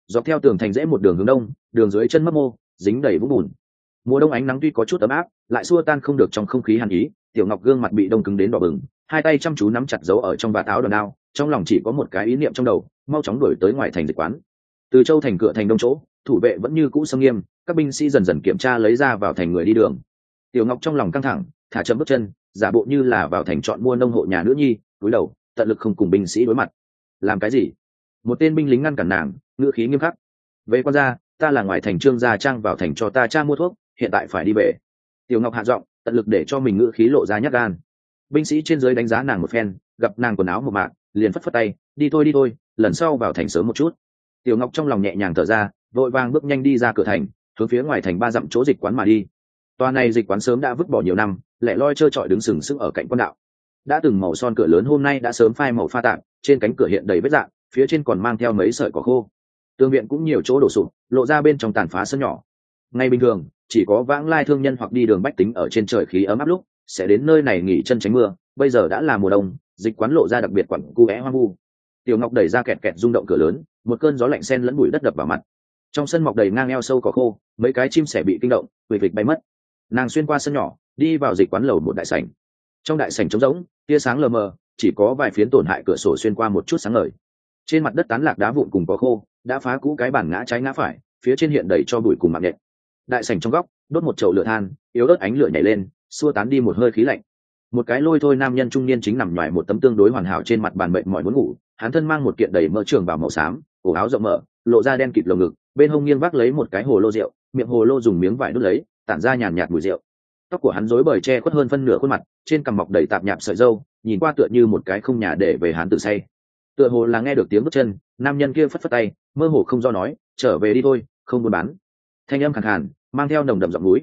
Dọc theo tường thành rẽ một đường hướng đông đường dưới chân mấp mô dính đầy vũng bùn. Mùa đông ánh nắng tuy có chút ấm áp lại xua tan không được trong không khí hàn ý tiểu ngọc gương mặt bị đông cứng đến đỏ bừng hai tay chăm chú nắm chặt dấu ở trong vạt áo đòn đao trong lòng chỉ có một cái ý niệm trong đầu mau chóng đuổi tới ngoài thành dịch quán. Từ châu thành cửa thành đông chỗ thủ vệ vẫn như cũ sâm nghiêm các binh sĩ dần dần kiểm tra lấy ra vào thành người đi đường. Tiểu ngọc trong lòng căng thẳng thả chậm bước chân giả bộ như là vào thành chọn mua nông hộ nhà nữ nhi cúi đầu tận lực không cùng binh sĩ đối mặt. Làm cái gì? Một tên binh lính ngăn cản nàng, ngữ khí nghiêm khắc. Về quan gia, ta là ngoài thành trương gia trang vào thành cho ta cha mua thuốc, hiện tại phải đi về. Tiểu ngọc hạ giọng, tận lực để cho mình ngữ khí lộ ra nhắc gan. Binh sĩ trên dưới đánh giá nàng một phen, gặp nàng quần áo một mạng liền phất phất tay, đi thôi đi thôi, lần sau vào thành sớm một chút. Tiểu ngọc trong lòng nhẹ nhàng thở ra, vội vàng bước nhanh đi ra cửa thành, hướng phía ngoài thành ba dặm chỗ dịch quán mà đi. Tòa này dịch quán sớm đã vứt bỏ nhiều năm, lẻ loi trơ trọi đứng sừng sững ở cạnh quan đạo. Đã từng màu son cửa lớn hôm nay đã sớm phai màu pha tạp, trên cánh cửa hiện đầy vết dạng phía trên còn mang theo mấy sợi cỏ khô. Tương viện cũng nhiều chỗ đổ sụp, lộ ra bên trong tàn phá sân nhỏ. Ngay bình thường, chỉ có vãng lai thương nhân hoặc đi đường bách tính ở trên trời khí ấm áp lúc, sẽ đến nơi này nghỉ chân tránh mưa. Bây giờ đã là mùa đông, dịch quán lộ ra đặc biệt quặn cu vẽ hoang vu. Tiểu ngọc đẩy ra kẹt kẹt rung động cửa lớn, một cơn gió lạnh sen lẫn bụi đất đập vào mặt. Trong sân mọc đầy ngang eo sâu cỏ khô, mấy cái chim sẻ bị kinh động quỳ vịt bay mất. Nàng xuyên qua sân nhỏ, đi vào dịch quán lầu một đại sảnh. Trong đại sảnh trống rỗng, tia sáng lờ mờ, chỉ có vài phiến tổn hại cửa sổ xuyên qua một chút sáng ngời trên mặt đất tán lạc đá vụn cùng có khô, đã phá cũ cái bản ngã trái ngã phải, phía trên hiện đầy cho bụi cùng mạng nhện. Đại sảnh trong góc, đốt một chậu lửa than, yếu ớt ánh lửa nhảy lên, xua tán đi một hơi khí lạnh. Một cái lôi thôi nam nhân trung niên chính nằm ngoài một tấm tương đối hoàn hảo trên mặt bàn bệnh mọi muốn ngủ, hắn thân mang một kiện đầy mỡ trường vào màu xám, cổ áo rộng mở, lộ ra đen kịt lồng ngực, bên hông nghiêng vác lấy một cái hồ lô rượu, miệng hồ lô dùng miếng vải đút lấy, tản ra nhàn nhạt mùi rượu. Tóc của hắn rối bời che khuất hơn phân nửa khuôn mặt, trên cằm mọc đầy tạp nhạp sợi dâu nhìn qua tựa như một cái không nhà để về hắn tự say tựa hồ là nghe được tiếng bước chân, nam nhân kia phất phất tay, mơ hồ không do nói, trở về đi thôi, không buôn bán. Thanh âm khẳng hẳn mang theo nồng đậm giọng núi.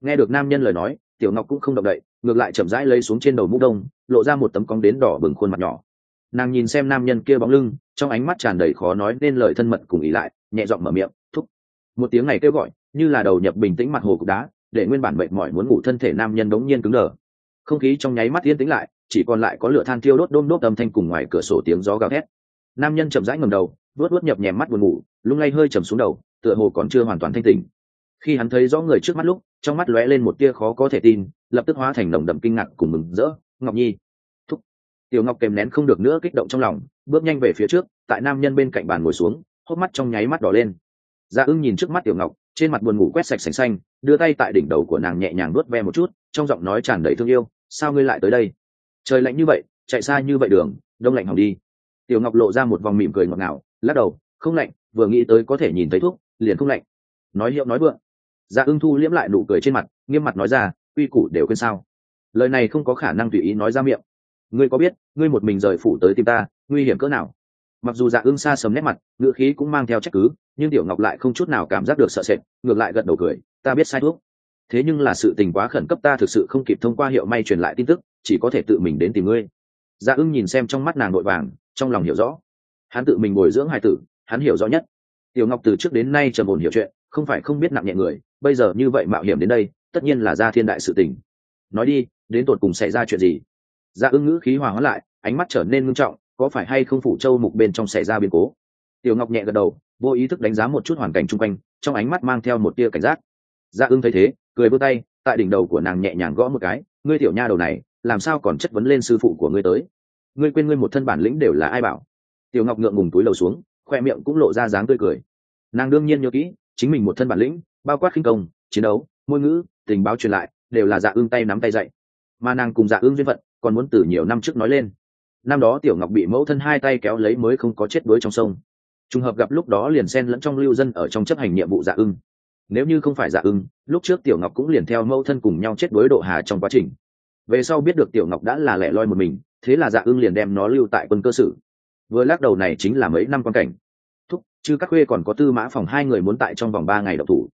Nghe được nam nhân lời nói, tiểu ngọc cũng không động đậy, ngược lại chậm rãi lấy xuống trên đầu mũ đông, lộ ra một tấm cong đến đỏ bừng khuôn mặt nhỏ. Nàng nhìn xem nam nhân kia bóng lưng, trong ánh mắt tràn đầy khó nói nên lời thân mật cùng ý lại, nhẹ giọng mở miệng, thúc. Một tiếng này kêu gọi, như là đầu nhập bình tĩnh mặt hồ cục đá, để nguyên bản mệt mỏi muốn ngủ thân thể nam nhân đống nhiên cứng đờ. Không khí trong nháy mắt yên tĩnh lại chỉ còn lại có lửa than thiêu đốt đôm đốt âm thanh cùng ngoài cửa sổ tiếng gió gào thét. Nam nhân chậm rãi ngầm đầu vớt vớt nhập nhèm mắt buồn ngủ, lung lay hơi chầm xuống đầu, tựa hồ còn chưa hoàn toàn thanh tỉnh. Khi hắn thấy rõ người trước mắt lúc, trong mắt lóe lên một tia khó có thể tin, lập tức hóa thành nồng đậm kinh ngạc cùng mừng rỡ. Ngọc nhi. Thúc. Tiểu ngọc kèm nén không được nữa kích động trong lòng, bước nhanh về phía trước, tại nam nhân bên cạnh bàn ngồi xuống, hốc mắt trong nháy mắt đỏ lên. Dạ ưng nhìn trước mắt tiểu ngọc, trên mặt buồn ngủ quét sạch sành xanh, đưa tay tại đỉnh đầu của nàng nhẹ nhàng nuốt ve một chút, trong giọng nói tràn đầy thương yêu, sao ngươi lại tới đây? Trời lạnh như vậy, chạy xa như vậy đường, đông lạnh hỏng đi. Tiểu ngọc lộ ra một vòng mỉm cười ngọt ngào, lắc đầu, không lạnh, vừa nghĩ tới có thể nhìn thấy thuốc, liền không lạnh. Nói hiệu nói vượng. Dạ ưng thu liễm lại nụ cười trên mặt, nghiêm mặt nói ra, quy củ đều quên sao. Lời này không có khả năng tùy ý nói ra miệng. Ngươi có biết, ngươi một mình rời phủ tới tìm ta, nguy hiểm cỡ nào? Mặc dù dạ ưng xa sầm nét mặt, ngữ khí cũng mang theo trách cứ, nhưng tiểu ngọc lại không chút nào cảm giác được sợ sệt, ngược lại gật đầu cười, ta biết sai thuốc. Thế nhưng là sự tình quá khẩn cấp ta thực sự không kịp thông qua hiệu may truyền lại tin tức chỉ có thể tự mình đến tìm ngươi. Dạ ưng nhìn xem trong mắt nàng nội vàng, trong lòng hiểu rõ. Hắn tự mình bồi dưỡng hai tử, hắn hiểu rõ nhất. Tiểu ngọc từ trước đến nay trầm ổn hiểu chuyện, không phải không biết nặng nhẹ người, bây giờ như vậy mạo hiểm đến đây, tất nhiên là ra thiên đại sự tình. Nói đi, đến tột cùng xảy ra chuyện gì? Dạ ưng ngữ khí hòa hóa lại, ánh mắt trở nên ngưng trọng, có phải hay không phủ châu mục bên trong xảy ra biến cố? Tiểu ngọc nhẹ gật đầu, vô ý thức đánh giá một chút hoàn cảnh chung quanh, trong ánh mắt mang theo một tia cảnh giác. Dạ ưng thấy thế, cười vươn tay, tại đỉnh đầu của nàng nhẹ nhàng gõ một cái, ngươi tiểu nha đầu này làm sao còn chất vấn lên sư phụ của ngươi tới? Ngươi quên ngươi một thân bản lĩnh đều là ai bảo? Tiểu ngọc ngượng ngùng túi lầu xuống, khoe miệng cũng lộ ra dáng tươi cười. Nàng đương nhiên nhớ kỹ, chính mình một thân bản lĩnh, bao quát khinh công, chiến đấu, ngôn ngữ, tình báo truyền lại, đều là dạ ương tay nắm tay dạy. Mà nàng cùng dạ ương duyên phận, còn muốn từ nhiều năm trước nói lên. Năm đó tiểu ngọc bị mẫu thân hai tay kéo lấy mới không có chết đuối trong sông. Trùng hợp gặp lúc đó liền xen lẫn trong lưu dân ở trong chấp hành nhiệm vụ dạ ưng nếu như không phải dạ ưng lúc trước tiểu ngọc cũng liền theo mẫu thân cùng nhau chết đuối độ hà trong quá trình về sau biết được tiểu ngọc đã là lẻ loi một mình, thế là dạ ưng liền đem nó lưu tại quân cơ sử. Vừa lắc đầu này chính là mấy năm quan cảnh. Thúc, chứ các khuê còn có tư mã phòng hai người muốn tại trong vòng ba ngày độc thủ.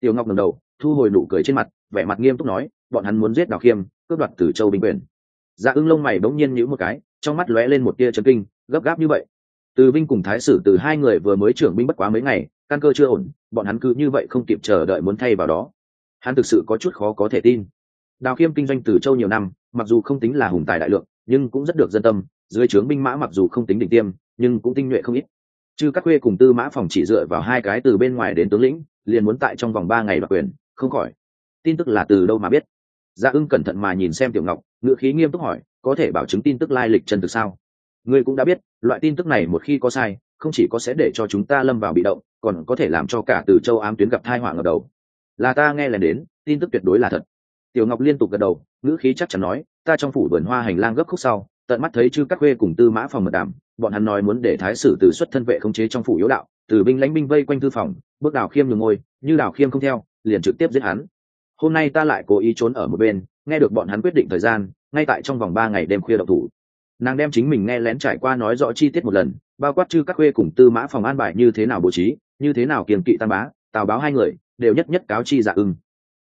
Tiểu ngọc ngầm đầu, thu hồi nụ cười trên mặt, vẻ mặt nghiêm túc nói, bọn hắn muốn giết đào khiêm, cướp đoạt từ châu binh quyền. Dạ ưng lông mày bỗng nhiên nhíu một cái, trong mắt lóe lên một tia chấn kinh, gấp gáp như vậy. Từ vinh cùng thái sử từ hai người vừa mới trưởng binh bất quá mấy ngày, căn cơ chưa ổn, bọn hắn cứ như vậy không kịp chờ đợi muốn thay vào đó. Hắn thực sự có chút khó có thể tin đào khiêm kinh doanh từ châu nhiều năm, mặc dù không tính là hùng tài đại lượng, nhưng cũng rất được dân tâm, dưới trướng binh mã mặc dù không tính đỉnh tiêm, nhưng cũng tinh nhuệ không ít. Chứ các khuê cùng tư mã phòng chỉ dựa vào hai cái từ bên ngoài đến tướng lĩnh, liền muốn tại trong vòng ba ngày đoạt quyền, không khỏi. Tin tức là từ đâu mà biết? Dạ ưng cẩn thận mà nhìn xem tiểu ngọc, ngữ khí nghiêm túc hỏi, có thể bảo chứng tin tức lai lịch chân thực sao? Ngươi cũng đã biết, loại tin tức này một khi có sai, không chỉ có sẽ để cho chúng ta lâm vào bị động, còn có thể làm cho cả từ châu ám tuyến gặp thai họa ở đầu. Là ta nghe lần đến, tin tức tuyệt đối là thật tiểu ngọc liên tục gật đầu, ngữ khí chắc chắn nói, ta trong phủ vườn hoa hành lang gấp khúc sau, tận mắt thấy chư các khuê cùng tư mã phòng mật đảm bọn hắn nói muốn để thái sử từ xuất thân vệ khống chế trong phủ yếu đạo, từ binh lãnh binh vây quanh thư phòng, bước đào khiêm nhường ngôi, như đào khiêm không theo, liền trực tiếp giết hắn. Hôm nay ta lại cố ý trốn ở một bên, nghe được bọn hắn quyết định thời gian, ngay tại trong vòng ba ngày đêm khuya độc thủ. Nàng đem chính mình nghe lén trải qua nói rõ chi tiết một lần, bao quát chư các khuê cùng tư mã phòng an bài như thế nào bố trí, như thế nào kiềm kỵ tam bá, tào báo hai người, đều nhất nhất cáo chi dạ ưng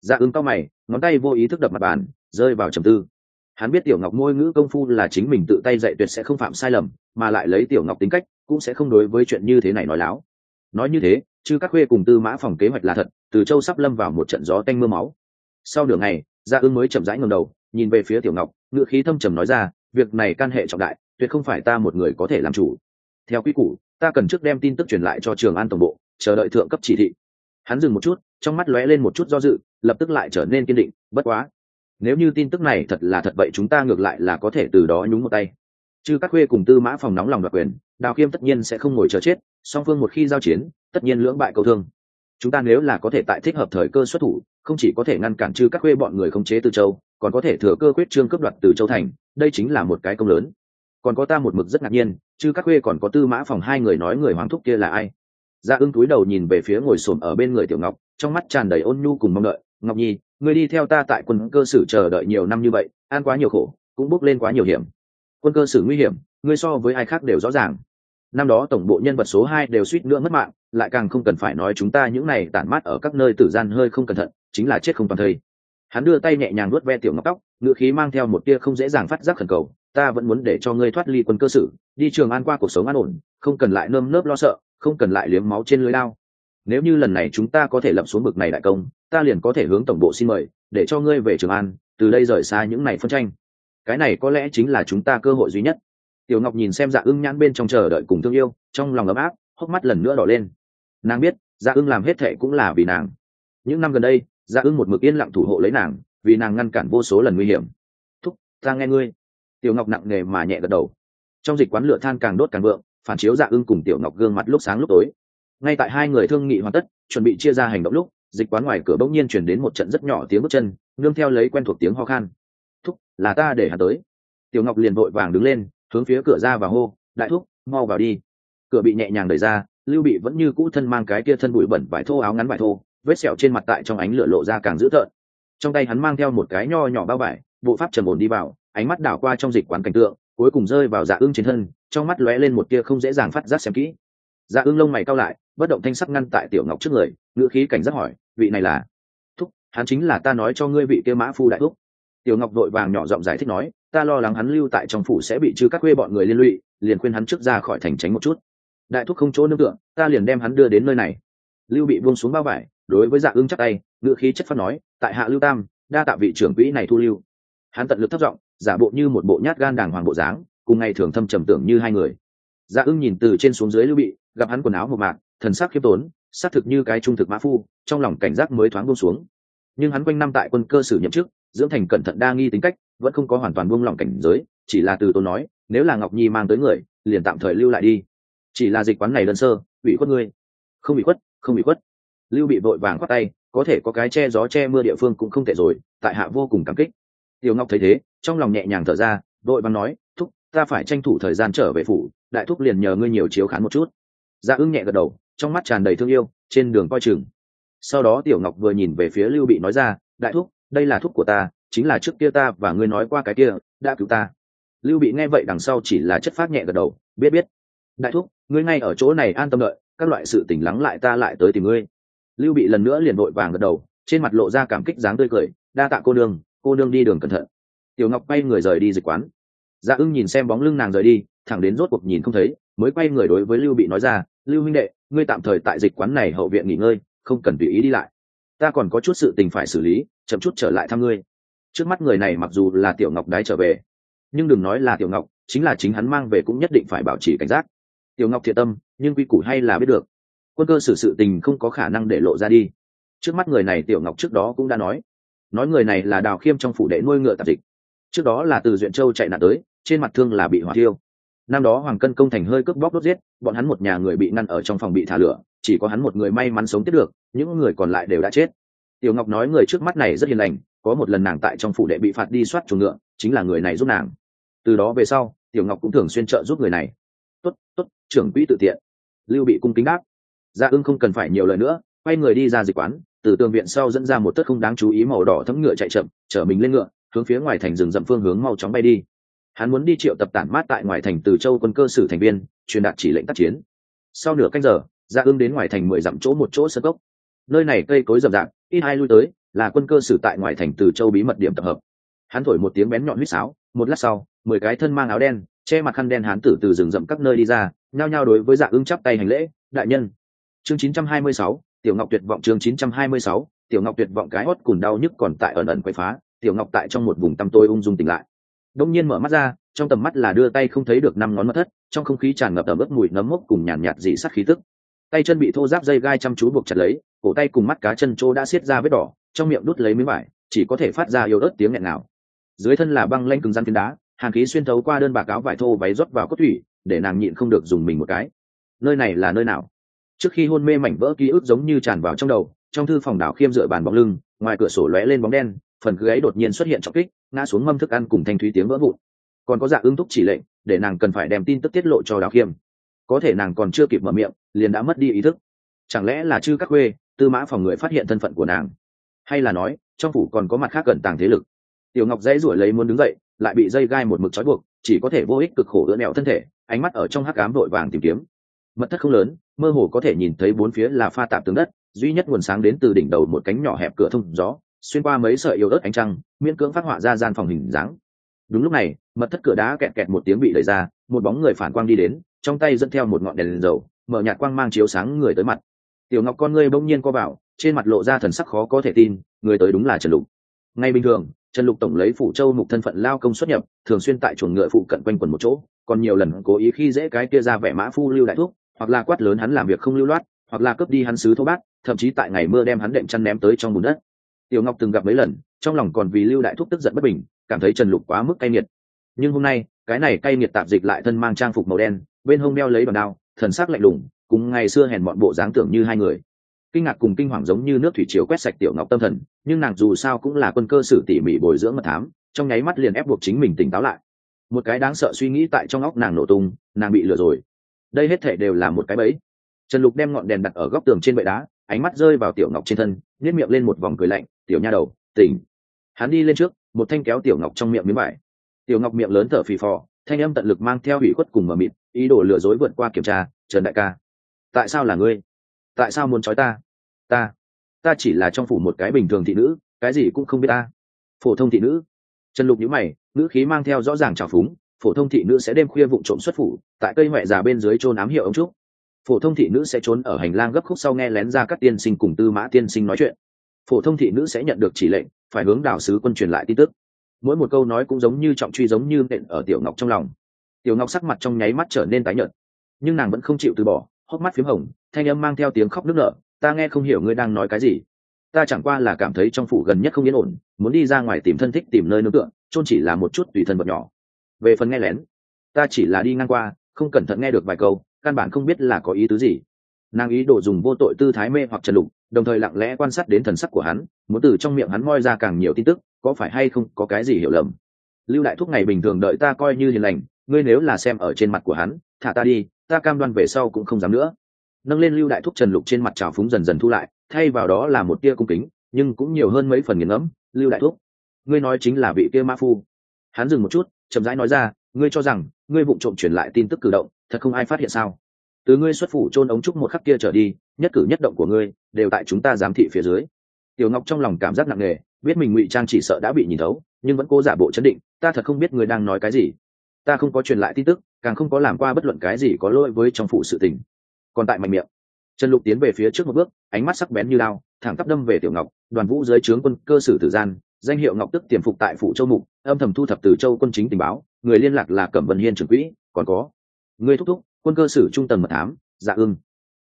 dạ ưng cao mày, ngón tay vô ý thức đập mặt bàn, rơi vào trầm tư. Hắn biết tiểu ngọc môi ngữ công phu là chính mình tự tay dạy tuyệt sẽ không phạm sai lầm, mà lại lấy tiểu ngọc tính cách, cũng sẽ không đối với chuyện như thế này nói láo. Nói như thế chứ các khuê cùng tư mã phòng kế hoạch là thật, từ châu sắp lâm vào một trận gió tanh mưa máu. Sau nửa ngày dạ gia ưng mới chậm rãi ngầm đầu, nhìn về phía tiểu ngọc ngựa khí thâm trầm nói ra, việc này can hệ trọng đại, tuyệt không phải ta một người có thể làm chủ. Theo quy củ, ta cần trước đem tin tức truyền lại cho trường an tổng bộ, chờ đợi thượng cấp chỉ thị hắn dừng một chút, trong mắt lóe lên một chút do dự, lập tức lại trở nên kiên định, bất quá, nếu như tin tức này thật là thật vậy chúng ta ngược lại là có thể từ đó nhúng một tay. Chứ các khuê cùng tư mã phòng nóng lòng đoạt quyền, đào khiêm tất nhiên sẽ không ngồi chờ chết, song phương một khi giao chiến, tất nhiên lưỡng bại cầu thương. Chúng ta nếu là có thể tại thích hợp thời cơ xuất thủ, không chỉ có thể ngăn cản trừ các khuê bọn người khống chế từ châu, còn có thể thừa cơ quyết trương cướp đoạt từ châu thành, đây chính là một cái công lớn. Còn có ta một mực rất ngạc nhiên chứ các khuê còn có tư mã phòng hai người nói người hoàng thúc kia là ai? Dạ ưng túi đầu nhìn về phía ngồi xổm ở bên người tiểu ngọc, trong mắt tràn đầy ôn nhu cùng mong đợi. Ngọc nhi ngươi đi theo ta tại quân cơ sử chờ đợi nhiều năm như vậy, ăn quá nhiều khổ, cũng bước lên quá nhiều hiểm. Quân cơ sử nguy hiểm, ngươi so với ai khác đều rõ ràng. Năm đó tổng bộ nhân vật số hai đều suýt nữa mất mạng, lại càng không cần phải nói chúng ta những này tản mát ở các nơi tử gian hơi không cẩn thận, chính là chết không toàn thây. Hắn đưa tay nhẹ nhàng nuốt ve tiểu ngọc tóc, ngựa khí mang theo một tia không dễ dàng phát giác khẩn cầu, ta vẫn muốn để cho ngươi thoát ly quân cơ sử, đi trường an qua cuộc sống an ổn, không cần lại nơm nớp lo sợ không cần lại liếm máu trên lưới lao nếu như lần này chúng ta có thể lập xuống bực này đại công, ta liền có thể hướng tổng bộ xin mời, để cho ngươi về trường an, từ đây rời xa những này phân tranh. Cái này có lẽ chính là chúng ta cơ hội duy nhất. Tiểu ngọc nhìn xem dạ ưng nhãn bên trong chờ đợi cùng thương yêu, trong lòng ấm áp, hốc mắt lần nữa đỏ lên. Nàng biết dạ ưng làm hết thệ cũng là vì nàng. Những năm gần đây dạ ưng một mực yên lặng thủ hộ lấy nàng, vì nàng ngăn cản vô số lần nguy hiểm. Thúc, ta nghe ngươi. Tiểu ngọc nặng nề mà nhẹ gật đầu. Trong dịch quán lửa than càng đốt càng vượng phản chiếu dạ ưng cùng tiểu ngọc gương mặt lúc sáng lúc tối. Ngay tại hai người thương nghị hoàn tất, chuẩn bị chia ra hành động lúc, dịch quán ngoài cửa bỗng nhiên chuyển đến một trận rất nhỏ tiếng bước chân, nương theo lấy quen thuộc tiếng ho khan. Thúc, là ta để hắn tới. Tiểu ngọc liền vội vàng đứng lên, hướng phía cửa ra và hô, đại thúc, mau vào đi. Cửa bị nhẹ nhàng đẩy ra, lưu bị vẫn như cũ thân mang cái kia thân bụi bẩn vải thô áo ngắn vải thô, vết sẹo trên mặt tại trong ánh lửa lộ ra càng dữ tợn. Trong tay hắn mang theo một cái nho nhỏ bao vải, bộ pháp trầm ổn đi vào, ánh mắt đảo qua trong dịch quán cảnh tượng cuối cùng rơi vào dạ ưng trên thân, trong mắt lóe lên một tia không dễ dàng phát giác xem kỹ. Dạ ưng lông mày cao lại, bất động thanh sắc ngăn tại tiểu ngọc trước người, ngữ khí cảnh giác hỏi, vị này là? Thúc, hắn chính là ta nói cho ngươi vị kia mã phu đại thúc. Tiểu ngọc đội vàng nhỏ giọng giải thích nói, ta lo lắng hắn lưu tại trong phủ sẽ bị trừ các quê bọn người liên lụy, liền khuyên hắn trước ra khỏi thành tránh một chút. Đại thúc không chỗ nương tựa, ta liền đem hắn đưa đến nơi này. Lưu bị buông xuống bao vải, đối với dạ ưng chắc tay ngựa khí chất phát nói, tại hạ lưu tam, đa tạ vị trưởng quỹ này thu lưu. Hắn tận lực thất giọng giả bộ như một bộ nhát gan đàng hoàng bộ dáng, cùng ngày thường thâm trầm tưởng như hai người. Dạ ưng nhìn từ trên xuống dưới lưu bị, gặp hắn quần áo một mạc, thần sắc khiêm tốn, xác thực như cái trung thực mã phu, trong lòng cảnh giác mới thoáng buông xuống. Nhưng hắn quanh năm tại quân cơ sử nhậm chức, dưỡng thành cẩn thận đa nghi tính cách, vẫn không có hoàn toàn buông lỏng cảnh giới, chỉ là từ tôi nói, nếu là ngọc nhi mang tới người, liền tạm thời lưu lại đi. Chỉ là dịch quán này đơn sơ bị khuất ngươi. Không bị khuất, không bị khuất. Lưu bị vội vàng khoát tay, có thể có cái che gió che mưa địa phương cũng không thể rồi, tại hạ vô cùng cảm kích tiểu ngọc thấy thế, trong lòng nhẹ nhàng thở ra, đội vàng nói, thúc, ta phải tranh thủ thời gian trở về phủ, đại thúc liền nhờ ngươi nhiều chiếu khán một chút. Dạ ưng nhẹ gật đầu, trong mắt tràn đầy thương yêu, trên đường coi chừng. Sau đó tiểu ngọc vừa nhìn về phía lưu bị nói ra, đại thúc, đây là thúc của ta, chính là trước kia ta và ngươi nói qua cái kia, đã cứu ta. Lưu bị nghe vậy đằng sau chỉ là chất phát nhẹ gật đầu, biết biết. Đại thúc, ngươi ngay ở chỗ này an tâm đợi, các loại sự tỉnh lắng lại ta lại tới tìm ngươi. Lưu bị lần nữa liền vội vàng gật đầu, trên mặt lộ ra cảm kích dáng tươi cười, đa tạ cô nương cô nương đi đường cẩn thận. Tiểu ngọc quay người rời đi dịch quán. Dạ ưng nhìn xem bóng lưng nàng rời đi, thẳng đến rốt cuộc nhìn không thấy, mới quay người đối với lưu bị nói ra, lưu huynh đệ, ngươi tạm thời tại dịch quán này hậu viện nghỉ ngơi, không cần tùy ý đi lại. Ta còn có chút sự tình phải xử lý, chậm chút trở lại thăm ngươi. Trước mắt người này mặc dù là tiểu ngọc đái trở về, nhưng đừng nói là tiểu ngọc, chính là chính hắn mang về cũng nhất định phải bảo trì cảnh giác. Tiểu ngọc thiệt tâm, nhưng quy củ hay là biết được. Quân cơ xử sự tình không có khả năng để lộ ra đi. Trước mắt người này tiểu ngọc trước đó cũng đã nói nói người này là đào khiêm trong phủ đệ nuôi ngựa tạp dịch. Trước đó là từ duyện châu chạy nạn tới, trên mặt thương là bị hỏa thiêu. Năm đó hoàng cân công thành hơi cướp bóc đốt giết, bọn hắn một nhà người bị ngăn ở trong phòng bị thả lửa, chỉ có hắn một người may mắn sống tiếp được, những người còn lại đều đã chết. Tiểu ngọc nói người trước mắt này rất hiền lành, có một lần nàng tại trong phủ đệ bị phạt đi soát chuồng ngựa, chính là người này giúp nàng. Từ đó về sau, tiểu ngọc cũng thường xuyên trợ giúp người này. Tốt tốt, trưởng quỹ tự tiện. Lưu bị cung kính đáp. Gia ưng không cần phải nhiều lời nữa, quay người đi ra dịch quán từ tường viện sau dẫn ra một tất không đáng chú ý màu đỏ thấm ngựa chạy chậm chở mình lên ngựa hướng phía ngoài thành rừng rậm phương hướng mau chóng bay đi. Hắn muốn đi triệu tập tản mát tại ngoài thành từ châu quân cơ sử thành viên truyền đạt chỉ lệnh tác chiến. Sau nửa canh giờ ra ưng đến ngoài thành mười dặm chỗ một chỗ sơ cốc. Nơi này cây cối rậm rạp ít ai lui tới là quân cơ sử tại ngoài thành từ châu bí mật điểm tập hợp. Hắn thổi một tiếng bén nhọn huýt sáo một lát sau mười cái thân mang áo đen che mặt khăn đen hán tử từ rừng rậm các nơi đi ra nhao nhao đối với dạ ưng chắp tay hành lễ đại nhân. Chương 926, tiểu ngọc tuyệt vọng chương 926, tiểu ngọc tuyệt vọng cái hót cùn đau nhức còn tại ẩn ẩn quậy phá tiểu ngọc tại trong một vùng tăm tôi ung dung tỉnh lại. Đông nhiên mở mắt ra trong tầm mắt là đưa tay không thấy được năm ngón mất thất trong không khí tràn ngập tầm ướp mùi nấm mốc cùng nhàn nhạt, dị sắc khí tức. Tay chân bị thô giáp dây gai chăm chú buộc chặt lấy cổ tay cùng mắt cá chân trô đã xiết ra vết đỏ trong miệng đút lấy miếng vải chỉ có thể phát ra yếu ớt tiếng nghẹn nào dưới thân là băng lanh cứng rắn phiến đá hàn khí xuyên thấu qua đơn bạc áo vải thô váy rót vào cốt thủy để nàng nhịn không được dùng mình một cái. Nơi này là nơi nào? Trước khi hôn mê mảnh vỡ ký ức giống như tràn vào trong đầu, trong thư phòng đảo khiêm dựa bàn bóng lưng, ngoài cửa sổ lóe lên bóng đen, phần cứ ấy đột nhiên xuất hiện trọng kích, ngã xuống mâm thức ăn cùng thanh thúy tiếng vỡ vụn. Còn có dạ ứng thúc chỉ lệnh, để nàng cần phải đem tin tức tiết lộ cho đào khiêm. Có thể nàng còn chưa kịp mở miệng, liền đã mất đi ý thức. Chẳng lẽ là chư các khuê, tư mã phòng người phát hiện thân phận của nàng? Hay là nói, trong phủ còn có mặt khác cần tàng thế lực? Tiểu ngọc dãy ruổi lấy muốn đứng dậy, lại bị dây gai một mực trói buộc, chỉ có thể vô ích cực khổ đỡ nẹo thân thể, ánh mắt ở trong hắc ám vội vàng tìm kiếm. Mật thất không lớn mơ hồ có thể nhìn thấy bốn phía là pha tạp tường đất duy nhất nguồn sáng đến từ đỉnh đầu một cánh nhỏ hẹp cửa thông gió xuyên qua mấy sợi yếu ớt ánh trăng miễn cưỡng phát họa ra gian phòng hình dáng. Đúng lúc này mật thất cửa đá kẹt kẹt một tiếng bị đẩy ra một bóng người phản quang đi đến trong tay dẫn theo một ngọn đèn, đèn dầu mở nhạt quang mang chiếu sáng người tới mặt. Tiểu ngọc con ngươi bỗng nhiên co vào trên mặt lộ ra thần sắc khó có thể tin người tới đúng là trần lục. Ngay bình thường trần lục tổng lấy phủ châu mục thân phận lao công xuất nhập thường xuyên tại chuồng ngựa phụ cận quanh quần một chỗ còn nhiều lần cố ý khi dễ cái kia ra vẻ mã phu lưu đại thuốc hoặc là quát lớn hắn làm việc không lưu loát, hoặc là cướp đi hắn sứ thô bát, thậm chí tại ngày mưa đem hắn đệm chăn ném tới trong bùn đất. Tiểu ngọc từng gặp mấy lần, trong lòng còn vì lưu đại thúc tức giận bất bình, cảm thấy trần lục quá mức cay nghiệt. Nhưng hôm nay, cái này cay nghiệt tạp dịch lại thân mang trang phục màu đen, bên hông đeo lấy đòn đao, thần sắc lạnh lùng, cùng ngày xưa hèn mọn bộ dáng tưởng như hai người. Kinh ngạc cùng kinh hoàng giống như nước thủy chiều quét sạch tiểu ngọc tâm thần, nhưng nàng dù sao cũng là quân cơ sử tỉ mỉ bồi dưỡng mật thám, trong nháy mắt liền ép buộc chính mình tỉnh táo lại. Một cái đáng sợ suy nghĩ tại trong óc nàng nổ tung, nàng bị lừa rồi đây hết thể đều là một cái bẫy. Trần lục đem ngọn đèn đặt ở góc tường trên bệ đá, ánh mắt rơi vào tiểu ngọc trên thân nhét miệng lên một vòng cười lạnh, tiểu nha đầu, tỉnh. Hắn đi lên trước, một thanh kéo tiểu ngọc trong miệng miếng vải. Tiểu ngọc miệng lớn thở phì phò, thanh âm tận lực mang theo hủy khuất cùng mờ mịt, ý đồ lừa dối vượt qua kiểm tra, trần đại ca, tại sao là ngươi? Tại sao muốn trói ta? Ta ta chỉ là trong phủ một cái bình thường thị nữ, cái gì cũng không biết ta. Phổ thông thị nữ. Trần lục nhíu mày nữ khí mang theo rõ ràng trào phúng phổ thông thị nữ sẽ đêm khuya vụ trộm xuất phủ, tại cây huệ già bên dưới trôn ám hiệu ông trúc. Phổ thông thị nữ sẽ trốn ở hành lang gấp khúc sau nghe lén ra các tiên sinh cùng tư mã tiên sinh nói chuyện. Phổ thông thị nữ sẽ nhận được chỉ lệnh, phải hướng đảo sứ quân truyền lại tin tức. Mỗi một câu nói cũng giống như trọng truy giống như nện ở tiểu ngọc trong lòng. Tiểu ngọc sắc mặt trong nháy mắt trở nên tái nhợt, nhưng nàng vẫn không chịu từ bỏ, hốc mắt p h í m hồng, thanh âm mang theo tiếng khóc nức nở, ta nghe không hiểu ngươi đang nói cái gì. Ta chẳng qua là cảm thấy trong phủ gần nhất không yên ổn, muốn đi ra ngoài tìm thân thích tìm nơi nương tựa, chôn chỉ là một chút tùy thân vật nhỏ về phần nghe lén, ta chỉ là đi ngang qua, không cẩn thận nghe được vài câu, căn bản không biết là có ý tứ gì. Nàng ý đồ dùng vô tội tư thái mê hoặc trần lục, đồng thời lặng lẽ quan sát đến thần sắc của hắn, muốn từ trong miệng hắn moi ra càng nhiều tin tức, có phải hay không có cái gì hiểu lầm. Lưu đại thúc ngày bình thường đợi ta coi như hiền lành, ngươi nếu là xem ở trên mặt của hắn, thả ta đi, ta cam đoan về sau cũng không dám nữa. Nâng lên lưu đại thúc trần lục trên mặt trào phúng dần dần thu lại, thay vào đó là một tia cung kính, nhưng cũng nhiều hơn mấy phần nghiền ngẫm. Lưu đại thúc, ngươi nói chính là vị kia ma phu. Hắn dừng một chút chậm rãi nói ra, ngươi cho rằng, ngươi vụng trộm truyền lại tin tức cử động, thật không ai phát hiện sao? Từ ngươi xuất phủ trôn ống trúc một khắc kia trở đi, nhất cử nhất động của ngươi đều tại chúng ta giám thị phía dưới. Tiểu ngọc trong lòng cảm giác nặng nề, biết mình ngụy trang chỉ sợ đã bị nhìn thấu, nhưng vẫn cố giả bộ chấn định, ta thật không biết ngươi đang nói cái gì. Ta không có truyền lại tin tức, càng không có làm qua bất luận cái gì có lỗi với trong phủ sự tình. Còn tại mạnh miệng, trần lục tiến về phía trước một bước, ánh mắt sắc bén như lao thẳng tắp đâm về tiểu ngọc, đoàn vũ dưới trướng quân cơ sử tử gian danh hiệu ngọc tức tiềm phục tại phủ châu mục, âm thầm thu thập từ châu quân chính tình báo, người liên lạc là cẩm vân hiên trưởng quỹ, còn có. Ngươi thúc thúc, quân cơ sử trung tầng mật thám dạ ưng.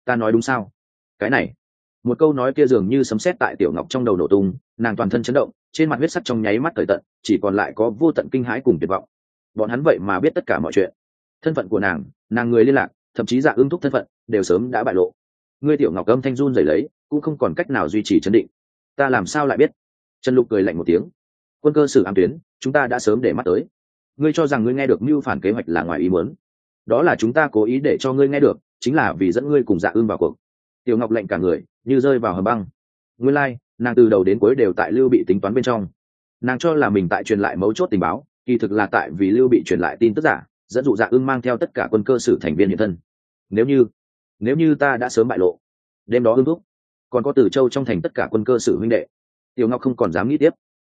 Ta nói đúng sao? Cái này. Một câu nói kia dường như sấm sét tại tiểu ngọc trong đầu nổ tung, nàng toàn thân chấn động, trên mặt huyết sắc trong nháy mắt thời tận, chỉ còn lại có vô tận kinh hãi cùng tuyệt vọng. Bọn hắn vậy mà biết tất cả mọi chuyện. Thân phận của nàng nàng người liên lạc, thậm chí dạ ưng thúc thân phận, đều sớm đã bại lộ. Ngươi tiểu ngọc âm thanh run rẩy lấy, cũng không còn cách nào duy trì chấn định. Ta làm sao lại biết? Trần lục cười lạnh một tiếng. Quân cơ sử ám tuyến chúng ta đã sớm để mắt tới. Ngươi cho rằng ngươi nghe được mưu phản kế hoạch là ngoài ý muốn. Đó là chúng ta cố ý để cho ngươi nghe được chính là vì dẫn ngươi cùng dạ ưng vào cuộc. Tiểu ngọc lệnh cả người như rơi vào hầm băng. Nguyên lai、like, nàng từ đầu đến cuối đều tại lưu bị tính toán bên trong. Nàng cho là mình tại truyền lại mấu chốt tình báo kỳ thực là tại vì lưu bị truyền lại tin tức giả dẫn dụ dạ ưng mang theo tất cả quân cơ sử thành viên hiện thân. Nếu như nếu như ta đã sớm bại lộ đêm đó ưng thúc còn có từ châu trong thành tất cả quân cơ sử huynh đệ tiểu ngọc không còn dám nghĩ tiếp.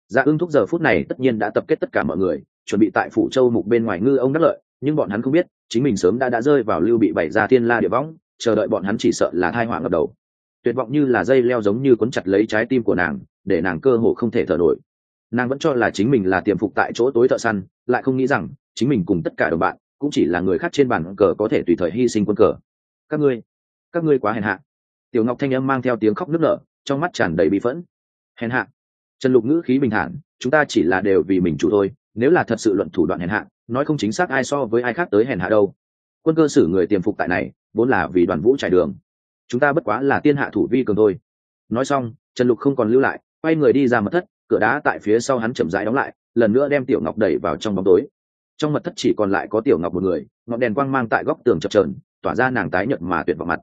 Dạ ưng thúc giờ phút này tất nhiên đã tập kết tất cả mọi người, chuẩn bị tại phủ châu mục bên ngoài ngư ông đắc lợi, nhưng bọn hắn không biết, chính mình sớm đã đã rơi vào lưu bị bày ra thiên la địa võng, chờ đợi bọn hắn chỉ sợ là thai họa ngập đầu. Tuyệt vọng như là dây leo giống như cuốn chặt lấy trái tim của nàng, để nàng cơ hồ không thể thở nổi. Nàng vẫn cho là chính mình là tiềm phục tại chỗ tối thợ săn, lại không nghĩ rằng chính mình cùng tất cả đồng bạn cũng chỉ là người khác trên bàn cờ có thể tùy thời hy sinh quân cờ. Các ngươi các ngươi quá hèn hạ. Tiểu ngọc thanh âm mang theo tiếng khóc nức nở, trong mắt tràn đầy bị phẫn hèn hạ. Trần lục ngữ khí bình thản, chúng ta chỉ là đều vì mình chủ thôi, nếu là thật sự luận thủ đoạn hèn hạ, nói không chính xác ai so với ai khác tới hèn hạ đâu. Quân cơ sử người tiềm phục tại này, vốn là vì đoàn vũ trải đường. Chúng ta bất quá là tiên hạ thủ vi cường thôi. Nói xong, trần lục không còn lưu lại, quay người đi ra mật thất, cửa đá tại phía sau hắn chậm rãi đóng lại, lần nữa đem tiểu ngọc đẩy vào trong bóng tối. Trong mật thất chỉ còn lại có tiểu ngọc một người, ngọn đèn quang mang tại góc tường chập trờn tỏa ra nàng tái nhợt mà tuyệt vào mặt.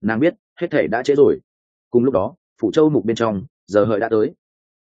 Nàng biết, hết thể đã trễ rồi. Cùng lúc đó, phủ châu mục bên trong giờ hợi đã tới.